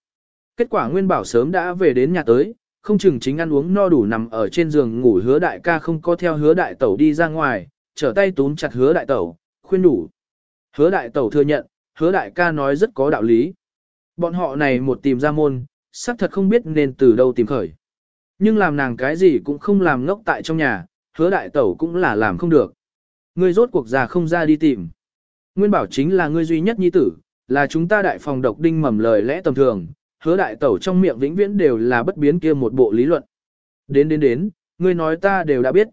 Kết quả nguyên bảo sớm đã về đến nhà tới, không chừng chính ăn uống no đủ nằm ở trên giường ngủ hứa đại ca không có theo hứa đại tẩu đi ra ngoài, trở tay túm chặt hứa đại tẩu, khuyên đủ. Hứa đại tẩu thừa nhận, hứa đại ca nói rất có đạo lý. Bọn họ này một tìm ra môn, xác thật không biết nên từ đâu tìm khởi. Nhưng làm nàng cái gì cũng không làm ngốc tại trong nhà, hứa đại tẩu cũng là làm không được. Ngươi rốt cuộc già không ra đi tìm. Nguyên bảo chính là ngươi duy nhất nhi tử, là chúng ta đại phòng độc đinh mầm lời lẽ tầm thường, hứa đại tẩu trong miệng vĩnh viễn đều là bất biến kia một bộ lý luận. Đến đến đến, ngươi nói ta đều đã biết.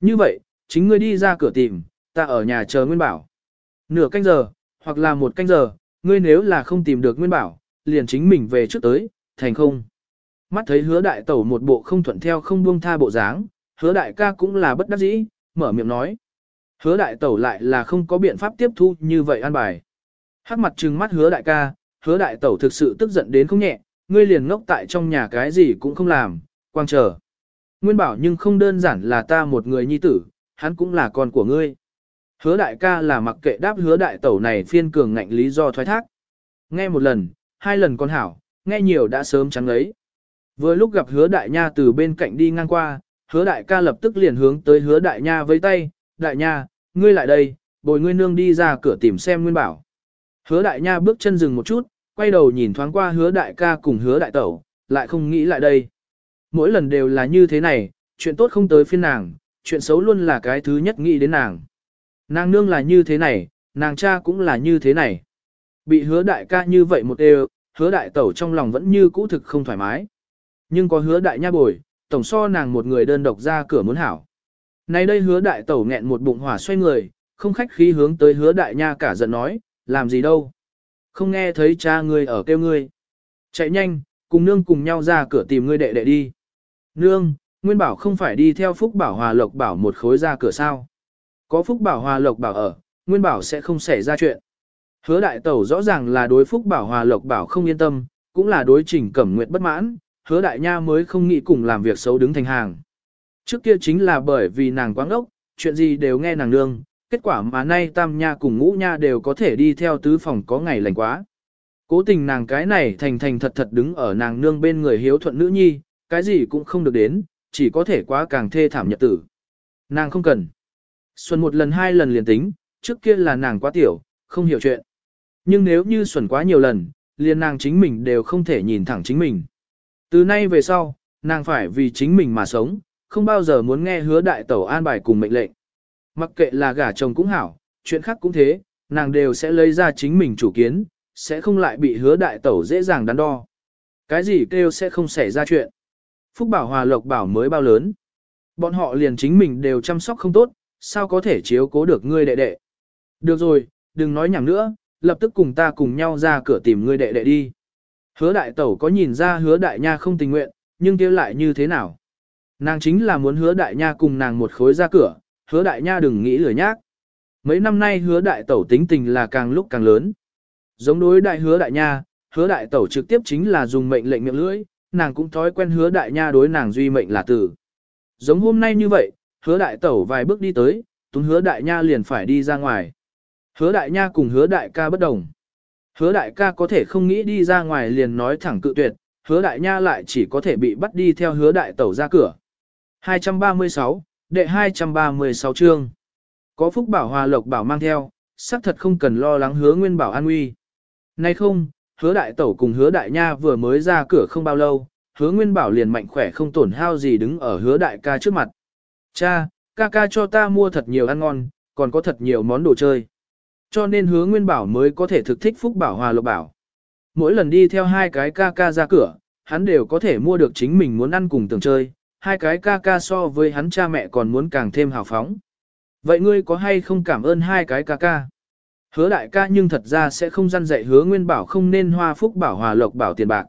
Như vậy, chính ngươi đi ra cửa tìm, ta ở nhà chờ Nguyên Bảo. Nửa canh giờ, hoặc là một canh giờ, ngươi nếu là không tìm được Nguyên Bảo, liền chính mình về trước tới, thành không. Mắt thấy hứa đại tẩu một bộ không thuận theo không buông tha bộ dáng, hứa đại ca cũng là bất đắc dĩ, mở miệng nói. Hứa đại tẩu lại là không có biện pháp tiếp thu như vậy an bài. Hắc mặt trừng mắt hứa đại ca, hứa đại tẩu thực sự tức giận đến không nhẹ, ngươi liền ngốc tại trong nhà cái gì cũng không làm, quang chờ. Nguyên bảo nhưng không đơn giản là ta một người nhi tử, hắn cũng là con của ngươi. Hứa đại ca là mặc kệ đáp hứa đại tẩu này phiên cường ngạnh lý do thoái thác. Nghe một lần, hai lần con hảo, nghe nhiều đã sớm trắng ấy. Vừa lúc gặp hứa đại nha từ bên cạnh đi ngang qua, hứa đại ca lập tức liền hướng tới hứa đại nha với tay, đại nha, ngươi lại đây, bồi ngươi nương đi ra cửa tìm xem nguyên bảo. Hứa đại nha bước chân dừng một chút, quay đầu nhìn thoáng qua hứa đại ca cùng hứa đại tẩu, lại không nghĩ lại đây. Mỗi lần đều là như thế này, chuyện tốt không tới phiên nàng, chuyện xấu luôn là cái thứ nhất nghĩ đến nàng. Nàng nương là như thế này, nàng cha cũng là như thế này. Bị hứa đại ca như vậy một đều, hứa đại tẩu trong lòng vẫn như cũ thực không thoải mái. Nhưng có hứa đại nha bồi, tổng so nàng một người đơn độc ra cửa muốn hảo. Nay đây hứa đại tẩu nghẹn một bụng hỏa xoay người, không khách khí hướng tới hứa đại nha cả giận nói, làm gì đâu. Không nghe thấy cha ngươi ở kêu ngươi. Chạy nhanh, cùng nương cùng nhau ra cửa tìm ngươi đệ đệ đi. Nương, Nguyên Bảo không phải đi theo Phúc Bảo Hòa Lộc Bảo một khối ra cửa sao. Có Phúc Bảo Hòa Lộc Bảo ở, Nguyên Bảo sẽ không xảy ra chuyện. Hứa đại tẩu rõ ràng là đối Phúc Bảo Hòa Lộc Bảo không yên tâm, cũng là đối trình cẩm nguyện bất mãn, hứa đại nha mới không nghĩ cùng làm việc xấu đứng thành hàng. Trước kia chính là bởi vì nàng quáng ốc, chuyện gì đều nghe nàng nương, kết quả mà nay tam nha cùng ngũ nha đều có thể đi theo tứ phòng có ngày lành quá. Cố tình nàng cái này thành thành thật thật đứng ở nàng nương bên người hiếu thuận nữ nhi, cái gì cũng không được đến, chỉ có thể quá càng thê thảm nhật tử. Nàng không cần. Xuân một lần hai lần liền tính, trước kia là nàng quá tiểu, không hiểu chuyện. Nhưng nếu như Xuân quá nhiều lần, liền nàng chính mình đều không thể nhìn thẳng chính mình. Từ nay về sau, nàng phải vì chính mình mà sống, không bao giờ muốn nghe hứa đại tẩu an bài cùng mệnh lệnh. Mặc kệ là gả chồng cũng hảo, chuyện khác cũng thế, nàng đều sẽ lấy ra chính mình chủ kiến, sẽ không lại bị hứa đại tẩu dễ dàng đắn đo. Cái gì kêu sẽ không xảy ra chuyện. Phúc Bảo Hòa Lộc Bảo mới bao lớn. Bọn họ liền chính mình đều chăm sóc không tốt, sao có thể chiếu cố được ngươi đệ đệ. Được rồi, đừng nói nhảm nữa, lập tức cùng ta cùng nhau ra cửa tìm ngươi đệ đệ đi. Hứa đại tẩu có nhìn ra hứa đại nha không tình nguyện, nhưng kia lại như thế nào? Nàng chính là muốn hứa đại nha cùng nàng một khối ra cửa, hứa đại nha đừng nghĩ lười nhác. Mấy năm nay hứa đại tẩu tính tình là càng lúc càng lớn. Giống đối đại hứa đại nha, hứa đại tẩu trực tiếp chính là dùng mệnh lệnh miệng lưỡi, nàng cũng thói quen hứa đại nha đối nàng duy mệnh là tử. Giống hôm nay như vậy, hứa đại tẩu vài bước đi tới, túng hứa đại nha liền phải đi ra ngoài. Hứa đại nha cùng hứa đại ca bất đồng. Hứa đại ca có thể không nghĩ đi ra ngoài liền nói thẳng cự tuyệt, hứa đại nha lại chỉ có thể bị bắt đi theo hứa đại tẩu ra cửa. 236, đệ 236 chương. Có phúc bảo hòa lộc bảo mang theo, xác thật không cần lo lắng hứa nguyên bảo an nguy. Nay không, hứa đại tẩu cùng hứa đại nha vừa mới ra cửa không bao lâu, hứa nguyên bảo liền mạnh khỏe không tổn hao gì đứng ở hứa đại ca trước mặt. Cha, ca ca cho ta mua thật nhiều ăn ngon, còn có thật nhiều món đồ chơi. Cho nên hứa nguyên bảo mới có thể thực thích phúc bảo hòa lộc bảo. Mỗi lần đi theo hai cái ca ca ra cửa, hắn đều có thể mua được chính mình muốn ăn cùng tưởng chơi, hai cái ca ca so với hắn cha mẹ còn muốn càng thêm hào phóng. Vậy ngươi có hay không cảm ơn hai cái ca ca? Hứa đại ca nhưng thật ra sẽ không gian dạy hứa nguyên bảo không nên hoa phúc bảo hòa lộc bảo tiền bạc.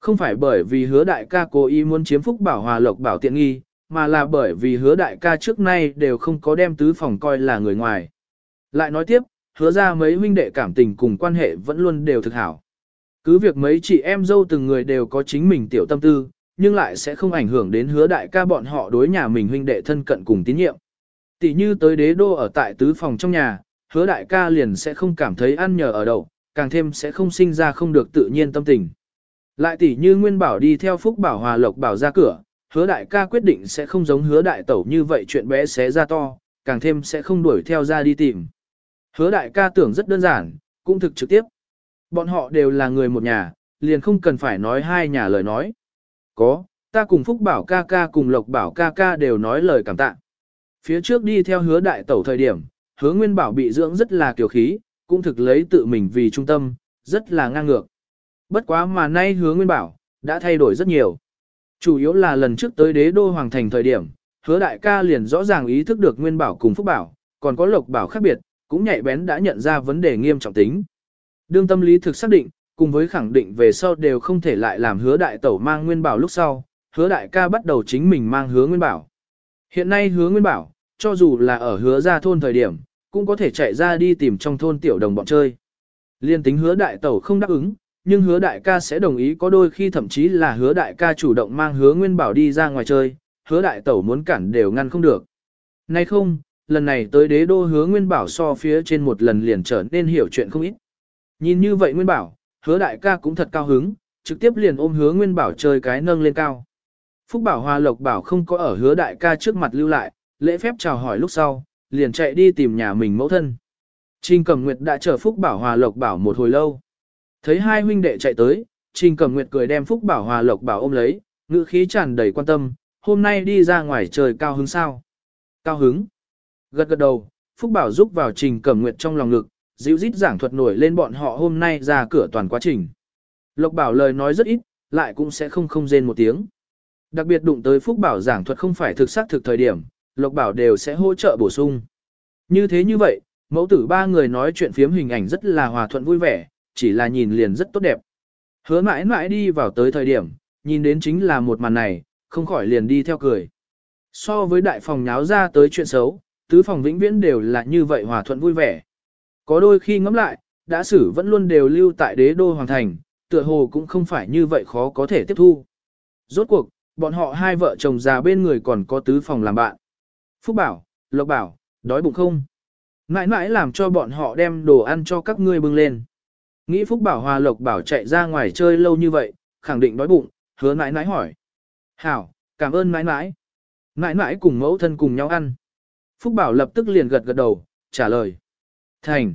Không phải bởi vì hứa đại ca cố ý muốn chiếm phúc bảo hòa lộc bảo tiện nghi, mà là bởi vì hứa đại ca trước nay đều không có đem tứ phòng coi là người ngoài. Lại nói tiếp, hứa ra mấy huynh đệ cảm tình cùng quan hệ vẫn luôn đều thực hảo. Cứ việc mấy chị em dâu từng người đều có chính mình tiểu tâm tư, nhưng lại sẽ không ảnh hưởng đến hứa đại ca bọn họ đối nhà mình huynh đệ thân cận cùng tín nhiệm. Tỷ như tới đế đô ở tại tứ phòng trong nhà, hứa đại ca liền sẽ không cảm thấy ăn nhờ ở đậu, càng thêm sẽ không sinh ra không được tự nhiên tâm tình. Lại tỷ như Nguyên Bảo đi theo Phúc Bảo Hòa Lộc Bảo ra cửa, hứa đại ca quyết định sẽ không giống hứa đại tẩu như vậy chuyện bé xé ra to, càng thêm sẽ không đuổi theo ra đi tìm. Hứa đại ca tưởng rất đơn giản, cũng thực trực tiếp. Bọn họ đều là người một nhà, liền không cần phải nói hai nhà lời nói. Có, ta cùng Phúc Bảo ca ca cùng Lộc Bảo ca ca đều nói lời cảm tạ. Phía trước đi theo hứa đại tẩu thời điểm, hứa Nguyên Bảo bị dưỡng rất là kiều khí, cũng thực lấy tự mình vì trung tâm, rất là ngang ngược. Bất quá mà nay hứa Nguyên Bảo, đã thay đổi rất nhiều. Chủ yếu là lần trước tới đế đô hoàng thành thời điểm, hứa đại ca liền rõ ràng ý thức được Nguyên Bảo cùng Phúc Bảo, còn có Lộc Bảo khác biệt, cũng nhạy bén đã nhận ra vấn đề nghiêm trọng tính. Đương tâm lý thực xác định, cùng với khẳng định về sau đều không thể lại làm hứa đại tẩu mang nguyên bảo lúc sau, hứa đại ca bắt đầu chính mình mang hứa nguyên bảo. Hiện nay hứa nguyên bảo, cho dù là ở hứa ra thôn thời điểm, cũng có thể chạy ra đi tìm trong thôn tiểu đồng bọn chơi. Liên tính hứa đại tẩu không đáp ứng, nhưng hứa đại ca sẽ đồng ý có đôi khi thậm chí là hứa đại ca chủ động mang hứa nguyên bảo đi ra ngoài chơi, hứa đại tẩu muốn cản đều ngăn không được. Nay không, lần này tới đế đô hứa nguyên bảo so phía trên một lần liền trở nên hiểu chuyện không ít. Nhìn như vậy nguyên bảo, hứa đại ca cũng thật cao hứng, trực tiếp liền ôm hứa nguyên bảo chơi cái nâng lên cao. Phúc bảo hòa lộc bảo không có ở hứa đại ca trước mặt lưu lại, lễ phép chào hỏi lúc sau, liền chạy đi tìm nhà mình mẫu thân. Trình Cẩm Nguyệt đã chờ Phúc Bảo Hòa Lộc Bảo một hồi lâu. Thấy hai huynh đệ chạy tới, Trình Cẩm Nguyệt cười đem Phúc Bảo Hòa Lộc Bảo ôm lấy, ngữ khí tràn đầy quan tâm, hôm nay đi ra ngoài trời cao hứng sao? Cao hứng. Gật gật đầu, Phúc Bảo giúp vào Trình Cẩm Nguyệt trong lòng ngực, dịu dít giảng thuật nổi lên bọn họ hôm nay ra cửa toàn quá trình. Lộc Bảo lời nói rất ít, lại cũng sẽ không không rên một tiếng. Đặc biệt đụng tới Phúc Bảo giảng thuật không phải thực xác thực thời điểm, Lộc Bảo đều sẽ hỗ trợ bổ sung. Như thế như vậy, mẫu tử ba người nói chuyện phiếm hình ảnh rất là hòa thuận vui vẻ, chỉ là nhìn liền rất tốt đẹp. Hứa mãi mãi đi vào tới thời điểm, nhìn đến chính là một màn này, không khỏi liền đi theo cười. So với đại phòng nháo ra tới chuyện xấu, tứ phòng vĩnh viễn đều là như vậy hòa thuận vui vẻ. Có đôi khi ngẫm lại, đã xử vẫn luôn đều lưu tại đế đô hoàng thành, tựa hồ cũng không phải như vậy khó có thể tiếp thu. Rốt cuộc, bọn họ hai vợ chồng già bên người còn có tứ phòng làm bạn. Phúc bảo, Lộc bảo, đói bụng không? Mãi mãi làm cho bọn họ đem đồ ăn cho các ngươi bưng lên. Nghĩ Phúc bảo hòa Lộc bảo chạy ra ngoài chơi lâu như vậy, khẳng định đói bụng, hứa mãi mãi hỏi. Hảo, cảm ơn mãi mãi. Mãi mãi cùng mẫu thân cùng nhau ăn. Phúc bảo lập tức liền gật gật đầu, trả lời. Thành.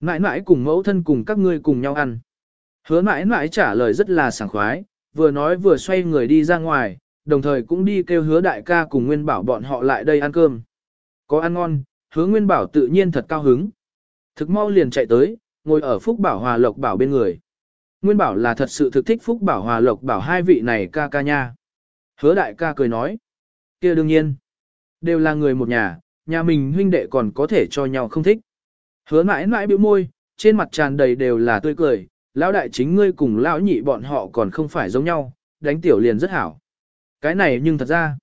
Mãi mãi cùng mẫu thân cùng các ngươi cùng nhau ăn. Hứa mãi mãi trả lời rất là sảng khoái, vừa nói vừa xoay người đi ra ngoài, đồng thời cũng đi kêu hứa đại ca cùng Nguyên Bảo bọn họ lại đây ăn cơm. Có ăn ngon, hứa Nguyên Bảo tự nhiên thật cao hứng. Thực mau liền chạy tới, ngồi ở Phúc Bảo Hòa Lộc Bảo bên người. Nguyên Bảo là thật sự thực thích Phúc Bảo Hòa Lộc Bảo hai vị này ca ca nha. Hứa đại ca cười nói. kia đương nhiên. Đều là người một nhà, nhà mình huynh đệ còn có thể cho nhau không thích. Hứa mãi mãi biểu môi, trên mặt tràn đầy đều là tươi cười, lão đại chính ngươi cùng lão nhị bọn họ còn không phải giống nhau, đánh tiểu liền rất hảo. Cái này nhưng thật ra,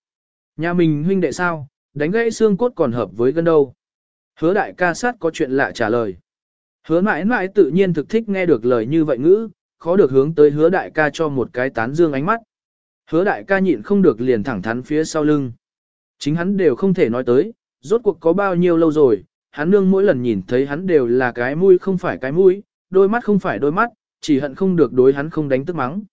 nhà mình huynh đệ sao, đánh gãy xương cốt còn hợp với gân đâu. Hứa đại ca sát có chuyện lạ trả lời. Hứa mãi mãi tự nhiên thực thích nghe được lời như vậy ngữ, khó được hướng tới hứa đại ca cho một cái tán dương ánh mắt. Hứa đại ca nhịn không được liền thẳng thắn phía sau lưng. Chính hắn đều không thể nói tới, rốt cuộc có bao nhiêu lâu rồi, hắn nương mỗi lần nhìn thấy hắn đều là cái mũi không phải cái mũi, đôi mắt không phải đôi mắt, chỉ hận không được đối hắn không đánh tức mắng.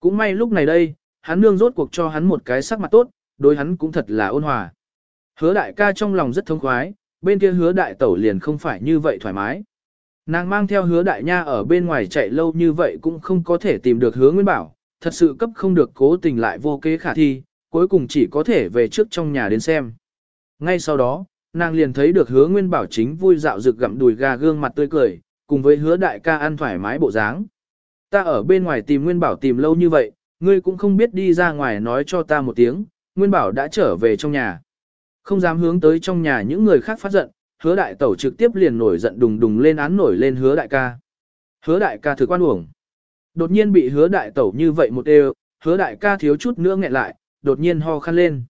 Cũng may lúc này đây, hắn nương rốt cuộc cho hắn một cái sắc mặt tốt, đối hắn cũng thật là ôn hòa. Hứa đại ca trong lòng rất thông khoái, bên kia hứa đại tẩu liền không phải như vậy thoải mái. Nàng mang theo hứa đại nha ở bên ngoài chạy lâu như vậy cũng không có thể tìm được hứa nguyên bảo, thật sự cấp không được cố tình lại vô kế khả thi, cuối cùng chỉ có thể về trước trong nhà đến xem. Ngay sau đó, nàng liền thấy được hứa nguyên bảo chính vui dạo rực gặm đùi gà gương mặt tươi cười, cùng với hứa đại ca ăn thoải mái bộ dáng. Ta ở bên ngoài tìm Nguyên Bảo tìm lâu như vậy, ngươi cũng không biết đi ra ngoài nói cho ta một tiếng, Nguyên Bảo đã trở về trong nhà. Không dám hướng tới trong nhà những người khác phát giận, hứa đại tẩu trực tiếp liền nổi giận đùng đùng lên án nổi lên hứa đại ca. Hứa đại ca thực quan uổng. Đột nhiên bị hứa đại tẩu như vậy một đều, hứa đại ca thiếu chút nữa nghẹn lại, đột nhiên ho khăn lên.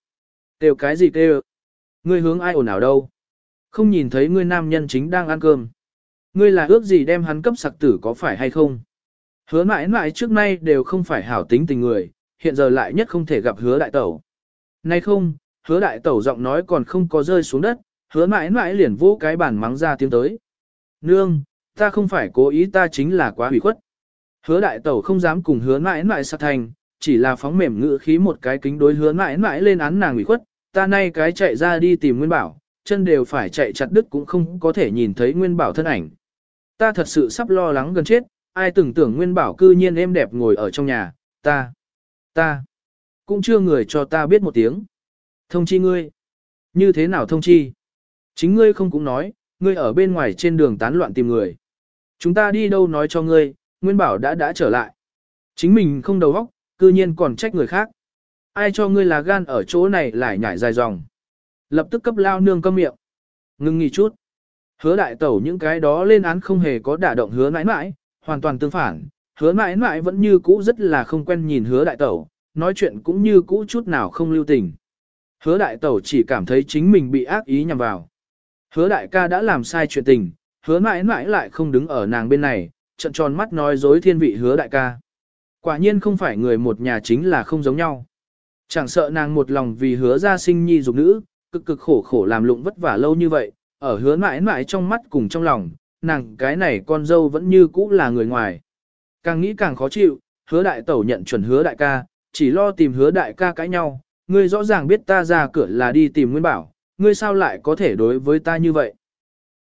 Đều cái gì đều, Ngươi hướng ai ồn ào đâu? Không nhìn thấy ngươi nam nhân chính đang ăn cơm. Ngươi là ước gì đem hắn cấp sặc tử có phải hay không? Hứa mãi mãi trước nay đều không phải hảo tính tình người, hiện giờ lại nhất không thể gặp hứa đại tẩu. Nay không, hứa đại tẩu giọng nói còn không có rơi xuống đất, hứa mãi mãi liền vỗ cái bàn mắng ra tiếng tới. Nương, ta không phải cố ý ta chính là quá hủy khuất. Hứa đại tẩu không dám cùng hứa mãi mãi sát thành, chỉ là phóng mềm ngữ khí một cái kính đối hứa mãi mãi lên án nàng hủy khuất, ta nay cái chạy ra đi tìm Nguyên Bảo, chân đều phải chạy chặt đứt cũng không có thể nhìn thấy Nguyên Bảo thân ảnh. Ta thật sự sắp lo lắng gần chết, ai tưởng tưởng Nguyên Bảo cư nhiên êm đẹp ngồi ở trong nhà, ta, ta, cũng chưa người cho ta biết một tiếng. Thông chi ngươi. Như thế nào thông chi? Chính ngươi không cũng nói, ngươi ở bên ngoài trên đường tán loạn tìm người. Chúng ta đi đâu nói cho ngươi, Nguyên Bảo đã đã trở lại. Chính mình không đầu óc, cư nhiên còn trách người khác. Ai cho ngươi là gan ở chỗ này lại nhảy dài dòng. Lập tức cấp lao nương câm miệng. Ngưng nghỉ chút. Hứa đại tẩu những cái đó lên án không hề có đả động hứa mãi mãi, hoàn toàn tương phản. Hứa mãi mãi vẫn như cũ rất là không quen nhìn hứa đại tẩu, nói chuyện cũng như cũ chút nào không lưu tình. Hứa đại tẩu chỉ cảm thấy chính mình bị ác ý nhằm vào. Hứa đại ca đã làm sai chuyện tình, hứa mãi mãi lại không đứng ở nàng bên này, trận tròn mắt nói dối thiên vị hứa đại ca. Quả nhiên không phải người một nhà chính là không giống nhau. Chẳng sợ nàng một lòng vì hứa ra sinh nhi dục nữ, cực cực khổ khổ làm lụng vất vả lâu như vậy, ở hứa mãi mãi trong mắt cùng trong lòng, nàng cái này con dâu vẫn như cũ là người ngoài. Càng nghĩ càng khó chịu, hứa đại tẩu nhận chuẩn hứa đại ca, chỉ lo tìm hứa đại ca cãi nhau, ngươi rõ ràng biết ta ra cửa là đi tìm Nguyên Bảo, ngươi sao lại có thể đối với ta như vậy?